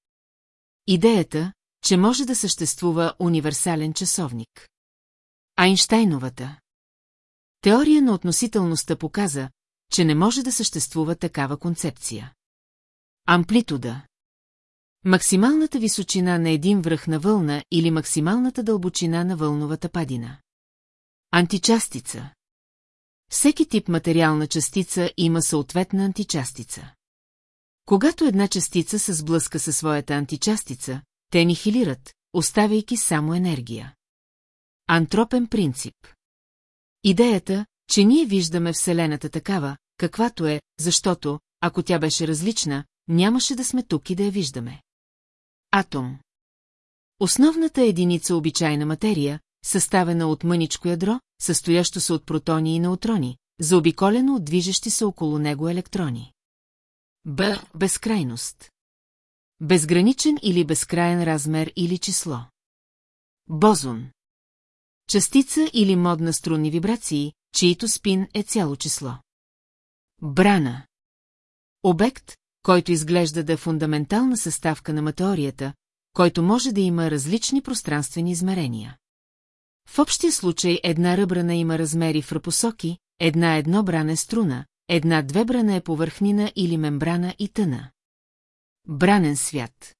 Идеята, че може да съществува универсален часовник. Айнштайновата. Теория на относителността показа, че не може да съществува такава концепция. Амплитуда. Максималната височина на един връх на вълна или максималната дълбочина на вълновата падина. Античастица. Всеки тип материална частица има съответна античастица. Когато една частица се сблъска със своята античастица, те нихилират, оставяйки само енергия. Антропен принцип Идеята, че ние виждаме Вселената такава, каквато е, защото, ако тя беше различна, нямаше да сме тук и да я виждаме. Атом Основната единица обичайна материя, съставена от мъничко ядро, състоящо се от протони и неутрони, заобиколено от движещи се около него електрони. Б. Безкрайност. Безграничен или безкрайен размер или число. Бозон. Частица или мод на струнни вибрации, чието спин е цяло число. Брана. Обект, който изглежда да е фундаментална съставка на материята, който може да има различни пространствени измерения. В общия случай една ръбрана има размери в ръпосоки, една едно брана е струна, една две брана е повърхнина или мембрана и тъна. Бранен свят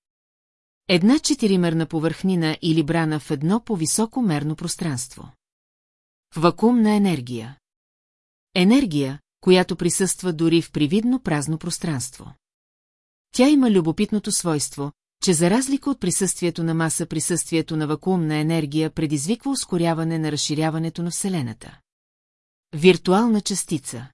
Една четиримерна повърхнина или брана в едно по-високо мерно пространство. Вакуумна енергия Енергия, която присъства дори в привидно празно пространство. Тя има любопитното свойство, че за разлика от присъствието на маса, присъствието на вакуумна енергия предизвиква ускоряване на разширяването на Вселената. Виртуална частица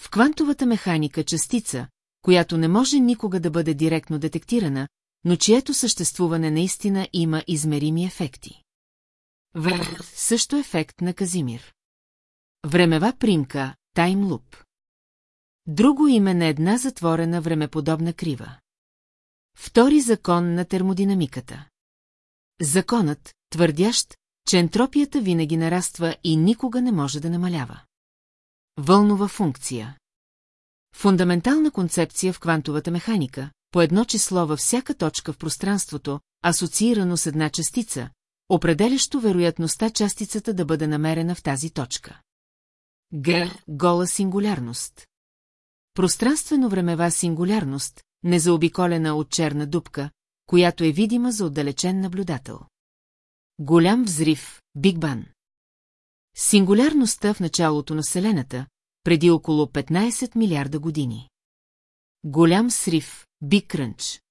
В квантовата механика частица, която не може никога да бъде директно детектирана, но чието съществуване наистина има измерими ефекти. В също ефект на Казимир. Времева примка, таймлуп. Друго име на една затворена времеподобна крива. Втори закон на термодинамиката. Законът, твърдящ, че ентропията винаги нараства и никога не може да намалява. Вълнова функция. Фундаментална концепция в квантовата механика, по едно число във всяка точка в пространството, асоциирано с една частица, определящо вероятността частицата да бъде намерена в тази точка. Г. Гола сингулярност. Пространствено-времева сингулярност, незаобиколена от черна дупка, която е видима за отдалечен наблюдател. Голям взрив, Биг Бан. Сингулярността в началото на Вселената, преди около 15 милиарда години. Голям срив, Биг Крънч.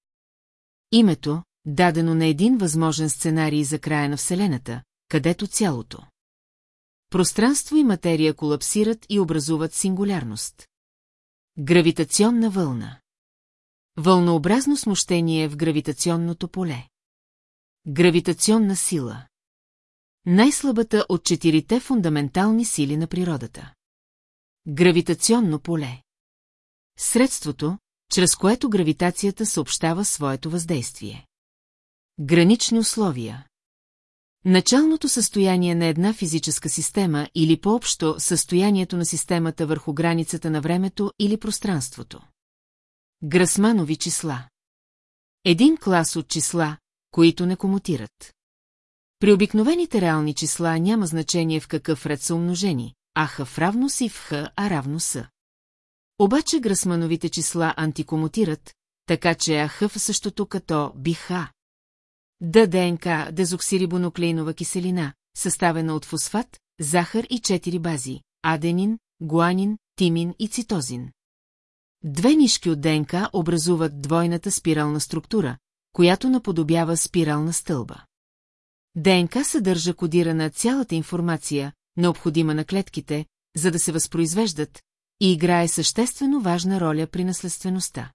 Името, дадено на един възможен сценарий за края на Вселената, където цялото. Пространство и материя колапсират и образуват сингулярност. Гравитационна вълна. Вълнообразно смущение в гравитационното поле. Гравитационна сила. Най-слабата от четирите фундаментални сили на природата. Гравитационно поле. Средството, чрез което гравитацията съобщава своето въздействие. Гранични условия. Началното състояние на една физическа система или по-общо състоянието на системата върху границата на времето или пространството. Грасманови числа. Един клас от числа, които не комутират. При обикновените реални числа няма значение в какъв ред са умножени, а х равно си в х, а равно с. Обаче грасмановите числа антикомутират, така че АХ в същото като биха. Д ДНК дезоксирибонуклеинова киселина, съставена от фосфат, захар и четири бази – аденин, гуанин, тимин и цитозин. Две нишки от ДНК образуват двойната спирална структура, която наподобява спирална стълба. ДНК съдържа кодирана цялата информация, необходима на клетките, за да се възпроизвеждат, и играе съществено важна роля при наследствеността.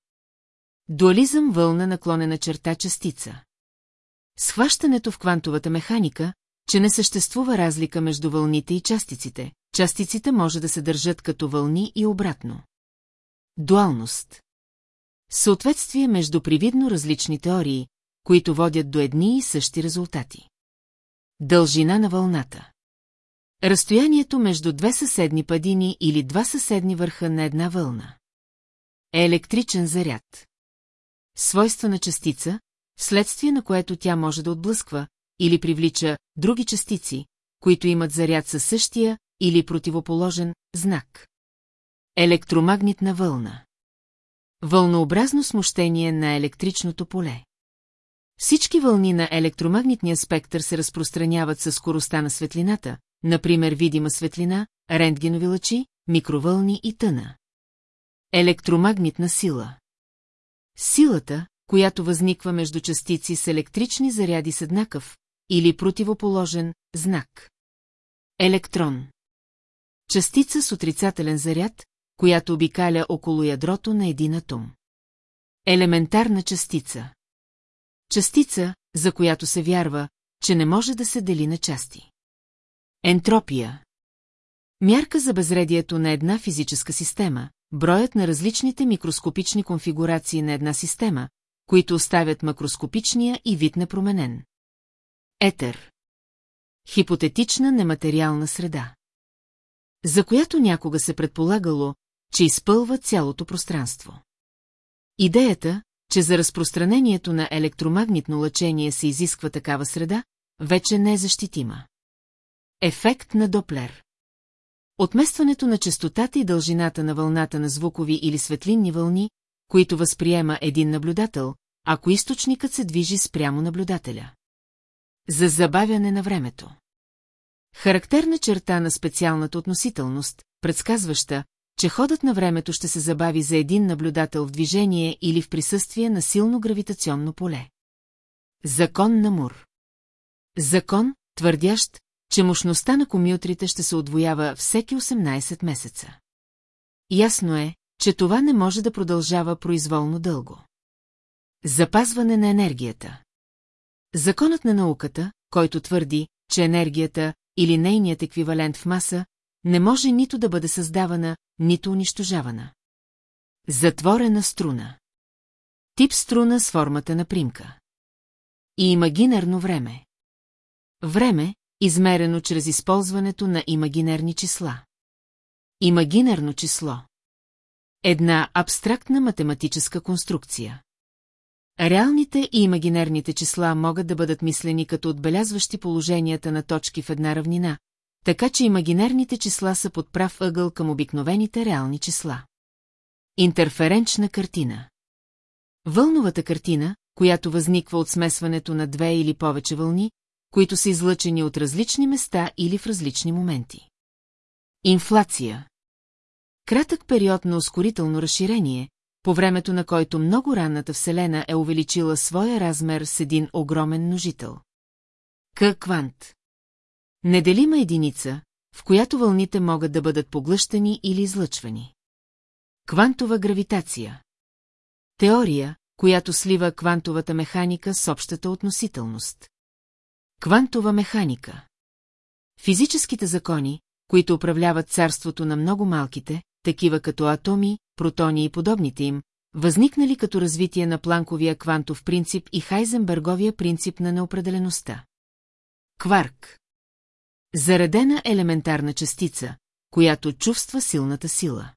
Дуализъм вълна наклонена черта частица. Схващането в квантовата механика, че не съществува разлика между вълните и частиците, частиците може да се държат като вълни и обратно. Дуалност. Съответствие между привидно различни теории, които водят до едни и същи резултати. Дължина на вълната. Разстоянието между две съседни падини или два съседни върха на една вълна. Е електричен заряд. Свойства на частица, вследствие на което тя може да отблъсква или привлича други частици, които имат заряд със същия или противоположен знак. Електромагнитна вълна. Вълнообразно смущение на електричното поле. Всички вълни на електромагнитния спектър се разпространяват със скоростта на светлината, например видима светлина, рентгенови лъчи, микровълни и тъна. Електромагнитна сила. Силата, която възниква между частици с електрични заряди с еднакъв или противоположен знак. Електрон. Частица с отрицателен заряд, която обикаля около ядрото на един атом. Елементарна частица. Частица, за която се вярва, че не може да се дели на части. Ентропия. Мярка за безредието на една физическа система, броят на различните микроскопични конфигурации на една система, които оставят макроскопичния и вид непроменен. Етер. Хипотетична нематериална среда. За която някога се предполагало, че изпълва цялото пространство. Идеята, че за разпространението на електромагнитно лъчение се изисква такава среда, вече не е защитима. Ефект на Доплер Отместването на частотата и дължината на вълната на звукови или светлинни вълни, които възприема един наблюдател, ако източникът се движи спрямо наблюдателя. За забавяне на времето. Характерна черта на специалната относителност, предсказваща, че ходът на времето ще се забави за един наблюдател в движение или в присъствие на силно гравитационно поле. Закон на Мур Закон, твърдящ, че мощността на комютрите ще се отвоява всеки 18 месеца. Ясно е, че това не може да продължава произволно дълго. Запазване на енергията Законът на науката, който твърди, че енергията или нейният еквивалент в маса не може нито да бъде създавана, нито унищожавана. Затворена струна. Тип струна с формата на примка. И имагинерно време. Време, измерено чрез използването на имагинерни числа. Имагинерно число. Една абстрактна математическа конструкция. Реалните и имагинерните числа могат да бъдат мислени като отбелязващи положенията на точки в една равнина, така че имагинерните числа са под прав ъгъл към обикновените реални числа. Интерференчна картина Вълновата картина, която възниква от смесването на две или повече вълни, които са излъчени от различни места или в различни моменти. Инфлация Кратък период на ускорително разширение, по времето на който много ранната Вселена е увеличила своя размер с един огромен множител. К. Квант Неделима единица, в която вълните могат да бъдат поглъщани или излъчвани. Квантова гравитация Теория, която слива квантовата механика с общата относителност. Квантова механика Физическите закони, които управляват царството на много малките, такива като атоми, протони и подобните им, възникнали като развитие на планковия квантов принцип и Хайзенберговия принцип на неопределеността. Кварк Заредена елементарна частица, която чувства силната сила.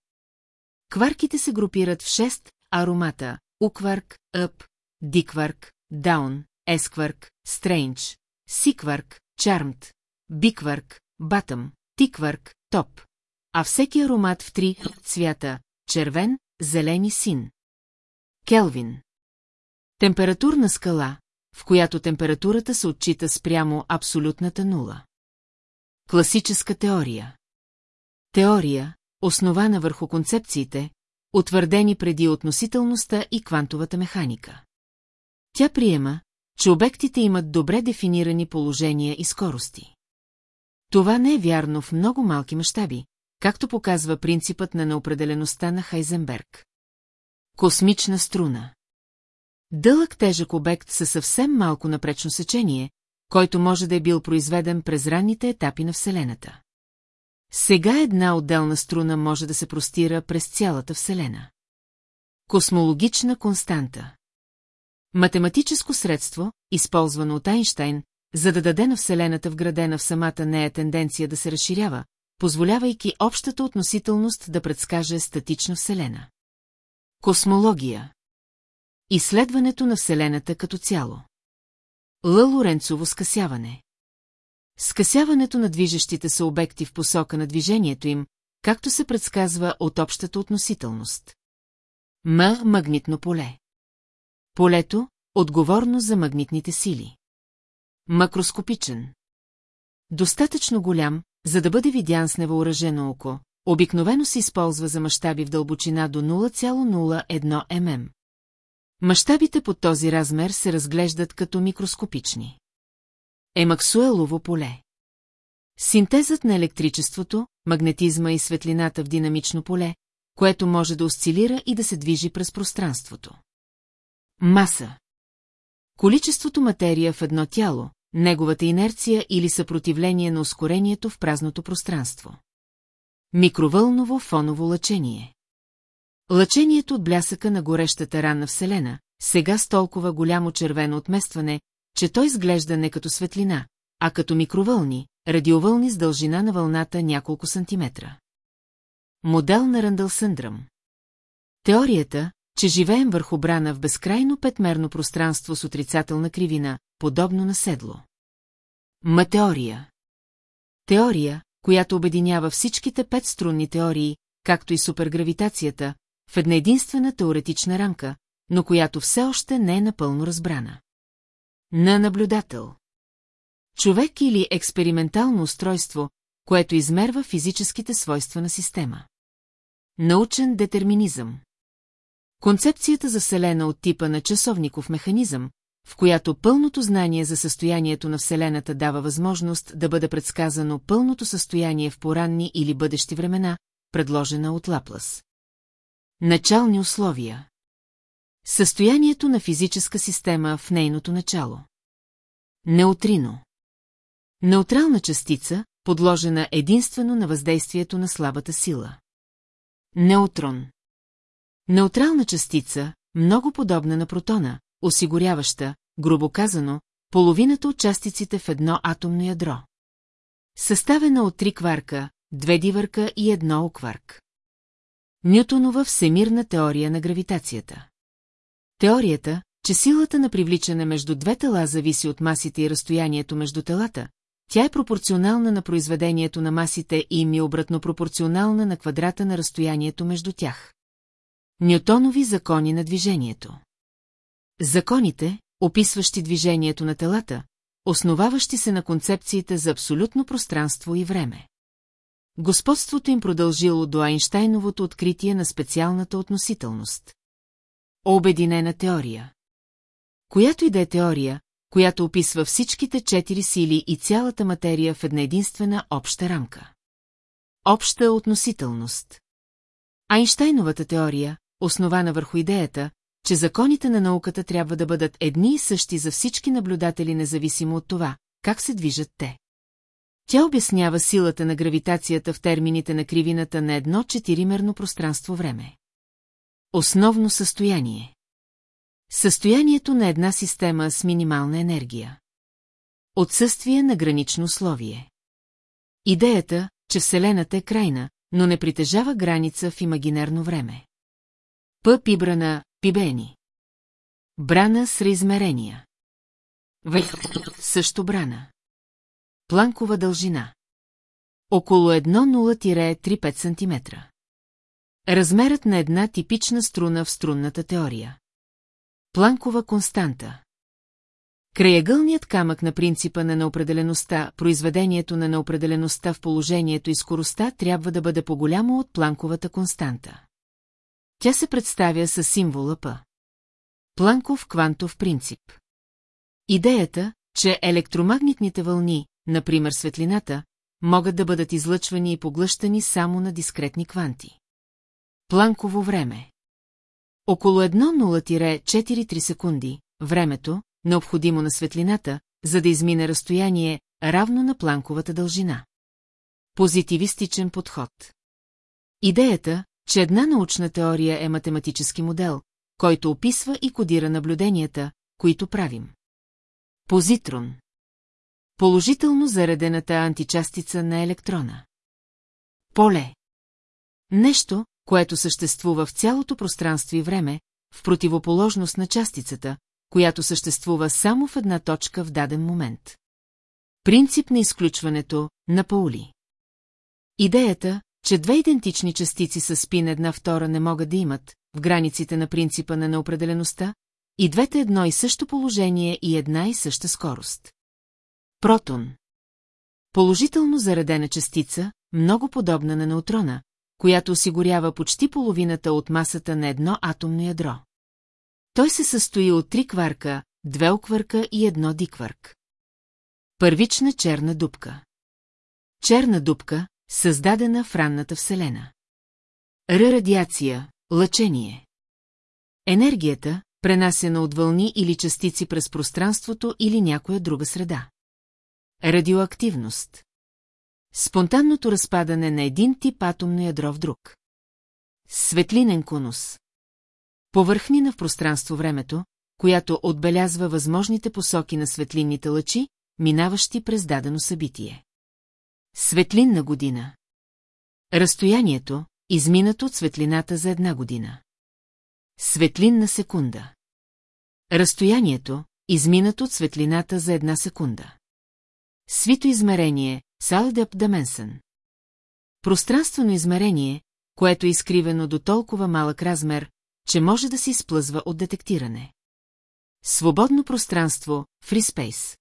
Кварките се групират в шест аромата – укварк,ъп, дикварк, даун, ескварк, стрейндж, сикварк, чармт, бикварк, батъм, тикварк, топ, а всеки аромат в три цвята – червен, зелен и син. Келвин Температурна скала, в която температурата се отчита спрямо абсолютната нула. Класическа теория Теория, основана върху концепциите, утвърдени преди относителността и квантовата механика. Тя приема, че обектите имат добре дефинирани положения и скорости. Това не е вярно в много малки мащаби, както показва принципът на неопределеността на Хайзенберг. Космична струна Дълъг тежък обект със съвсем малко напречно сечение, който може да е бил произведен през ранните етапи на Вселената. Сега една отделна струна може да се простира през цялата Вселена. Космологична константа Математическо средство, използвано от Айнштайн, за да даде на Вселената вградена в самата нея тенденция да се разширява, позволявайки общата относителност да предскаже статична Вселена. Космология Изследването на Вселената като цяло Ла Лоренцово скъсяване Скъсяването на движещите се обекти в посока на движението им, както се предсказва от общата относителност. М. Магнитно поле Полето, отговорно за магнитните сили. Макроскопичен. Достатъчно голям, за да бъде видян с невъоръжено око, обикновено се използва за мащаби в дълбочина до 0,01 мм. Мащабите под този размер се разглеждат като микроскопични. Емаксуелово поле Синтезът на електричеството, магнетизма и светлината в динамично поле, което може да осцилира и да се движи през пространството. Маса Количеството материя в едно тяло, неговата инерция или съпротивление на ускорението в празното пространство. Микровълново фоново лъчение Лъчението от блясъка на горещата ранна Вселена, сега с толкова голямо червено отместване, че той изглежда не като светлина, а като микровълни, радиовълни с дължина на вълната няколко сантиметра. Модел на Ръндъл Съндръм Теорията, че живеем върху брана в безкрайно петмерно пространство с отрицателна кривина, подобно на седло. Матеория Теория, която обединява всичките пет струнни теории, както и супергравитацията, в една единствена теоретична рамка, но която все още не е напълно разбрана. На наблюдател Човек или експериментално устройство, което измерва физическите свойства на система. Научен детерминизъм Концепцията за Вселена от типа на часовников механизъм, в която пълното знание за състоянието на Вселената дава възможност да бъде предсказано пълното състояние в поранни или бъдещи времена, предложена от Лаплас. Начални условия Състоянието на физическа система в нейното начало Неутрино Неутрална частица, подложена единствено на въздействието на слабата сила. Неутрон Неутрална частица, много подобна на протона, осигуряваща, грубо казано, половината от частиците в едно атомно ядро. Съставена от три кварка, две дивърка и едно окварк. Нютонова всемирна теория на гравитацията. Теорията, че силата на привличане между две тела зависи от масите и разстоянието между телата, тя е пропорционална на произведението на масите и им е обратно пропорционална на квадрата на разстоянието между тях. Нютонови закони на движението Законите, описващи движението на телата, основаващи се на концепциите за абсолютно пространство и време. Господството им продължило до Айнштайновото откритие на специалната относителност. Обединена теория Която и да е теория, която описва всичките четири сили и цялата материя в една единствена обща рамка. Обща относителност Айнштайновата теория, основана върху идеята, че законите на науката трябва да бъдат едни и същи за всички наблюдатели, независимо от това, как се движат те. Тя обяснява силата на гравитацията в термините на кривината на едно четиримерно пространство-време. Основно състояние Състоянието на една система с минимална енергия. Отсъствие на гранично условие. Идеята, че Вселената е крайна, но не притежава граница в имагинерно време. П. Пибрана, Пибени. Брана с реизмерения. В. Също брана. Планкова дължина. Около 1,0-35 см. Размерът на една типична струна в струнната теория. Планкова константа. Краягълният камък на принципа на неопределеността, произведението на неопределеността в положението и скоростта трябва да бъде по-голямо от планковата константа. Тя се представя с символа П. Планков квантов принцип. Идеята, че електромагнитните вълни, например светлината, могат да бъдат излъчвани и поглъщани само на дискретни кванти. Планково време Около 1,0-4-3 секунди, времето, необходимо на светлината, за да измине разстояние, равно на планковата дължина. Позитивистичен подход Идеята, че една научна теория е математически модел, който описва и кодира наблюденията, които правим. Позитрон Положително заредената античастица на електрона. Поле Нещо, което съществува в цялото пространство и време, в противоположност на частицата, която съществува само в една точка в даден момент. Принцип на изключването на Паули Идеята, че две идентични частици с спин една втора не могат да имат, в границите на принципа на неопределеността, и двете едно и също положение и една и съща скорост. Протон Положително заредена частица, много подобна на неутрона, която осигурява почти половината от масата на едно атомно ядро. Той се състои от три кварка, две оквърка и едно диквърк. Първична черна дупка. Черна дупка, създадена в ранната вселена. Р радиация, лъчение. Енергията, пренасена от вълни или частици през пространството или някоя друга среда. Радиоактивност. Спонтанното разпадане на един тип атомно ядро в друг. Светлинен конус. Повърхнина в пространство-времето, която отбелязва възможните посоки на светлинните лъчи, минаващи през дадено събитие. Светлинна година. Разстоянието, изминато от светлината за една година. Светлинна секунда. Разстоянието, изминато от светлината за една секунда. Свито измерение, Салдъп Даменсън. Пространствено измерение, което е изкривено до толкова малък размер, че може да се изплъзва от детектиране. Свободно пространство, фриспейс.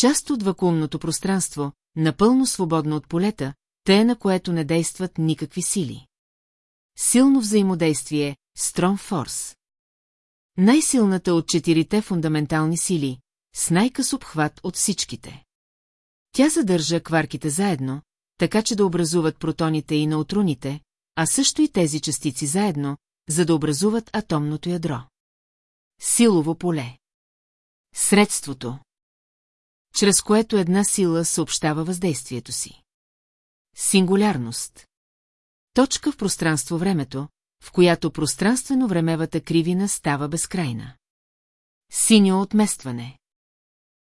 Част от вакуумното пространство, напълно свободно от полета, те на което не действат никакви сили. Силно взаимодействие, Strong Force. Най-силната от четирите фундаментални сили, с най-къс обхват от всичките. Тя задържа кварките заедно, така че да образуват протоните и неутроните, а също и тези частици заедно, за да образуват атомното ядро. Силово поле. Средството. Чрез което една сила съобщава въздействието си. Сингулярност. Точка в пространство-времето, в която пространствено-времевата кривина става безкрайна. Синьо отместване.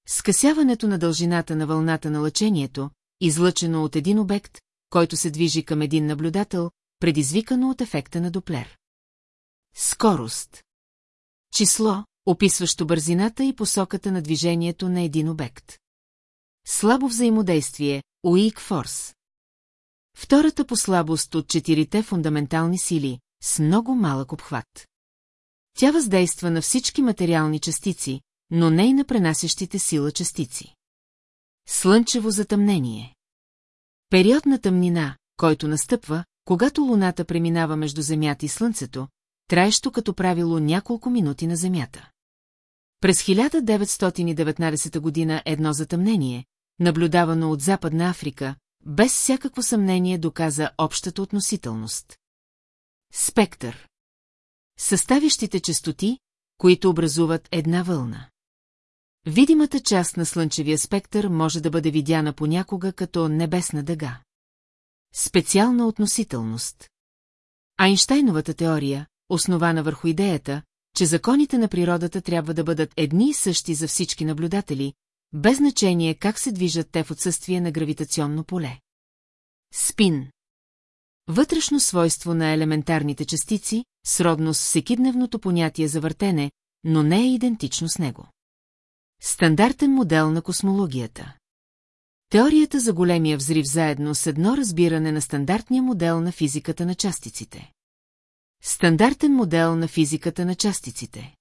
Скъсяването на дължината на вълната на лъчението, излъчено от един обект, който се движи към един наблюдател, предизвикано от ефекта на Доплер. Скорост. Число, описващо бързината и посоката на движението на един обект. Слабо взаимодействие, уик форс. Втората послабост от четирите фундаментални сили, с много малък обхват. Тя въздейства на всички материални частици, но не и на пренасящите сила частици. Слънчево затъмнение. Период на тъмнина, който настъпва, когато Луната преминава между Земята и Слънцето, траещо като правило няколко минути на Земята. През 1919 година едно затъмнение, наблюдавано от Западна Африка, без всякакво съмнение доказа общата относителност. Спектър Съставящите частоти, които образуват една вълна. Видимата част на слънчевия спектър може да бъде видяна понякога като небесна дъга. Специална относителност Айнштайновата теория, основана върху идеята, че законите на природата трябва да бъдат едни и същи за всички наблюдатели, без значение как се движат те в отсъствие на гравитационно поле. Спин Вътрешно свойство на елементарните частици, сродно с всекидневното понятие за въртене, но не е идентично с него. Стандартен модел на космологията Теорията за големия взрив заедно с едно разбиране на стандартния модел на физиката на частиците. Стандартен модел на физиката на частиците.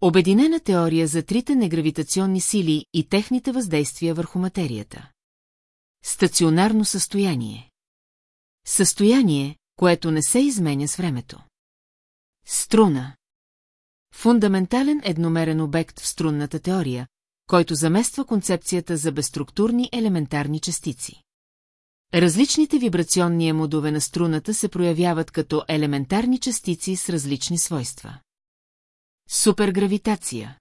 Обединена теория за трите негравитационни сили и техните въздействия върху материята. Стационарно състояние. Състояние, което не се изменя с времето. Струна. Фундаментален едномерен обект в струнната теория, който замества концепцията за безструктурни елементарни частици. Различните вибрационни емодове на струната се проявяват като елементарни частици с различни свойства. Супергравитация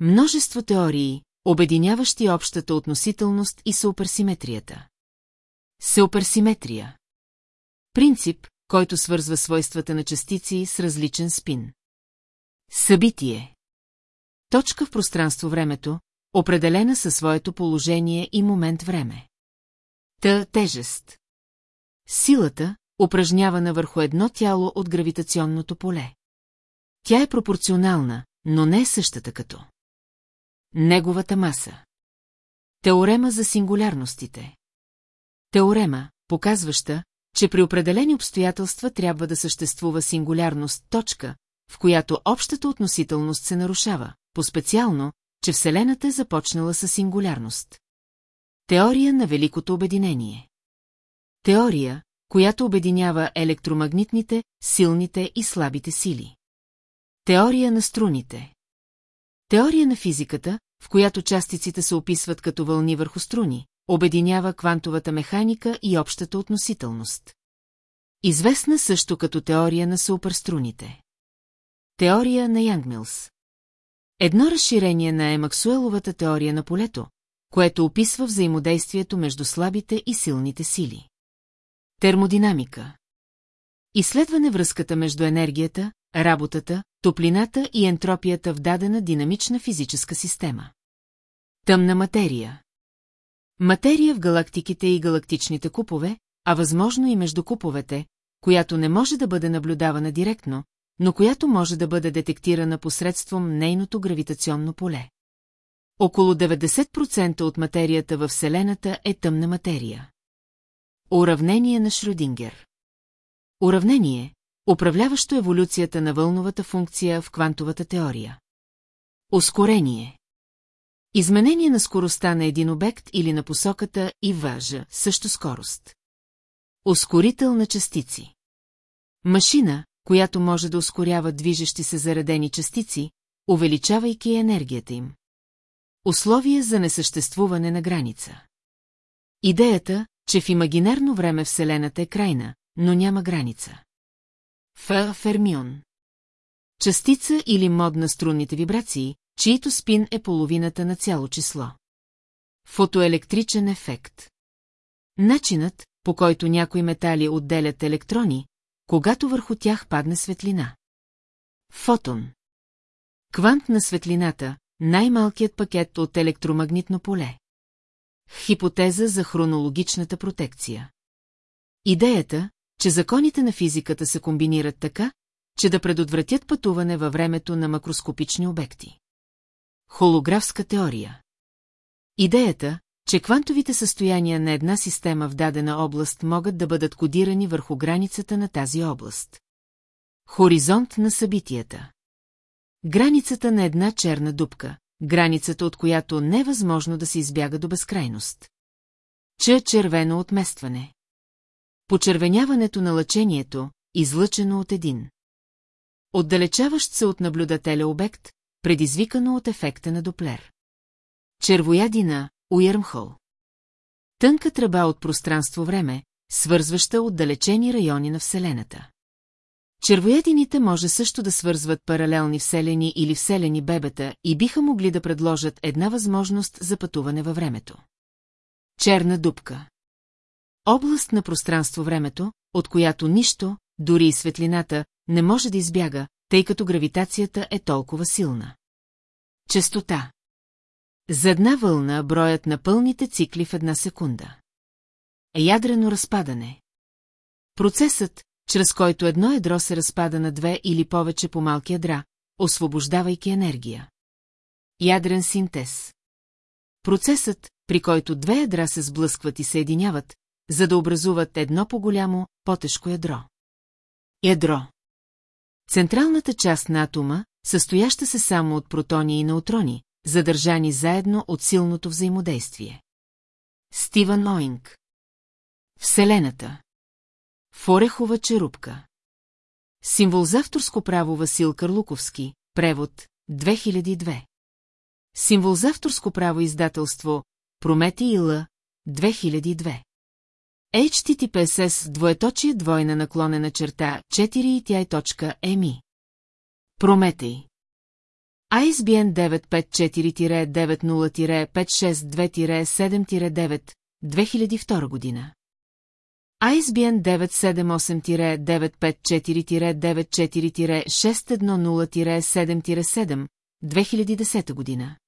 Множество теории, обединяващи общата относителност и суперсиметрията. Суперсиметрия Принцип, който свързва свойствата на частици с различен спин. Събитие Точка в пространство-времето, определена със своето положение и момент време. Та тежест. Силата, упражнявана върху едно тяло от гравитационното поле. Тя е пропорционална, но не е същата като. Неговата маса. Теорема за сингулярностите. Теорема, показваща, че при определени обстоятелства трябва да съществува сингулярност, точка, в която общата относителност се нарушава, по-специално, че Вселената е започнала с сингулярност. Теория на Великото обединение Теория, която обединява електромагнитните, силните и слабите сили. Теория на струните Теория на физиката, в която частиците се описват като вълни върху струни, обединява квантовата механика и общата относителност. Известна също като теория на суперструните. Теория на Янгмилс Едно разширение на Емаксуеловата теория на полето, което описва взаимодействието между слабите и силните сили. Термодинамика Изследване връзката между енергията, работата, топлината и ентропията в дадена динамична физическа система. Тъмна материя Материя в галактиките и галактичните купове, а възможно и между куповете, която не може да бъде наблюдавана директно, но която може да бъде детектирана посредством нейното гравитационно поле. Около 90% от материята във Вселената е тъмна материя. Уравнение на Шрюдингер Уравнение, управляващо еволюцията на вълновата функция в квантовата теория. Ускорение Изменение на скоростта на един обект или на посоката и важа, също скорост. Ускорител на частици Машина, която може да ускорява движещи се заредени частици, увеличавайки енергията им. Условие за несъществуване на граница. Идеята, че в имагинерно време Вселената е крайна, но няма граница. Ф. Фермион Частица или мод на струнните вибрации, чието спин е половината на цяло число. Фотоелектричен ефект Начинът, по който някои метали отделят електрони, когато върху тях падне светлина. Фотон Квант на светлината, най-малкият пакет от електромагнитно поле. Хипотеза за хронологичната протекция. Идеята, че законите на физиката се комбинират така, че да предотвратят пътуване във времето на макроскопични обекти. Холографска теория Идеята, че квантовите състояния на една система в дадена област могат да бъдат кодирани върху границата на тази област. Хоризонт на събитията Границата на една черна дупка, границата от която не е възможно да се избяга до безкрайност. Че червено отместване. Почервеняването на лъчението, излъчено от един. Отдалечаващ се от наблюдателя обект, предизвикано от ефекта на Доплер. Червоядина, Уирмхол. Тънка тръба от пространство-време, свързваща отдалечени райони на Вселената. Червоядините може също да свързват паралелни вселени или вселени бебета и биха могли да предложат една възможност за пътуване във времето. Черна дупка Област на пространство-времето, от която нищо, дори и светлината, не може да избяга, тъй като гравитацията е толкова силна. Честота За една вълна броят на пълните цикли в една секунда. Ядрено разпадане Процесът, чрез който едно ядро се разпада на две или повече по-малки ядра, освобождавайки енергия. Ядрен синтез Процесът, при който две ядра се сблъскват и съединяват, за да образуват едно по-голямо, по-тежко ядро. Ядро Централната част на атома, състояща се само от протони и неутрони, задържани заедно от силното взаимодействие. Стивън Оинг Вселената В орехова черупка Символ за авторско право Васил Карлуковски, превод, 2002 Символ за авторско право издателство Промети и Л, 2002 HTTPSS двоеточие двойна наклонена черта 4 Прометей. ISBN 954-90-562-7-9 2002 година. ISBN 978-954-94-610-7-7 2010 година.